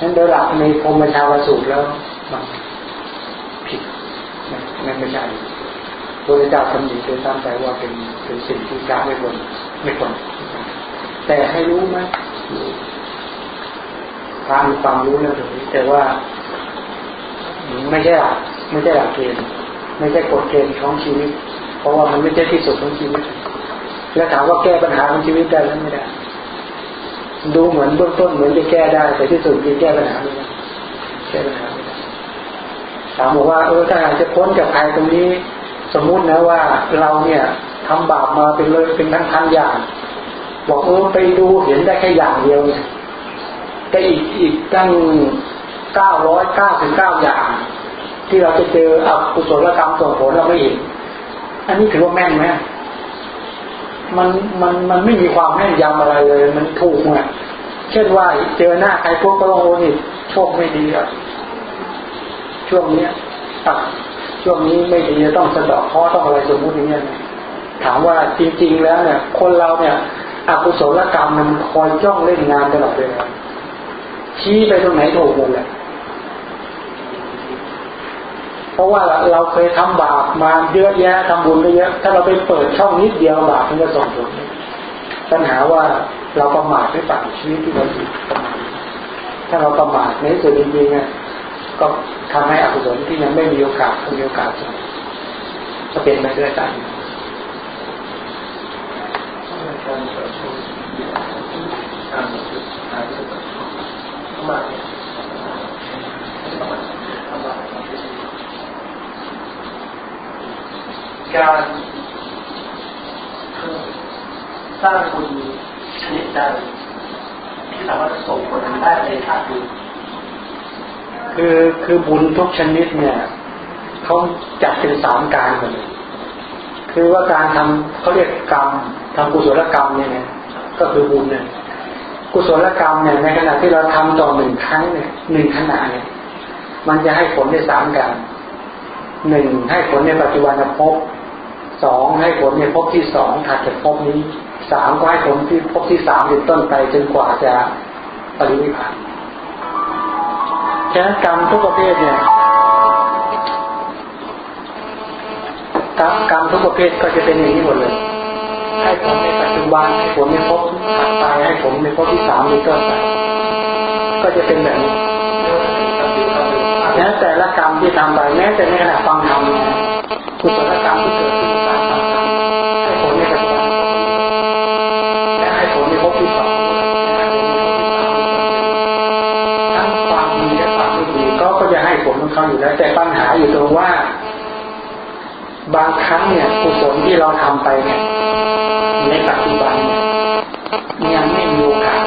นั้นโดยหลักในพรมชาวสูตรแล้วมันผิดนั่นไม่ใช่พระเจ้าตำหนิโดยตั้งใจว่าเป็นเป็นสิ่งที่กาไม่ควรไม่ควรแต่ให้รู้ไหมพระมีความรู้เรื่องนี้แต่ว่า ไม่ใช่หลักไม่ใช่หลักเกณฑ์ไม่ใช่กฎเกณฑ์ของชีวิต เพราะว่ามันไม่ใช่ที่สุดของชีวิต แล้วถามว่าแก้ปัญหาของชีวิตได้หรือไม่ได้ ดูเหมือนเบื้องต้นเหมือนจะแก้ได้ แต่ที่สุดคือแก้ปัญหาไม่ได้แก้ปัญหาไม่ได้ถามบอกว่าเออถ้าหากจะพ้นจากภัยตรงนี้ สมมุตินะว่าเราเนี่ยทำบาปมาเป็นเลยเป็นทั้งพันอย่าง บอกเออไปดูเห็นได้แค่อย่างเดียวเนี่ยแต่อีกอีกตั้งเก้าร้อยเก้าสิบเก้าอย่าง ที่เราจะเจออกุศลกรรมส่งผลเราไม่เห็น อันนี้ถือว่าแม่นไหมมันมันมันไม่มีความแม่นยำอะไรเลย มันถูกไงเช่นว่าเจอหน้าใครพวกก็ต้องโอ้นี่โชคไม่ดีอะช่วงเนี้ยช่วงนี้ไม่ดีต้องสะดอกข้อต้องอะไรสมมุติอย่างเงี้ยถามว่าจริง ๆ แล้วเนี่ย คนเราเนี่ยอกุศลกรรมมันคอยจ้องเล่นงานตลอดเวลาชี้ไปตรงไหนถูกหมดเลย เพราะว่าเราเคยทำบาปมาเยอะแยะทำบุญไปเยอะ ถ้าเราไปเปิดช่องนิดเดียวบาปมันจะส่งผลปัญหาว่าเราประมาทไม่ปัดชีวิตที่เราอยู่ถ้าเราประมาทในส่วนจริงๆเนี่ยก็ทำให้อกุศลที่ยังไม่มีโอกาสมีโอกาสจะเป็นไปด้วยกันการ การสร้างบุญชนิดใดที่สามารถส่งผลได้ในชาตินี้คือคือบุญทุกชนิดเนี่ยเขาจัดเป็นสามการหมดเลยคือว่าการทำเขาเรียกกรรมทำกุศลกรรมเนี่ยก็คือบุญเนี่ยกุศลกรรมเนี่ยในขณะที่เราทำต่อหนึ่งครั้งเนี่ยหนึ่งขณะเนี่ยมันจะให้ผลในสามการหนึ่งให้ผลในปัจจุบันภพ สองให้ผลในภพที่สองถัดจากภพนี้สามก็ให้ผลที่ภพที่สามเป็นต้นไปจนกว่าจะปรินิพพานฉะนั้นกรรมทุกประเภทเนี่ยกรรมทุกประเภทก็จะเป็นอย่างนี้หมดเลย ให้ผลในปัจจุบันให้ผลในภพถัดไปให้ผลในภพที่สามเป็นต้นไปก็จะเป็นแบบนี้แม้แต่ละกรรมที่ทำไปแม้แต่ในขณะฟังธรรมกุศลกรรมที่เกิดขึ้นจากการฟังธรรมให้ผลในปัจจุบันและให้ผลในภพที่สองทั้งความดีและความไม่ดีก็ก็จะให้ผลของเขาอยู่แล้ว แต่ปัญหาอยู่ตรงว่า บางครั้งเนี่ยกุศลที่เราทำไปเนี่ยในปัจจุบันเนี่ยยังไม่มีโอกาส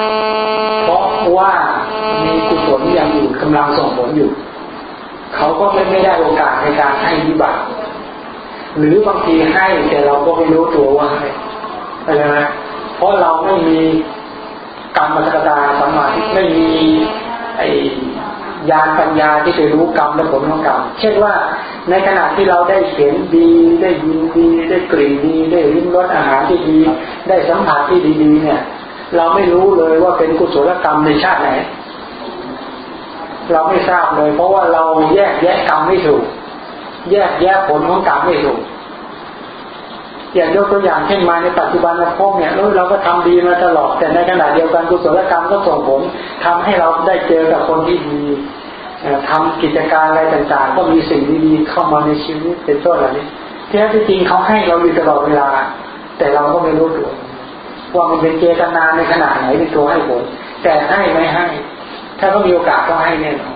เพราะว่ามีกุศลยังอยู่กำลังส่งผลอยู่ เขาก็ไม่ไม่ได้โอกาสในการให้วิบากหรือบางทีให้แต่เราก็ไม่รู้ตัวว่าให้อะไรนะเพราะเราไม่มีกรรมสกตาสมาธิไม่มีไอยานปัญญาที่จะรู้กรรมและผลของกรรม เช่นว่า ในขณะที่เราได้เห็นดีได้ยินดี ได้กลิ่นดี ได้ลิ้มรสอาหารที่ดี ได้สัมผัสที่ดีๆเนี่ย เราไม่รู้เลยว่าเป็นกุศลกรรมในชาติไหน เราไม่ทราบเลย เพราะว่าเราแยกแยะกรรมไม่ถูก แยกแยะผลของกรรมไม่ถูกอย่างยกตัวอย่างเช่นมาในปัจจุบันเราพบเนี่ยเราก็ทำดีมาตลอดแต่ในขณะเดียวกันกุศลกรรมก็ส่งผลทำให้เราได้เจอกับคนที่ดี ทำกิจการอะไรต่างๆ ก็มีสิ่งดีๆเข้ามาในชีวิตเป็นต้นเหล่านี้แท้ที่จริงเขาให้เราอยู่ตลอดเวลา แต่เราก็ไม่รู้ตัวว่ามันเป็นเจตนาในขนาดไหนเป็นตัวให้ผลแต่ให้ไม่ให้ ถ้าเขามีโอกาสก็ให้แน่นอน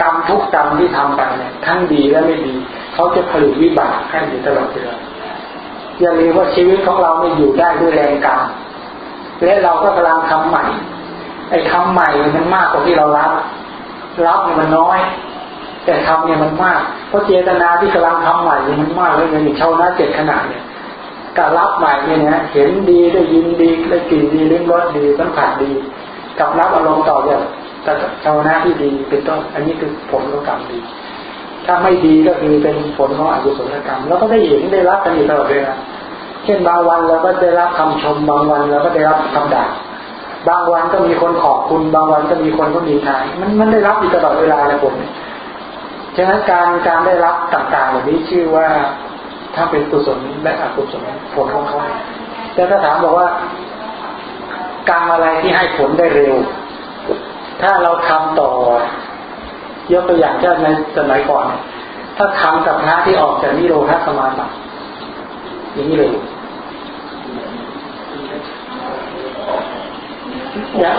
กรรมทุกกรรมที่ทำไปเนี่ยทั้งดีและไม่ดีเขาจะผลิตวิบากให้อยู่ตลอดเวลาอย่าลืมว่าชีวิตของเราเนี่อยู่ได้ด้วยแรงกรรมและเราก็กำลังทำใหม่ไอ้ทำใหม่มันมากกว่าที่เรารับ รับเนี่ยมันน้อย แต่ทำเนี่ยมันมากเพราะเจตนาที่กำลังทำใหม่เนี่ยมันมากเลยอย่างชาวนาเจ็ดขนาดเนี่ยการรับใหม่เนี่ยนะเห็นดีได้ยินดีได้กลิ่นดีลิ้มรสดีสัมผัสดี กับรับอารมณ์ต่อแบบชาวนาที่ดีเป็นต้นอันนี้คือผลของกรรมดี ถ้าไม่ดีก็คือเป็นผลของอกุศลกรรมแล้วก็ได้เห็นได้รับกันอยู่ตลอดเวลาเช่นบางวันเราก็ได้รับคำชมบางวันเราก็ได้รับคำด่า บางวันก็มีคนขอบคุณ บางวันก็มีคนก็มีทายมันมันได้รับอยู่ตลอดเวลาเลยผมฉะนั้นการการได้รับต่างๆแบบนี้ชื่อว่าถ้าเป็นกุศลและอกุศลผลของเขาแต่ถ้าถามบอกว่าการอะไรที่ให้ผลได้เร็ว ถ้าเราทำต่อยกตัวอย่างเช่นในสมัยก่อน ถ้าทำกับพระที่ออกจากนิโรธสมาบัติอย่างนี้เลย อย่าง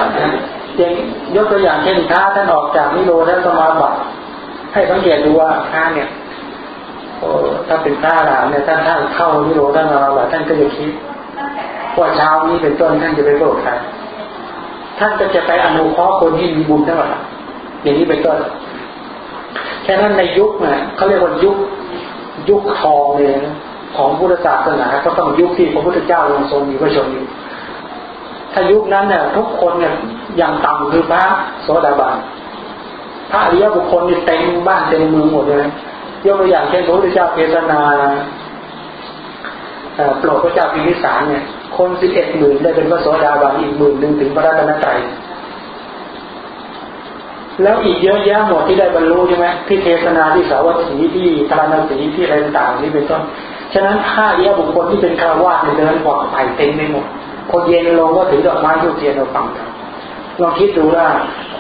อย่างยกตัวอย่างเช่นพระท่านออกจากนิโรธสมาบัติให้สังเกตดูว่าพระเนี่ยถ้าเป็นพระอรหันเนี่ยท่านท่านเข้านิโรธสมาบัติท่านก็จะคิดว่าเช้านี้เป็นต้นท่านจะไปโปรดใครท่านก็จะไปอนุเคราะห์คนที่มีบุญทั้งหมดอย่างนี้เป็นต้นแค่นั้นในยุคเนี่ยเขาเรียกว่ายุคยุคทองเลยของพุทธศาสนาก็ต้องยุคที่พระพุทธเจ้าลงทรงมีพระชนอยู่ ถ้ายุคนั้นเนี่ยทุกคนเนี่ยอย่างต่ำคือพระโสดาบันพระอริยบุคคลนี่เต็มบ้านเต็มเมืองหมดเลยยกตัวอย่างเช่นพระพุทธเจ้าเทศนาโปรดพระเจ้าพิมิสารเนี่ย คนสิบเอ็ดหมื่นได้เป็นพระโสดาบันอีกหมื่นหนึ่งถึงพระรัตนตรัยแล้วอีกเยอะแยะหมดที่ได้บรรลุใช่ไหมที่เทศนาที่สาวัตถีที่ตารณสีที่อะไรต่างๆนี่เป็นต้น ฉะนั้นถ้าเยอะบุคคลที่เป็นคารวะในเดินกว่าไผ่เต็มไปหมด คนเย็นลงก็ถือดอกไม้ทูบเทียนเราฟังกันลองคิดดูว่า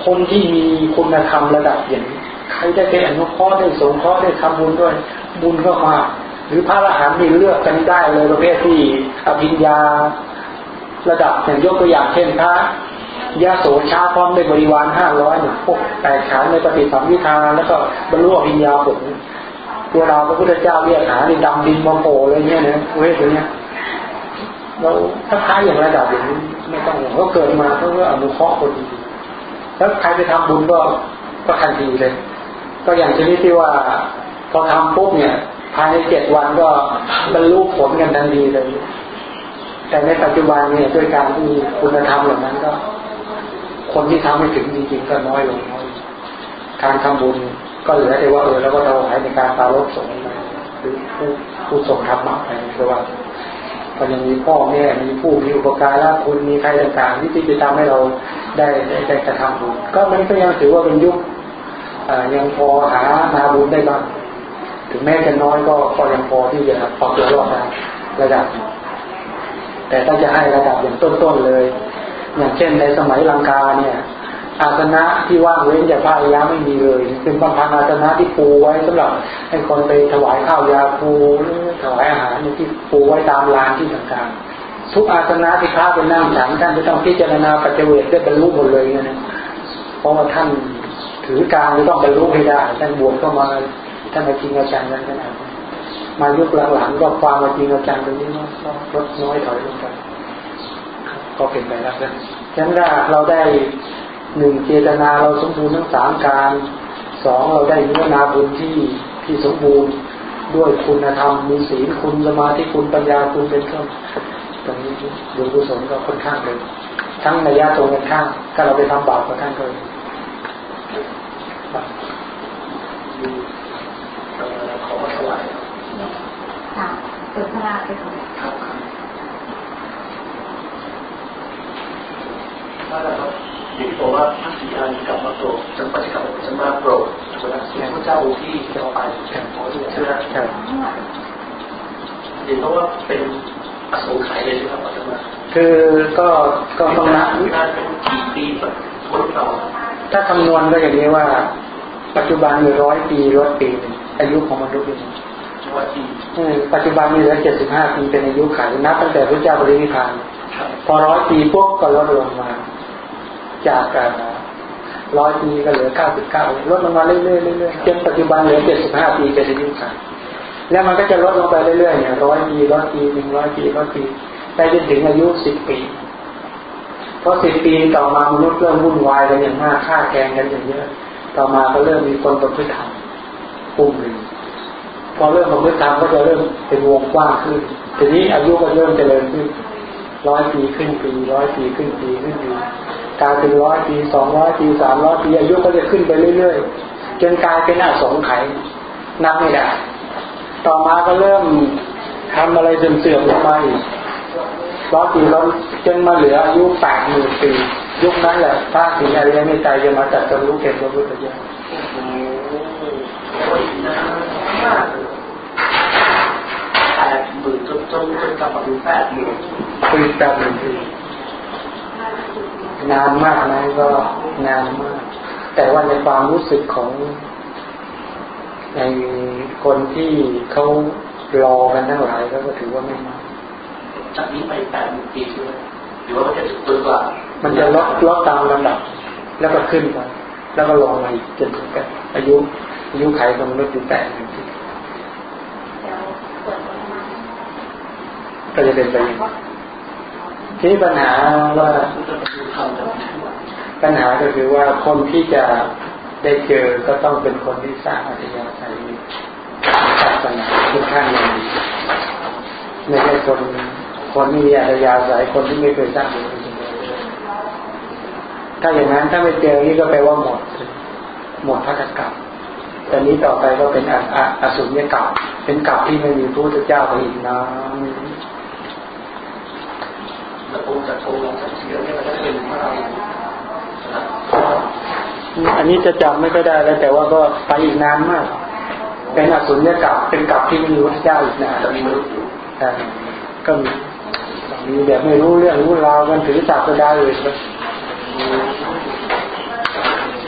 คนที่มีคุณธรรมระดับอย่างใครจะเป็นอนุเคราะห์ได้สงเคราะห์ได้ทำบุญด้วย บุญก็มาหรือพระอรหันต์นี่เลือกกันได้เลยประเภทที่อภิญญา ระดับอย่างยกตัวอย่างเช่นพระยาโสชาพร้อมด้วยบริวารห้าร้อยหนึ่งพวกแปดขานในปฏิสัมพิทาแล้วก็บรรลุอภิญญาผลตัวเราพระพุทธเจ้าเรียกหาในดำดินมาโผล่เลยเนี่ยนะเว้ยตรงเนี้ย เราถ้าค้าอย่างระดับอย่างนี้ไม่ต้องห่วงเขาเกิดมาเขาก็อนุเคราะห์คนดีแล้วใครไปทำบุญก็ก็ทันทีเลย ก็อย่างชนิดที่ว่าพอทำปุ๊บเนี่ยภายในเจ็ดวันก็บรรลุผลกันทันทีเลย แต่ในปัจจุบันเนี่ยด้วยการที่คุณธรรมเหล่านั้นก็ คนที่ทำไม่ถึงจริงๆก็น้อยลงน้อยการทำบุญก็เหลือแต่ว่าเออแล้วก็ถวายในการปารบสงฆ์หรือผู้ผู้ส่งธรรมะไปคือว่า ก็ยังมีพ่อแม่มีผู้มีอุปการะคุณมีใครต่างๆที่จะทำให้เราได้ได้ได้กระทำบุญก็มันก็ยังถือว่าเป็นยุคยังพอหานาบุญได้บ้างถึงแม้จะน้อยก็ก็ยังพอที่จะพอตัวรอดได้ระดับ แต่ถ้าจะให้ระดับอย่างต้นๆเลย อย่างเช่นในสมัยลังกาเนี่ย อาสนะที่ว่างเว้นจากพระยะไม่มีเลย เป็นบางพันอาสนะที่ปูไว้สำหรับให้คนไปถวายข้าวยาปูหรือถวายอาหารที่ปูไว้ตามลานที่ต่างๆ ทุกอาสนะที่พระเป็นนั่งฉันท่านจะต้องพิจารณาปัจเจเวทได้บรรลุหมดเลยนะเพราะว่าท่านถือการจะต้องบรรลุให้ได้ท่านบวชเข้ามาท่านมาจริงอาจารย์นั้นขนาดมายุคหลังๆก็ความมาจริงอาจารย์ตรงนี้ก็ลดน้อยถอยลงไปก็เป็นไปแล้วนะฉะนั้นเราได้ หนึ่งเจตนาเราสมบูรณ์ทั้งสามการสองเราได้เนื้อนาบุญที่ที่สมบูรณ์ด้วยคุณธรรมมีศีลคุณสมาธิคุณปัญญาคุณเป็นต้นตรงนี้บุญกุศลก็ค่อนข้างเลยทั้งในยะตรงกันข้างถ้าเราไปทำบาปกับท่านก็เลยขอมาถวายค่ะเปิดพระราไปถวายครับครับอย่าง ที่บอกว่าพระศรีอานกลับมาโปรดจำปาจะกลับมาจะมาโปรดถูกไหมส่วนพระเจ้าองค์ที่จะไปขอเชื่อใช่ไหมอย่างห็นเพราะว่าเป็นอสงไขยเลยใช่ไหมครับอาจารย์คือก็ก็ต้องนับนานเป็นกี่ปีแบบทดต่อถ้าคำนวณก็อย่างนี้ว่า ปัจจุบันมีร้อยปีร้อยปีหนึ่งอายุของมนุษย์อยู่ว่าที่เออปัจจุบันมีเหลือเจ็ดสิบห้าปีเป็นอายุขัยนับตั้งแต่พระเจ้าบริณิพพานครับพอร้อยปีปุ๊บก็ลดลงมา จากร้อยปีก็เหลือเก้าสิบเก้าลดลงมาเรื่อยๆเรื่อยๆจนปัจจุบันเหลือเจ็ดสิบห้าปีเป็นอายุขัยแล้วมันก็จะลดลงไปเรื่อยๆเนี่ยร้อยปีร้อยปีหนึ่งร้อยปีร้อยปีไปจนถึงอายุสิบปีพราะสิบปีต่อมามนุษย์เริ่มวุ่นวายกันอย่างมากฆ่าแกงกันอย่างเยอะ ต่อมาก็เริ่มมีคนประพฤติธรรมปุ่มหนึ่งพอเริ่มประพฤติธรรมก็จะเริ่มเป็นวงกว้างขึ้น ทีนี้อายุก็เริ่มเจริญขึ้น ร้อยปีขึ้นปีร้อยปีขึ้นปีขึ้นปีกลายเป็นร้อยปีสองร้อยปีสามร้อยปีอายุก็จะขึ้นไปเรื่อยๆจนกลายเป็นอสงไขยนับไม่ได้ต่อมาก็เริ่มทำอะไรเสื่อมๆลงมาอีกร้อยปีร้อจนมาเหลืออายุแปดหมื่นปียุคนั้นแหละพระสิงห์อริยมตไตรจะมาจัดจำรู้เก็บพระพุทธเจ้าโอ้โหมื่นจนจนจนกลับมาถึงแปดหมื่นปีแปดหมื่นปีนานมากนะก็นานมาก แต่ว่าในความรู้สึกของ ในคนที่เขารอกันทั้งหลายก็ถือว่าไม่มากจากนี้ไปแปดหมื่นปีใช่ไหมหรือว่ามันจะถึงตัวกว่ามันจะลดลดตามลำดับ แล้วก็ขึ้นไปแล้วก็ลงมาอีกจนถึงแปดอายุอายุไขของมนุษย์อยู่แปดหมื่นปี เดี๋ยวเปิดประมาณ ก็จะเป็นไปอย่างนี้ทีปัญหาว่าปัญหาก็คือว่าคนที่จะได้เจอก็ต้องเป็นคนที่สร้างอัธยาศัยศาสนาที่ข้างอย่างดีไม่ใช่คนคนที่มีอัธยาศัยคนที่ไม่เคยสร้างบุญถ้าอย่างนั้นถ้าไม่เจอนี่ก็แปลว่าหมด หมดพัฒกรรมแต่นี้ต่อไปก็เป็นอออสุญญกรรมเป็นกรรมที่ไม่มีพระพุทธเจ้าไปอีกนะ แล้วองค์จะโทรลงจากเสียเนี่ยมันจะเป็นพระเราอันนี้จะจำไม่ก็ได้แล้ว แต่ว่าก็ไปอีกนานมากเป็นอสุญญกรรมเป็นกรรมที่ไม่มีพระพุทธเจ้าอีกนานจะมีมนุษย์อยู่ใช่ก็มีมีแบบไม่รู้เรื่องรู้ราวกันถือศาสดาอื่นก็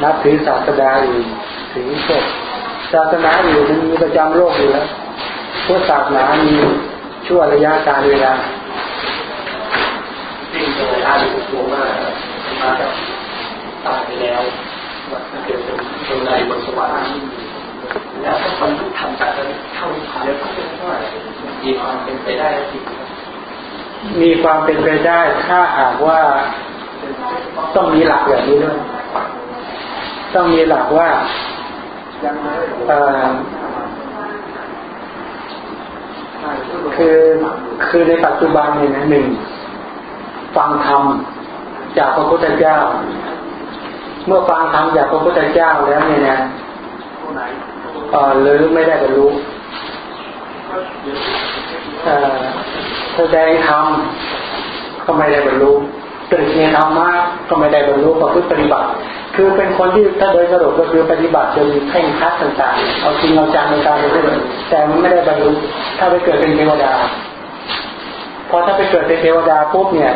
นับถือศาสดาอื่นถือพวกศาสนาอื่นมันมีประจำโลกอยู่แล้วพวกศาสนามีชั่วระยะการเวลา จริงเลยอ่านตัวมากมาจากตายไปแล้วว่าเกิดเป็นคนใดบนสวรรค์แล้วถ้าคนที่ทำจากนั้นเข้านิพพานแล้วก็เป็นว่ามีความเป็นไปได้จริงมีความเป็นไปได้ถ้าหากว่าต้องมีหลักอย่างนี้ด้วยต้องมีหลักว่าคือคือในปัจจุบันเนี่ยนะหนึ่ง ฟังธรรมจากพระพุทธเจ้า เมื่อฟังธรรมจากพระพุทธเจ้าแล้วเนี่ยนะเออหรือไม่ได้บรรลุเออแสดงธรรมก็ไม่ได้บรรลุตรึกในธรรมะก็ไม่ได้บรรลุประพฤติปฏิบัติ คือเป็นคนที่ถ้าโดยสรุปก็คือปฏิบัติจนเข่งคัดต่างๆ เอาจริงเอาจังในการปฏิบัติแต่มันไม่ได้บรรลุถ้าไปเกิดเป็นเทวดา พอถ้าไปเกิดเป็นเทวดาปุ๊บเนี่ย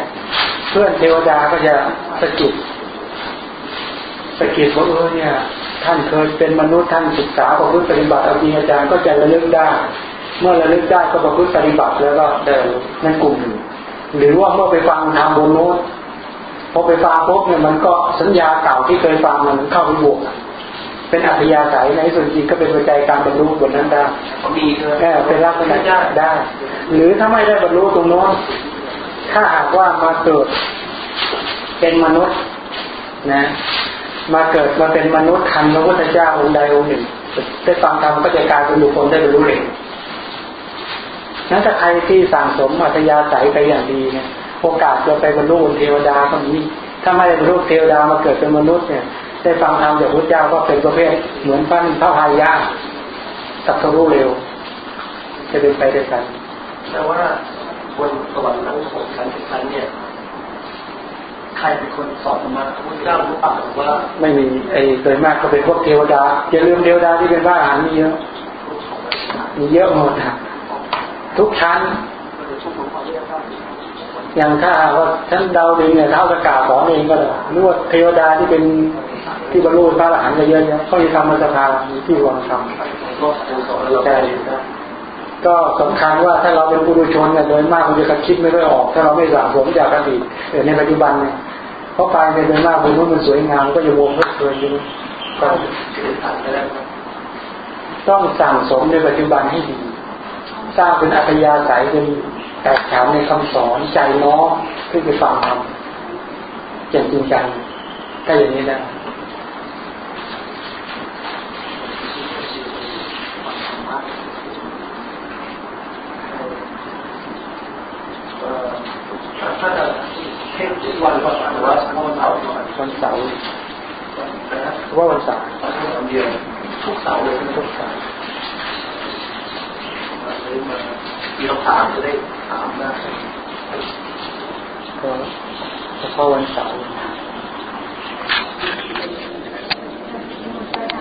เพื่อนเทวดาก็จะสะกิดสะกิดว่าเออเนี่ย ท่านเคยเป็นมนุษย์ท่านศึกษาประพฤติปฏิบัติเอาจริงอาจารย์ก็จะระลึกได้ เมื่อระลึกได้ก็ประพฤติปฏิบัติแล้วก็เดินนั่นกลุ่มหนึ่งหรือว่าเมื่อไปฟังทางบนโน้นพอไปฟังปุ๊บเนี่ยมันก็สัญญาเก่าที่เคยฟังมันเข้าไปบวก เป็นอัธยาศัยในส่วนจริงก็เป็นปัจจัยการบรรลุบนนั้นได้เขามีเธอแค่เป็นลักษณะได้ หรือถ้าไม่ได้บรรลุตรงโน้นถ้าหากว่ามาเกิดเป็นมนุษย์นะ มาเกิดมาเป็นมนุษย์ทันพระพุทธเจ้าองค์ใดองค์หนึ่งได้ฟังธรรมก็จะกลายเป็นบุคคลได้บรรลุเร็วนั้นถ้าใครที่สั่งสมอัธยาศัยไปอย่างดีเนี่ยโอกาสจะไปบรรลุเทวดาก็มีถ้าไม่ได้บรรลุเทวดามาเกิดเป็นมนุษย์เนี่ย ได้ฟังธรรมจากพระเจ้าก็เป็นประเภทเหมือนพันพระพายาตัดรู้เร็ว จะเป็นไปด้วยกันแต่ว่าบนสวรรค์ทั้งหกชั้นสิบชั้นเนี่ยใครเป็นคนสอนมาพระพุทธเจ้ารู้ป่าหรือว่า ไม่มีไอ้โดยมากก็เป็นพวกเทวดาอย่าลืมเทวดาที่เป็นพระอรหันต์มีเยอะมีเยอะหมดนะทุกชั้น อย่างถ้าว่าท่านเดาเองเนี่ยเท่ากับกาสอนเองก็ได้นวดเทวดาที่เป็นที่บรรลุพระอรหันต์เยอะๆเขาจะทำมาสภาที่วาทำใช่ก็สำคัญว่าถ้าเราเป็นปุถุชนเนี่ยโดยมากมันจะคิดไม่ได้ออก ถ้าเราไม่สั่งสมจากอดีตในปัจจุบันเนี่ยเพราะกายในโดยมากมันมันสวยงามก็จะวงเพลิดเพลินอยู่ก็ต้องสั่งสมในปัจจุบันให้ดีสร้างเป็นอัธยาศัยเป็น แตกฉานในคำสอนใจน้อมที่จะฟังทำเก่งจริงจังถ้าอย่างนี้นะถ้าจะเทศทุกวันก็หรือว่าเฉพาะวันเสาร์วันเสาร์ว่าวันเสาร์วันเดียวทุกเสาร์เลยทุกเสาร์ มีคำถามจะได้ถามได้ก็เฉพาะวันเสาร์